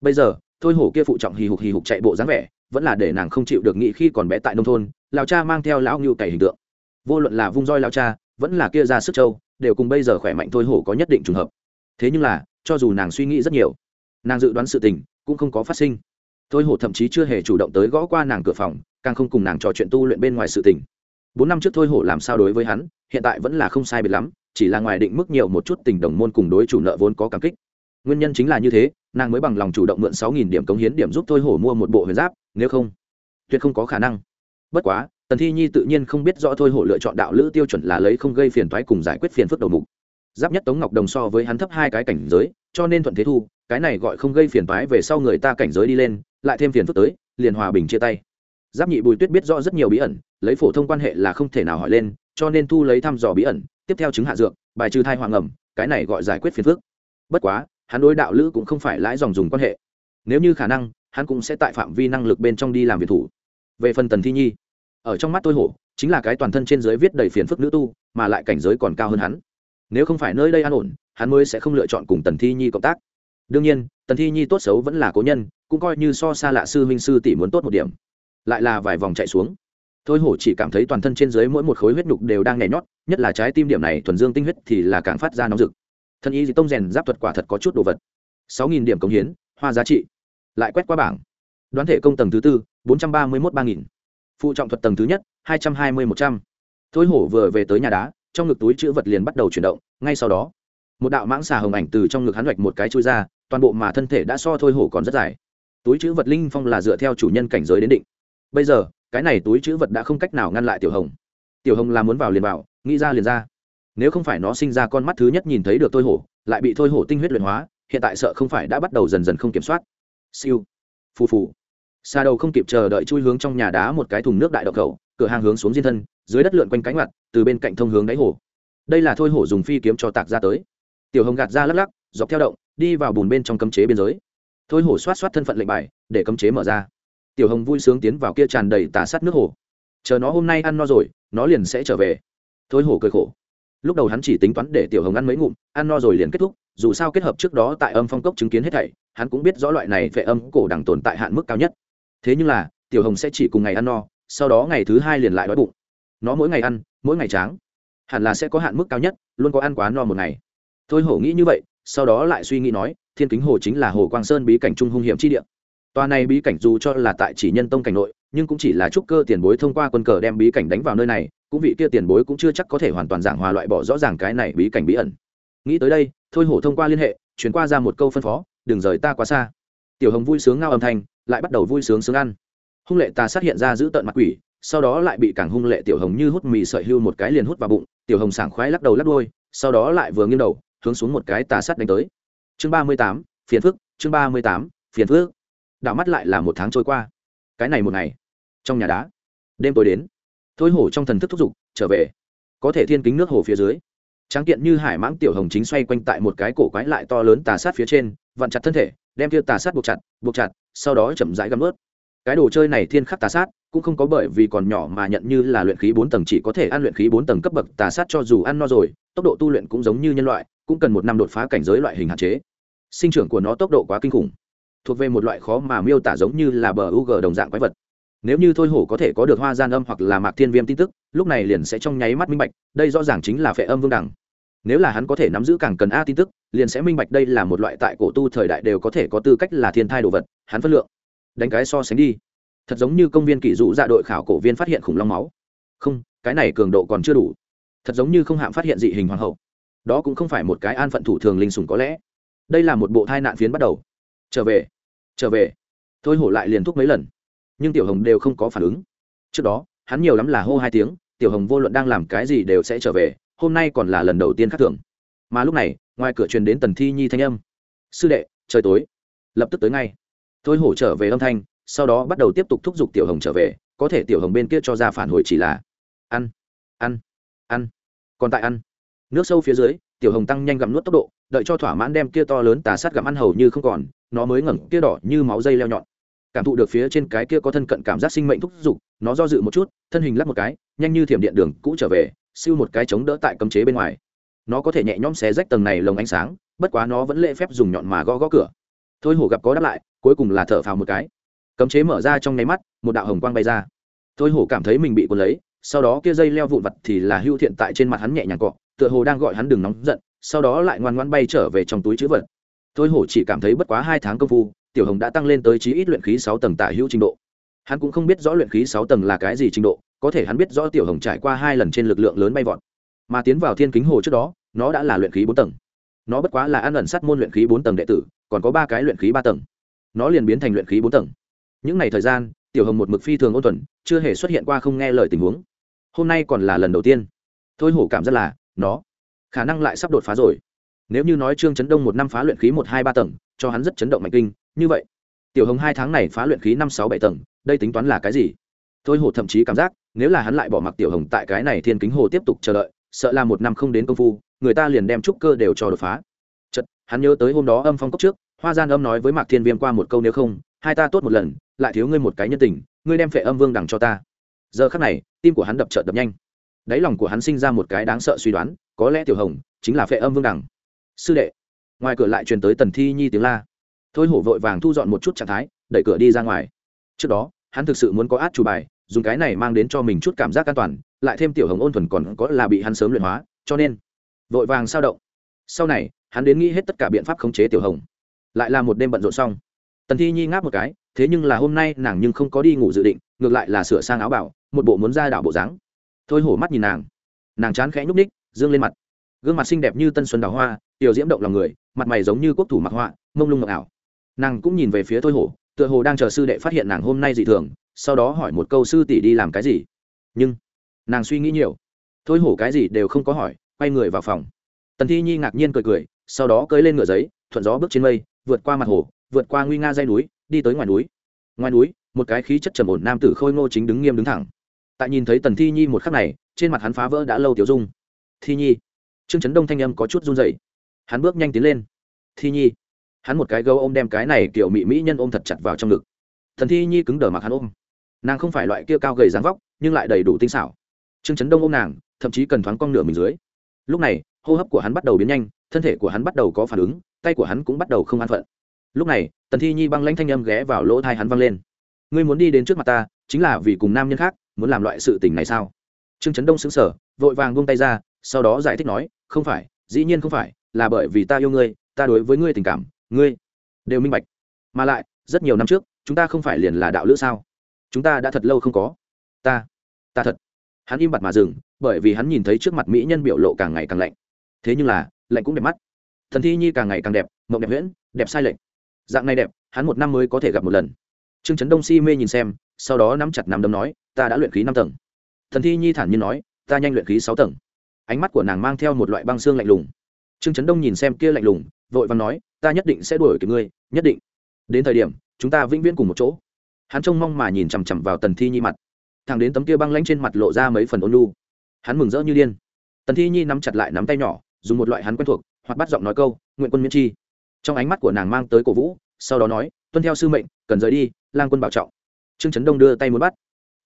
Bây giờ, thôi hổ kia phụ trọng hì hục hì hục chạy bộ dáng vẻ vẫn là để nàng không chịu được nghĩ khi còn bé tại nông thôn lão cha mang theo lão ngưu cày hình tượng. Vô luận là vung roi lão cha vẫn là kia ra sức châu, đều cùng bây giờ khỏe mạnh thôi hổ có nhất định trùng hợp. Thế nhưng là cho dù nàng suy nghĩ rất nhiều nàng dự đoán sự tình cũng không có phát sinh. Thôi hổ thậm chí chưa hề chủ động tới gõ qua nàng cửa phòng càng không cùng nàng trò chuyện tu luyện bên ngoài sự tình. Bốn năm trước thôi hổ làm sao đối với hắn hiện tại vẫn là không sai biệt lắm chỉ là ngoài định mức nhiều một chút tình đồng môn cùng đối chủ nợ vốn có cảm kích. Nguyên nhân chính là như thế nàng mới bằng lòng chủ động mượn sáu nghìn điểm cống hiến điểm giúp thôi hổ mua một bộ huyền giáp, nếu không, tuyệt không có khả năng. Bất quá, tần thi nhi tự nhiên không biết rõ thôi hổ lựa chọn đạo lữ tiêu chuẩn là lấy không gây phiền thoái cùng giải quyết phiền phức đầu mục. Giáp nhất tống ngọc đồng so với hắn thấp hai cái cảnh giới, cho nên thuận thế thu, cái này gọi không gây phiền thoái về sau người ta cảnh giới đi lên, lại thêm phiền phức tới, liền hòa bình chia tay. Giáp nhị bùi tuyết biết rõ rất nhiều bí ẩn, lấy phổ thông quan hệ là không thể nào hỏi lên, cho nên thu lấy thăm dò bí ẩn, tiếp theo chứng hạ dược, bài trừ thai hoàng ẩm, cái này gọi giải quyết phiền phức. Bất quá hắn đối đạo lữ cũng không phải lãi dòng dùng quan hệ. Nếu như khả năng, hắn cũng sẽ tại phạm vi năng lực bên trong đi làm việc thủ. Về phần tần thi nhi, ở trong mắt tôi hổ, chính là cái toàn thân trên giới viết đầy phiền phức nữ tu, mà lại cảnh giới còn cao hơn hắn. Nếu không phải nơi đây an ổn, hắn mới sẽ không lựa chọn cùng tần thi nhi cộng tác. Đương nhiên, tần thi nhi tốt xấu vẫn là cố nhân, cũng coi như so xa lạ sư huynh sư tỷ muốn tốt một điểm. Lại là vài vòng chạy xuống. Thôi hổ chỉ cảm thấy toàn thân trên dưới mỗi một khối huyết nhục đều đang nhảy nhót, nhất là trái tim điểm này thuần dương tinh huyết thì là càng phát ra nóng rực thân y tông rèn giáp thuật quả thật có chút đồ vật. Sáu nghìn điểm cống hiến, hoa giá trị. Lại quét qua bảng. Đoán thể công tầng thứ tư, bốn trăm ba mươi mốt ba nghìn. Phụ trọng thuật tầng thứ nhất, hai trăm hai mươi một trăm. Thối hổ vừa về tới nhà đá, trong ngực túi chữ vật liền bắt đầu chuyển động, ngay sau đó, một đạo mãng xà hồng ảnh từ trong ngực hắn hoạch một cái chui ra, toàn bộ mà thân thể đã so thôi hổ còn rất dài. Túi chữ vật linh phong là dựa theo chủ nhân cảnh giới đến định. Bây giờ, cái này túi chữ vật đã không cách nào ngăn lại tiểu hồng. Tiểu hồng là muốn vào liền vào, nghĩ ra liền ra nếu không phải nó sinh ra con mắt thứ nhất nhìn thấy được thôi hổ lại bị thôi hổ tinh huyết luyện hóa hiện tại sợ không phải đã bắt đầu dần dần không kiểm soát. Siêu. Phù phù. Xa đầu không kịp chờ đợi chui hướng trong nhà đá một cái thùng nước đại đậu khẩu, cửa hàng hướng xuống diên thân dưới đất lượn quanh cánh mặt từ bên cạnh thông hướng đáy hồ. Đây là thôi hổ dùng phi kiếm cho tạc ra tới. Tiểu hồng gạt ra lắc lắc dọc theo động đi vào bùn bên trong cấm chế biên giới. Thôi hổ xoát xoát thân phận lệnh bài để cấm chế mở ra. Tiểu hồng vui sướng tiến vào kia tràn đầy tà sát nước hồ. Chờ nó hôm nay ăn no rồi nó liền sẽ trở về. Thôi hổ cười khổ lúc đầu hắn chỉ tính toán để tiểu hồng ăn mấy ngụm, ăn no rồi liền kết thúc, dù sao kết hợp trước đó tại âm phong cốc chứng kiến hết thảy, hắn cũng biết rõ loại này vệ âm cổ đẳng tồn tại hạn mức cao nhất. Thế nhưng là, tiểu hồng sẽ chỉ cùng ngày ăn no, sau đó ngày thứ hai liền lại đói bụng. Nó mỗi ngày ăn, mỗi ngày tráng, hẳn là sẽ có hạn mức cao nhất, luôn có ăn quá no một ngày. Thôi hổ nghĩ như vậy, sau đó lại suy nghĩ nói, thiên kính hồ chính là hồ quang sơn bí cảnh trung hung hiểm chi địa. Tòa này bí cảnh dù cho là tại chỉ nhân tông cảnh nội, nhưng cũng chỉ là trúc cơ tiền bối thông qua quân cờ đem bí cảnh đánh vào nơi này cũng vị kia tiền bối cũng chưa chắc có thể hoàn toàn giảng hòa loại bỏ rõ ràng cái này bí cảnh bí ẩn. Nghĩ tới đây, thôi hổ thông qua liên hệ chuyển qua ra một câu phân phó, đừng rời ta quá xa. Tiểu hồng vui sướng ngao âm thanh, lại bắt đầu vui sướng sướng ăn. Hung lệ ta sát hiện ra giữ tợn mặt quỷ, sau đó lại bị càng hung lệ tiểu hồng như hút mì sợi hưu một cái liền hút vào bụng, tiểu hồng sảng khoái lắc đầu lắc đôi sau đó lại vừa nghiêng đầu, hướng xuống một cái tà sát đánh tới. Chương ba mươi tám, phiền phức, chương ba mươi tám, phiền phức. Đảo mắt lại là một tháng trôi qua. Cái này một ngày, trong nhà đá, đêm tối đến thôi hổ trong thần thức thúc giục, trở về. Có thể thiên kính nước hồ phía dưới. Tráng kiện như hải mãng tiểu hồng chính xoay quanh tại một cái cổ quái lại to lớn tà sát phía trên, vặn chặt thân thể, đem kia tà sát buộc chặt buộc chặt, sau đó chậm rãi găm ướt. Cái đồ chơi này thiên khắc tà sát, cũng không có bởi vì còn nhỏ mà nhận như là luyện khí bốn tầng chỉ có thể ăn luyện khí bốn tầng cấp bậc tà sát cho dù ăn no rồi, tốc độ tu luyện cũng giống như nhân loại, cũng cần một năm đột phá cảnh giới loại hình hạn chế. Sinh trưởng của nó tốc độ quá kinh khủng. Thuộc về một loại khó mà miêu tả giống như là bờ u g đồng dạng quái vật nếu như thôi hổ có thể có được hoa gian âm hoặc là mạc thiên viêm tin tức, lúc này liền sẽ trong nháy mắt minh bạch, đây rõ ràng chính là phệ âm vương đẳng. Nếu là hắn có thể nắm giữ càng cần a tin tức, liền sẽ minh bạch đây là một loại tại cổ tu thời đại đều có thể có tư cách là thiên thai đồ vật, hắn phân lượng. Đánh cái so sánh đi. Thật giống như công viên kỷ dụ dạ đội khảo cổ viên phát hiện khủng long máu. Không, cái này cường độ còn chưa đủ. Thật giống như không hạm phát hiện dị hình hoàng hậu. Đó cũng không phải một cái an phận thủ thường linh sùng có lẽ. Đây là một bộ thai nạn phiến bắt đầu. Trở về. Trở về. Thôi hổ lại liền thúc mấy lần nhưng tiểu hồng đều không có phản ứng. Trước đó, hắn nhiều lắm là hô hai tiếng, tiểu hồng vô luận đang làm cái gì đều sẽ trở về, hôm nay còn là lần đầu tiên khác thường. Mà lúc này, ngoài cửa truyền đến tần thi nhi thanh âm. Sư đệ, trời tối. Lập tức tới ngay. Thôi hổ trở về âm thanh, sau đó bắt đầu tiếp tục thúc giục tiểu hồng trở về, có thể tiểu hồng bên kia cho ra phản hồi chỉ là, ăn ăn ăn, còn tại ăn. Nước sâu phía dưới, tiểu hồng tăng nhanh gặm nuốt tốc độ, đợi cho thỏa mãn đem kia to lớn tà sát gặm ăn hầu như không còn, nó mới ngẩng, kia đỏ như máu dây leo nhọn cảm thụ được phía trên cái kia có thân cận cảm giác sinh mệnh thúc giục, nó do dự một chút, thân hình lắc một cái, nhanh như thiểm điện đường cũ trở về, siêu một cái chống đỡ tại cấm chế bên ngoài. Nó có thể nhẹ nhõm xé rách tầng này lồng ánh sáng, bất quá nó vẫn lễ phép dùng nhọn mà gõ gõ cửa. Thôi hổ gặp có đáp lại, cuối cùng là thở phào một cái. Cấm chế mở ra trong nháy mắt, một đạo hồng quang bay ra. Thôi hổ cảm thấy mình bị cuốn lấy, sau đó kia dây leo vụn vặt thì là hưu thiện tại trên mặt hắn nhẹ nhàng cọ, tựa hồ đang gọi hắn đừng nóng giận, sau đó lại ngoan ngoan bay trở về trong túi chữ vật. Thôi hổ chỉ cảm thấy bất quá hai tháng công phu tiểu hồng đã tăng lên tới chí ít luyện khí sáu tầng tả hữu trình độ. Hắn cũng không biết rõ luyện khí sáu tầng là cái gì trình độ, có thể hắn biết rõ tiểu hồng trải qua hai lần trên lực lượng lớn bay vọt. Mà tiến vào thiên kính hồ trước đó, nó đã là luyện khí bốn tầng. Nó bất quá là ăn ẩn sát môn luyện khí bốn tầng đệ tử, còn có ba cái luyện khí ba tầng. Nó liền biến thành luyện khí bốn tầng. Những ngày thời gian, tiểu hồng một mực phi thường ôn thuần, chưa hề xuất hiện qua không nghe lời tình huống. Hôm nay còn là lần đầu tiên. Thôi hổ cảm rất là, nó khả năng lại sắp đột phá rồi nếu như nói trương chấn đông một năm phá luyện khí một hai ba tầng, cho hắn rất chấn động mạnh kinh, như vậy, tiểu hồng hai tháng này phá luyện khí năm sáu bảy tầng, đây tính toán là cái gì? Thôi hồ thậm chí cảm giác, nếu là hắn lại bỏ mặc tiểu hồng tại cái này thiên kính hồ tiếp tục chờ đợi, sợ là một năm không đến công phu, người ta liền đem trúc cơ đều cho đột phá. Chật hắn nhớ tới hôm đó âm phong cốc trước, hoa gian âm nói với mạc thiên viêm qua một câu, nếu không, hai ta tốt một lần, lại thiếu ngươi một cái nhân tình, ngươi đem phệ âm vương đằng cho ta. Giờ khắc này, tim của hắn đập trợt đập nhanh. Đáy lòng của hắn sinh ra một cái đáng sợ suy đoán, có lẽ tiểu hồng chính là phệ âm vương đẳng sư đệ. Ngoài cửa lại truyền tới tần thi nhi tiếng la. Thôi hổ vội vàng thu dọn một chút trạng thái, đẩy cửa đi ra ngoài. Trước đó, hắn thực sự muốn có át chủ bài, dùng cái này mang đến cho mình chút cảm giác an toàn, lại thêm tiểu hồng ôn thuần còn có là bị hắn sớm luyện hóa, cho nên vội vàng sao động. Sau này, hắn đến nghĩ hết tất cả biện pháp khống chế tiểu hồng. Lại là một đêm bận rộn xong. Tần thi nhi ngáp một cái, thế nhưng là hôm nay nàng nhưng không có đi ngủ dự định, ngược lại là sửa sang áo bảo, một bộ muốn ra đảo bộ dáng. Thôi hổ mắt nhìn nàng. Nàng chán khẽ nhúc ních dương lên mặt. Gương mặt xinh đẹp như tân xuân đào hoa tiểu diễm động lòng người, mặt mày giống như quốc thủ mặc họa, mông lung mặc ảo. Nàng cũng nhìn về phía thôi hổ, tựa hồ đang chờ sư đệ phát hiện nàng hôm nay dị thường, sau đó hỏi một câu sư tỷ đi làm cái gì. Nhưng, nàng suy nghĩ nhiều. Thôi hổ cái gì đều không có hỏi, quay người vào phòng. Tần thi nhi ngạc nhiên cười cười, sau đó cưới lên ngựa giấy, thuận gió bước trên mây, vượt qua mặt hồ, vượt qua nguy nga dây núi, đi tới ngoài núi. Ngoài núi, một cái khí chất trầm ổn nam tử khôi ngô chính đứng nghiêm đứng thẳng. Tại nhìn thấy tần thi nhi một khắc này, trên mặt hắn phá vỡ đã lâu tiểu dung. Thi nhi, trương trấn đông thanh âm có chút run dậy hắn bước nhanh tiến lên. Thi nhi. Hắn một cái gấu ôm đem cái này kiểu mị mỹ nhân ôm thật chặt vào trong ngực. Thần thi nhi cứng đờ mặc hắn ôm. Nàng không phải loại kia cao gầy dáng vóc, nhưng lại đầy đủ tinh xảo. Trương Chấn đông ôm nàng, thậm chí cần thoáng cong nửa mình dưới. Lúc này, hô hấp của hắn bắt đầu biến nhanh, thân thể của hắn bắt đầu có phản ứng, tay của hắn cũng bắt đầu không an phận. Lúc này, tần thi nhi băng lãnh thanh âm ghé vào lỗ thai hắn văng lên. Ngươi muốn đi đến trước mặt ta, chính là vì cùng nam nhân khác, muốn làm loại sự tình này sao? Trương Chấn đông xứng sở vội vàng buông tay ra, sau đó giải thích nói, không phải, dĩ nhiên không phải là bởi vì ta yêu ngươi, ta đối với ngươi tình cảm, ngươi đều minh bạch. Mà lại, rất nhiều năm trước, chúng ta không phải liền là đạo lữ sao? Chúng ta đã thật lâu không có. Ta ta thật. Hắn im bặt mà dừng, bởi vì hắn nhìn thấy trước mặt mỹ nhân biểu lộ càng ngày càng lạnh. Thế nhưng là, lạnh cũng đẹp mắt. Thần thi nhi càng ngày càng đẹp, mộng đẹp huyễn, đẹp sai lệch. Dạng này đẹp, hắn một năm mới có thể gặp một lần. Trương trấn đông si mê nhìn xem, sau đó nắm chặt nắm đấm nói, ta đã luyện khí năm tầng. Thần thi nhi thản nhiên nói, ta nhanh luyện khí sáu tầng. Ánh mắt của nàng mang theo một loại băng xương lạnh lùng trương trấn đông nhìn xem kia lạnh lùng, vội vàng nói, ta nhất định sẽ đuổi kịp ngươi, nhất định. Đến thời điểm, chúng ta vĩnh viễn cùng một chỗ. Hắn trông mong mà nhìn chằm chằm vào tần thi nhi mặt. Thằng đến tấm kia băng lanh trên mặt lộ ra mấy phần ôn lu hắn mừng rỡ như điên. Tần thi nhi nắm chặt lại nắm tay nhỏ, dùng một loại hắn quen thuộc, hoặc bắt giọng nói câu, nguyện quân miễn chi. Trong ánh mắt của nàng mang tới cổ vũ, sau đó nói, tuân theo sư mệnh, cần rời đi, lang quân bảo trọng. Trương trấn đông đưa tay muốn bắt.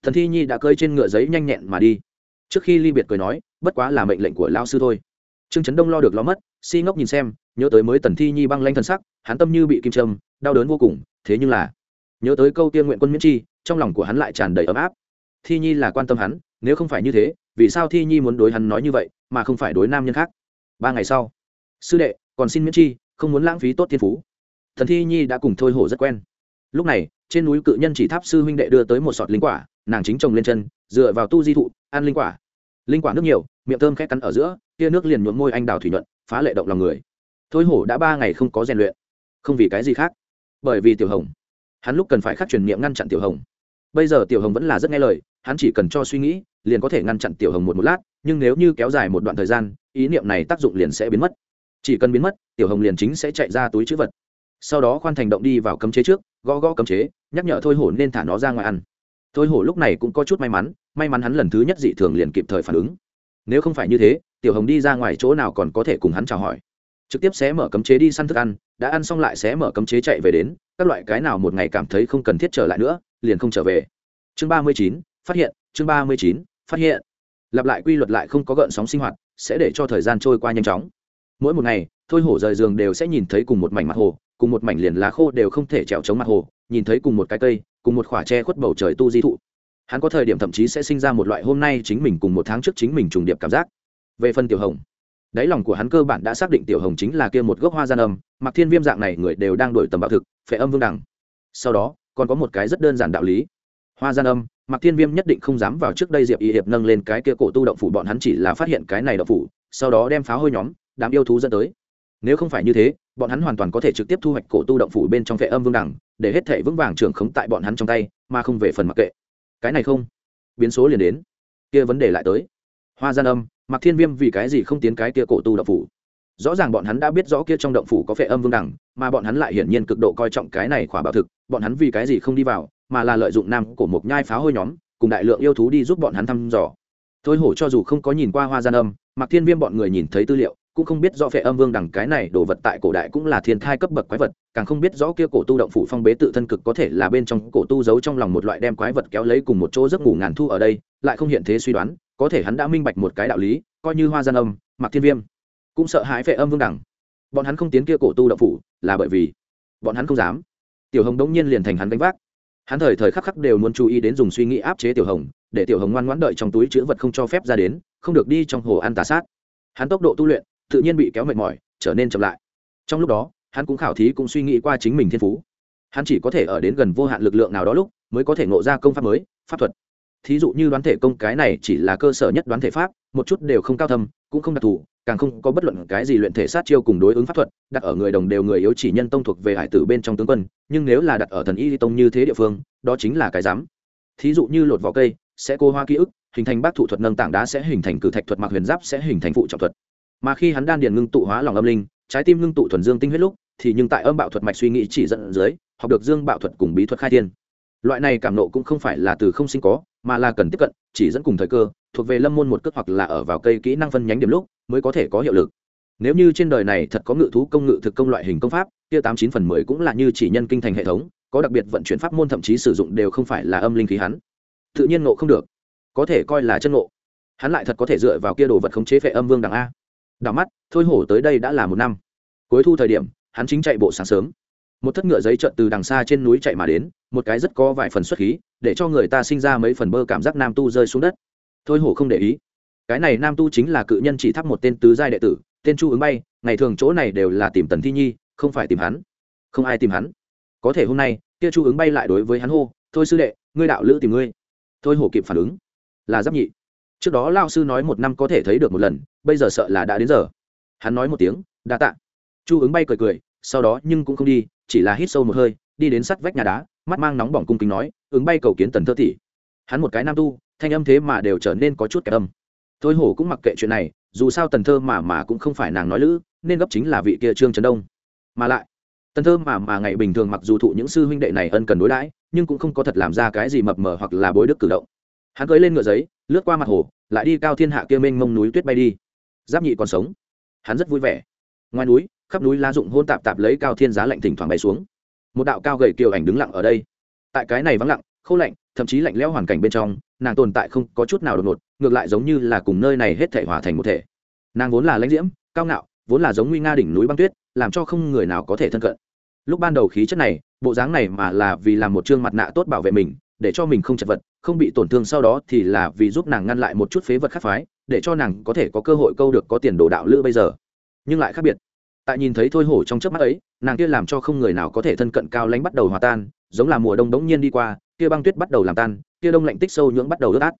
Thần thi nhi đã cơi trên ngựa giấy nhanh nhẹn mà đi. Trước khi ly biệt cười nói, bất quá là mệnh lệnh của lao sư thôi trương trấn đông lo được lo mất, si ngốc nhìn xem, nhớ tới mới tần thi nhi băng lanh thần sắc, hắn tâm như bị kim trâm đau đớn vô cùng, thế nhưng là, nhớ tới câu tiên nguyện quân miễn chi, trong lòng của hắn lại tràn đầy ấm áp. Thi nhi là quan tâm hắn, nếu không phải như thế, vì sao thi nhi muốn đối hắn nói như vậy, mà không phải đối nam nhân khác? Ba ngày sau, sư đệ, còn xin miễn chi, không muốn lãng phí tốt thiên phú. Thần thi nhi đã cùng thôi hổ rất quen. Lúc này, trên núi cự nhân chỉ tháp sư huynh đệ đưa tới một sọt linh quả, nàng chính trồng lên chân, dựa vào tu di thụ, ăn linh quả. Linh quả nước nhiều miệng thơm khét cắn ở giữa, tia nước liền nhuộm môi anh đào thủy nhuận, phá lệ động lòng người. Thôi hổ đã ba ngày không có rèn luyện. Không vì cái gì khác, bởi vì tiểu hồng, hắn lúc cần phải khắc truyền niệm ngăn chặn tiểu hồng. Bây giờ tiểu hồng vẫn là rất nghe lời, hắn chỉ cần cho suy nghĩ, liền có thể ngăn chặn tiểu hồng một một lát, nhưng nếu như kéo dài một đoạn thời gian, ý niệm này tác dụng liền sẽ biến mất. Chỉ cần biến mất, tiểu hồng liền chính sẽ chạy ra túi chữ vật. Sau đó khoan thành động đi vào cấm chế trước, gõ gõ cấm chế, nhắc nhở thôi hổ nên thả nó ra ngoài ăn. Thôi hổ lúc này cũng có chút may mắn may mắn hắn lần thứ nhất dị thường liền kịp thời phản ứng nếu không phải như thế, tiểu hồng đi ra ngoài chỗ nào còn có thể cùng hắn chào hỏi. Trực tiếp sẽ mở cấm chế đi săn thức ăn, đã ăn xong lại sẽ mở cấm chế chạy về đến, các loại cái nào một ngày cảm thấy không cần thiết trở lại nữa, liền không trở về. Chương ba mươi chín, phát hiện, chương ba mươi chín, phát hiện. Lặp lại quy luật lại không có gợn sóng sinh hoạt, sẽ để cho thời gian trôi qua nhanh chóng. Mỗi một ngày, thôi hổ rời giường đều sẽ nhìn thấy cùng một mảnh mặt hồ, cùng một mảnh liền lá khô đều không thể trèo chống mặt hồ, nhìn thấy cùng một cái cây, cùng một khỏa tre khuất bầu trời tu di thụ hắn có thời điểm thậm chí sẽ sinh ra một loại hôm nay chính mình cùng một tháng trước chính mình trùng điệp cảm giác. Về phần tiểu hồng, đáy lòng của hắn cơ bản đã xác định tiểu hồng chính là kia một gốc hoa gian âm mặc thiên viêm dạng này người đều đang đổi tầm bạo thực, phệ âm vương đẳng. Sau đó, còn có một cái rất đơn giản đạo lý. Hoa gian âm mặc thiên viêm nhất định không dám vào trước đây diệp y hiệp nâng lên cái kia cổ tu động phủ, bọn hắn chỉ là phát hiện cái này động phủ, sau đó đem phá hôi nhóm, đám yêu thú dẫn tới. Nếu không phải như thế, bọn hắn hoàn toàn có thể trực tiếp thu hoạch cổ tu động phủ bên trong vệ âm vương đẳng, để hết thể vững vàng trưởng khống tại bọn hắn trong tay, mà không về phần mặc kệ cái này không? Biến số liền đến. Kia vấn đề lại tới. Hoa gian âm mặc thiên viêm vì cái gì không tiến cái kia cổ tu động phủ? Rõ ràng bọn hắn đã biết rõ kia trong động phủ có phệ âm vương đẳng, mà bọn hắn lại hiển nhiên cực độ coi trọng cái này khỏa bảo thực, bọn hắn vì cái gì không đi vào, mà là lợi dụng nam của một nhai pháo hôi nhóm, cùng đại lượng yêu thú đi giúp bọn hắn thăm dò. Thôi hổ cho dù không có nhìn qua hoa gian âm mặc thiên viêm bọn người nhìn thấy tư liệu cũng không biết rõ phệ âm vương đẳng cái này đồ vật tại cổ đại cũng là thiên thai cấp bậc quái vật, càng không biết rõ kia cổ tu động phủ phong bế tự thân cực có thể là bên trong cổ tu giấu trong lòng một loại đem quái vật kéo lấy cùng một chỗ giấc ngủ ngàn thu ở đây, lại không hiện thế suy đoán, có thể hắn đã minh bạch một cái đạo lý, coi như hoa gian âm mặc thiên viêm, cũng sợ hãi phệ âm vương đẳng bọn hắn không tiến kia cổ tu động phủ, là bởi vì bọn hắn không dám. Tiểu hồng đống nhiên liền thành hắn đánh vác. Hắn thời thời khắc khắc đều muốn chú ý đến dùng suy nghĩ áp chế tiểu hồng, để tiểu hồng ngoan ngoãn đợi trong túi chữ vật không cho phép ra đến, không được đi trong hồ ăn tà sát. Hắn tốc độ tu luyện tự nhiên bị kéo mệt mỏi, trở nên chậm lại. Trong lúc đó, hắn cũng khảo thí cũng suy nghĩ qua chính mình thiên phú. Hắn chỉ có thể ở đến gần vô hạn lực lượng nào đó lúc, mới có thể ngộ ra công pháp mới, pháp thuật. Thí dụ như đoán thể công, cái này chỉ là cơ sở nhất đoán thể pháp, một chút đều không cao thâm, cũng không đặc thù, càng không có bất luận cái gì luyện thể sát chiêu cùng đối ứng pháp thuật, đặt ở người đồng đều người yếu chỉ nhân tông thuộc về hải tử bên trong tướng quân, nhưng nếu là đặt ở thần y tông như thế địa phương, đó chính là cái dám thí dụ như lột vỏ cây, sẽ cô hoa ký ức, hình thành bác thủ thuật nâng tảng đá sẽ hình thành cử thạch thuật mặc huyền giáp sẽ hình thành phụ trọng thuật mà khi hắn đan điền ngưng tụ hóa lòng âm linh, trái tim ngưng tụ thuần dương tinh huyết lúc, thì nhưng tại âm bạo thuật mạch suy nghĩ chỉ dẫn dưới, học được dương bạo thuật cùng bí thuật khai thiên. Loại này cảm nộ cũng không phải là từ không sinh có, mà là cần tiếp cận, chỉ dẫn cùng thời cơ, thuộc về lâm môn một cước hoặc là ở vào cây kỹ năng phân nhánh điểm lúc, mới có thể có hiệu lực. Nếu như trên đời này thật có ngự thú công ngự thực công loại hình công pháp, kia tám chín phần mười cũng là như chỉ nhân kinh thành hệ thống, có đặc biệt vận chuyển pháp môn thậm chí sử dụng đều không phải là âm linh khí hắn. Tự nhiên nộ không được. Có thể coi là chân nộ hắn lại thật có thể dựa vào kia đồ vật khống chế phệ âm vương đằng a đảo mắt, thôi hổ tới đây đã là một năm. Cuối thu thời điểm, hắn chính chạy bộ sáng sớm. Một thất ngựa giấy trợn từ đằng xa trên núi chạy mà đến, một cái rất có vài phần xuất khí, để cho người ta sinh ra mấy phần bơ cảm giác nam tu rơi xuống đất. Thôi hổ không để ý. Cái này nam tu chính là cự nhân chỉ thắp một tên tứ giai đệ tử, tên chu ứng bay, ngày thường chỗ này đều là tìm tần thi nhi, không phải tìm hắn. Không ai tìm hắn. Có thể hôm nay, kia chu ứng bay lại đối với hắn hô, thôi sư đệ, ngươi đạo lữ tìm ngươi. Thôi hổ kịp phản ứng. Là giáp nhị trước đó lao sư nói một năm có thể thấy được một lần, bây giờ sợ là đã đến giờ. Hắn nói một tiếng, đa tạ. Chu ứng bay cười cười, sau đó nhưng cũng không đi, chỉ là hít sâu một hơi, đi đến sắt vách nhà đá, mắt mang nóng bỏng cung kính nói, ứng bay cầu kiến tần thơ tỷ. Hắn một cái nam tu, thanh âm thế mà đều trở nên có chút kẻ âm. Thôi hổ cũng mặc kệ chuyện này, dù sao tần thơ mà mà cũng không phải nàng nói lữ, nên gấp chính là vị kia trương trấn đông. Mà lại, tần thơ mà mà ngày bình thường mặc dù thụ những sư huynh đệ này ân cần đối đãi, nhưng cũng không có thật làm ra cái gì mập mờ hoặc là bối đức cử động hắn cưới lên ngựa giấy, lướt qua mặt hồ, lại đi cao thiên hạ kia mênh mông núi tuyết bay đi. Giáp nhị còn sống. Hắn rất vui vẻ. Ngoài núi, khắp núi lá rụng hôn tạp tạp lấy cao thiên giá lạnh thỉnh thoảng bay xuống. Một đạo cao gầy kiều ảnh đứng lặng ở đây. Tại cái này vắng lặng, khô lạnh, thậm chí lạnh lẽo hoàn cảnh bên trong, nàng tồn tại không có chút nào đột ngột, ngược lại giống như là cùng nơi này hết thể hòa thành một thể. Nàng vốn là lãnh diễm, cao ngạo, vốn là giống nguy nga đỉnh núi băng tuyết, làm cho không người nào có thể thân cận. Lúc ban đầu khí chất này, bộ dáng này mà là vì làm một chương mặt nạ tốt bảo vệ mình để cho mình không chật vật, không bị tổn thương sau đó thì là vì giúp nàng ngăn lại một chút phế vật khắc phái, để cho nàng có thể có cơ hội câu được có tiền đồ đạo lữ bây giờ. Nhưng lại khác biệt, tại nhìn thấy thôi hổ trong chớp mắt ấy, nàng kia làm cho không người nào có thể thân cận cao lánh bắt đầu hòa tan, giống là mùa đông đống nhiên đi qua, kia băng tuyết bắt đầu làm tan, kia đông lạnh tích sâu nhưỡng bắt đầu ướt át.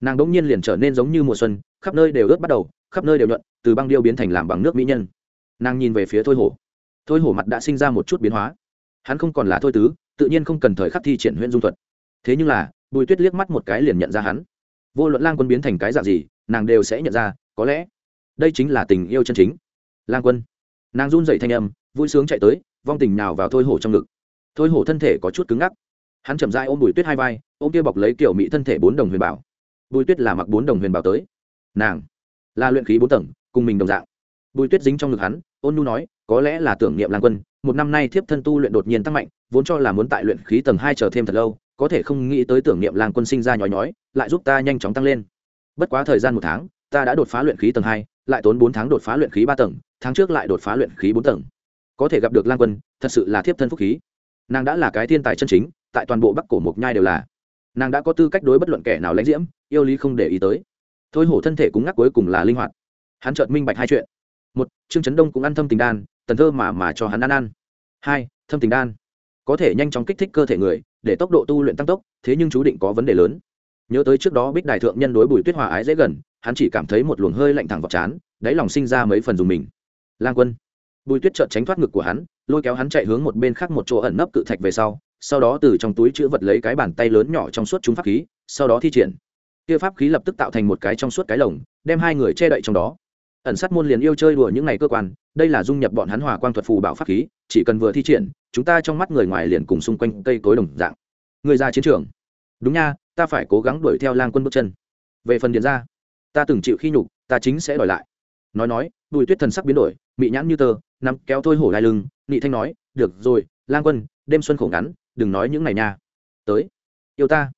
Nàng đống nhiên liền trở nên giống như mùa xuân, khắp nơi đều ướt bắt đầu, khắp nơi đều nhuận, từ băng điêu biến thành làm bằng nước mỹ nhân. Nàng nhìn về phía thôi hổ. Thôi hổ mặt đã sinh ra một chút biến hóa. Hắn không còn là thôi tứ, tự nhiên không cần thời khắc thi triển huyện dung thuật thế nhưng là, bùi tuyết liếc mắt một cái liền nhận ra hắn. Vô luận lang quân biến thành cái dạng gì, nàng đều sẽ nhận ra, có lẽ đây chính là tình yêu chân chính. Lang quân. Nàng run dậy thanh âm, vui sướng chạy tới, vong tình nào vào thôi hổ trong ngực. Thôi hổ thân thể có chút cứng ngắc. Hắn chậm dai ôm bùi tuyết hai vai, ôm kia bọc lấy kiểu mỹ thân thể bốn đồng huyền bảo. Bùi tuyết là mặc bốn đồng huyền bảo tới. Nàng là luyện khí bốn tầng, cùng mình đồng dạng. Bùi tuyết dính trong ngực hắn, ôn nu nói, có lẽ là tưởng niệm lang quân, một năm nay thiếp thân tu luyện đột nhiên tăng mạnh, vốn cho là muốn tại luyện khí tầng hai chờ thêm thật lâu có thể không nghĩ tới tưởng niệm lang quân sinh ra nhói nhói, lại giúp ta nhanh chóng tăng lên. Bất quá thời gian một tháng, ta đã đột phá luyện khí tầng hai, lại tốn bốn tháng đột phá luyện khí ba tầng, tháng trước lại đột phá luyện khí bốn tầng. Có thể gặp được lang quân, thật sự là thiếp thân phúc khí. Nàng đã là cái thiên tài chân chính, tại toàn bộ bắc cổ mộc nhai đều là. Nàng đã có tư cách đối bất luận kẻ nào lãnh diễm, yêu lý không để ý tới. Thôi hổ thân thể cúng ngắc cuối cùng là linh hoạt. Hắn chợt minh bạch hai chuyện. Một, trương trấn đông cũng ăn thâm tình đan, tần thơ mà mà cho hắn ăn ăn. Hai, thâm tình đan. Có thể nhanh chóng kích thích cơ thể người để tốc độ tu luyện tăng tốc, thế nhưng chú định có vấn đề lớn. Nhớ tới trước đó bích đại thượng nhân đối bùi tuyết hòa ái dễ gần, hắn chỉ cảm thấy một luồng hơi lạnh thẳng vào chán đáy lòng sinh ra mấy phần dùng mình. Lang quân. Bùi tuyết chợt tránh thoát ngực của hắn, lôi kéo hắn chạy hướng một bên khác một chỗ ẩn nấp cự thạch về sau sau đó từ trong túi chữ vật lấy cái bàn tay lớn nhỏ trong suốt chúng pháp khí, sau đó thi triển. Kia pháp khí lập tức tạo thành một cái trong suốt cái lồng, đem hai người che đậy trong đó. Ẩn sát môn liền yêu chơi đùa những ngày cơ quan đây là dung nhập bọn hắn hòa quang thuật phù bảo pháp khí, chỉ cần vừa thi triển, chúng ta trong mắt người ngoài liền cùng xung quanh cây cối đồng dạng. Người ra chiến trường. Đúng nha, ta phải cố gắng đuổi theo lang quân bước chân. Về phần điện ra, ta từng chịu khi nhục, ta chính sẽ đòi lại. Nói nói, bùi tuyết thần sắc biến đổi, mị nhãn như tờ nắm kéo thôi hổ đai lưng, nị thanh nói, được rồi, lang quân, đêm xuân khổ ngắn, đừng nói những ngày nha. Tới, yêu ta.